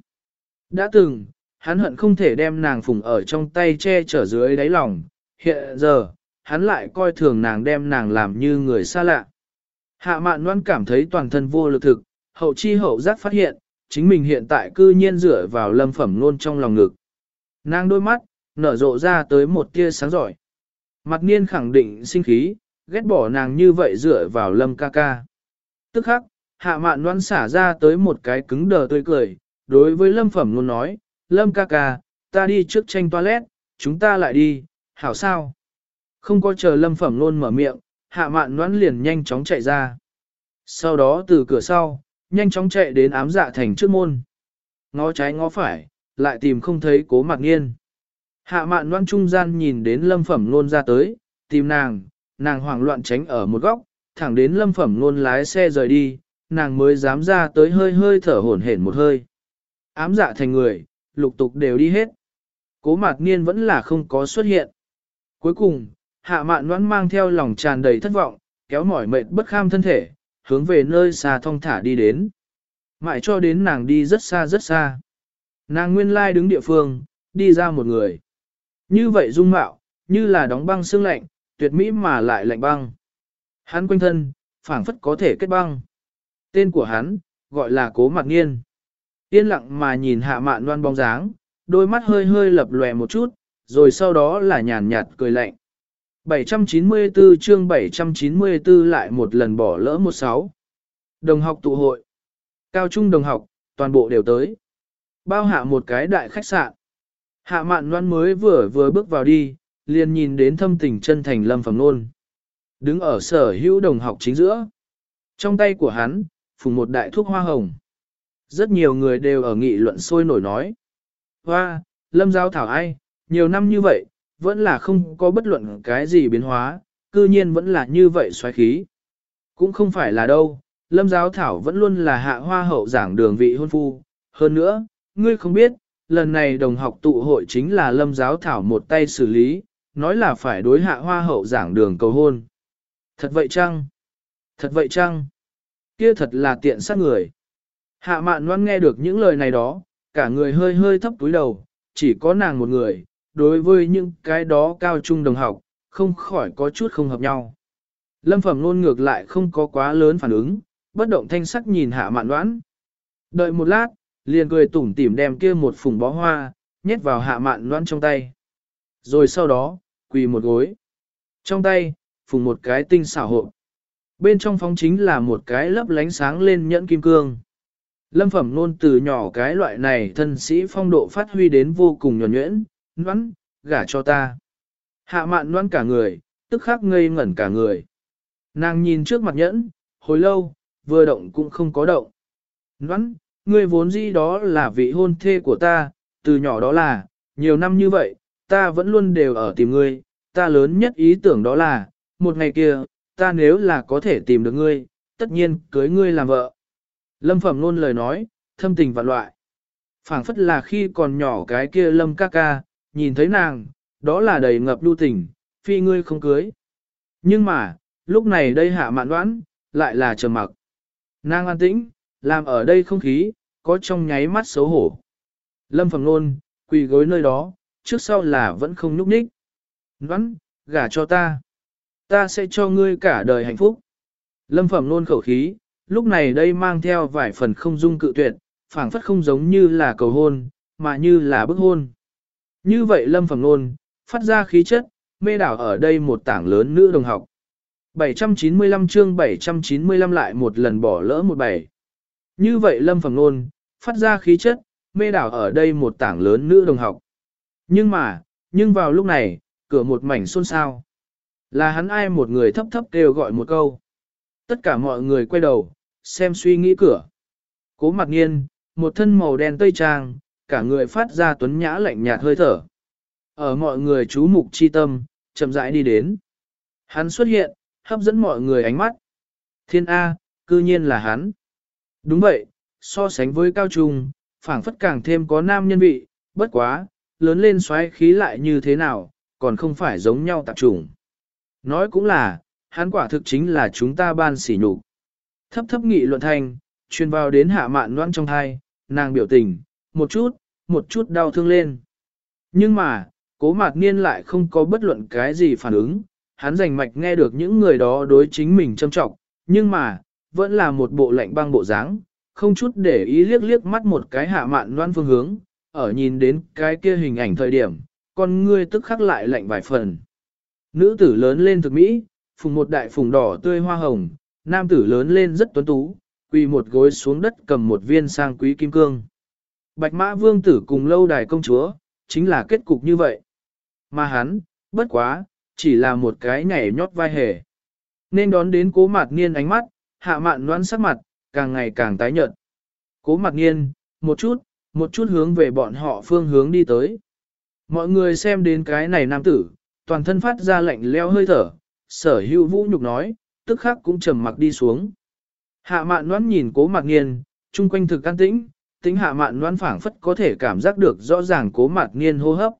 A: Đã từng, hắn hận không thể đem nàng phùng ở trong tay che chở dưới đáy lòng, hiện giờ, hắn lại coi thường nàng đem nàng làm như người xa lạ. Hạ mạn Loan cảm thấy toàn thân vô lực thực, hậu chi hậu giác phát hiện, chính mình hiện tại cư nhiên dựa vào lâm phẩm luôn trong lòng ngực. Nàng đôi mắt, nở rộ ra tới một tia sáng giỏi. Mặt niên khẳng định sinh khí, ghét bỏ nàng như vậy dựa vào lâm ca ca. Tức khắc, hạ mạn Loan xả ra tới một cái cứng đờ tươi cười, đối với lâm phẩm luôn nói, lâm ca ca, ta đi trước tranh toilet, chúng ta lại đi, hảo sao? Không có chờ lâm phẩm luôn mở miệng, hạ mạn noãn liền nhanh chóng chạy ra. Sau đó từ cửa sau, nhanh chóng chạy đến ám dạ thành trước môn. Ngó trái ngó phải, lại tìm không thấy cố mạc nghiên. Hạ mạn loan trung gian nhìn đến lâm phẩm nôn ra tới, tìm nàng, nàng hoảng loạn tránh ở một góc, thẳng đến lâm phẩm nôn lái xe rời đi, nàng mới dám ra tới hơi hơi thở hổn hển một hơi. Ám dạ thành người, lục tục đều đi hết. Cố mạc niên vẫn là không có xuất hiện. Cuối cùng, hạ mạn loan mang theo lòng tràn đầy thất vọng, kéo mỏi mệt bất kham thân thể, hướng về nơi xa thong thả đi đến. Mãi cho đến nàng đi rất xa rất xa. Nàng nguyên lai đứng địa phương, đi ra một người. Như vậy dung mạo, như là đóng băng xương lạnh, tuyệt mỹ mà lại lạnh băng. Hắn quanh thân, phảng phất có thể kết băng. Tên của hắn, gọi là Cố Mạc Nghiên. Yên lặng mà nhìn hạ mạn Loan bóng dáng, đôi mắt hơi hơi lập lòe một chút, rồi sau đó là nhàn nhạt cười lạnh. 794 chương 794 lại một lần bỏ lỡ một sáu. Đồng học tụ hội. Cao trung đồng học, toàn bộ đều tới. Bao hạ một cái đại khách sạn. Hạ mạn loan mới vừa vừa bước vào đi, liền nhìn đến thâm tình chân thành lâm phẩm nôn. Đứng ở sở hữu đồng học chính giữa. Trong tay của hắn, phùng một đại thuốc hoa hồng. Rất nhiều người đều ở nghị luận sôi nổi nói. Hoa, lâm giao thảo ai, nhiều năm như vậy, vẫn là không có bất luận cái gì biến hóa, cư nhiên vẫn là như vậy xoáy khí. Cũng không phải là đâu, lâm giáo thảo vẫn luôn là hạ hoa hậu giảng đường vị hôn phu. Hơn nữa, ngươi không biết, lần này đồng học tụ hội chính là lâm giáo thảo một tay xử lý, nói là phải đối hạ hoa hậu giảng đường cầu hôn. Thật vậy chăng? Thật vậy chăng? Kia thật là tiện sát người. Hạ mạn loan nghe được những lời này đó, cả người hơi hơi thấp túi đầu, chỉ có nàng một người, đối với những cái đó cao trung đồng học, không khỏi có chút không hợp nhau. Lâm phẩm luôn ngược lại không có quá lớn phản ứng, bất động thanh sắc nhìn hạ mạn đoán. Đợi một lát, liền cười tủm tỉm đem kia một phùng bó hoa, nhét vào hạ mạn đoán trong tay. Rồi sau đó, quỳ một gối. Trong tay, phùng một cái tinh xảo hộ. Bên trong phóng chính là một cái lấp lánh sáng lên nhẫn kim cương. Lâm phẩm nôn từ nhỏ cái loại này thân sĩ phong độ phát huy đến vô cùng nhuẩn nhuyễn, noãn, gả cho ta. Hạ mạn noãn cả người, tức khắc ngây ngẩn cả người. Nàng nhìn trước mặt nhẫn, hồi lâu, vừa động cũng không có động. Noãn, ngươi vốn gì đó là vị hôn thê của ta, từ nhỏ đó là, nhiều năm như vậy, ta vẫn luôn đều ở tìm ngươi, ta lớn nhất ý tưởng đó là, một ngày kia, ta nếu là có thể tìm được ngươi, tất nhiên cưới ngươi làm vợ. Lâm phẩm luôn lời nói, thâm tình vạn loại. phảng phất là khi còn nhỏ cái kia lâm ca ca, nhìn thấy nàng, đó là đầy ngập lưu tình, phi ngươi không cưới. Nhưng mà, lúc này đây hạ mạn đoán, lại là trầm mặc. Nàng an tĩnh, làm ở đây không khí, có trong nháy mắt xấu hổ. Lâm phẩm nôn, quỳ gối nơi đó, trước sau là vẫn không nhúc nhích. Đoán, gả cho ta. Ta sẽ cho ngươi cả đời hạnh phúc. Lâm phẩm nôn khẩu khí, lúc này đây mang theo vài phần không dung cự tuyệt, phảng phất không giống như là cầu hôn, mà như là bức hôn. Như vậy lâm phẩm nôn, phát ra khí chất, mê đảo ở đây một tảng lớn nữ đồng học. 795 chương 795 lại một lần bỏ lỡ một bảy. Như vậy lâm phẩm nôn, phát ra khí chất, mê đảo ở đây một tảng lớn nữ đồng học. Nhưng mà, nhưng vào lúc này, cửa một mảnh xôn xao. Là hắn ai một người thấp thấp kêu gọi một câu. Tất cả mọi người quay đầu, xem suy nghĩ cửa. Cố mặt nghiên, một thân màu đen tây trang, cả người phát ra tuấn nhã lạnh nhạt hơi thở. Ở mọi người chú mục chi tâm, chậm rãi đi đến. Hắn xuất hiện, hấp dẫn mọi người ánh mắt. Thiên A, cư nhiên là hắn. Đúng vậy, so sánh với cao trung, phảng phất càng thêm có nam nhân vị, bất quá, lớn lên xoáy khí lại như thế nào, còn không phải giống nhau tạp chủng. Nói cũng là, hắn quả thực chính là chúng ta ban sỉ nhục. Thấp thấp nghị luận thanh, truyền vào đến hạ mạn loan trong thai, nàng biểu tình, một chút, một chút đau thương lên. Nhưng mà, cố mạc niên lại không có bất luận cái gì phản ứng, hắn rành mạch nghe được những người đó đối chính mình châm trọng, nhưng mà, vẫn là một bộ lạnh băng bộ dáng, không chút để ý liếc liếc mắt một cái hạ mạn loan phương hướng, ở nhìn đến cái kia hình ảnh thời điểm, con ngươi tức khắc lại lạnh vài phần. Nữ tử lớn lên thực mỹ, phùng một đại phùng đỏ tươi hoa hồng, nam tử lớn lên rất tuấn tú, quỳ một gối xuống đất cầm một viên sang quý kim cương. Bạch mã vương tử cùng lâu đài công chúa, chính là kết cục như vậy. Mà hắn, bất quá, chỉ là một cái nhảy nhót vai hề. Nên đón đến cố mạt niên ánh mắt, hạ mạn noan sắc mặt, càng ngày càng tái nhợt. Cố mạt niên, một chút, một chút hướng về bọn họ phương hướng đi tới. Mọi người xem đến cái này nam tử, toàn thân phát ra lạnh leo hơi thở, sở hữu vũ nhục nói, tức khắc cũng trầm mặc đi xuống. Hạ mạn loan nhìn cố mạc niên, chung quanh thực can tĩnh, tính hạ mạn noan phảng phất có thể cảm giác được rõ ràng cố mạc Niên hô hấp.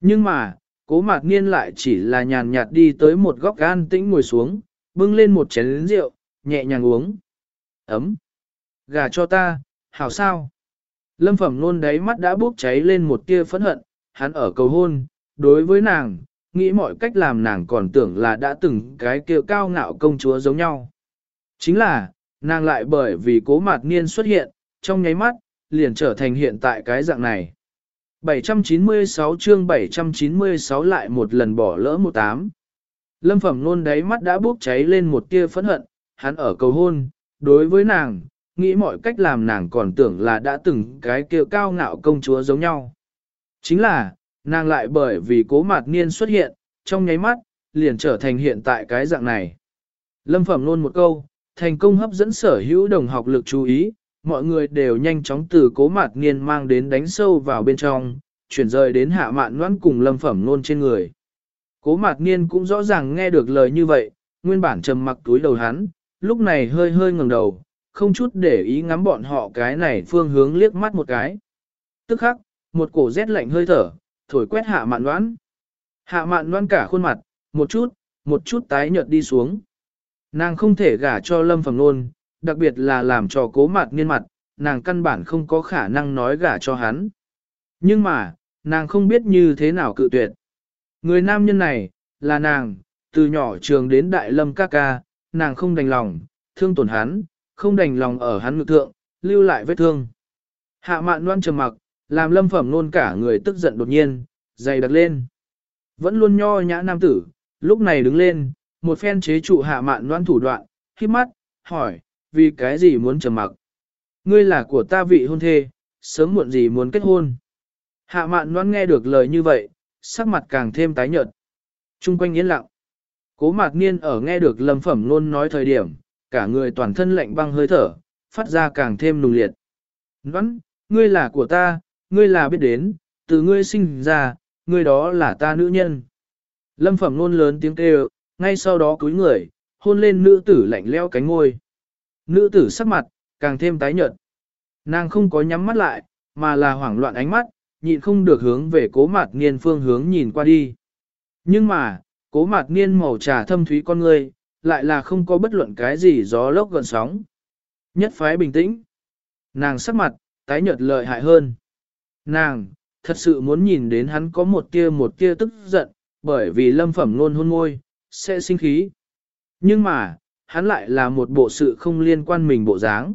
A: Nhưng mà, cố mạc Niên lại chỉ là nhàn nhạt đi tới một góc gan tĩnh ngồi xuống, bưng lên một chén rượu, nhẹ nhàng uống. Ấm. Gà cho ta, hảo sao? Lâm phẩm nôn đáy mắt đã bốc cháy lên một tia phẫn hận, hắn ở cầu hôn, đối với nàng, nghĩ mọi cách làm nàng còn tưởng là đã từng cái kia cao ngạo công chúa giống nhau. Chính là, nàng lại bởi vì cố mạt niên xuất hiện, trong nháy mắt, liền trở thành hiện tại cái dạng này. 796 chương 796 lại một lần bỏ lỡ một tám. Lâm phẩm nôn đáy mắt đã bốc cháy lên một tia phẫn hận, hắn ở cầu hôn, đối với nàng, nghĩ mọi cách làm nàng còn tưởng là đã từng cái kia cao ngạo công chúa giống nhau. Chính là, nàng lại bởi vì cố mạt niên xuất hiện, trong nháy mắt, liền trở thành hiện tại cái dạng này. Lâm phẩm luôn một câu, thành công hấp dẫn sở hữu đồng học lực chú ý, mọi người đều nhanh chóng từ cố mạt niên mang đến đánh sâu vào bên trong, chuyển rời đến hạ mạn noan cùng lâm phẩm nôn trên người. Cố mạt niên cũng rõ ràng nghe được lời như vậy, nguyên bản trầm mặc túi đầu hắn, lúc này hơi hơi ngẩng đầu, không chút để ý ngắm bọn họ cái này phương hướng liếc mắt một cái. Tức khắc, một cổ rét lạnh hơi thở, thổi quét hạ mạn đoán. Hạ mạn đoán cả khuôn mặt, một chút, một chút tái nhợt đi xuống. Nàng không thể gả cho lâm phẩm nôn, đặc biệt là làm cho cố mặt niên mặt, nàng căn bản không có khả năng nói gả cho hắn. Nhưng mà, nàng không biết như thế nào cự tuyệt. Người nam nhân này, là nàng, từ nhỏ trường đến đại lâm ca ca, nàng không đành lòng, thương tổn hắn, không đành lòng ở hắn ngực thượng, lưu lại vết thương. Hạ mạn loan trầm mặc, làm lâm phẩm nôn cả người tức giận đột nhiên, dày đặt lên. Vẫn luôn nho nhã nam tử, lúc này đứng lên, một phen chế trụ hạ mạn loan thủ đoạn, khi mắt, hỏi, vì cái gì muốn trầm mặc? Ngươi là của ta vị hôn thê, sớm muộn gì muốn kết hôn. Hạ mạn loan nghe được lời như vậy, sắc mặt càng thêm tái nhợt. Trung quanh yên lặng. Cố mạc niên ở nghe được lâm phẩm luôn nói thời điểm, cả người toàn thân lạnh băng hơi thở, phát ra càng thêm nùng liệt. Ngoãn, ngươi là của ta, ngươi là biết đến, từ ngươi sinh ra, ngươi đó là ta nữ nhân. Lâm phẩm luôn lớn tiếng kêu, ngay sau đó cúi người, hôn lên nữ tử lạnh leo cánh ngôi. Nữ tử sắc mặt, càng thêm tái nhợt. Nàng không có nhắm mắt lại, mà là hoảng loạn ánh mắt, nhịn không được hướng về cố mặt niên phương hướng nhìn qua đi. Nhưng mà, cố mặt niên màu trà thâm thúy con người, lại là không có bất luận cái gì gió lốc gần sóng. Nhất phái bình tĩnh. Nàng sắc mặt, tái nhợt lợi hại hơn. Nàng, thật sự muốn nhìn đến hắn có một tia một tia tức giận, bởi vì lâm phẩm luôn hôn môi, sẽ sinh khí. Nhưng mà, hắn lại là một bộ sự không liên quan mình bộ dáng.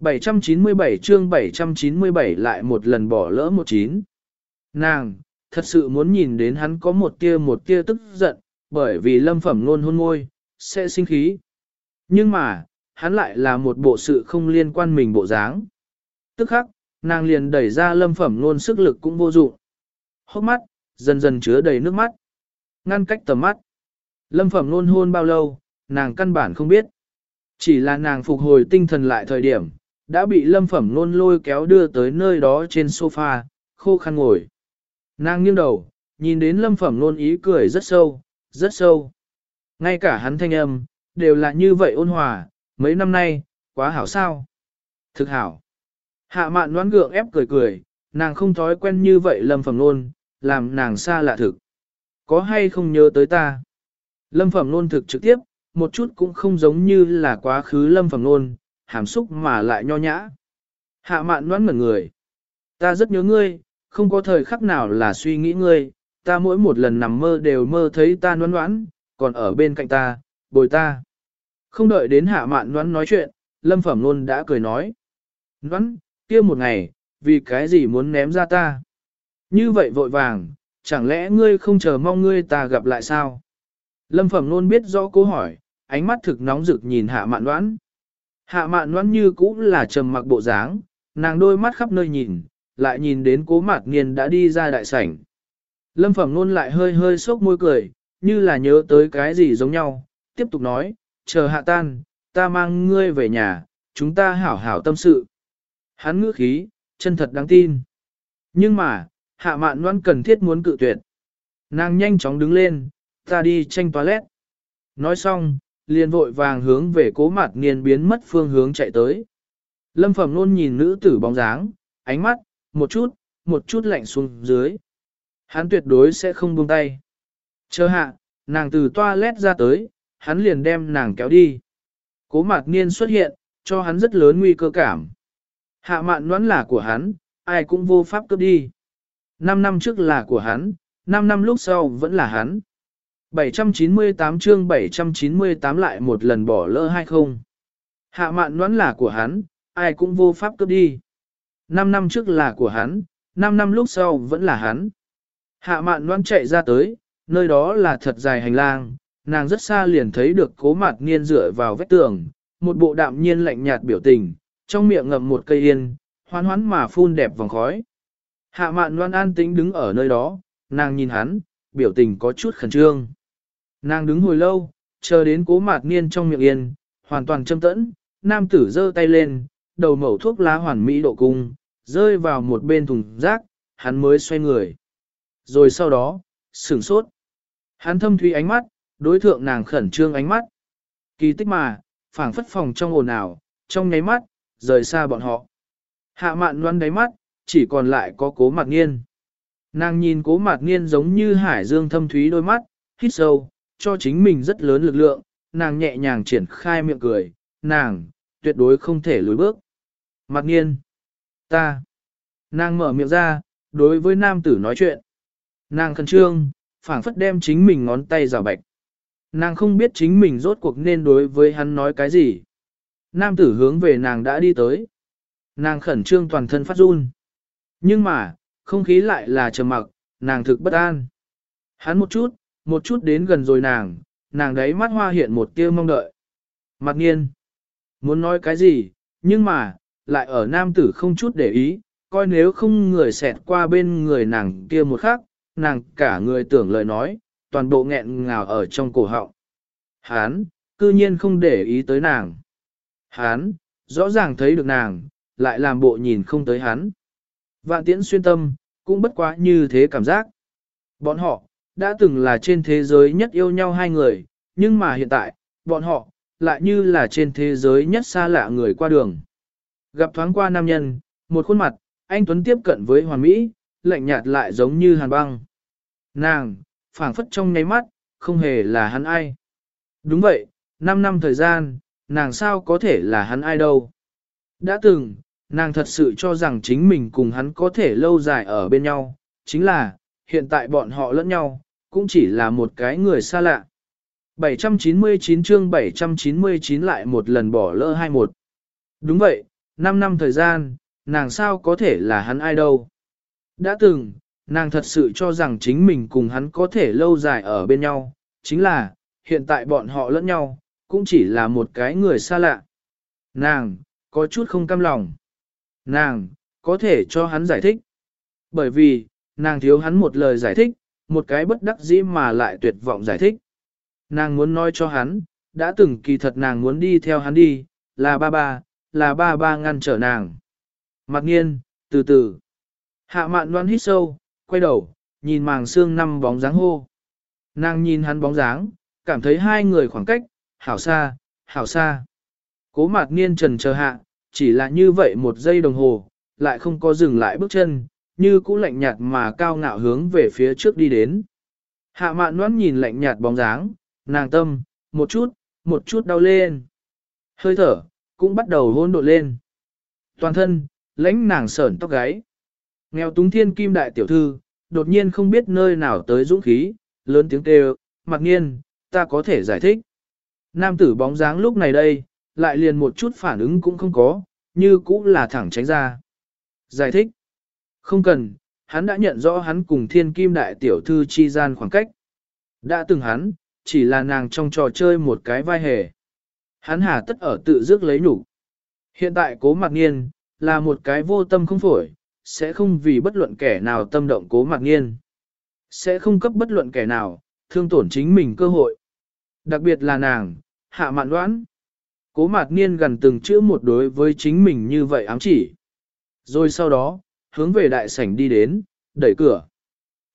A: 797 chương 797 lại một lần bỏ lỡ một chín. Nàng, thật sự muốn nhìn đến hắn có một tia một tia tức giận, bởi vì lâm phẩm luôn hôn môi, sẽ sinh khí. Nhưng mà, hắn lại là một bộ sự không liên quan mình bộ dáng. Tức khắc, nàng liền đẩy ra lâm phẩm luôn sức lực cũng vô dụng. Hốc mắt, dần dần chứa đầy nước mắt. Ngăn cách tầm mắt. Lâm phẩm luôn hôn bao lâu, nàng căn bản không biết. Chỉ là nàng phục hồi tinh thần lại thời điểm, đã bị lâm phẩm nôn lôi kéo đưa tới nơi đó trên sofa, khô khăn ngồi. Nàng nghiêng đầu, nhìn đến lâm phẩm nôn ý cười rất sâu, rất sâu. Ngay cả hắn thanh âm, đều là như vậy ôn hòa, mấy năm nay, quá hảo sao. Thực hảo. Hạ mạn đoán gượng ép cười cười, nàng không thói quen như vậy lâm phẩm nôn, làm nàng xa lạ thực. Có hay không nhớ tới ta? Lâm phẩm nôn thực trực tiếp, một chút cũng không giống như là quá khứ lâm phẩm nôn, hàm xúc mà lại nho nhã. Hạ mạn đoán mở người. Ta rất nhớ ngươi, không có thời khắc nào là suy nghĩ ngươi, ta mỗi một lần nằm mơ đều mơ thấy ta noan noãn, còn ở bên cạnh ta, bồi ta. Không đợi đến hạ mạn noan nói chuyện, lâm phẩm luôn đã cười nói. Noãn, kia một ngày, vì cái gì muốn ném ra ta? Như vậy vội vàng, chẳng lẽ ngươi không chờ mong ngươi ta gặp lại sao? Lâm phẩm luôn biết rõ câu hỏi, ánh mắt thực nóng rực nhìn hạ mạn đoán. Hạ mạn đoán như cũng là trầm mặc bộ dáng, nàng đôi mắt khắp nơi nhìn, lại nhìn đến cố mạc niên đã đi ra đại sảnh. Lâm phẩm luôn lại hơi hơi sốc môi cười, như là nhớ tới cái gì giống nhau, tiếp tục nói, chờ hạ tan, ta mang ngươi về nhà, chúng ta hảo hảo tâm sự. Hắn ngữ khí, chân thật đáng tin. Nhưng mà, hạ mạn đoán cần thiết muốn cự tuyệt. Nàng nhanh chóng đứng lên, ta đi tranh toilet. Nói xong, liền vội vàng hướng về cố mặt niên biến mất phương hướng chạy tới. Lâm phẩm luôn nhìn nữ tử bóng dáng, ánh mắt, một chút, một chút lạnh xuống dưới. Hắn tuyệt đối sẽ không buông tay. Chờ hạ, nàng từ toilet ra tới, hắn liền đem nàng kéo đi. Cố mạc niên xuất hiện, cho hắn rất lớn nguy cơ cảm. Hạ mạn đoán là của hắn, ai cũng vô pháp cướp đi. Năm năm trước là của hắn, năm năm lúc sau vẫn là hắn. 798 chương 798 lại một lần bỏ lỡ hay không. Hạ mạn đoán là của hắn, ai cũng vô pháp cướp đi. Năm năm trước là của hắn, năm năm lúc sau vẫn là hắn. Hạ mạn đoán chạy ra tới, nơi đó là thật dài hành lang, nàng rất xa liền thấy được cố mặt niên dựa vào vách tường, một bộ đạm nhiên lạnh nhạt biểu tình, trong miệng ngậm một cây yên, hoan hoán mà phun đẹp vòng khói. Hạ mạn đoán an tĩnh đứng ở nơi đó, nàng nhìn hắn, biểu tình có chút khẩn trương. Nàng đứng hồi lâu, chờ đến cố mạt niên trong miệng yên, hoàn toàn châm tẫn, nam tử giơ tay lên, đầu mẩu thuốc lá hoàn mỹ độ cung, rơi vào một bên thùng rác, hắn mới xoay người. Rồi sau đó, sửng sốt. Hắn thâm thúy ánh mắt, đối thượng nàng khẩn trương ánh mắt. Kỳ tích mà, phảng phất phòng trong ồn ào, trong nháy mắt, rời xa bọn họ. Hạ mạn loan đáy mắt, chỉ còn lại có cố mạc nghiên. Nàng nhìn cố mạc nghiên giống như hải dương thâm thúy đôi mắt, hít sâu, cho chính mình rất lớn lực lượng, nàng nhẹ nhàng triển khai miệng cười, nàng, tuyệt đối không thể lùi bước. mặt nghiên, ta, nàng mở miệng ra, đối với nam tử nói chuyện. Nàng khẩn trương, phảng phất đem chính mình ngón tay rào bạch. Nàng không biết chính mình rốt cuộc nên đối với hắn nói cái gì. Nam tử hướng về nàng đã đi tới. Nàng khẩn trương toàn thân phát run. Nhưng mà, không khí lại là trầm mặc, nàng thực bất an. Hắn một chút, một chút đến gần rồi nàng, nàng đấy mắt hoa hiện một tia mong đợi. Mặc nhiên, muốn nói cái gì, nhưng mà, lại ở nam tử không chút để ý, coi nếu không người xẹt qua bên người nàng kia một khắc, nàng cả người tưởng lời nói, toàn bộ nghẹn ngào ở trong cổ họng. Hán, cư nhiên không để ý tới nàng. Hán, rõ ràng thấy được nàng, lại làm bộ nhìn không tới hắn. Vạn tiễn xuyên tâm, cũng bất quá như thế cảm giác. Bọn họ, đã từng là trên thế giới nhất yêu nhau hai người, nhưng mà hiện tại, bọn họ, lại như là trên thế giới nhất xa lạ người qua đường. Gặp thoáng qua nam nhân, một khuôn mặt, anh Tuấn tiếp cận với hoàn mỹ, lạnh nhạt lại giống như hàn băng. Nàng, phảng phất trong nháy mắt, không hề là hắn ai. Đúng vậy, 5 năm thời gian, nàng sao có thể là hắn ai đâu. Đã từng, nàng thật sự cho rằng chính mình cùng hắn có thể lâu dài ở bên nhau, chính là, hiện tại bọn họ lẫn nhau, cũng chỉ là một cái người xa lạ. 799 chương 799 lại một lần bỏ lỡ 21. Đúng vậy, 5 năm thời gian, nàng sao có thể là hắn ai đâu. Đã từng, nàng thật sự cho rằng chính mình cùng hắn có thể lâu dài ở bên nhau, chính là, hiện tại bọn họ lẫn nhau, cũng chỉ là một cái người xa lạ. Nàng, có chút không cam lòng. Nàng, có thể cho hắn giải thích. Bởi vì, nàng thiếu hắn một lời giải thích, một cái bất đắc dĩ mà lại tuyệt vọng giải thích. Nàng muốn nói cho hắn, đã từng kỳ thật nàng muốn đi theo hắn đi, là ba ba, là ba ba ngăn trở nàng. Mặc nhiên, từ từ. Hạ mạn loan hít sâu, quay đầu, nhìn màng xương năm bóng dáng hô. Nàng nhìn hắn bóng dáng, cảm thấy hai người khoảng cách, hảo xa, hảo xa. Cố mạc niên trần chờ hạ, chỉ là như vậy một giây đồng hồ, lại không có dừng lại bước chân, như cũ lạnh nhạt mà cao ngạo hướng về phía trước đi đến. Hạ mạn noãn nhìn lạnh nhạt bóng dáng, nàng tâm, một chút, một chút đau lên. Hơi thở, cũng bắt đầu hôn đột lên. Toàn thân, lãnh nàng sởn tóc gáy. Nghèo túng thiên kim đại tiểu thư, đột nhiên không biết nơi nào tới dũng khí, lớn tiếng kêu, mặc nhiên, ta có thể giải thích. Nam tử bóng dáng lúc này đây, lại liền một chút phản ứng cũng không có, như cũ là thẳng tránh ra. Giải thích. Không cần, hắn đã nhận rõ hắn cùng thiên kim đại tiểu thư chi gian khoảng cách. Đã từng hắn, chỉ là nàng trong trò chơi một cái vai hề. Hắn hà tất ở tự dứt lấy nhục Hiện tại cố mặc nghiên, là một cái vô tâm không phổi, sẽ không vì bất luận kẻ nào tâm động cố mặc nghiên. Sẽ không cấp bất luận kẻ nào, thương tổn chính mình cơ hội. Đặc biệt là nàng, hạ mạn đoán. Cố mạc niên gần từng chữ một đối với chính mình như vậy ám chỉ. Rồi sau đó, hướng về đại sảnh đi đến, đẩy cửa.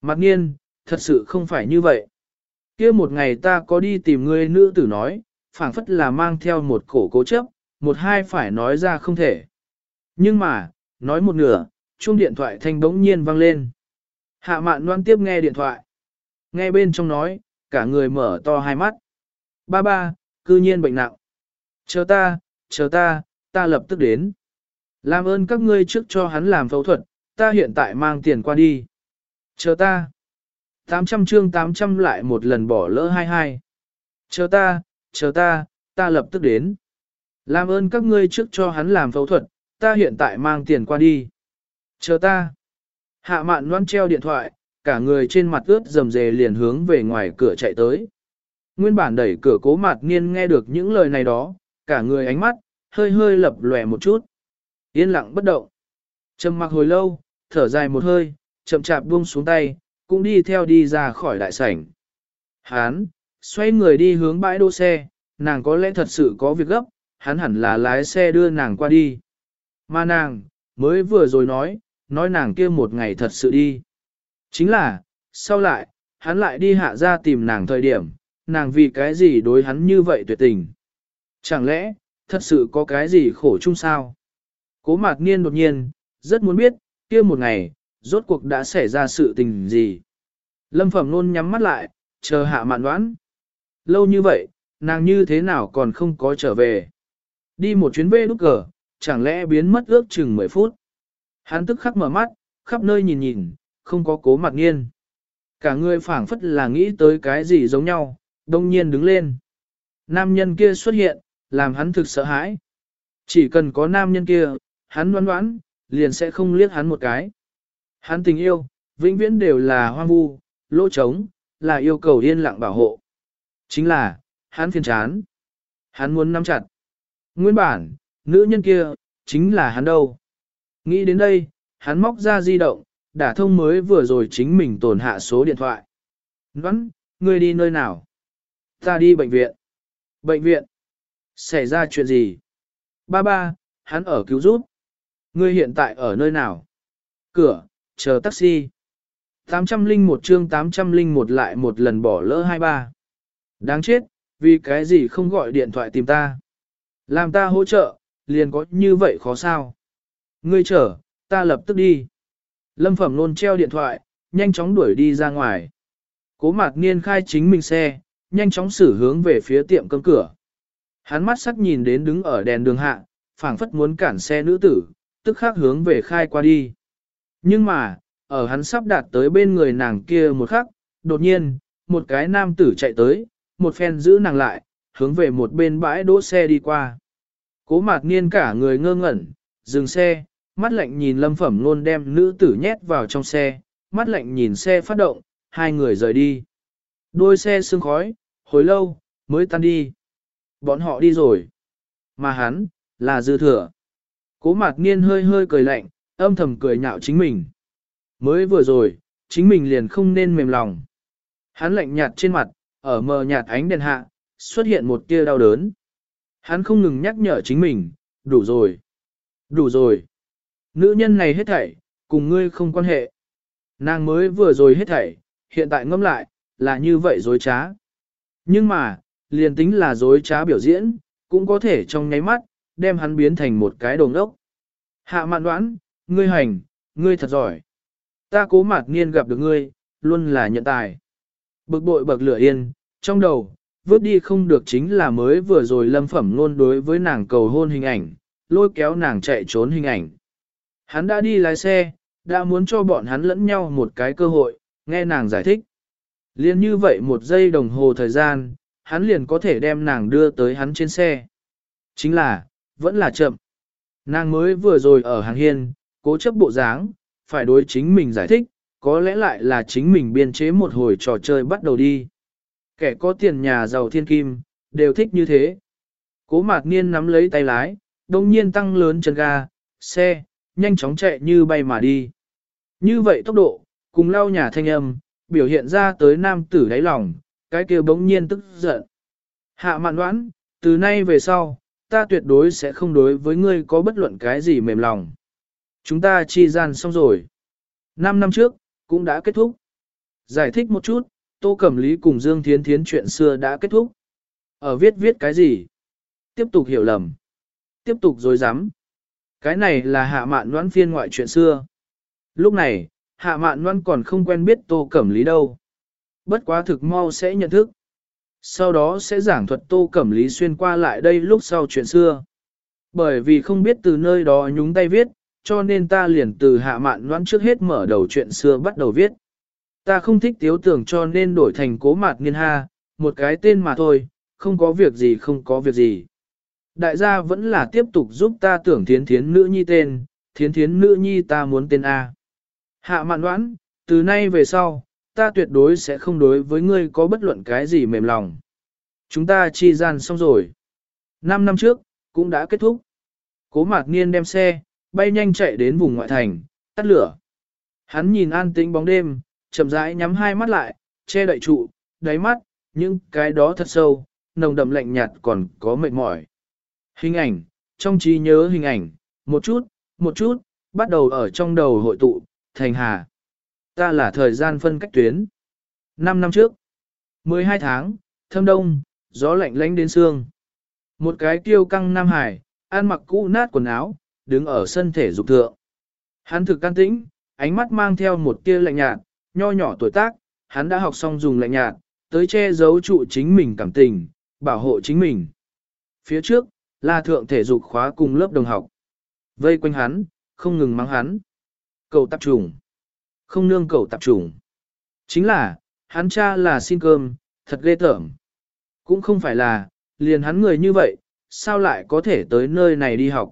A: Mặt nghiên, thật sự không phải như vậy. kia một ngày ta có đi tìm ngươi nữ tử nói, phảng phất là mang theo một cổ cố chấp, một hai phải nói ra không thể. Nhưng mà, nói một nửa, chuông điện thoại thanh bỗng nhiên vang lên. Hạ mạn loan tiếp nghe điện thoại. Nghe bên trong nói, cả người mở to hai mắt. Ba ba, cư nhiên bệnh nặng. Chờ ta, chờ ta, ta lập tức đến. Làm ơn các ngươi trước cho hắn làm phẫu thuật, ta hiện tại mang tiền qua đi. Chờ ta. 800 chương 800 lại một lần bỏ lỡ 22. Chờ ta, chờ ta, ta lập tức đến. Làm ơn các ngươi trước cho hắn làm phẫu thuật, ta hiện tại mang tiền qua đi. Chờ ta. Hạ mạn loan treo điện thoại, cả người trên mặt ướt dầm dề liền hướng về ngoài cửa chạy tới. Nguyên bản đẩy cửa cố mặt niên nghe được những lời này đó, cả người ánh mắt, hơi hơi lập lòe một chút. Yên lặng bất động. Trầm mặc hồi lâu, thở dài một hơi, chậm chạp buông xuống tay, cũng đi theo đi ra khỏi đại sảnh. Hán, xoay người đi hướng bãi đỗ xe, nàng có lẽ thật sự có việc gấp, hắn hẳn là lái xe đưa nàng qua đi. Mà nàng, mới vừa rồi nói, nói nàng kia một ngày thật sự đi. Chính là, sau lại, hắn lại đi hạ ra tìm nàng thời điểm, nàng vì cái gì đối hắn như vậy tuyệt tình. Chẳng lẽ, thật sự có cái gì khổ chung sao? Cố mạc niên đột nhiên, rất muốn biết, kia một ngày, rốt cuộc đã xảy ra sự tình gì. Lâm phẩm luôn nhắm mắt lại, chờ hạ mạn đoán. Lâu như vậy, nàng như thế nào còn không có trở về. Đi một chuyến về đúc cờ, chẳng lẽ biến mất ước chừng 10 phút. Hắn tức khắc mở mắt, khắp nơi nhìn nhìn, không có cố mặt nghiên. Cả người phảng phất là nghĩ tới cái gì giống nhau, đông nhiên đứng lên. Nam nhân kia xuất hiện, làm hắn thực sợ hãi. Chỉ cần có nam nhân kia, hắn đoán đoán, liền sẽ không liếc hắn một cái. Hắn tình yêu, vĩnh viễn đều là hoang vu, lỗ trống, là yêu cầu yên lặng bảo hộ. Chính là, hắn phiền chán. Hắn muốn nắm chặt. Nguyên bản, nữ nhân kia, chính là hắn đâu. Nghĩ đến đây, hắn móc ra di động, đả thông mới vừa rồi chính mình tổn hạ số điện thoại. Ngoãn, ngươi đi nơi nào? Ta đi bệnh viện. Bệnh viện? Xảy ra chuyện gì? Ba ba, hắn ở cứu giúp. Ngươi hiện tại ở nơi nào? Cửa, chờ taxi. 801 chương 801 lại một lần bỏ lỡ 23. Đáng chết, vì cái gì không gọi điện thoại tìm ta? Làm ta hỗ trợ, liền có như vậy khó sao? Ngươi chờ, ta lập tức đi. Lâm Phẩm luôn treo điện thoại, nhanh chóng đuổi đi ra ngoài. Cố mạc niên khai chính mình xe, nhanh chóng xử hướng về phía tiệm cơm cửa. Hắn mắt sắc nhìn đến đứng ở đèn đường hạ, phảng phất muốn cản xe nữ tử, tức khắc hướng về khai qua đi. Nhưng mà, ở hắn sắp đạt tới bên người nàng kia một khắc, đột nhiên, một cái nam tử chạy tới, một phen giữ nàng lại, hướng về một bên bãi đỗ xe đi qua. Cố mạc niên cả người ngơ ngẩn, dừng xe, mắt lạnh nhìn lâm phẩm luôn đem nữ tử nhét vào trong xe, mắt lạnh nhìn xe phát động, hai người rời đi. Đôi xe sương khói, hồi lâu, mới tan đi. Bọn họ đi rồi. Mà hắn, là dư thừa. Cố mạc niên hơi hơi cười lạnh, âm thầm cười nhạo chính mình. Mới vừa rồi, chính mình liền không nên mềm lòng. Hắn lạnh nhạt trên mặt, ở mờ nhạt ánh đèn hạ, xuất hiện một tia đau đớn. Hắn không ngừng nhắc nhở chính mình, đủ rồi. Đủ rồi. Nữ nhân này hết thảy, cùng ngươi không quan hệ. Nàng mới vừa rồi hết thảy, hiện tại ngâm lại, là như vậy dối trá. Nhưng mà, liền tính là dối trá biểu diễn, cũng có thể trong nháy mắt, đem hắn biến thành một cái đồng ốc. Hạ mạn đoán, ngươi hành, ngươi thật giỏi. Ta cố mạt niên gặp được ngươi, luôn là nhận tài. Bực bội bậc lửa yên, trong đầu, vớt đi không được chính là mới vừa rồi lâm phẩm luôn đối với nàng cầu hôn hình ảnh, lôi kéo nàng chạy trốn hình ảnh. Hắn đã đi lái xe, đã muốn cho bọn hắn lẫn nhau một cái cơ hội, nghe nàng giải thích. Liên như vậy một giây đồng hồ thời gian, hắn liền có thể đem nàng đưa tới hắn trên xe. Chính là, vẫn là chậm. Nàng mới vừa rồi ở hàng hiên, cố chấp bộ dáng, phải đối chính mình giải thích, có lẽ lại là chính mình biên chế một hồi trò chơi bắt đầu đi. Kẻ có tiền nhà giàu thiên kim, đều thích như thế. Cố mạc niên nắm lấy tay lái, đồng nhiên tăng lớn chân ga, xe, nhanh chóng chạy như bay mà đi. Như vậy tốc độ, cùng lau nhà thanh âm, biểu hiện ra tới nam tử đáy lòng, cái kia bỗng nhiên tức giận. Hạ mạn đoán, từ nay về sau, ta tuyệt đối sẽ không đối với ngươi có bất luận cái gì mềm lòng. Chúng ta chi gian xong rồi. Năm năm trước, cũng đã kết thúc. Giải thích một chút, Tô Cẩm Lý cùng Dương Thiến Thiến chuyện xưa đã kết thúc. Ở viết viết cái gì? Tiếp tục hiểu lầm. Tiếp tục dối rắm Cái này là hạ mạn đoán phiên ngoại chuyện xưa. Lúc này, hạ mạn đoán còn không quen biết Tô Cẩm Lý đâu. Bất quá thực mau sẽ nhận thức. Sau đó sẽ giảng thuật Tô Cẩm Lý xuyên qua lại đây lúc sau chuyện xưa. Bởi vì không biết từ nơi đó nhúng tay viết, cho nên ta liền từ hạ mạn đoán trước hết mở đầu chuyện xưa bắt đầu viết. Ta không thích tiếu tưởng cho nên đổi thành cố mạt niên ha, một cái tên mà thôi, không có việc gì không có việc gì. Đại gia vẫn là tiếp tục giúp ta tưởng thiến thiến nữ nhi tên, thiến thiến nữ nhi ta muốn tên A. Hạ mạn đoán, từ nay về sau, ta tuyệt đối sẽ không đối với ngươi có bất luận cái gì mềm lòng. Chúng ta chi gian xong rồi. Năm năm trước, cũng đã kết thúc. Cố mạc niên đem xe, bay nhanh chạy đến vùng ngoại thành, tắt lửa. Hắn nhìn an tĩnh bóng đêm, chậm rãi nhắm hai mắt lại, che đậy trụ, đáy mắt, những cái đó thật sâu, nồng đậm lạnh nhạt còn có mệt mỏi. Hình ảnh, trong trí nhớ hình ảnh, một chút, một chút, bắt đầu ở trong đầu hội tụ, thành hà. Ta là thời gian phân cách tuyến. 5 năm trước, 12 tháng, thâm đông, gió lạnh lánh đến xương. Một cái tiêu căng Nam Hải, ăn mặc cũ nát quần áo, đứng ở sân thể dục thượng. Hắn thực can tĩnh, ánh mắt mang theo một tia lạnh nhạt, nho nhỏ tuổi tác, hắn đã học xong dùng lạnh nhạt, tới che giấu trụ chính mình cảm tình, bảo hộ chính mình. Phía trước, là thượng thể dục khóa cùng lớp đồng học. Vây quanh hắn, không ngừng mắng hắn. Cầu tập trùng. Không nương cầu tạp trùng. Chính là, hắn cha là xin cơm, thật ghê tởm. Cũng không phải là, liền hắn người như vậy, sao lại có thể tới nơi này đi học.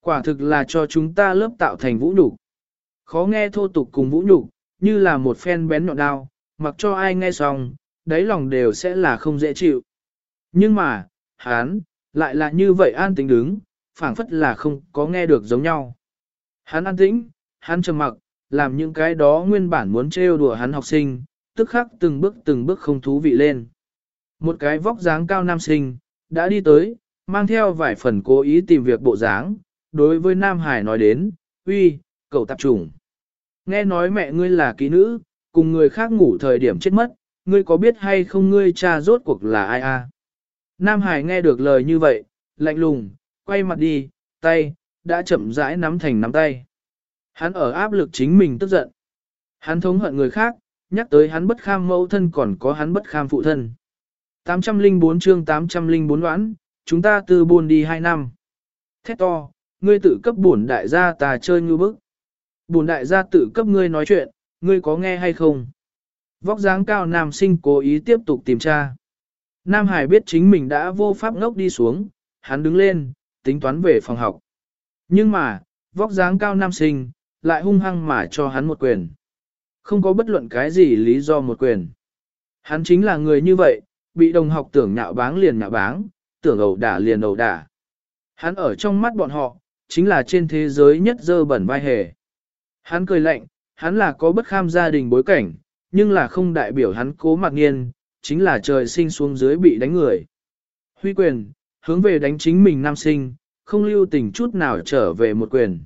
A: Quả thực là cho chúng ta lớp tạo thành vũ nhục. Khó nghe thô tục cùng vũ nhục, như là một phen bén nhọn đao, mặc cho ai nghe xong, đáy lòng đều sẽ là không dễ chịu. Nhưng mà, hắn, lại là như vậy an tĩnh đứng, phảng phất là không có nghe được giống nhau. Hắn an tĩnh, hắn trầm mặc, làm những cái đó nguyên bản muốn trêu đùa hắn học sinh, tức khắc từng bước từng bước không thú vị lên. Một cái vóc dáng cao nam sinh, đã đi tới, mang theo vài phần cố ý tìm việc bộ dáng, đối với Nam Hải nói đến, uy, cậu tạp trùng. Nghe nói mẹ ngươi là kỹ nữ, cùng người khác ngủ thời điểm chết mất, ngươi có biết hay không ngươi cha rốt cuộc là ai a? Nam Hải nghe được lời như vậy, lạnh lùng, quay mặt đi, tay, đã chậm rãi nắm thành nắm tay. Hắn ở áp lực chính mình tức giận. Hắn thống hận người khác, nhắc tới hắn bất kham mẫu thân còn có hắn bất kham phụ thân. 804 chương 804 đoán, chúng ta từ buồn đi 2 năm. Thét to, ngươi tự cấp bổn đại gia ta chơi như bức. Bổn đại gia tự cấp ngươi nói chuyện, ngươi có nghe hay không? Vóc dáng cao nam sinh cố ý tiếp tục tìm tra. Nam Hải biết chính mình đã vô pháp ngốc đi xuống, hắn đứng lên, tính toán về phòng học. Nhưng mà, vóc dáng cao nam sinh, lại hung hăng mà cho hắn một quyền. Không có bất luận cái gì lý do một quyền. Hắn chính là người như vậy, bị đồng học tưởng nhạo báng liền nhạo báng, tưởng ẩu đả liền ẩu đả. Hắn ở trong mắt bọn họ, chính là trên thế giới nhất dơ bẩn vai hề. Hắn cười lạnh, hắn là có bất kham gia đình bối cảnh, nhưng là không đại biểu hắn cố mặc nhiên, chính là trời sinh xuống dưới bị đánh người. Huy quyền, hướng về đánh chính mình nam sinh, không lưu tình chút nào trở về một quyền.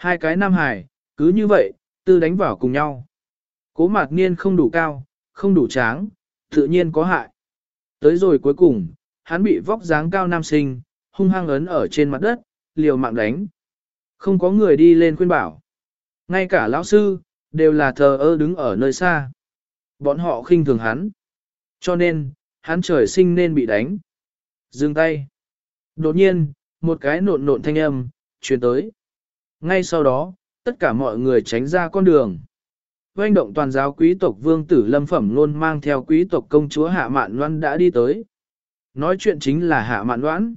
A: Hai cái nam hải, cứ như vậy, tư đánh vào cùng nhau. Cố mạc niên không đủ cao, không đủ tráng, tự nhiên có hại. Tới rồi cuối cùng, hắn bị vóc dáng cao nam sinh, hung hăng ấn ở trên mặt đất, liều mạng đánh. Không có người đi lên khuyên bảo. Ngay cả lão sư, đều là thờ ơ đứng ở nơi xa. Bọn họ khinh thường hắn. Cho nên, hắn trời sinh nên bị đánh. Dừng tay. Đột nhiên, một cái nộn nộn thanh âm, truyền tới. Ngay sau đó, tất cả mọi người tránh ra con đường. Doanh động toàn giáo quý tộc vương tử lâm phẩm luôn mang theo quý tộc công chúa Hạ Mạn Loan đã đi tới. Nói chuyện chính là Hạ Mạn Loan.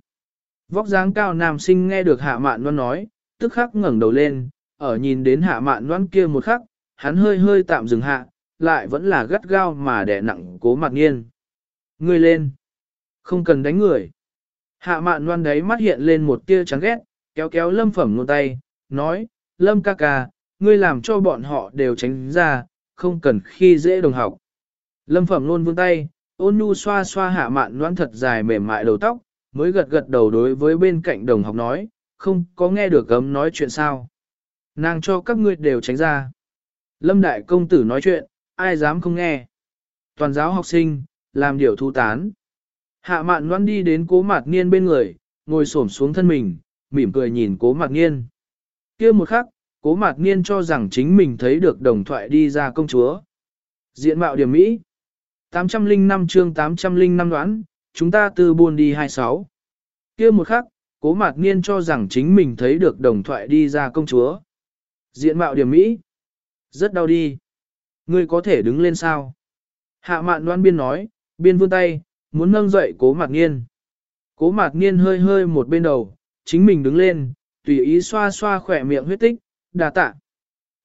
A: Vóc dáng cao nam sinh nghe được Hạ Mạn Loan nói, tức khắc ngẩng đầu lên, ở nhìn đến Hạ Mạn Loan kia một khắc, hắn hơi hơi tạm dừng hạ, lại vẫn là gắt gao mà đè nặng cố mặt nghiên. Ngươi lên. Không cần đánh người. Hạ Mạn Loan đấy mắt hiện lên một tia chán ghét, kéo kéo lâm phẩm ngôn tay, nói, lâm ca ca, ngươi làm cho bọn họ đều tránh ra, không cần khi dễ đồng học. Lâm phẩm luôn vươn tay, ôn nhu xoa xoa hạ mạn noan thật dài mềm mại đầu tóc, mới gật gật đầu đối với bên cạnh đồng học nói, không có nghe được gấm nói chuyện sao. Nàng cho các ngươi đều tránh ra. Lâm đại công tử nói chuyện, ai dám không nghe. Toàn giáo học sinh, làm điều thu tán. Hạ mạn noan đi đến cố mạc niên bên người, ngồi xổm xuống thân mình, mỉm cười nhìn cố mạc niên kia một khắc, cố mạc niên cho rằng chính mình thấy được đồng thoại đi ra công chúa. Diện mạo điểm Mỹ 805 chương 805 đoán, chúng ta từ buôn đi 26. kia một khắc, cố mạc niên cho rằng chính mình thấy được đồng thoại đi ra công chúa. Diện mạo điểm Mỹ. Rất đau đi. Ngươi có thể đứng lên sao? Hạ mạn đoan biên nói, biên vươn tay, muốn nâng dậy cố mạc niên. Cố mạc niên hơi hơi một bên đầu, chính mình đứng lên, tùy ý xoa xoa khỏe miệng huyết tích, đà tạ.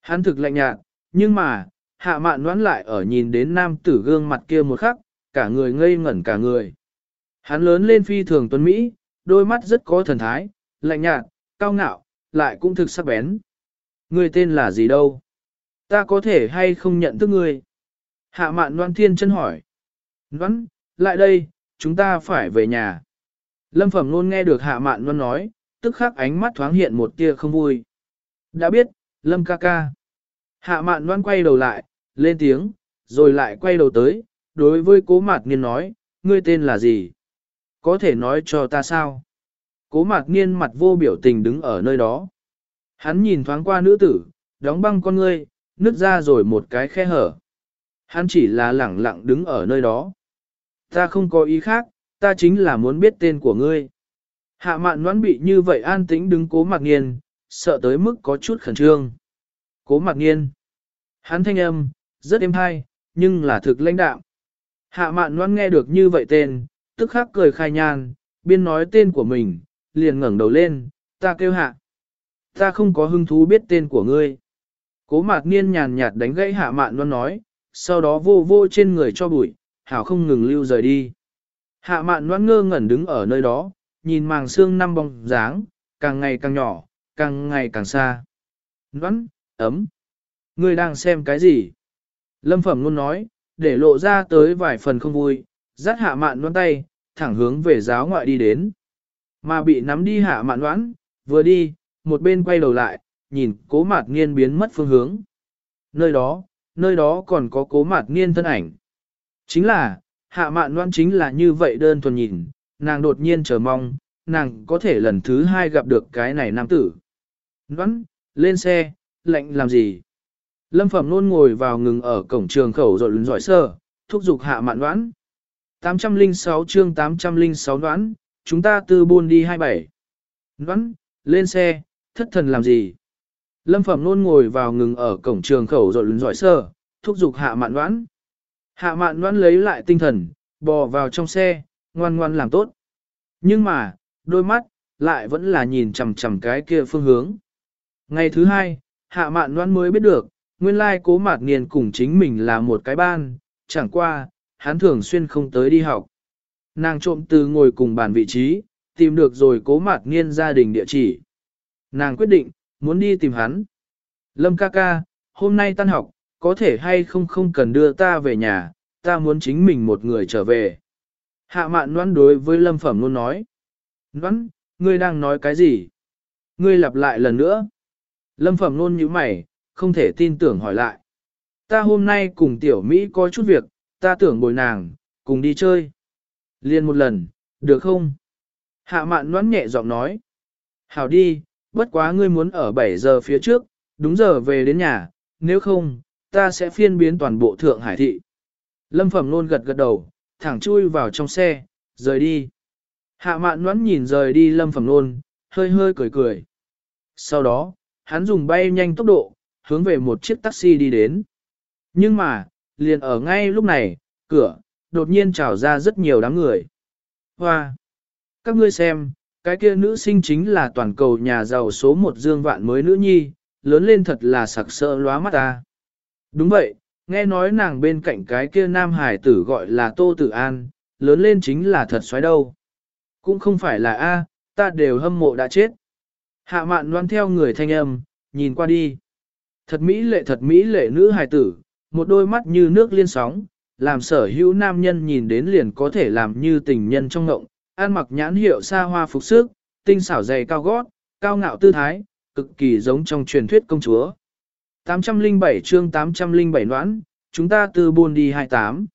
A: Hắn thực lạnh nhạt, nhưng mà, hạ mạn đoán lại ở nhìn đến nam tử gương mặt kia một khắc, cả người ngây ngẩn cả người. Hắn lớn lên phi thường tuấn Mỹ, đôi mắt rất có thần thái, lạnh nhạt, cao ngạo, lại cũng thực sắc bén. Người tên là gì đâu? Ta có thể hay không nhận thức người? Hạ mạn đoán thiên chân hỏi. Đoán, lại đây, chúng ta phải về nhà. Lâm phẩm luôn nghe được hạ mạn đoán nói, tức khắc ánh mắt thoáng hiện một tia không vui. Đã biết, Lâm ca ca. Hạ mạn loan quay đầu lại, lên tiếng, rồi lại quay đầu tới, đối với cố mạt niên nói, ngươi tên là gì? Có thể nói cho ta sao? Cố mạt niên mặt vô biểu tình đứng ở nơi đó. Hắn nhìn thoáng qua nữ tử, đóng băng con ngươi, nứt ra rồi một cái khe hở. Hắn chỉ là lẳng lặng đứng ở nơi đó. Ta không có ý khác, ta chính là muốn biết tên của ngươi. Hạ mạn noãn bị như vậy an tĩnh đứng cố mạc nghiên, sợ tới mức có chút khẩn trương. Cố mạc nghiên. Hắn thanh âm, rất êm hay, nhưng là thực lãnh đạo. Hạ mạn noãn nghe được như vậy tên, tức khắc cười khai nhan, biên nói tên của mình, liền ngẩng đầu lên, ta kêu hạ. Ta không có hứng thú biết tên của ngươi. Cố mạc niên nhàn nhạt đánh gãy hạ mạn noãn nói, sau đó vô vô trên người cho bụi, hảo không ngừng lưu rời đi. Hạ mạn noãn ngơ ngẩn đứng ở nơi đó, nhìn màng xương năm bóng dáng, càng ngày càng nhỏ, càng ngày càng xa. Noãn, ấm. Ngươi đang xem cái gì? Lâm Phẩm luôn nói, để lộ ra tới vài phần không vui, dắt hạ mạn noãn tay, thẳng hướng về giáo ngoại đi đến. Mà bị nắm đi hạ mạn noãn, vừa đi, một bên quay đầu lại, nhìn cố mạt nghiên biến mất phương hướng. Nơi đó, nơi đó còn có cố mạt nghiên thân ảnh. Chính là, hạ mạn noãn chính là như vậy đơn thuần nhìn, nàng đột nhiên chờ mong, nàng có thể lần thứ hai gặp được cái này nam tử. Noãn, lên xe, lệnh làm gì? Lâm Phẩm luôn ngồi vào ngừng ở cổng trường khẩu rồi lưng giỏi sơ, thúc giục hạ mạn đoán. 806 chương 806 đoán, chúng ta từ buôn đi 27. Đoán, lên xe, thất thần làm gì? Lâm Phẩm luôn ngồi vào ngừng ở cổng trường khẩu rồi lưng giỏi sơ, thúc giục hạ mạn đoán. Hạ mạn đoán lấy lại tinh thần, bò vào trong xe, ngoan ngoan làm tốt. Nhưng mà, đôi mắt, lại vẫn là nhìn chằm chằm cái kia phương hướng. Ngày thứ hai, hạ mạn ngoan mới biết được, nguyên lai cố mạt niên cùng chính mình là một cái ban, chẳng qua, hắn thường xuyên không tới đi học. Nàng trộm từ ngồi cùng bàn vị trí, tìm được rồi cố mạt niên gia đình địa chỉ. Nàng quyết định, muốn đi tìm hắn. Lâm ca ca, hôm nay tan học, có thể hay không không cần đưa ta về nhà, ta muốn chính mình một người trở về. Hạ mạn noan đối với lâm phẩm luôn nói. Noan, ngươi đang nói cái gì? Ngươi lặp lại lần nữa. Lâm phẩm luôn như mày, không thể tin tưởng hỏi lại. Ta hôm nay cùng tiểu Mỹ có chút việc, ta tưởng bồi nàng, cùng đi chơi. Liên một lần, được không? Hạ mạn noãn nhẹ giọng nói. Hảo đi, bất quá ngươi muốn ở 7 giờ phía trước, đúng giờ về đến nhà, nếu không, ta sẽ phiên biến toàn bộ Thượng Hải thị. Lâm Phẩm luôn gật gật đầu, thẳng chui vào trong xe, rời đi. Hạ mạn nhoắn nhìn rời đi Lâm Phẩm luôn, hơi hơi cười cười. Sau đó, hắn dùng bay nhanh tốc độ, hướng về một chiếc taxi đi đến. Nhưng mà, liền ở ngay lúc này, cửa, đột nhiên trào ra rất nhiều đám người. Hoa! Các ngươi xem, cái kia nữ sinh chính là toàn cầu nhà giàu số một dương vạn mới nữ nhi, lớn lên thật là sặc sỡ lóa mắt ta. Đúng vậy, nghe nói nàng bên cạnh cái kia nam hải tử gọi là Tô Tử An, lớn lên chính là thật xoáy đâu. Cũng không phải là A, ta đều hâm mộ đã chết. Hạ mạn loan theo người thanh âm, nhìn qua đi. Thật mỹ lệ thật mỹ lệ nữ hài tử, một đôi mắt như nước liên sóng, làm sở hữu nam nhân nhìn đến liền có thể làm như tình nhân trong ngộng, ăn mặc nhãn hiệu xa hoa phục sức, tinh xảo dày cao gót, cao ngạo tư thái, cực kỳ giống trong truyền thuyết công chúa. 807 chương 807 noãn, chúng ta từ buồn đi 28.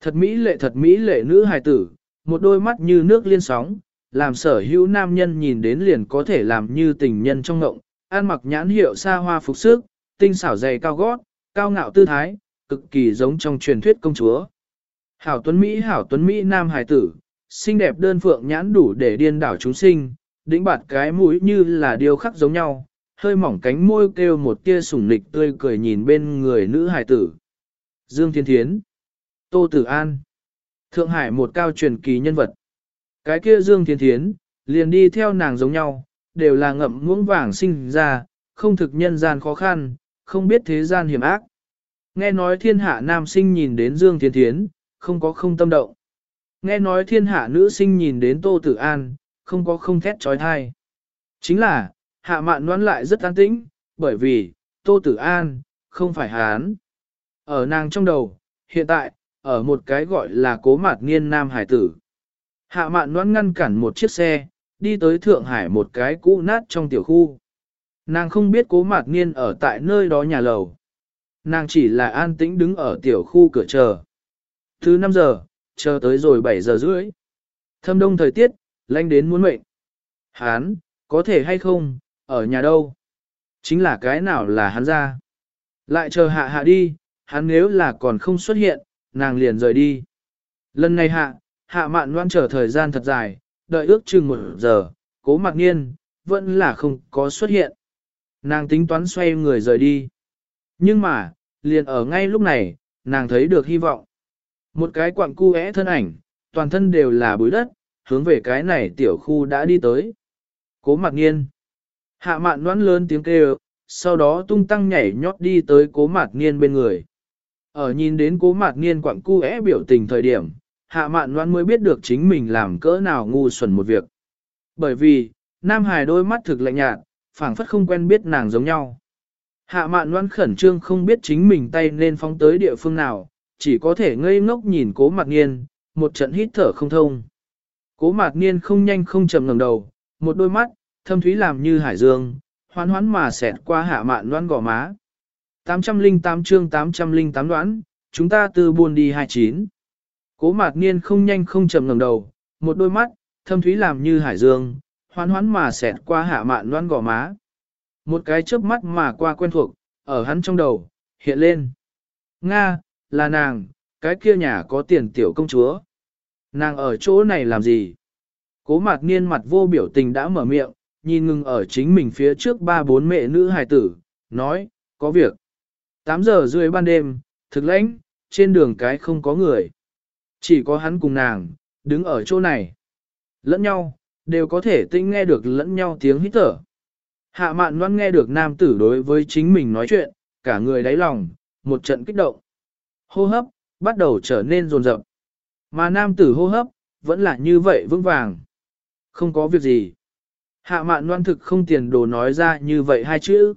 A: Thật mỹ lệ thật mỹ lệ nữ hài tử, một đôi mắt như nước liên sóng, làm sở hữu nam nhân nhìn đến liền có thể làm như tình nhân trong ngộng, ăn mặc nhãn hiệu xa hoa phục sức, tinh xảo dày cao gót, cao ngạo tư thái, cực kỳ giống trong truyền thuyết công chúa. Hảo tuấn Mỹ hảo tuấn Mỹ nam hài tử, xinh đẹp đơn phượng nhãn đủ để điên đảo chúng sinh, đĩnh bạt cái mũi như là điều khắc giống nhau, hơi mỏng cánh môi kêu một tia sủng nịch tươi cười nhìn bên người nữ hài tử. Dương Thiên Thiến, Tô Tử An, Thượng Hải một cao truyền kỳ nhân vật. Cái kia Dương Thiên Thiến, liền đi theo nàng giống nhau, đều là ngậm muỗng vàng sinh ra, không thực nhân gian khó khăn, không biết thế gian hiểm ác. Nghe nói thiên hạ nam sinh nhìn đến Dương Thiên Thiến, không có không tâm động. Nghe nói thiên hạ nữ sinh nhìn đến Tô Tử An, không có không thét trói thai. Chính là, hạ mạn đoán lại rất an tĩnh, bởi vì, Tô Tử An, không phải hán. Ở nàng trong đầu, hiện tại, ở một cái gọi là cố mạt nghiên nam hải tử. Hạ mạn đoán ngăn cản một chiếc xe, đi tới Thượng Hải một cái cũ nát trong tiểu khu. Nàng không biết cố mạt niên ở tại nơi đó nhà lầu. Nàng chỉ là an tĩnh đứng ở tiểu khu cửa chờ. Thứ 5 giờ, chờ tới rồi 7 giờ rưỡi. Thâm đông thời tiết, lạnh đến muốn mệnh. Hán, có thể hay không, ở nhà đâu? Chính là cái nào là hắn ra. Lại chờ hạ hạ đi, hắn nếu là còn không xuất hiện, nàng liền rời đi. Lần này hạ, hạ mạn loan chờ thời gian thật dài, đợi ước chừng một giờ, cố mặc nhiên, vẫn là không có xuất hiện. Nàng tính toán xoay người rời đi. Nhưng mà, liền ở ngay lúc này, nàng thấy được hy vọng. Một cái quặng cu é thân ảnh, toàn thân đều là bụi đất, hướng về cái này tiểu khu đã đi tới. Cố mặc nhiên. Hạ mạn đoán lớn tiếng kêu, sau đó tung tăng nhảy nhót đi tới cố mạc niên bên người. Ở nhìn đến cố mạc niên quặng cu é biểu tình thời điểm, hạ mạn đoán mới biết được chính mình làm cỡ nào ngu xuẩn một việc. Bởi vì, Nam Hải đôi mắt thực lạnh nhạt, phảng phất không quen biết nàng giống nhau. Hạ mạn đoán khẩn trương không biết chính mình tay nên phóng tới địa phương nào, chỉ có thể ngây ngốc nhìn cố mạc niên, một trận hít thở không thông. Cố mạc niên không nhanh không chậm ngẩng đầu, một đôi mắt, thâm thúy làm như hải dương, hoán hoán mà xẹt qua hạ mạn đoán gò má. 808 chương 808 đoán, chúng ta từ buồn đi 29. Cố mạc niên không nhanh không chậm ngẩng đầu, một đôi mắt, thâm thúy làm như hải dương, hoán hoán mà xẹt qua hạ mạn đoán gò má. Một cái chớp mắt mà qua quen thuộc, ở hắn trong đầu, hiện lên. Nga, là nàng, cái kia nhà có tiền tiểu công chúa. Nàng ở chỗ này làm gì? Cố mạc niên mặt vô biểu tình đã mở miệng, nhìn ngừng ở chính mình phía trước ba bốn mẹ nữ hài tử, nói, có việc. 8 giờ rưỡi ban đêm, thực lãnh, trên đường cái không có người. Chỉ có hắn cùng nàng, đứng ở chỗ này. Lẫn nhau, đều có thể tinh nghe được lẫn nhau tiếng hít thở. Hạ mạn loan nghe được nam tử đối với chính mình nói chuyện, cả người đáy lòng, một trận kích động. Hô hấp, bắt đầu trở nên rồn rập. Mà nam tử hô hấp, vẫn là như vậy vững vàng. Không có việc gì. Hạ mạn loan thực không tiền đồ nói ra như vậy hai chữ.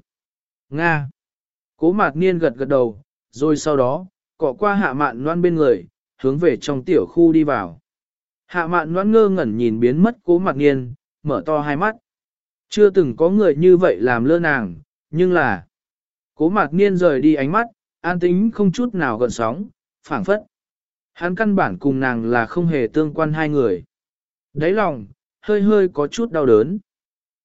A: Nga. Cố mạc niên gật gật đầu, rồi sau đó, cọ qua hạ mạn loan bên người, hướng về trong tiểu khu đi vào. Hạ mạn loan ngơ ngẩn nhìn biến mất cố mạc niên, mở to hai mắt. Chưa từng có người như vậy làm lơ nàng, nhưng là... Cố mạc niên rời đi ánh mắt, an tính không chút nào gần sóng, phảng phất. Hắn căn bản cùng nàng là không hề tương quan hai người. Đấy lòng, hơi hơi có chút đau đớn.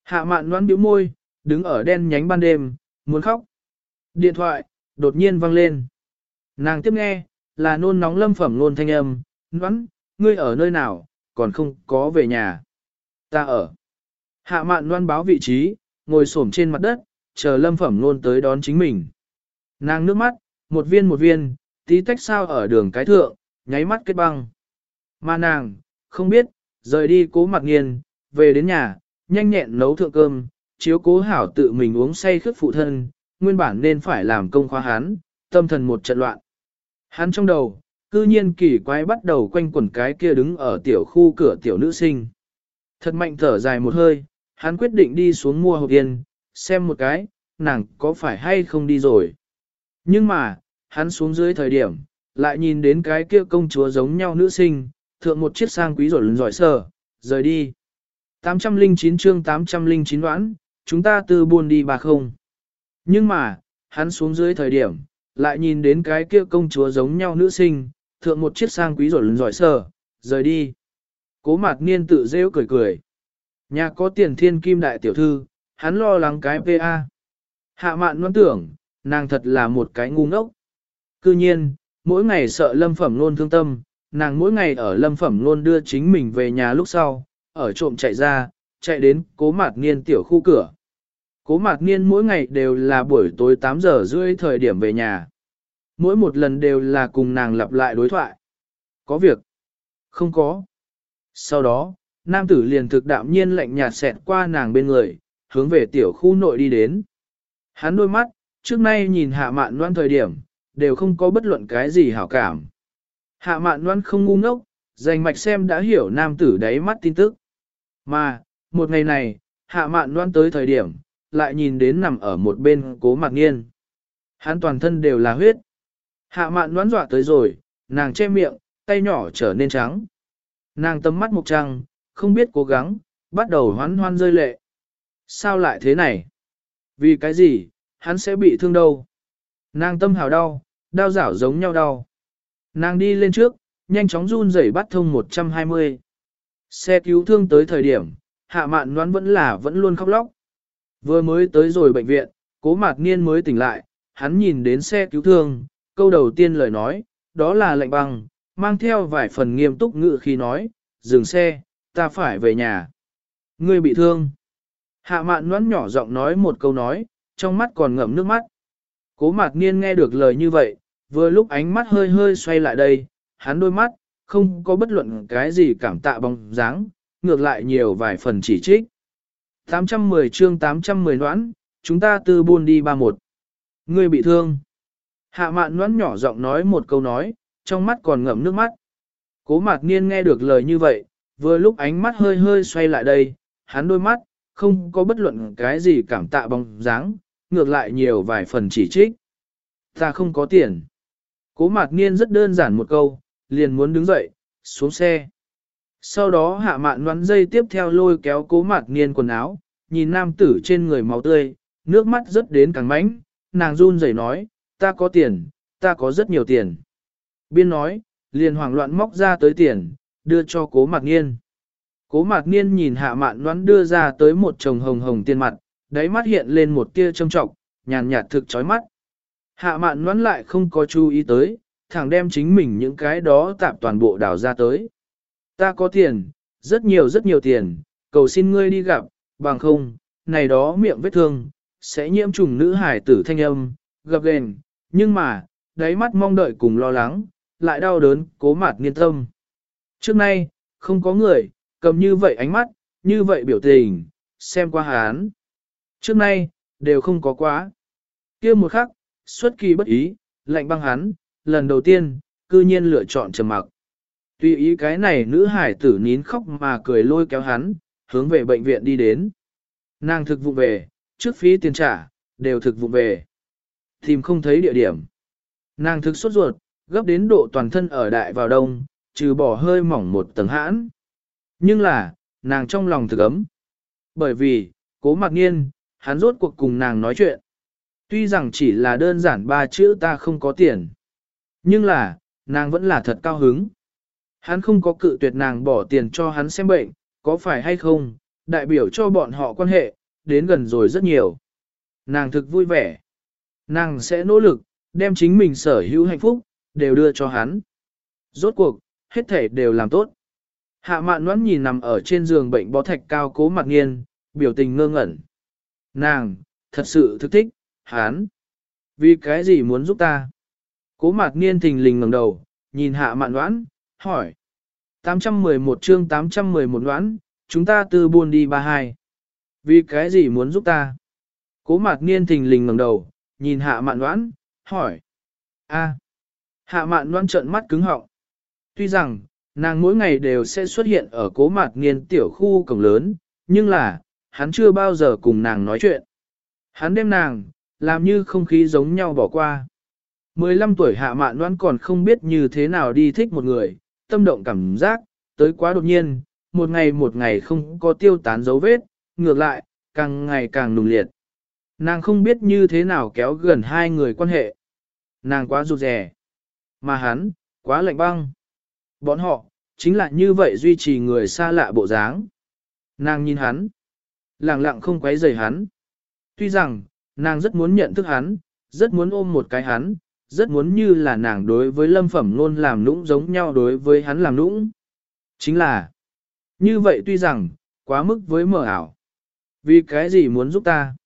A: Hạ mạn noan biểu môi, đứng ở đen nhánh ban đêm, muốn khóc. Điện thoại, đột nhiên vang lên. Nàng tiếp nghe, là nôn nóng lâm phẩm nôn thanh âm, noan, ngươi ở nơi nào, còn không có về nhà. Ta ở. Hạ mạn noan báo vị trí, ngồi xổm trên mặt đất, chờ lâm phẩm nôn tới đón chính mình. Nàng nước mắt, một viên một viên, tí tách sao ở đường cái thượng, nháy mắt kết băng. Mà nàng, không biết, rời đi cố mặt nghiền, về đến nhà, nhanh nhẹn nấu thượng cơm, chiếu cố hảo tự mình uống say khướt phụ thân, nguyên bản nên phải làm công khoa hắn, tâm thần một trận loạn. Hắn trong đầu, cư nhiên kỳ quái bắt đầu quanh quẩn cái kia đứng ở tiểu khu cửa tiểu nữ sinh. Thật mạnh thở dài một hơi, hắn quyết định đi xuống mua hộp yên, xem một cái, nàng có phải hay không đi rồi. Nhưng mà, hắn xuống dưới thời điểm, lại nhìn đến cái kia công chúa giống nhau nữ sinh, thượng một chiếc sang quý rồi lần giỏi sờ, rời đi. 809 chương 809 đoán, chúng ta từ buồn đi bà không. Nhưng mà, hắn xuống dưới thời điểm, lại nhìn đến cái kia công chúa giống nhau nữ sinh, thượng một chiếc sang quý rồi lần giỏi sờ, rời đi. Cố mạc niên tự rêu cười cười. Nhà có tiền thiên kim đại tiểu thư, hắn lo lắng cái PA. Hạ mạn noan tưởng, nàng thật là một cái ngu ngốc. Cư nhiên, mỗi ngày sợ lâm phẩm luôn thương tâm, nàng mỗi ngày ở lâm phẩm luôn đưa chính mình về nhà lúc sau, ở trộm chạy ra, chạy đến cố mạt niên tiểu khu cửa. Cố mạt niên mỗi ngày đều là buổi tối 8 giờ rưỡi thời điểm về nhà. Mỗi một lần đều là cùng nàng lặp lại đối thoại. Có việc? Không có. Sau đó, nam tử liền thực đạm nhiên lạnh nhạt xẹt qua nàng bên người, hướng về tiểu khu nội đi đến. Hắn đôi mắt, trước nay nhìn hạ mạn loan thời điểm, đều không có bất luận cái gì hảo cảm. Hạ mạn loan không ngu ngốc, dành mạch xem đã hiểu nam tử đáy mắt tin tức. Mà, một ngày này, hạ mạn loan tới thời điểm, lại nhìn đến nằm ở một bên cố mạc nghiên. Hắn toàn thân đều là huyết. Hạ mạn đoán dọa tới rồi, nàng che miệng, tay nhỏ trở nên trắng. Nàng tấm mắt mục trăng, không biết cố gắng, bắt đầu hoán hoan rơi lệ. Sao lại thế này? Vì cái gì, hắn sẽ bị thương đâu. Nàng tâm hào đau, đau rảo giống nhau đau. Nàng đi lên trước, nhanh chóng run rẩy bắt thông 120. Xe cứu thương tới thời điểm, hạ mạn đoán vẫn là vẫn luôn khóc lóc. Vừa mới tới rồi bệnh viện, cố mạc niên mới tỉnh lại, hắn nhìn đến xe cứu thương, câu đầu tiên lời nói, đó là lệnh băng, mang theo vài phần nghiêm túc ngự khi nói, dừng xe, ta phải về nhà. Ngươi bị thương. Hạ mạn noãn nhỏ giọng nói một câu nói, trong mắt còn ngậm nước mắt. Cố mạc niên nghe được lời như vậy, vừa lúc ánh mắt hơi hơi xoay lại đây, hắn đôi mắt, không có bất luận cái gì cảm tạ bóng dáng, ngược lại nhiều vài phần chỉ trích. 810 chương 810 noãn, chúng ta từ buôn đi ba một. Ngươi bị thương. Hạ mạn noãn nhỏ giọng nói một câu nói, trong mắt còn ngậm nước mắt. Cố mạc niên nghe được lời như vậy, vừa lúc ánh mắt hơi hơi xoay lại đây, hắn đôi mắt, không có bất luận cái gì cảm tạ bóng dáng, ngược lại nhiều vài phần chỉ trích. Ta không có tiền. Cố mạc niên rất đơn giản một câu, liền muốn đứng dậy, xuống xe. Sau đó hạ mạn đoán dây tiếp theo lôi kéo cố mạc niên quần áo, nhìn nam tử trên người máu tươi, nước mắt rớt đến càng mánh, nàng run rẩy nói, ta có tiền, ta có rất nhiều tiền. Biên nói, liền hoảng loạn móc ra tới tiền, đưa cho cố mạc niên. Cố mạc niên nhìn hạ mạn đoán đưa ra tới một chồng hồng hồng tiền mặt, đáy mắt hiện lên một tia trông trọng, nhàn nhạt thực chói mắt. Hạ mạn đoán lại không có chú ý tới, thẳng đem chính mình những cái đó tạp toàn bộ đào ra tới. Ta có tiền, rất nhiều rất nhiều tiền, cầu xin ngươi đi gặp, bằng không, này đó miệng vết thương, sẽ nhiễm trùng nữ hải tử thanh âm, gặp gền, nhưng mà, đáy mắt mong đợi cùng lo lắng, lại đau đớn, cố mạt niên tâm. Trước nay, không có người, cầm như vậy ánh mắt, như vậy biểu tình, xem qua hán. Trước nay, đều không có quá. kia một khắc, xuất kỳ bất ý, lạnh băng hắn, lần đầu tiên, cư nhiên lựa chọn trầm mặc. Tuy ý cái này nữ hải tử nín khóc mà cười lôi kéo hắn, hướng về bệnh viện đi đến. Nàng thực vụ về, trước phí tiền trả, đều thực vụ về. Tìm không thấy địa điểm. Nàng thực sốt ruột, gấp đến độ toàn thân ở đại vào đông, trừ bỏ hơi mỏng một tầng hãn. Nhưng là, nàng trong lòng thực ấm. Bởi vì, cố mặc nhiên, hắn rốt cuộc cùng nàng nói chuyện. Tuy rằng chỉ là đơn giản ba chữ ta không có tiền. Nhưng là, nàng vẫn là thật cao hứng. Hắn không có cự tuyệt nàng bỏ tiền cho hắn xem bệnh, có phải hay không, đại biểu cho bọn họ quan hệ, đến gần rồi rất nhiều. Nàng thực vui vẻ. Nàng sẽ nỗ lực, đem chính mình sở hữu hạnh phúc, đều đưa cho hắn. Rốt cuộc, hết thể đều làm tốt. Hạ mạn noãn nhìn nằm ở trên giường bệnh bó thạch cao cố mặt nghiên, biểu tình ngơ ngẩn. Nàng, thật sự thực thích, hắn. Vì cái gì muốn giúp ta? Cố mạc niên thình lình ngẩng đầu, nhìn hạ mạn đoán, hỏi. 811 chương 811 đoán, chúng ta từ buôn đi ba hai. Vì cái gì muốn giúp ta? Cố mạc niên thình lình ngẩng đầu, nhìn hạ mạn đoán, hỏi. a Hạ mạn đoán trợn mắt cứng họng. Tuy rằng, nàng mỗi ngày đều sẽ xuất hiện ở cố mạc niên tiểu khu cổng lớn, nhưng là, hắn chưa bao giờ cùng nàng nói chuyện. Hắn đem nàng, làm như không khí giống nhau bỏ qua. 15 tuổi hạ mạn đoán còn không biết như thế nào đi thích một người, tâm động cảm giác, tới quá đột nhiên, một ngày một ngày không có tiêu tán dấu vết, ngược lại, càng ngày càng nùng liệt. Nàng không biết như thế nào kéo gần hai người quan hệ. Nàng quá rụt rè. Mà hắn, quá lạnh băng. Bọn họ, chính là như vậy duy trì người xa lạ bộ dáng. Nàng nhìn hắn. Lặng lặng không quấy rầy hắn. Tuy rằng, nàng rất muốn nhận thức hắn, rất muốn ôm một cái hắn, rất muốn như là nàng đối với lâm phẩm luôn làm nũng giống nhau đối với hắn làm nũng. Chính là, như vậy tuy rằng, quá mức với mở ảo. Vì cái gì muốn giúp ta?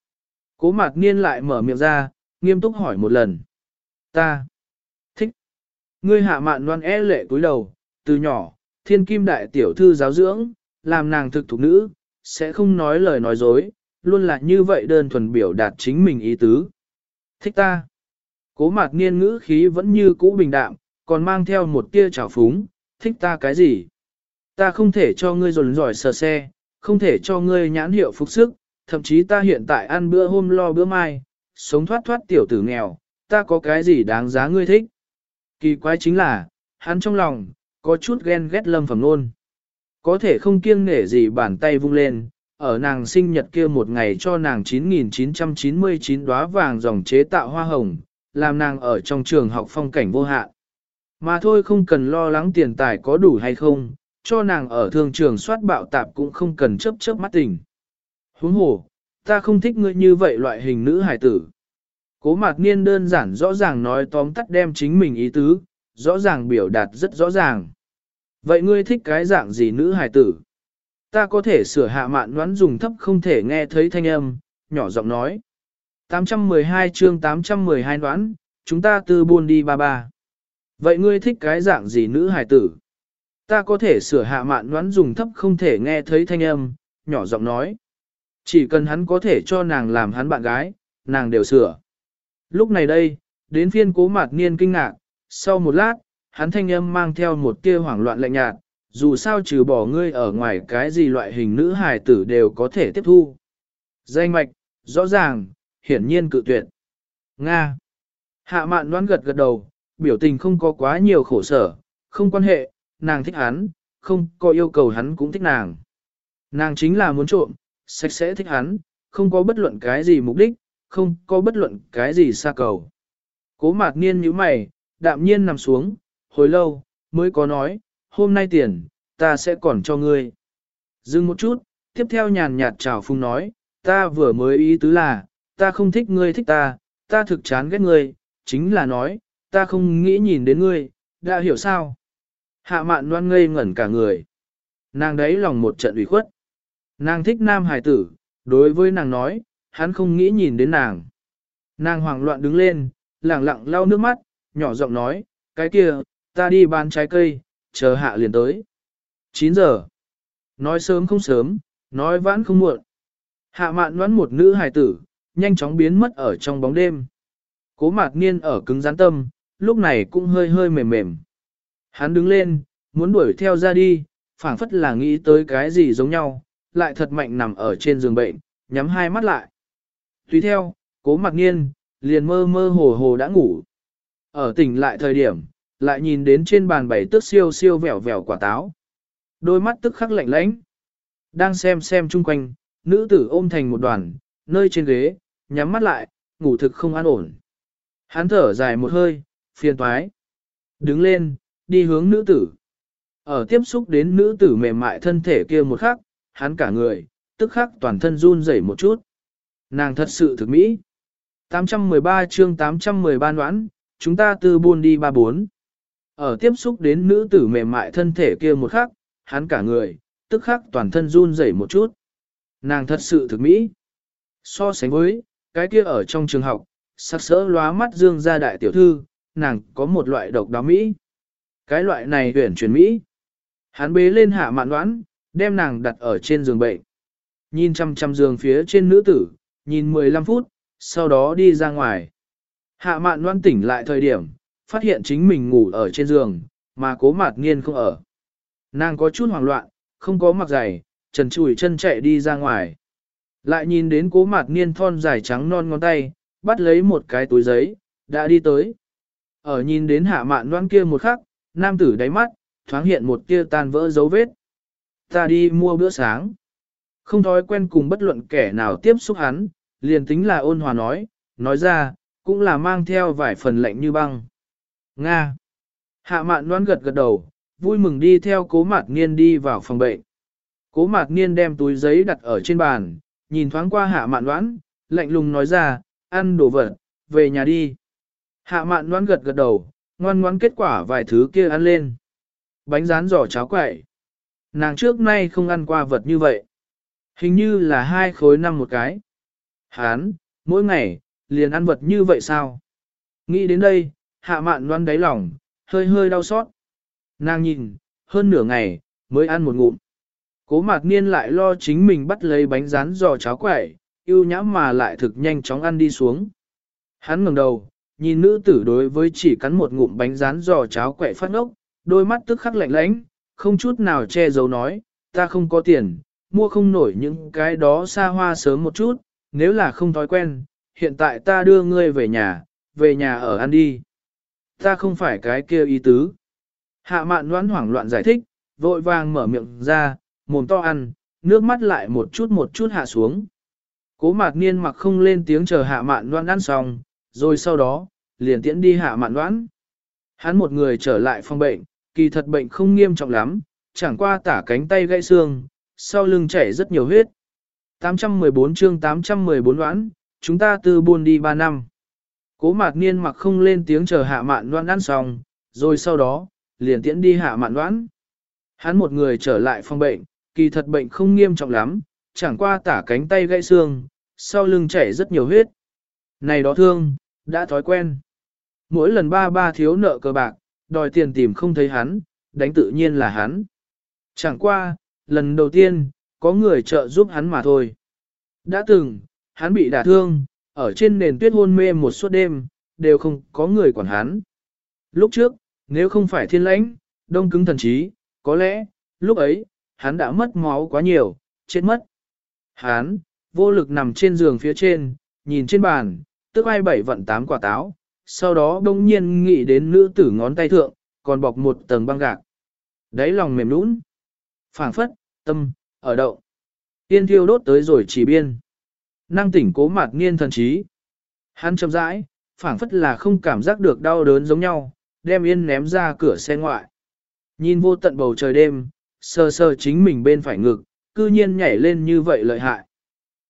A: Cố mạc niên lại mở miệng ra, nghiêm túc hỏi một lần. Ta, thích. Ngươi hạ mạn đoan e lệ cúi đầu, từ nhỏ, thiên kim đại tiểu thư giáo dưỡng, làm nàng thực thục nữ, sẽ không nói lời nói dối, luôn là như vậy đơn thuần biểu đạt chính mình ý tứ. Thích ta. Cố mạc niên ngữ khí vẫn như cũ bình đạm, còn mang theo một tia trào phúng, thích ta cái gì? Ta không thể cho ngươi dồn giỏi sờ xe, không thể cho ngươi nhãn hiệu phục sức, thậm chí ta hiện tại ăn bữa hôm lo bữa mai, sống thoát thoát tiểu tử nghèo, ta có cái gì đáng giá ngươi thích? Kỳ quái chính là, hắn trong lòng, có chút ghen ghét lâm phẩm luôn. Có thể không kiêng nể gì bàn tay vung lên, ở nàng sinh nhật kia một ngày cho nàng 9.999 đóa vàng dòng chế tạo hoa hồng, làm nàng ở trong trường học phong cảnh vô hạn. Mà thôi không cần lo lắng tiền tài có đủ hay không, cho nàng ở thương trường soát bạo tạp cũng không cần chấp chấp mắt tình. Huống hồ, ta không thích ngươi như vậy loại hình nữ hài tử. Cố mạc niên đơn giản rõ ràng nói tóm tắt đem chính mình ý tứ, rõ ràng biểu đạt rất rõ ràng. Vậy ngươi thích cái dạng gì nữ hài tử? Ta có thể sửa hạ mạn đoán dùng thấp không thể nghe thấy thanh âm, nhỏ giọng nói. 812 chương 812 đoán, chúng ta từ buôn đi ba ba. Vậy ngươi thích cái dạng gì nữ hài tử? Ta có thể sửa hạ mạn đoán dùng thấp không thể nghe thấy thanh âm, nhỏ giọng nói. Chỉ cần hắn có thể cho nàng làm hắn bạn gái, nàng đều sửa. Lúc này đây, đến phiên cố mạt niên kinh ngạc, sau một lát, hắn thanh âm mang theo một tia hoảng loạn lạnh nhạt, dù sao trừ bỏ ngươi ở ngoài cái gì loại hình nữ hài tử đều có thể tiếp thu. Danh mạch, rõ ràng, hiển nhiên cự tuyệt. Nga. Hạ mạn đoán gật gật đầu, biểu tình không có quá nhiều khổ sở, không quan hệ, nàng thích hắn, không có yêu cầu hắn cũng thích nàng. Nàng chính là muốn trộm, sạch sẽ thích hắn, không có bất luận cái gì mục đích, không có bất luận cái gì xa cầu. Cố mạc niên như mày, đạm nhiên nằm xuống, hồi lâu, mới có nói, hôm nay tiền, ta sẽ còn cho ngươi. Dừng một chút, tiếp theo nhàn nhạt chào phung nói, ta vừa mới ý tứ là, ta không thích ngươi thích ta, ta thực chán ghét ngươi, chính là nói, ta không nghĩ nhìn đến ngươi, đã hiểu sao? Hạ mạn loan ngây ngẩn cả người. Nàng đấy lòng một trận ủy khuất. Nàng thích nam hài tử, đối với nàng nói, hắn không nghĩ nhìn đến nàng. Nàng hoảng loạn đứng lên, lẳng lặng lau nước mắt, nhỏ giọng nói, cái kia, ta đi bán trái cây, chờ hạ liền tới. 9 giờ. Nói sớm không sớm, nói vãn không muộn. Hạ mạn đoán một nữ hài tử, nhanh chóng biến mất ở trong bóng đêm. Cố mạc niên ở cứng rắn tâm, lúc này cũng hơi hơi mềm mềm. Hắn đứng lên, muốn đuổi theo ra đi, phảng phất là nghĩ tới cái gì giống nhau, lại thật mạnh nằm ở trên giường bệnh, nhắm hai mắt lại. Tùy theo, cố mặc niên, liền mơ mơ hồ hồ đã ngủ. Ở tỉnh lại thời điểm, lại nhìn đến trên bàn bảy tước siêu siêu vẻo vẻo quả táo. Đôi mắt tức khắc lạnh lãnh. Đang xem xem chung quanh, nữ tử ôm thành một đoàn, nơi trên ghế, nhắm mắt lại, ngủ thực không an ổn. Hắn thở dài một hơi, phiền toái. Đứng lên, đi hướng nữ tử. Ở tiếp xúc đến nữ tử mềm mại thân thể kia một khắc, hắn cả người, tức khắc toàn thân run rẩy một chút. Nàng thật sự thực mỹ. 813 chương 813 đoán, chúng ta từ buôn đi ba bốn. Ở tiếp xúc đến nữ tử mềm mại thân thể kia một khắc, hắn cả người, tức khắc toàn thân run rẩy một chút. Nàng thật sự thực mỹ. So sánh với, cái kia ở trong trường học, sắc sỡ lóa mắt dương ra đại tiểu thư, nàng có một loại độc đáo mỹ. Cái loại này tuyển chuyển mỹ. Hắn bế lên hạ mạn đoán, đem nàng đặt ở trên giường bệnh. Nhìn chăm chăm giường phía trên nữ tử, nhìn 15 phút, sau đó đi ra ngoài. Hạ mạn đoán tỉnh lại thời điểm, phát hiện chính mình ngủ ở trên giường, mà cố mạt nghiên không ở. Nàng có chút hoảng loạn, không có mặc giày, trần chùi chân chạy đi ra ngoài. Lại nhìn đến cố mạt niên thon dài trắng non ngón tay, bắt lấy một cái túi giấy, đã đi tới. Ở nhìn đến hạ mạn đoan kia một khắc, nam tử đáy mắt, thoáng hiện một tia tan vỡ dấu vết. Ta đi mua bữa sáng. Không thói quen cùng bất luận kẻ nào tiếp xúc hắn, liền tính là ôn hòa nói, nói ra, cũng là mang theo vài phần lệnh như băng. Nga. Hạ mạn loan gật gật đầu, vui mừng đi theo cố mạt niên đi vào phòng bệnh. Cố mạt niên đem túi giấy đặt ở trên bàn, nhìn thoáng qua hạ mạn đoán, lạnh lùng nói ra, ăn đồ vật, về nhà đi. Hạ mạn đoán gật gật đầu, ngoan ngoãn kết quả vài thứ kia ăn lên. Bánh rán giò cháo quậy. Nàng trước nay không ăn qua vật như vậy. Hình như là hai khối năm một cái. Hán, mỗi ngày, liền ăn vật như vậy sao? Nghĩ đến đây, hạ mạn Đoan đáy lòng, hơi hơi đau xót. Nàng nhìn, hơn nửa ngày, mới ăn một ngụm. Cố mạc niên lại lo chính mình bắt lấy bánh rán giò cháo quẩy, yêu nhã mà lại thực nhanh chóng ăn đi xuống. Hắn ngẩng đầu, nhìn nữ tử đối với chỉ cắn một ngụm bánh rán giò cháo quậy phát ốc, đôi mắt tức khắc lạnh lãnh, không chút nào che giấu nói, ta không có tiền, mua không nổi những cái đó xa hoa sớm một chút, nếu là không thói quen, hiện tại ta đưa ngươi về nhà, về nhà ở ăn đi. Ta không phải cái kia ý tứ. Hạ mạn đoán hoảng loạn giải thích, vội vàng mở miệng ra, mồm to ăn, nước mắt lại một chút một chút hạ xuống. Cố mạc niên mặc không lên tiếng chờ hạ mạn đoan ăn xong, rồi sau đó, liền tiễn đi hạ mạn đoán. Hắn một người trở lại phòng bệnh, kỳ thật bệnh không nghiêm trọng lắm, chẳng qua tả cánh tay gãy xương, sau lưng chảy rất nhiều huyết. 814 chương 814 đoán, chúng ta từ buôn đi 3 năm. Cố mạc niên mặc không lên tiếng chờ hạ mạn đoán ăn xong, rồi sau đó, liền tiễn đi hạ mạn đoán. Hắn một người trở lại phòng bệnh, kỳ thật bệnh không nghiêm trọng lắm, chẳng qua tả cánh tay gãy xương, sau lưng chảy rất nhiều huyết. Này đó thương, đã thói quen. Mỗi lần ba ba thiếu nợ cờ bạc, đòi tiền tìm không thấy hắn, đánh tự nhiên là hắn. Chẳng qua, lần đầu tiên, có người trợ giúp hắn mà thôi. Đã từng, hắn bị đả thương, ở trên nền tuyết hôn mê một suốt đêm, đều không có người quản hắn. Lúc trước, nếu không phải thiên lãnh, đông cứng thần trí, có lẽ, lúc ấy, hắn đã mất máu quá nhiều, chết mất. Hắn, vô lực nằm trên giường phía trên, nhìn trên bàn, tức ai bảy vận tám quả táo, sau đó đông nhiên nghĩ đến nữ tử ngón tay thượng, còn bọc một tầng băng gạc. Đấy lòng mềm nũng, phảng phất, tâm, ở đậu. Tiên thiêu đốt tới rồi chỉ biên. Năng tỉnh cố mặt niên thần trí. Hắn chậm rãi, phảng phất là không cảm giác được đau đớn giống nhau, đem yên ném ra cửa xe ngoại. Nhìn vô tận bầu trời đêm, sờ sờ chính mình bên phải ngực, cư nhiên nhảy lên như vậy lợi hại.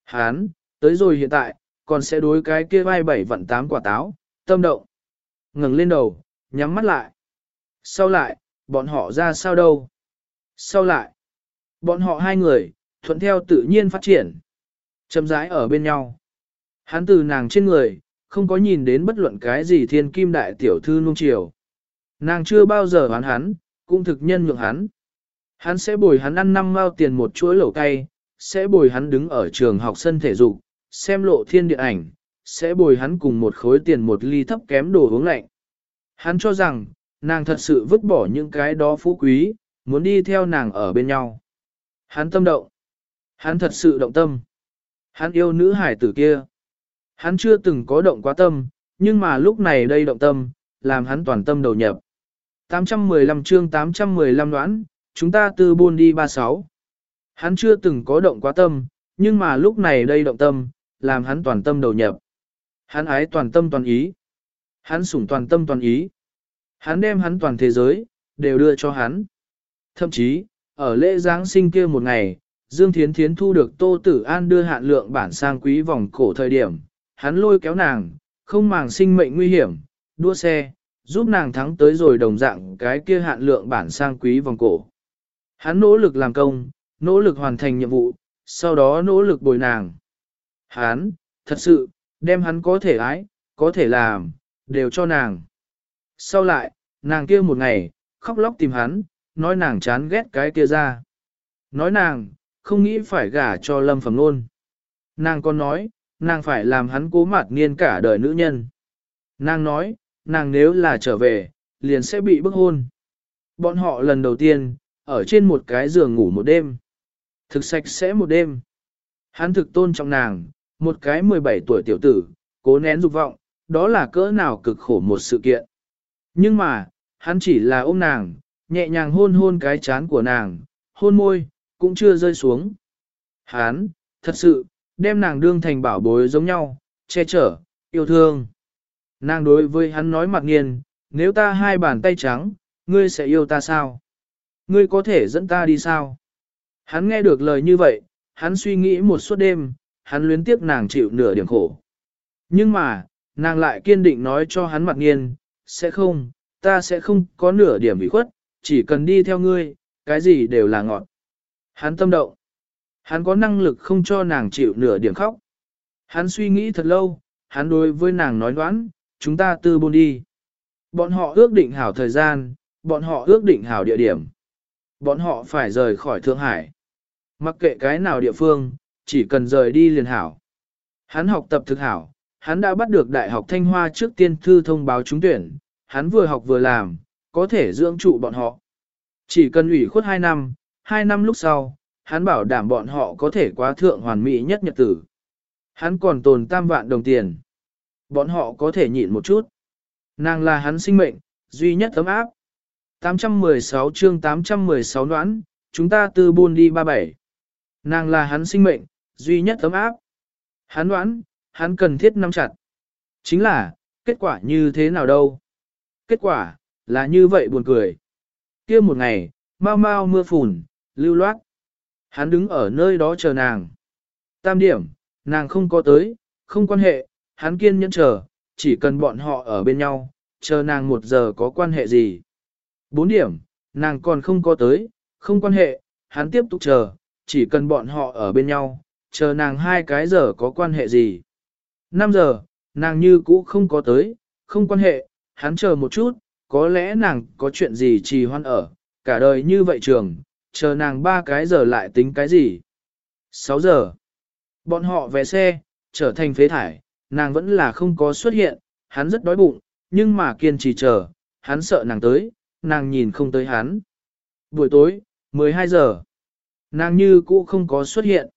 A: Hán, tới rồi hiện tại, còn sẽ đối cái kia vai bảy vặn tám quả táo, tâm động. ngẩng lên đầu, nhắm mắt lại. Sau lại, bọn họ ra sao đâu? Sau lại, bọn họ hai người, thuận theo tự nhiên phát triển. Châm rãi ở bên nhau. Hắn từ nàng trên người, không có nhìn đến bất luận cái gì thiên kim đại tiểu thư nung chiều. Nàng chưa bao giờ hoán hắn, cũng thực nhân nhượng hắn. Hắn sẽ bồi hắn ăn năm mao tiền một chuỗi lẩu cay, sẽ bồi hắn đứng ở trường học sân thể dục, xem lộ thiên điện ảnh, sẽ bồi hắn cùng một khối tiền một ly thấp kém đồ uống lạnh. Hắn cho rằng, nàng thật sự vứt bỏ những cái đó phú quý, muốn đi theo nàng ở bên nhau. Hắn tâm động. Hắn thật sự động tâm. Hắn yêu nữ hải tử kia. Hắn chưa từng có động quá tâm, nhưng mà lúc này đây động tâm, làm hắn toàn tâm đầu nhập. 815 chương 815 đoán, chúng ta tư buôn đi 36. Hắn chưa từng có động quá tâm, nhưng mà lúc này đây động tâm, làm hắn toàn tâm đầu nhập. Hắn ái toàn tâm toàn ý. Hắn sủng toàn tâm toàn ý. Hắn đem hắn toàn thế giới, đều đưa cho hắn. Thậm chí, ở lễ Giáng sinh kia một ngày, Dương Thiến Thiến thu được Tô Tử An đưa hạn lượng bản sang quý vòng cổ thời điểm, hắn lôi kéo nàng, không màng sinh mệnh nguy hiểm, đua xe, giúp nàng thắng tới rồi đồng dạng cái kia hạn lượng bản sang quý vòng cổ. Hắn nỗ lực làm công, nỗ lực hoàn thành nhiệm vụ, sau đó nỗ lực bồi nàng. Hắn, thật sự, đem hắn có thể ái, có thể làm, đều cho nàng. Sau lại, nàng kia một ngày, khóc lóc tìm hắn, nói nàng chán ghét cái kia ra. Nói nàng, không nghĩ phải gả cho lâm phẩm luôn. Nàng còn nói, nàng phải làm hắn cố mặt niên cả đời nữ nhân. Nàng nói, nàng nếu là trở về, liền sẽ bị bức hôn. Bọn họ lần đầu tiên, ở trên một cái giường ngủ một đêm. Thực sạch sẽ một đêm. Hắn thực tôn trọng nàng, một cái 17 tuổi tiểu tử, cố nén dục vọng, đó là cỡ nào cực khổ một sự kiện. Nhưng mà, hắn chỉ là ôm nàng, nhẹ nhàng hôn hôn cái chán của nàng, hôn môi, cũng chưa rơi xuống. Hắn, thật sự, đem nàng đương thành bảo bối giống nhau, che chở, yêu thương. Nàng đối với hắn nói mặt nghiền, nếu ta hai bàn tay trắng, ngươi sẽ yêu ta sao? Ngươi có thể dẫn ta đi sao? Hắn nghe được lời như vậy, hắn suy nghĩ một suốt đêm, hắn luyến tiếc nàng chịu nửa điểm khổ. Nhưng mà, nàng lại kiên định nói cho hắn mặt nghiên, sẽ không, ta sẽ không có nửa điểm bị khuất, chỉ cần đi theo ngươi, cái gì đều là ngọt. Hắn tâm động. Hắn có năng lực không cho nàng chịu nửa điểm khóc. Hắn suy nghĩ thật lâu, hắn đối với nàng nói đoán, chúng ta tư buôn đi. Bọn họ ước định hảo thời gian, bọn họ ước định hảo địa điểm. Bọn họ phải rời khỏi Thượng Hải. Mặc kệ cái nào địa phương, chỉ cần rời đi liền hảo. Hắn học tập thực hảo, hắn đã bắt được Đại học Thanh Hoa trước tiên thư thông báo trúng tuyển, hắn vừa học vừa làm, có thể dưỡng trụ bọn họ. Chỉ cần ủy khuất 2 năm, 2 năm lúc sau, hắn bảo đảm bọn họ có thể quá thượng hoàn mỹ nhất nhật tử. Hắn còn tồn tam vạn đồng tiền. Bọn họ có thể nhịn một chút. Nàng là hắn sinh mệnh, duy nhất tấm áp. 816 chương 816 đoán, chúng ta từ buôn đi 37. Nàng là hắn sinh mệnh, duy nhất tấm áp. Hắn đoán, hắn cần thiết nắm chặt. Chính là, kết quả như thế nào đâu? Kết quả, là như vậy buồn cười. kia một ngày, mau mau mưa phùn, lưu loát. Hắn đứng ở nơi đó chờ nàng. Tam điểm, nàng không có tới, không quan hệ, hắn kiên nhẫn chờ, chỉ cần bọn họ ở bên nhau, chờ nàng một giờ có quan hệ gì. Bốn điểm, nàng còn không có tới, không quan hệ, hắn tiếp tục chờ, chỉ cần bọn họ ở bên nhau, chờ nàng hai cái giờ có quan hệ gì. Năm giờ, nàng như cũ không có tới, không quan hệ, hắn chờ một chút, có lẽ nàng có chuyện gì trì hoan ở, cả đời như vậy trường, chờ nàng ba cái giờ lại tính cái gì. 6 giờ, bọn họ về xe, trở thành phế thải, nàng vẫn là không có xuất hiện, hắn rất đói bụng, nhưng mà kiên trì chờ, hắn sợ nàng tới, nàng nhìn không tới hắn. Buổi tối, 12 giờ, nàng như cũ không có xuất hiện.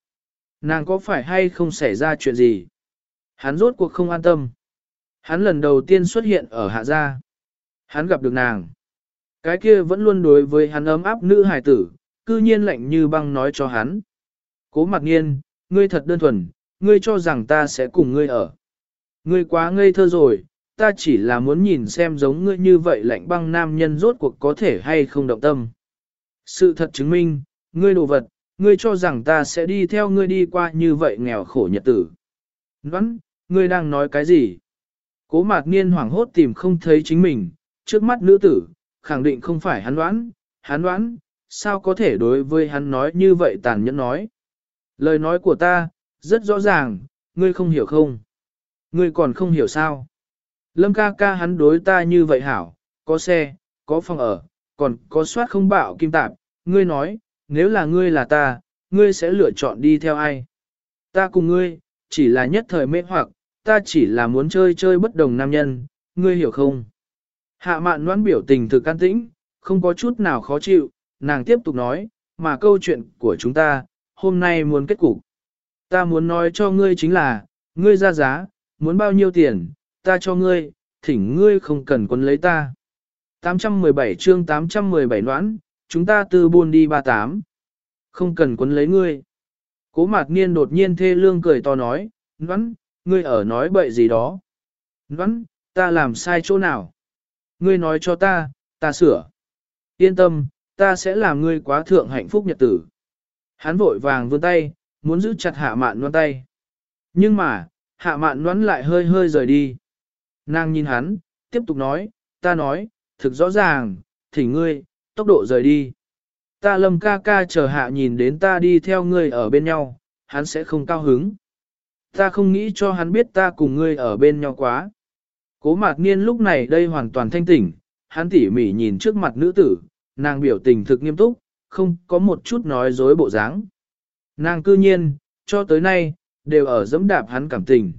A: Nàng có phải hay không xảy ra chuyện gì? Hắn rốt cuộc không an tâm. Hắn lần đầu tiên xuất hiện ở hạ gia. Hắn gặp được nàng. Cái kia vẫn luôn đối với hắn ấm áp nữ hài tử, cư nhiên lạnh như băng nói cho hắn. Cố mặc nghiên, ngươi thật đơn thuần, ngươi cho rằng ta sẽ cùng ngươi ở. Ngươi quá ngây thơ rồi, ta chỉ là muốn nhìn xem giống ngươi như vậy lạnh băng nam nhân rốt cuộc có thể hay không động tâm. Sự thật chứng minh, ngươi đồ vật, ngươi cho rằng ta sẽ đi theo ngươi đi qua như vậy nghèo khổ nhật tử. Ngoãn, ngươi đang nói cái gì? Cố mạc niên hoảng hốt tìm không thấy chính mình, trước mắt nữ tử, khẳng định không phải hắn đoán, hắn đoán, sao có thể đối với hắn nói như vậy tàn nhẫn nói. Lời nói của ta, rất rõ ràng, ngươi không hiểu không? Ngươi còn không hiểu sao? Lâm ca ca hắn đối ta như vậy hảo, có xe, có phòng ở, còn có soát không bạo kim tạp, ngươi nói, nếu là ngươi là ta, ngươi sẽ lựa chọn đi theo ai? Ta cùng ngươi, chỉ là nhất thời mê hoặc, ta chỉ là muốn chơi chơi bất đồng nam nhân, ngươi hiểu không? Hạ mạn noãn biểu tình thực can tĩnh, không có chút nào khó chịu, nàng tiếp tục nói, mà câu chuyện của chúng ta, hôm nay muốn kết cục. Ta muốn nói cho ngươi chính là, ngươi ra giá, muốn bao nhiêu tiền, ta cho ngươi, thỉnh ngươi không cần quân lấy ta. 817 chương 817 noãn, chúng ta từ buôn đi 38. Không cần quân lấy ngươi. Cố mạc niên đột nhiên thê lương cười to nói, noãn, ngươi ở nói bậy gì đó. Noãn, ta làm sai chỗ nào? Ngươi nói cho ta, ta sửa. Yên tâm, ta sẽ làm ngươi quá thượng hạnh phúc nhật tử. Hắn vội vàng vươn tay, muốn giữ chặt hạ mạn noan tay. Nhưng mà, hạ mạn noan lại hơi hơi rời đi. Nàng nhìn hắn, tiếp tục nói, ta nói, thực rõ ràng, thỉnh ngươi, tốc độ rời đi. Ta lâm ca ca chờ hạ nhìn đến ta đi theo ngươi ở bên nhau, hắn sẽ không cao hứng. Ta không nghĩ cho hắn biết ta cùng ngươi ở bên nhau quá. Cố mạc niên lúc này đây hoàn toàn thanh tỉnh, hắn tỉ mỉ nhìn trước mặt nữ tử, nàng biểu tình thực nghiêm túc, không có một chút nói dối bộ dáng. Nàng cư nhiên, cho tới nay, đều ở dẫm đạp hắn cảm tình.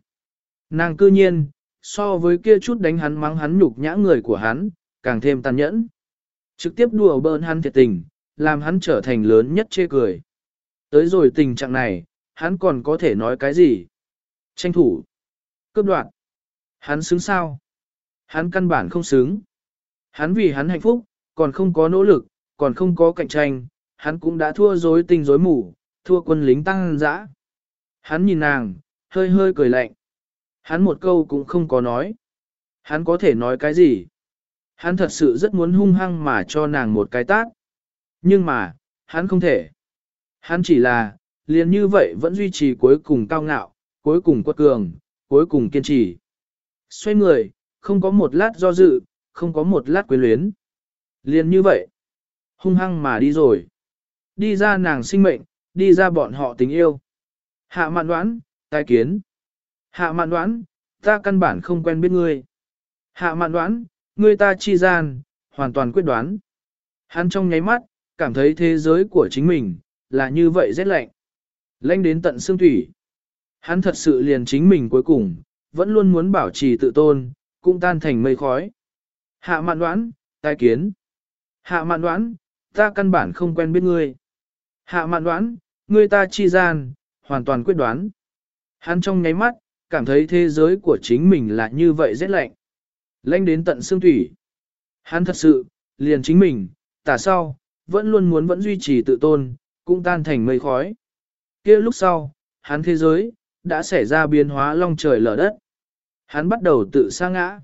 A: Nàng cư nhiên, so với kia chút đánh hắn mắng hắn nhục nhã người của hắn, càng thêm tàn nhẫn. Trực tiếp đùa bỡn hắn thiệt tình, làm hắn trở thành lớn nhất chê cười. Tới rồi tình trạng này, hắn còn có thể nói cái gì? Tranh thủ, cướp đoạt. Hắn xứng sao? Hắn căn bản không xứng. Hắn vì hắn hạnh phúc, còn không có nỗ lực, còn không có cạnh tranh, hắn cũng đã thua dối tình dối mù, thua quân lính tăng dã. Hắn nhìn nàng, hơi hơi cười lạnh. Hắn một câu cũng không có nói. Hắn có thể nói cái gì? Hắn thật sự rất muốn hung hăng mà cho nàng một cái tát. Nhưng mà, hắn không thể. Hắn chỉ là, liền như vậy vẫn duy trì cuối cùng cao ngạo, cuối cùng quật cường, cuối cùng kiên trì. Xoay người, không có một lát do dự, không có một lát quyến luyến. Liền như vậy, hung hăng mà đi rồi. Đi ra nàng sinh mệnh, đi ra bọn họ tình yêu. Hạ mạn đoán, tai kiến. Hạ mạn đoán, ta căn bản không quen biết ngươi. Hạ mạn đoán, ngươi ta chi gian, hoàn toàn quyết đoán. Hắn trong nháy mắt, cảm thấy thế giới của chính mình, là như vậy rét lạnh. Lạnh đến tận xương thủy. Hắn thật sự liền chính mình cuối cùng, vẫn luôn muốn bảo trì tự tôn, cũng tan thành mây khói. Hạ mạn đoán, tai kiến. Hạ mạn đoán, ta căn bản không quen biết ngươi. Hạ mạn đoán, ngươi ta chi gian, hoàn toàn quyết đoán. Hắn trong nháy mắt, cảm thấy thế giới của chính mình là như vậy rét lạnh. Lạnh đến tận xương thủy. Hắn thật sự, liền chính mình, tả sau, vẫn luôn muốn vẫn duy trì tự tôn, cũng tan thành mây khói. kia lúc sau, hắn thế giới, đã xảy ra biến hóa long trời lở đất. Hắn bắt đầu tự sa ngã.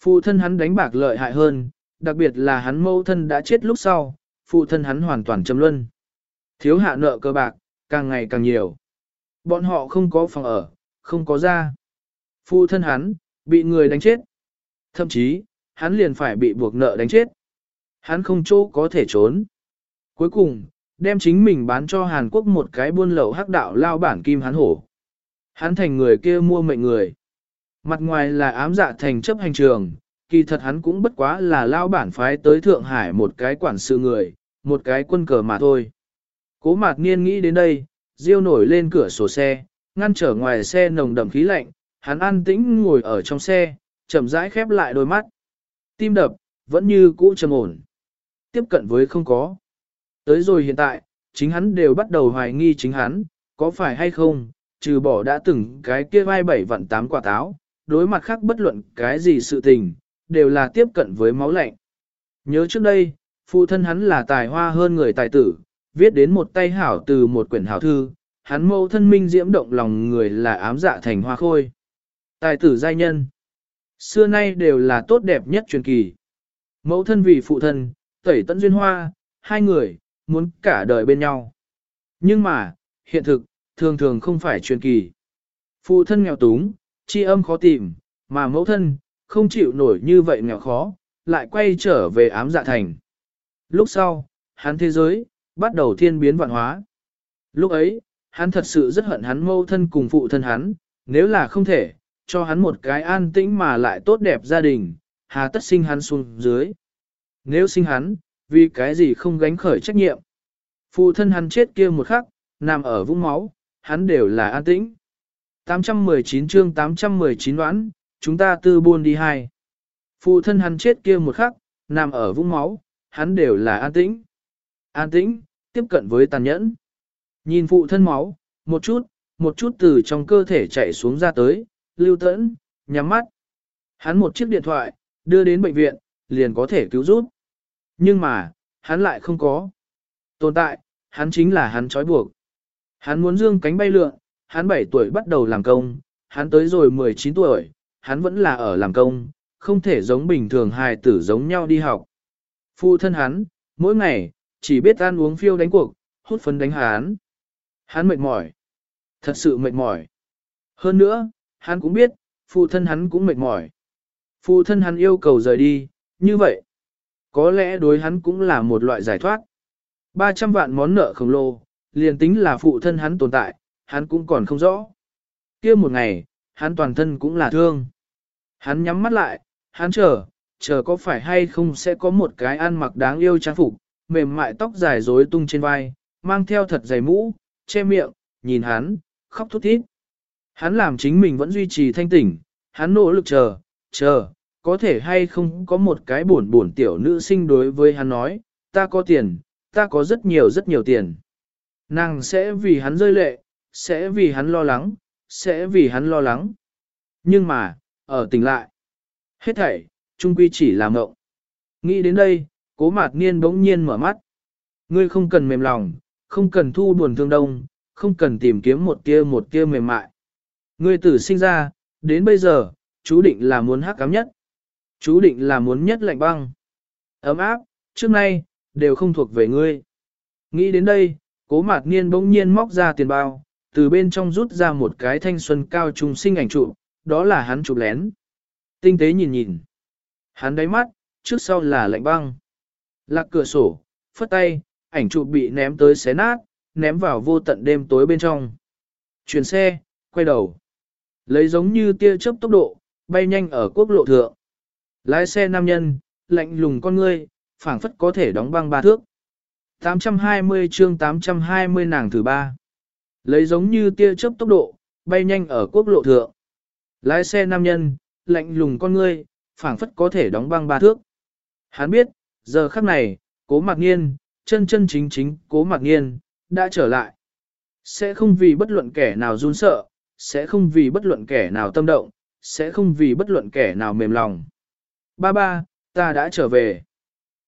A: Phụ thân hắn đánh bạc lợi hại hơn, đặc biệt là hắn mâu thân đã chết lúc sau, phụ thân hắn hoàn toàn châm luân. Thiếu hạ nợ cơ bạc, càng ngày càng nhiều. Bọn họ không có phòng ở, không có ra. Phụ thân hắn, bị người đánh chết. Thậm chí, hắn liền phải bị buộc nợ đánh chết. Hắn không chỗ có thể trốn. Cuối cùng, đem chính mình bán cho Hàn Quốc một cái buôn lậu hắc đạo lao bản kim hắn hổ. Hắn thành người kia mua mệnh người. Mặt ngoài là ám dạ thành chấp hành trường, kỳ thật hắn cũng bất quá là lao bản phái tới Thượng Hải một cái quản sự người, một cái quân cờ mà thôi. Cố mạc niên nghĩ đến đây, riêu nổi lên cửa sổ xe, ngăn trở ngoài xe nồng đậm khí lạnh, hắn an tĩnh ngồi ở trong xe, chậm rãi khép lại đôi mắt. Tim đập, vẫn như cũ trầm ổn. Tiếp cận với không có. Tới rồi hiện tại, chính hắn đều bắt đầu hoài nghi chính hắn, có phải hay không, trừ bỏ đã từng cái kia vai bảy vặn tám quả táo, đối mặt khác bất luận cái gì sự tình, đều là tiếp cận với máu lạnh. Nhớ trước đây, phụ thân hắn là tài hoa hơn người tài tử, viết đến một tay hảo từ một quyển hảo thư, hắn mâu thân minh diễm động lòng người là ám dạ thành hoa khôi. Tài tử giai nhân, xưa nay đều là tốt đẹp nhất truyền kỳ. Mẫu thân vì phụ thân, tẩy tận duyên hoa, hai người, muốn cả đời bên nhau. Nhưng mà, hiện thực, thường thường không phải truyền kỳ. Phụ thân nghèo túng, chi âm khó tìm, mà mẫu thân, không chịu nổi như vậy nghèo khó, lại quay trở về ám dạ thành. Lúc sau, hắn thế giới, bắt đầu thiên biến vạn hóa. Lúc ấy, hắn thật sự rất hận hắn mâu thân cùng phụ thân hắn, nếu là không thể, cho hắn một cái an tĩnh mà lại tốt đẹp gia đình, hà tất sinh hắn xuống dưới. Nếu sinh hắn, vì cái gì không gánh khởi trách nhiệm. Phụ thân hắn chết kia một khắc, nằm ở vũng máu, hắn đều là an tĩnh. 819 chương 819 đoán, chúng ta tư buôn đi hai. Phụ thân hắn chết kia một khắc, nằm ở vũng máu, hắn đều là an tĩnh. An tĩnh, tiếp cận với tàn nhẫn. Nhìn phụ thân máu, một chút, một chút từ trong cơ thể chạy xuống ra tới, lưu tẫn, nhắm mắt. Hắn một chiếc điện thoại, đưa đến bệnh viện, liền có thể cứu giúp. Nhưng mà, hắn lại không có. Tồn tại, hắn chính là hắn trói buộc. Hắn muốn dương cánh bay lượn, hắn 7 tuổi bắt đầu làm công, hắn tới rồi 19 tuổi, hắn vẫn là ở làm công, không thể giống bình thường hài tử giống nhau đi học. Phụ thân hắn, mỗi ngày, chỉ biết ăn uống phiêu đánh cuộc, hút phấn đánh hắn. Hắn mệt mỏi. Thật sự mệt mỏi. Hơn nữa, hắn cũng biết, phụ thân hắn cũng mệt mỏi. Phụ thân hắn yêu cầu rời đi, như vậy. Có lẽ đối hắn cũng là một loại giải thoát. 300 vạn món nợ khổng lồ, liền tính là phụ thân hắn tồn tại, hắn cũng còn không rõ. kia một ngày, hắn toàn thân cũng là thương. Hắn nhắm mắt lại, hắn chờ, chờ có phải hay không sẽ có một cái ăn mặc đáng yêu trang phục, mềm mại tóc dài rối tung trên vai, mang theo thật dày mũ, che miệng, nhìn hắn, khóc thút thít. Hắn làm chính mình vẫn duy trì thanh tỉnh, hắn nỗ lực chờ, chờ, có thể hay không có một cái buồn buồn tiểu nữ sinh đối với hắn nói, ta có tiền, ta có rất nhiều rất nhiều tiền. Nàng sẽ vì hắn rơi lệ, sẽ vì hắn lo lắng, sẽ vì hắn lo lắng. Nhưng mà, ở tỉnh lại, hết thảy, trung quy chỉ là mộng. Nghĩ đến đây, cố mạt niên bỗng nhiên mở mắt. Ngươi không cần mềm lòng, không cần thu buồn thương đông, không cần tìm kiếm một tia một tia mềm mại. Ngươi tử sinh ra, đến bây giờ, chú định là muốn hắc cám nhất. Chú định là muốn nhất lạnh băng. Ấm áp, trước nay, đều không thuộc về ngươi. Nghĩ đến đây, cố mạt niên bỗng nhiên móc ra tiền bao, từ bên trong rút ra một cái thanh xuân cao trung sinh ảnh trụ, đó là hắn chụp lén. Tinh tế nhìn nhìn. Hắn đáy mắt, trước sau là lạnh băng. Lạc cửa sổ, phất tay, ảnh chụp bị ném tới xé nát, ném vào vô tận đêm tối bên trong. Chuyển xe, quay đầu. Lấy giống như tia chớp tốc độ, bay nhanh ở quốc lộ thượng. Lái xe nam nhân, lạnh lùng con ngươi, phảng phất có thể đóng băng ba thước. 820 chương 820 nàng thứ ba. Lấy giống như tia chớp tốc độ, bay nhanh ở quốc lộ thượng. Lái xe nam nhân, lạnh lùng con ngươi, phảng phất có thể đóng băng ba thước. Hắn biết, giờ khắc này, cố mặc nhiên, chân chân chính chính cố mặt nghiên, đã trở lại. Sẽ không vì bất luận kẻ nào run sợ, sẽ không vì bất luận kẻ nào tâm động, sẽ không vì bất luận kẻ nào mềm lòng. Ba ba, ta đã trở về.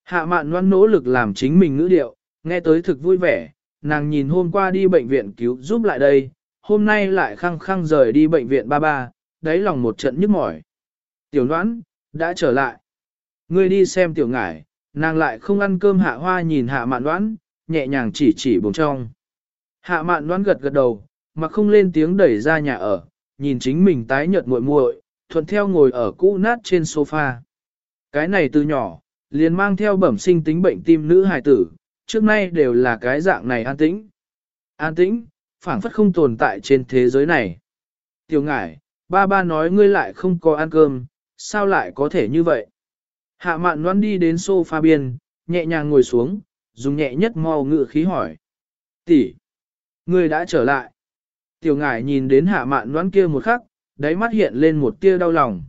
A: Hạ mạn loan nỗ lực làm chính mình ngữ điệu, nghe tới thực vui vẻ, nàng nhìn hôm qua đi bệnh viện cứu giúp lại đây, hôm nay lại khăng khăng rời đi bệnh viện ba ba, đáy lòng một trận nhức mỏi. Tiểu đoán, đã trở lại. Ngươi đi xem tiểu ngải, nàng lại không ăn cơm hạ hoa nhìn hạ mạn đoán, nhẹ nhàng chỉ chỉ bồng trong. Hạ mạn đoán gật gật đầu, mà không lên tiếng đẩy ra nhà ở, nhìn chính mình tái nhợt muội muội, thuận theo ngồi ở cũ nát trên sofa. Cái này từ nhỏ, liền mang theo bẩm sinh tính bệnh tim nữ hài tử, trước nay đều là cái dạng này an tĩnh. An tĩnh, phảng phất không tồn tại trên thế giới này. Tiểu ngải, ba ba nói ngươi lại không có ăn cơm, sao lại có thể như vậy? Hạ mạn noan đi đến sofa biên, nhẹ nhàng ngồi xuống, dùng nhẹ nhất mau ngự khí hỏi. Tỷ, người đã trở lại. Tiểu ngải nhìn đến hạ mạn noan kia một khắc, đáy mắt hiện lên một tia đau lòng.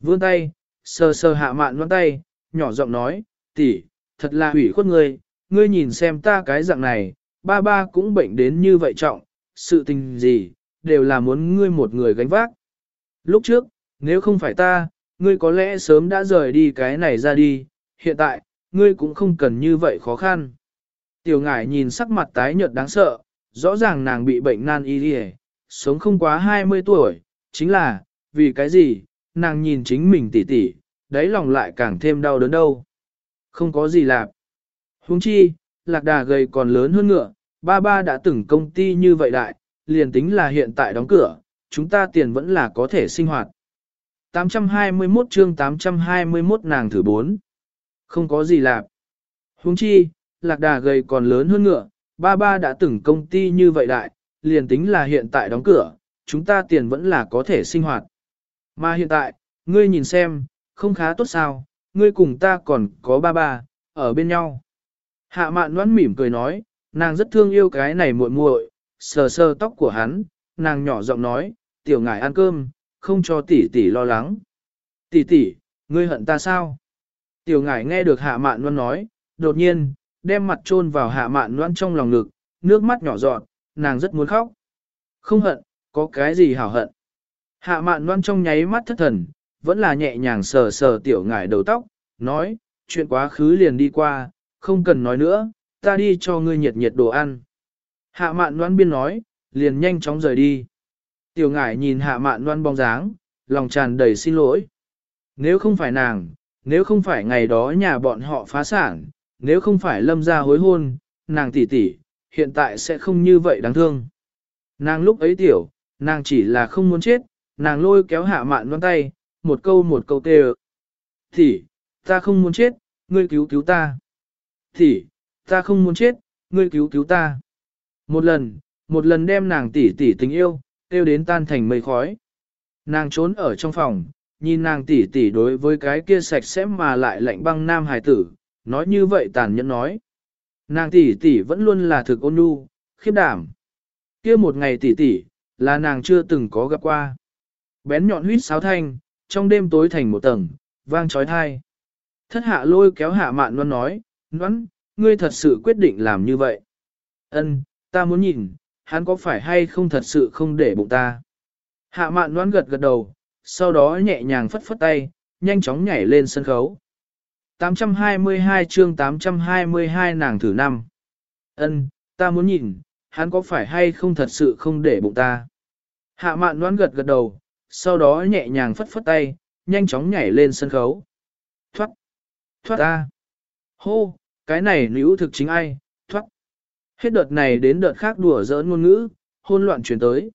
A: Vươn tay, sờ sờ hạ mạn noan tay, nhỏ giọng nói, tỷ, thật là hủy khuất ngươi, ngươi nhìn xem ta cái dạng này, ba ba cũng bệnh đến như vậy trọng, sự tình gì, đều là muốn ngươi một người gánh vác. Lúc trước, nếu không phải ta, ngươi có lẽ sớm đã rời đi cái này ra đi, hiện tại, ngươi cũng không cần như vậy khó khăn. Tiểu ngải nhìn sắc mặt tái nhợt đáng sợ, rõ ràng nàng bị bệnh nan y đi sống không quá 20 tuổi, chính là, vì cái gì, nàng nhìn chính mình tỉ tỉ, đáy lòng lại càng thêm đau đớn đâu. Không có gì làm. Huống chi, lạc đà gầy còn lớn hơn ngựa, ba ba đã từng công ty như vậy đại, liền tính là hiện tại đóng cửa, chúng ta tiền vẫn là có thể sinh hoạt. 821 chương 821 nàng thử bốn. Không có gì lạp. Huống chi, lạc đà gầy còn lớn hơn ngựa, ba ba đã từng công ty như vậy đại, liền tính là hiện tại đóng cửa, chúng ta tiền vẫn là có thể sinh hoạt. Mà hiện tại, ngươi nhìn xem, không khá tốt sao, ngươi cùng ta còn có ba ba, ở bên nhau. Hạ mạn noãn mỉm cười nói, nàng rất thương yêu cái này muội muội, sờ sờ tóc của hắn, nàng nhỏ giọng nói, tiểu ngải ăn cơm, không cho tỷ tỷ lo lắng. Tỷ tỷ, ngươi hận ta sao? Tiểu ngải nghe được hạ mạn loan nói, đột nhiên, đem mặt chôn vào hạ mạn loan trong lòng ngực, nước mắt nhỏ giọt, nàng rất muốn khóc. Không hận, có cái gì hảo hận. Hạ mạn loan trong nháy mắt thất thần, vẫn là nhẹ nhàng sờ sờ tiểu ngải đầu tóc, nói, chuyện quá khứ liền đi qua, không cần nói nữa, ta đi cho ngươi nhiệt nhiệt đồ ăn. Hạ mạn loan biên nói, liền nhanh chóng rời đi. Tiểu ngải nhìn hạ mạn Loan bóng dáng, lòng tràn đầy xin lỗi. Nếu không phải nàng, nếu không phải ngày đó nhà bọn họ phá sản, nếu không phải lâm ra hối hôn, nàng tỷ tỷ, hiện tại sẽ không như vậy đáng thương. Nàng lúc ấy tiểu, nàng chỉ là không muốn chết, nàng lôi kéo hạ mạn Loan tay, một câu một câu tê Tỷ, ta không muốn chết, ngươi cứu cứu ta. Tỷ, ta không muốn chết, ngươi cứu cứu ta. Một lần, một lần đem nàng tỷ tỷ tình yêu, tiêu đến tan thành mây khói. Nàng trốn ở trong phòng, nhìn nàng tỷ tỷ đối với cái kia sạch sẽ mà lại lạnh băng nam hài tử, nói như vậy tàn nhẫn nói. Nàng tỷ tỷ vẫn luôn là thực ôn nhu, khiếp đảm. Kia một ngày tỷ tỷ, là nàng chưa từng có gặp qua. Bén nhọn huyết sáo thanh, trong đêm tối thành một tầng, vang trói thai. Thất hạ lôi kéo hạ mạn luôn nói, Noãn, ngươi thật sự quyết định làm như vậy. Ân, ta muốn nhìn, hắn có phải hay không thật sự không để bụng ta. Hạ mạn đoán gật gật đầu, sau đó nhẹ nhàng phất phất tay, nhanh chóng nhảy lên sân khấu. 822 chương 822 nàng thử năm. Ân, ta muốn nhìn, hắn có phải hay không thật sự không để bụng ta. Hạ mạn đoán gật gật đầu, sau đó nhẹ nhàng phất phất tay, nhanh chóng nhảy lên sân khấu. Thoát! Thoát ta! Hô! cái này nữ thực chính ai. Hết đợt này đến đợt khác đùa giỡn ngôn ngữ, hôn loạn chuyển tới.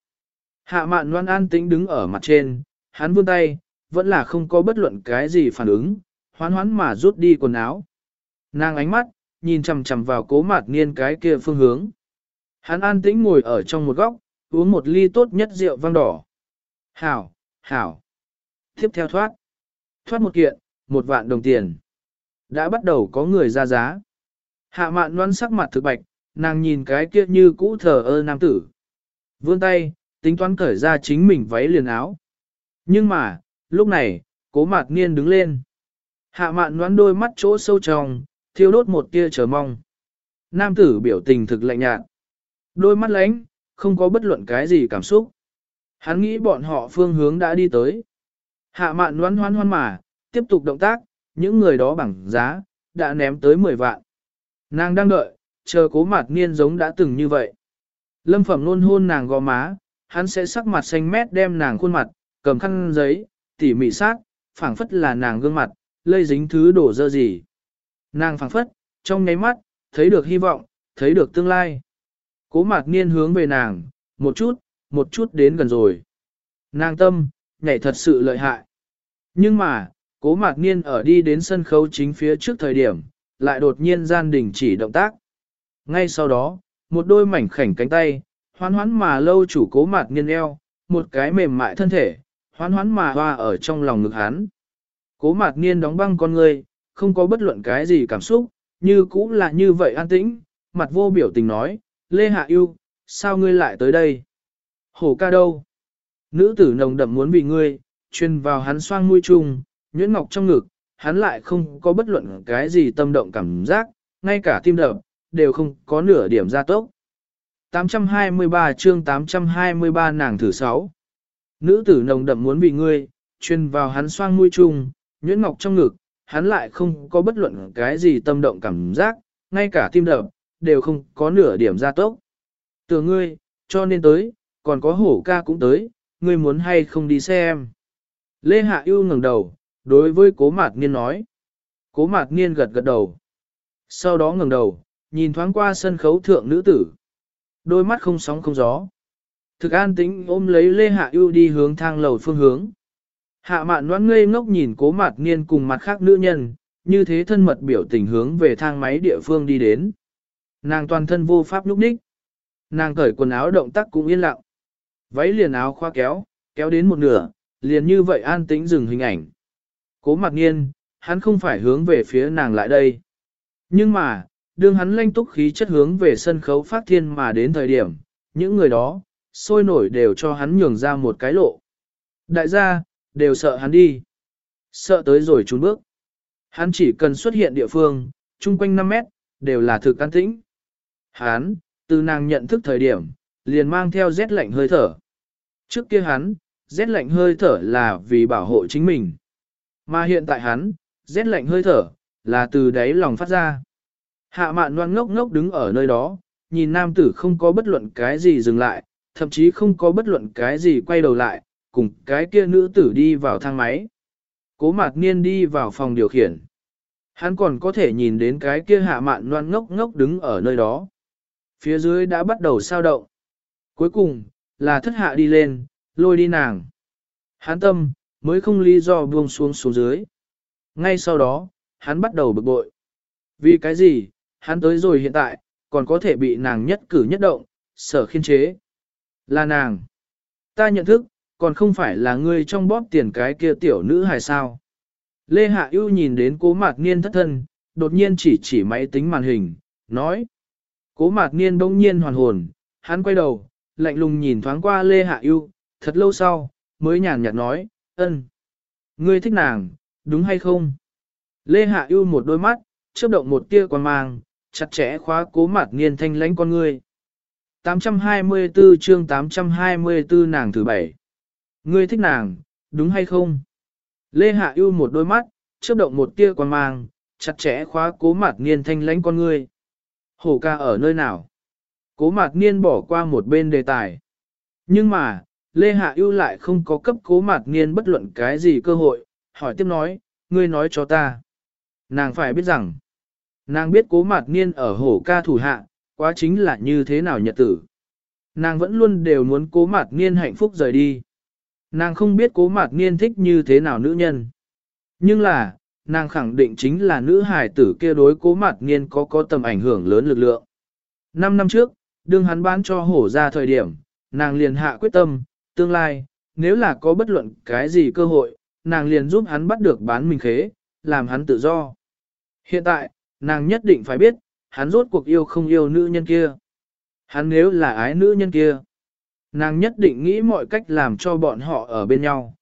A: Hạ mạn loan an tĩnh đứng ở mặt trên, hắn vươn tay, vẫn là không có bất luận cái gì phản ứng, hoán hoán mà rút đi quần áo. Nàng ánh mắt, nhìn chằm chằm vào cố mạt niên cái kia phương hướng. Hắn an tĩnh ngồi ở trong một góc, uống một ly tốt nhất rượu vang đỏ. Hảo, hảo. Tiếp theo thoát. Thoát một kiện, một vạn đồng tiền. Đã bắt đầu có người ra giá. Hạ mạn loan sắc mặt thực bạch, nàng nhìn cái kia như cũ thờ ơ nam tử. Vươn tay, tính toán cởi ra chính mình váy liền áo. Nhưng mà, lúc này, cố mạt niên đứng lên. Hạ mạn loan đôi mắt chỗ sâu trong, thiêu đốt một tia chờ mong. Nam tử biểu tình thực lạnh nhạt. Đôi mắt lánh, không có bất luận cái gì cảm xúc. Hắn nghĩ bọn họ phương hướng đã đi tới. Hạ mạn loan hoan hoan mà, tiếp tục động tác, những người đó bằng giá, đã ném tới 10 vạn. Nàng đang đợi, chờ cố mặt niên giống đã từng như vậy. Lâm phẩm luôn hôn nàng gò má, hắn sẽ sắc mặt xanh mét đem nàng khuôn mặt, cầm khăn giấy, tỉ mỉ sát, phảng phất là nàng gương mặt, lây dính thứ đổ dơ gì. Nàng phảng phất, trong nháy mắt, thấy được hy vọng, thấy được tương lai. Cố mạc niên hướng về nàng, một chút, một chút đến gần rồi. Nàng tâm, nhảy thật sự lợi hại. Nhưng mà, cố mạc niên ở đi đến sân khấu chính phía trước thời điểm, lại đột nhiên gian đình chỉ động tác. Ngay sau đó, một đôi mảnh khảnh cánh tay, hoán hoán mà lâu chủ cố mạc niên eo, một cái mềm mại thân thể, hoán hoán mà hoa ở trong lòng ngực hắn. Cố mạc niên đóng băng con người, không có bất luận cái gì cảm xúc, như cũ là như vậy an tĩnh, mặt vô biểu tình nói, Lê Hạ Yêu, sao ngươi lại tới đây? Hổ ca đâu? Nữ tử nồng đậm muốn vì ngươi, truyền vào hắn xoang mũi trùng, nhuyễn ngọc trong ngực, hắn lại không có bất luận cái gì tâm động cảm giác, ngay cả tim đập, đều không có nửa điểm gia tốc. 823 chương 823 nàng thử sáu. Nữ tử nồng đậm muốn vì ngươi, truyền vào hắn xoang mũi chung, nhuyễn ngọc trong ngực, hắn lại không có bất luận cái gì tâm động cảm giác, ngay cả tim đập, đều không có nửa điểm gia tốc. Từ ngươi, cho nên tới, còn có hổ ca cũng tới, ngươi muốn hay không đi xem. Lê Hạ yêu ngẩng đầu, đối với cố mạt niên nói. Cố mạt niên gật gật đầu. Sau đó ngẩng đầu, nhìn thoáng qua sân khấu thượng nữ tử. Đôi mắt không sóng không gió. Thực an tĩnh ôm lấy Lê Hạ ưu đi hướng thang lầu phương hướng. Hạ mạn noan ngây ngốc nhìn cố mạt niên cùng mặt khác nữ nhân, như thế thân mật biểu tình hướng về thang máy địa phương đi đến. Nàng toàn thân vô pháp lúc ních. Nàng cởi quần áo động tác cũng yên lặng. Váy liền áo khoa kéo, kéo đến một nửa, liền như vậy an tĩnh dừng hình ảnh. Cố mặt nghiên, hắn không phải hướng về phía nàng lại đây. Nhưng mà, đương hắn lanh túc khí chất hướng về sân khấu phát thiên mà đến thời điểm, những người đó, sôi nổi đều cho hắn nhường ra một cái lộ. Đại gia, đều sợ hắn đi. Sợ tới rồi trốn bước. Hắn chỉ cần xuất hiện địa phương, chung quanh 5 mét, đều là thực an tĩnh. Hắn, từ nàng nhận thức thời điểm, liền mang theo rét lạnh hơi thở. Trước kia hắn, rét lạnh hơi thở là vì bảo hộ chính mình. Mà hiện tại hắn, rét lạnh hơi thở, là từ đáy lòng phát ra. Hạ mạn loan ngốc ngốc đứng ở nơi đó, nhìn nam tử không có bất luận cái gì dừng lại, thậm chí không có bất luận cái gì quay đầu lại, cùng cái kia nữ tử đi vào thang máy. Cố mạc niên đi vào phòng điều khiển. Hắn còn có thể nhìn đến cái kia hạ mạn loan ngốc ngốc đứng ở nơi đó. Phía dưới đã bắt đầu sao động. Cuối cùng, là thất hạ đi lên, lôi đi nàng. Hắn tâm, mới không lý do buông xuống xuống dưới. Ngay sau đó, hắn bắt đầu bực bội. Vì cái gì, hắn tới rồi hiện tại, còn có thể bị nàng nhất cử nhất động, sở khiên chế. Là nàng. Ta nhận thức, còn không phải là ngươi trong bóp tiền cái kia tiểu nữ hài sao. Lê Hạ ưu nhìn đến cố mạc niên thất thân, đột nhiên chỉ chỉ máy tính màn hình, nói. Cố mạc niên đông nhiên hoàn hồn, hắn quay đầu, lạnh lùng nhìn thoáng qua Lê Hạ ưu, thật lâu sau, mới nhàn nhạt nói, ân. Ngươi thích nàng, đúng hay không? Lê Hạ ưu một đôi mắt, chớp động một tia quan mang, chặt chẽ khóa cố mặt niên thanh lãnh con ngươi. 824 chương 824 nàng thứ bảy. Ngươi thích nàng, đúng hay không? Lê Hạ ưu một đôi mắt, chớp động một tia quan mang, chặt chẽ khóa cố mặt niên thanh lãnh con ngươi. Hổ ca ở nơi nào? Cố mạc niên bỏ qua một bên đề tài. Nhưng mà, Lê Hạ ưu lại không có cấp cố mạc niên bất luận cái gì cơ hội, hỏi tiếp nói, ngươi nói cho ta. Nàng phải biết rằng, nàng biết cố mạc niên ở hổ ca thủ hạ, quá chính là như thế nào nhật tử. Nàng vẫn luôn đều muốn cố mạc niên hạnh phúc rời đi. Nàng không biết cố mạc niên thích như thế nào nữ nhân. Nhưng là, nàng khẳng định chính là nữ hài tử kia đối cố mạc niên có có tầm ảnh hưởng lớn lực lượng. Năm năm trước, đương hắn bán cho hổ ra thời điểm, nàng liền hạ quyết tâm, tương lai, nếu là có bất luận cái gì cơ hội, nàng liền giúp hắn bắt được bán mình khế, làm hắn tự do. Hiện tại, nàng nhất định phải biết, hắn rốt cuộc yêu không yêu nữ nhân kia. Hắn nếu là ái nữ nhân kia, nàng nhất định nghĩ mọi cách làm cho bọn họ ở bên nhau.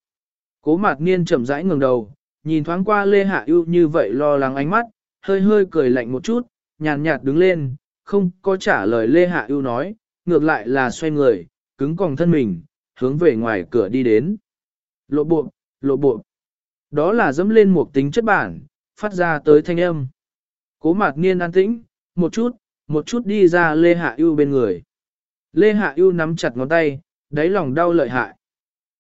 A: Cố mạc niên chậm rãi ngừng đầu, nhìn thoáng qua Lê Hạ ưu như vậy lo lắng ánh mắt, hơi hơi cười lạnh một chút, nhàn nhạt đứng lên, không có trả lời Lê Hạ ưu nói, ngược lại là xoay người, cứng còng thân mình, hướng về ngoài cửa đi đến. Lộ bộ, lộ bộ. Đó là dẫm lên một tính chất bản, phát ra tới thanh âm. Cố mạc niên an tĩnh, một chút, một chút đi ra Lê Hạ Yêu bên người. Lê Hạ Yêu nắm chặt ngón tay, đáy lòng đau lợi hại.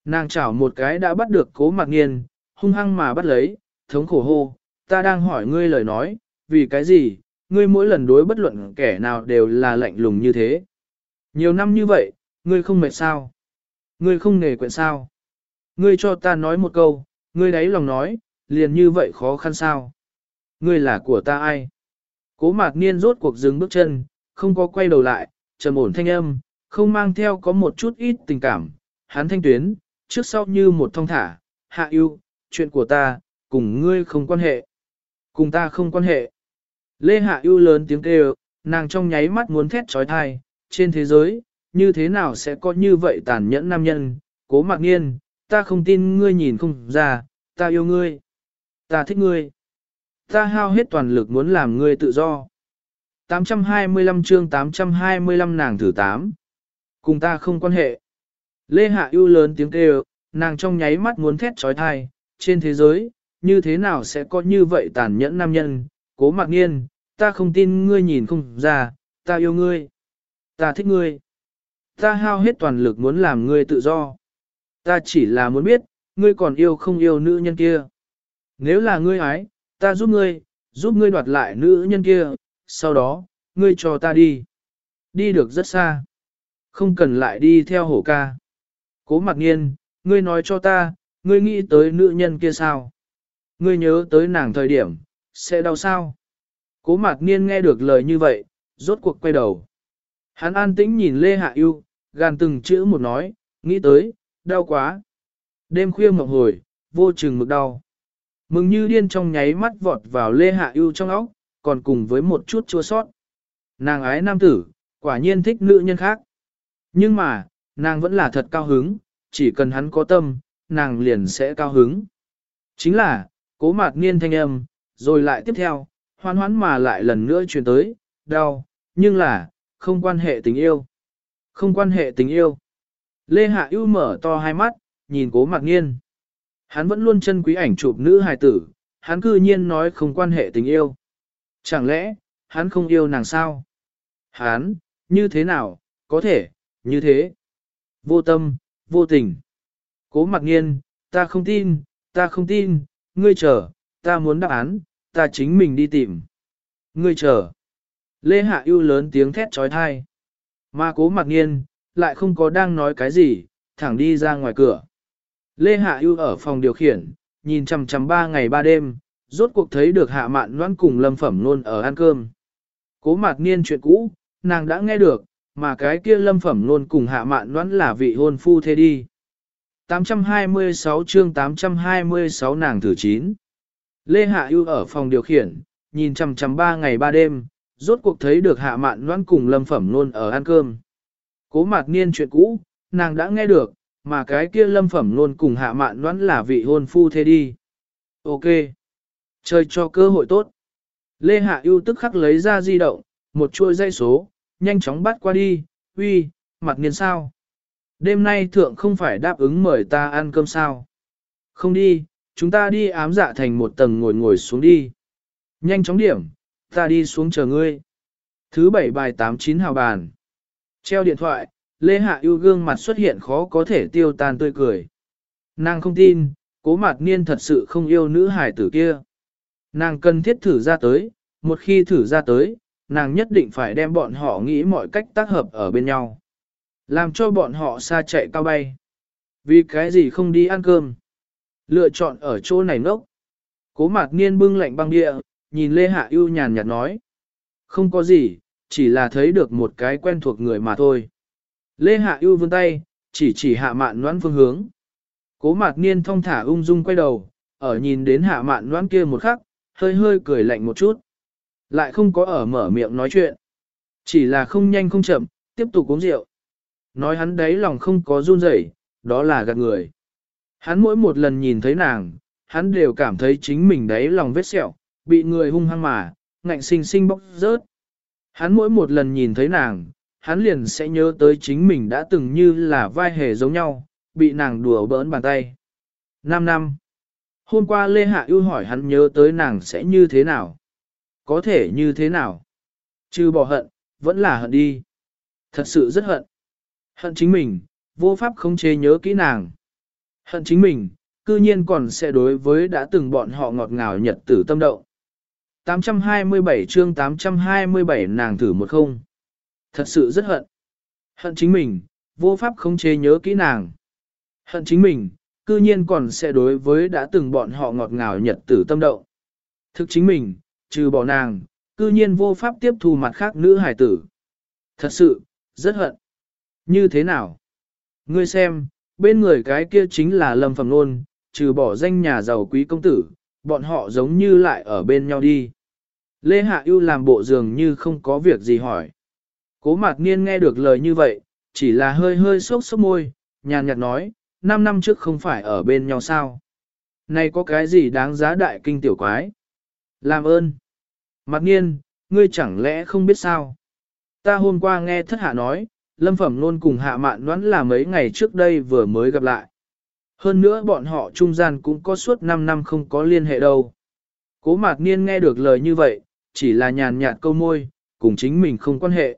A: Nàng chảo một cái đã bắt được cố mạc niên, hung hăng mà bắt lấy, thống khổ hô, ta đang hỏi ngươi lời nói, vì cái gì, ngươi mỗi lần đối bất luận kẻ nào đều là lạnh lùng như thế. Nhiều năm như vậy, ngươi không mệt sao? Ngươi không nghề quyện sao? Ngươi cho ta nói một câu, ngươi đáy lòng nói, liền như vậy khó khăn sao? Ngươi là của ta ai? Cố mạc niên rốt cuộc dừng bước chân, không có quay đầu lại, trầm ổn thanh âm, không mang theo có một chút ít tình cảm. Hắn thanh tuyến, trước sau như một thông thả, hạ yêu, chuyện của ta, cùng ngươi không quan hệ. Cùng ta không quan hệ. Lê Hạ yêu lớn tiếng kêu, nàng trong nháy mắt muốn thét trói thai, trên thế giới, như thế nào sẽ có như vậy tàn nhẫn nam nhân, cố mạc Niên, ta không tin ngươi nhìn không ra, ta yêu ngươi, ta thích ngươi, ta hao hết toàn lực muốn làm ngươi tự do. 825 chương 825 nàng thử 8. Cùng ta không quan hệ. Lê Hạ yêu lớn tiếng kêu, nàng trong nháy mắt muốn thét trói thai, trên thế giới, như thế nào sẽ có như vậy tàn nhẫn nam nhân, cố mạc nghiên, ta không tin ngươi nhìn không ra, ta yêu ngươi, ta thích ngươi, ta hao hết toàn lực muốn làm ngươi tự do, ta chỉ là muốn biết, ngươi còn yêu không yêu nữ nhân kia. Nếu là ngươi ái, ta giúp ngươi, giúp ngươi đoạt lại nữ nhân kia, sau đó, ngươi cho ta đi. Đi được rất xa. Không cần lại đi theo hổ ca. Cố mặc nghiên, ngươi nói cho ta, ngươi nghĩ tới nữ nhân kia sao? Ngươi nhớ tới nàng thời điểm, sẽ đau sao? Cố Mặc niên nghe được lời như vậy, rốt cuộc quay đầu. Hắn an tĩnh nhìn Lê Hạ Yêu, gàn từng chữ một nói, nghĩ tới, đau quá. Đêm khuya mộng hồi, vô chừng mực đau. Mừng như điên trong nháy mắt vọt vào Lê Hạ Yêu trong óc, còn cùng với một chút chua sót. Nàng ái nam tử, quả nhiên thích nữ nhân khác. Nhưng mà, nàng vẫn là thật cao hứng, chỉ cần hắn có tâm, nàng liền sẽ cao hứng. Chính là, cố mạc niên thanh âm, rồi lại tiếp theo, hoan hoãn mà lại lần nữa truyền tới, đau, nhưng là, không quan hệ tình yêu. Không quan hệ tình yêu. Lê Hạ ưu mở to hai mắt, nhìn cố mạc niên. Hắn vẫn luôn chân quý ảnh chụp nữ hài tử, hắn cư nhiên nói không quan hệ tình yêu. Chẳng lẽ, hắn không yêu nàng sao? Hắn, như thế nào, có thể, như thế. Vô tâm, vô tình. Cố mặc nghiên, ta không tin, ta không tin, ngươi chờ, ta muốn đáp án, ta chính mình đi tìm. Ngươi chờ. Lê Hạ ưu lớn tiếng thét trói thai. Mà cố mặc nghiên, lại không có đang nói cái gì, thẳng đi ra ngoài cửa. Lê Hạ ưu ở phòng điều khiển, nhìn chằm chằm ba ngày ba đêm, rốt cuộc thấy được hạ mạn Loan cùng lâm phẩm Nôn ở ăn cơm. Cố mạc niên chuyện cũ, nàng đã nghe được, mà cái kia lâm phẩm Nôn cùng hạ mạn Loan là vị hôn phu thế đi. 826 chương 826 nàng thử chín. Lê Hạ ưu ở phòng điều khiển, nhìn chằm chằm ba ngày ba đêm, rốt cuộc thấy được hạ mạn Loan cùng lâm phẩm Nôn ở ăn cơm. Cố mạc niên chuyện cũ, nàng đã nghe được, mà cái kia lâm phẩm luôn cùng hạ mạn đoán là vị hôn phu thế đi. Ok. Chơi cho cơ hội tốt. Lê Hạ ưu tức khắc lấy ra di động, một chuôi dây số, nhanh chóng bắt qua đi, uy, mặt niên sao. Đêm nay thượng không phải đáp ứng mời ta ăn cơm sao. Không đi, chúng ta đi ám dạ thành một tầng ngồi ngồi xuống đi. Nhanh chóng điểm, ta đi xuống chờ ngươi. Thứ bảy bài 89 hào bàn. Treo điện thoại, Lê Hạ ưu gương mặt xuất hiện khó có thể tiêu tan tươi cười. Nàng không tin, cố mặt niên thật sự không yêu nữ hải tử kia. Nàng cần thiết thử ra tới, một khi thử ra tới, nàng nhất định phải đem bọn họ nghĩ mọi cách tác hợp ở bên nhau. Làm cho bọn họ xa chạy cao bay. Vì cái gì không đi ăn cơm? Lựa chọn ở chỗ này nốc. Cố mạc niên bưng lạnh băng địa, nhìn Lê Hạ ưu nhàn nhạt nói. Không có gì, chỉ là thấy được một cái quen thuộc người mà thôi. Lê Hạ ưu vươn tay, chỉ chỉ hạ mạn noãn phương hướng. Cố mạc niên thong thả ung dung quay đầu, ở nhìn đến hạ mạn noãn kia một khắc, hơi hơi cười lạnh một chút. Lại không có ở mở miệng nói chuyện. Chỉ là không nhanh không chậm, tiếp tục uống rượu. Nói hắn đấy lòng không có run rẩy, đó là gạt người. Hắn mỗi một lần nhìn thấy nàng, hắn đều cảm thấy chính mình đấy lòng vết sẹo, bị người hung hăng mà, ngạnh sinh sinh bóc rớt. Hắn mỗi một lần nhìn thấy nàng, hắn liền sẽ nhớ tới chính mình đã từng như là vai hề giống nhau, bị nàng đùa bỡn bàn tay. 5 năm. Hôm qua Lê Hạ ưu hỏi hắn nhớ tới nàng sẽ như thế nào? Có thể như thế nào? Trừ bỏ hận, vẫn là hận đi. Thật sự rất hận. Hận chính mình, vô pháp không chế nhớ kỹ nàng. Hận chính mình, cư nhiên còn sẽ đối với đã từng bọn họ ngọt ngào nhật tử tâm động. 827 chương 827 nàng thử một không. Thật sự rất hận. Hận chính mình, vô pháp không chế nhớ kỹ nàng. Hận chính mình, cư nhiên còn sẽ đối với đã từng bọn họ ngọt ngào nhật tử tâm động. Thực chính mình, trừ bỏ nàng, cư nhiên vô pháp tiếp thu mặt khác nữ hải tử. Thật sự, rất hận. Như thế nào? Ngươi xem, bên người cái kia chính là Lâm Phẩm Nôn, trừ bỏ danh nhà giàu quý công tử, bọn họ giống như lại ở bên nhau đi. Lê Hạ Ưu làm bộ dường như không có việc gì hỏi. Cố mạc niên nghe được lời như vậy, chỉ là hơi hơi sốc sốc môi, nhàn nhạt nói, 5 năm trước không phải ở bên nhau sao. Này có cái gì đáng giá đại kinh tiểu quái? Làm ơn. Mạc niên, ngươi chẳng lẽ không biết sao? Ta hôm qua nghe thất hạ nói, lâm phẩm luôn cùng hạ mạn đoán là mấy ngày trước đây vừa mới gặp lại. Hơn nữa bọn họ trung gian cũng có suốt 5 năm không có liên hệ đâu. Cố mạc niên nghe được lời như vậy, chỉ là nhàn nhạt câu môi, cùng chính mình không quan hệ.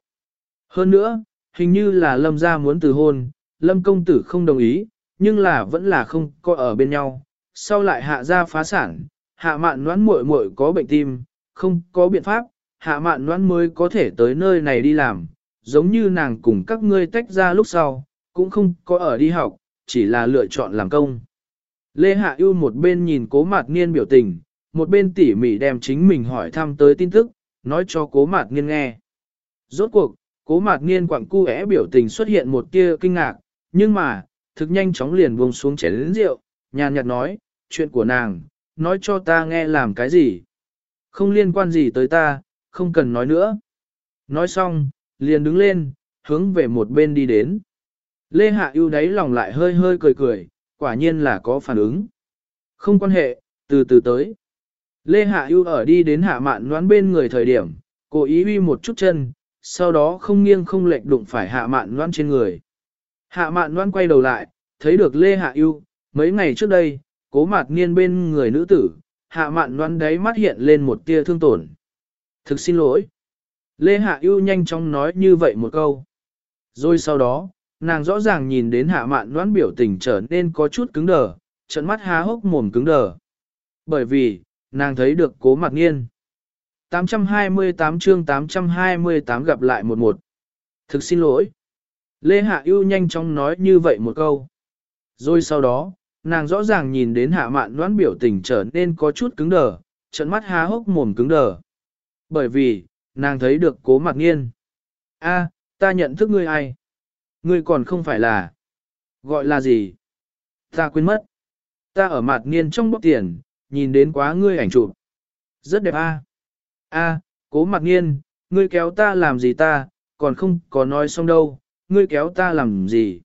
A: Hơn nữa, hình như là lâm gia muốn từ hôn, lâm công tử không đồng ý, nhưng là vẫn là không có ở bên nhau. Sau lại hạ gia phá sản, hạ mạn noãn muội muội có bệnh tim, không có biện pháp, hạ mạn noãn mới có thể tới nơi này đi làm, giống như nàng cùng các ngươi tách ra lúc sau, cũng không có ở đi học, chỉ là lựa chọn làm công. Lê Hạ ưu một bên nhìn cố mạt niên biểu tình, một bên tỉ mỉ đem chính mình hỏi thăm tới tin tức, nói cho cố mạt niên nghe. Rốt cuộc, cố mạc nghiên quặng cu é biểu tình xuất hiện một tia kinh ngạc, nhưng mà, thực nhanh chóng liền buông xuống chén lĩnh rượu, nhàn nhạt nói, chuyện của nàng, nói cho ta nghe làm cái gì. Không liên quan gì tới ta, không cần nói nữa. Nói xong, liền đứng lên, hướng về một bên đi đến. Lê Hạ ưu đáy lòng lại hơi hơi cười cười, quả nhiên là có phản ứng. Không quan hệ, từ từ tới. Lê Hạ ưu ở đi đến hạ mạn noán bên người thời điểm, cố ý uy một chút chân, sau đó không nghiêng không lệch đụng phải hạ mạn Loan trên người. Hạ mạn Loan quay đầu lại, thấy được Lê Hạ Yêu, mấy ngày trước đây, cố mạt niên bên người nữ tử, hạ mạn Loan đấy mắt hiện lên một tia thương tổn. Thực xin lỗi. Lê Hạ Yêu nhanh chóng nói như vậy một câu. Rồi sau đó, nàng rõ ràng nhìn đến hạ mạn Loan biểu tình trở nên có chút cứng đờ, trận mắt há hốc mồm cứng đờ. Bởi vì, nàng thấy được cố mặc nghiên. 828 chương 828 gặp lại một một. Thực xin lỗi. Lê Hạ ưu nhanh chóng nói như vậy một câu. Rồi sau đó, nàng rõ ràng nhìn đến hạ mạn đoán biểu tình trở nên có chút cứng đờ, trận mắt há hốc mồm cứng đờ. Bởi vì, nàng thấy được cố mặt nghiên. A, ta nhận thức ngươi ai? Ngươi còn không phải là... Gọi là gì? Ta quên mất. Ta ở mặt niên trong bóc tiền, nhìn đến quá ngươi ảnh chụp. Rất đẹp a. A, cố mặt niên, ngươi kéo ta làm gì ta, còn không có nói xong đâu, ngươi kéo ta làm gì.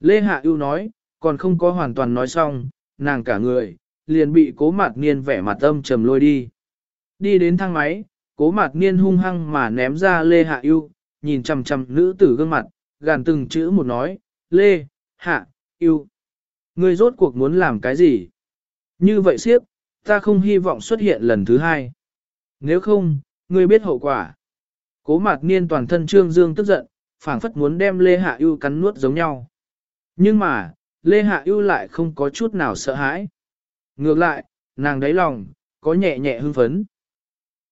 A: Lê Hạ ưu nói, còn không có hoàn toàn nói xong, nàng cả người, liền bị cố mặt niên vẻ mặt âm trầm lôi đi. Đi đến thang máy, cố mặt niên hung hăng mà ném ra Lê Hạ ưu, nhìn chằm chằm nữ tử gương mặt, gàn từng chữ một nói, Lê, Hạ, ưu Ngươi rốt cuộc muốn làm cái gì? Như vậy siếp, ta không hy vọng xuất hiện lần thứ hai. Nếu không, ngươi biết hậu quả. Cố mạc niên toàn thân trương dương tức giận, phảng phất muốn đem Lê Hạ yêu cắn nuốt giống nhau. Nhưng mà, Lê Hạ yêu lại không có chút nào sợ hãi. Ngược lại, nàng đáy lòng, có nhẹ nhẹ hưng phấn.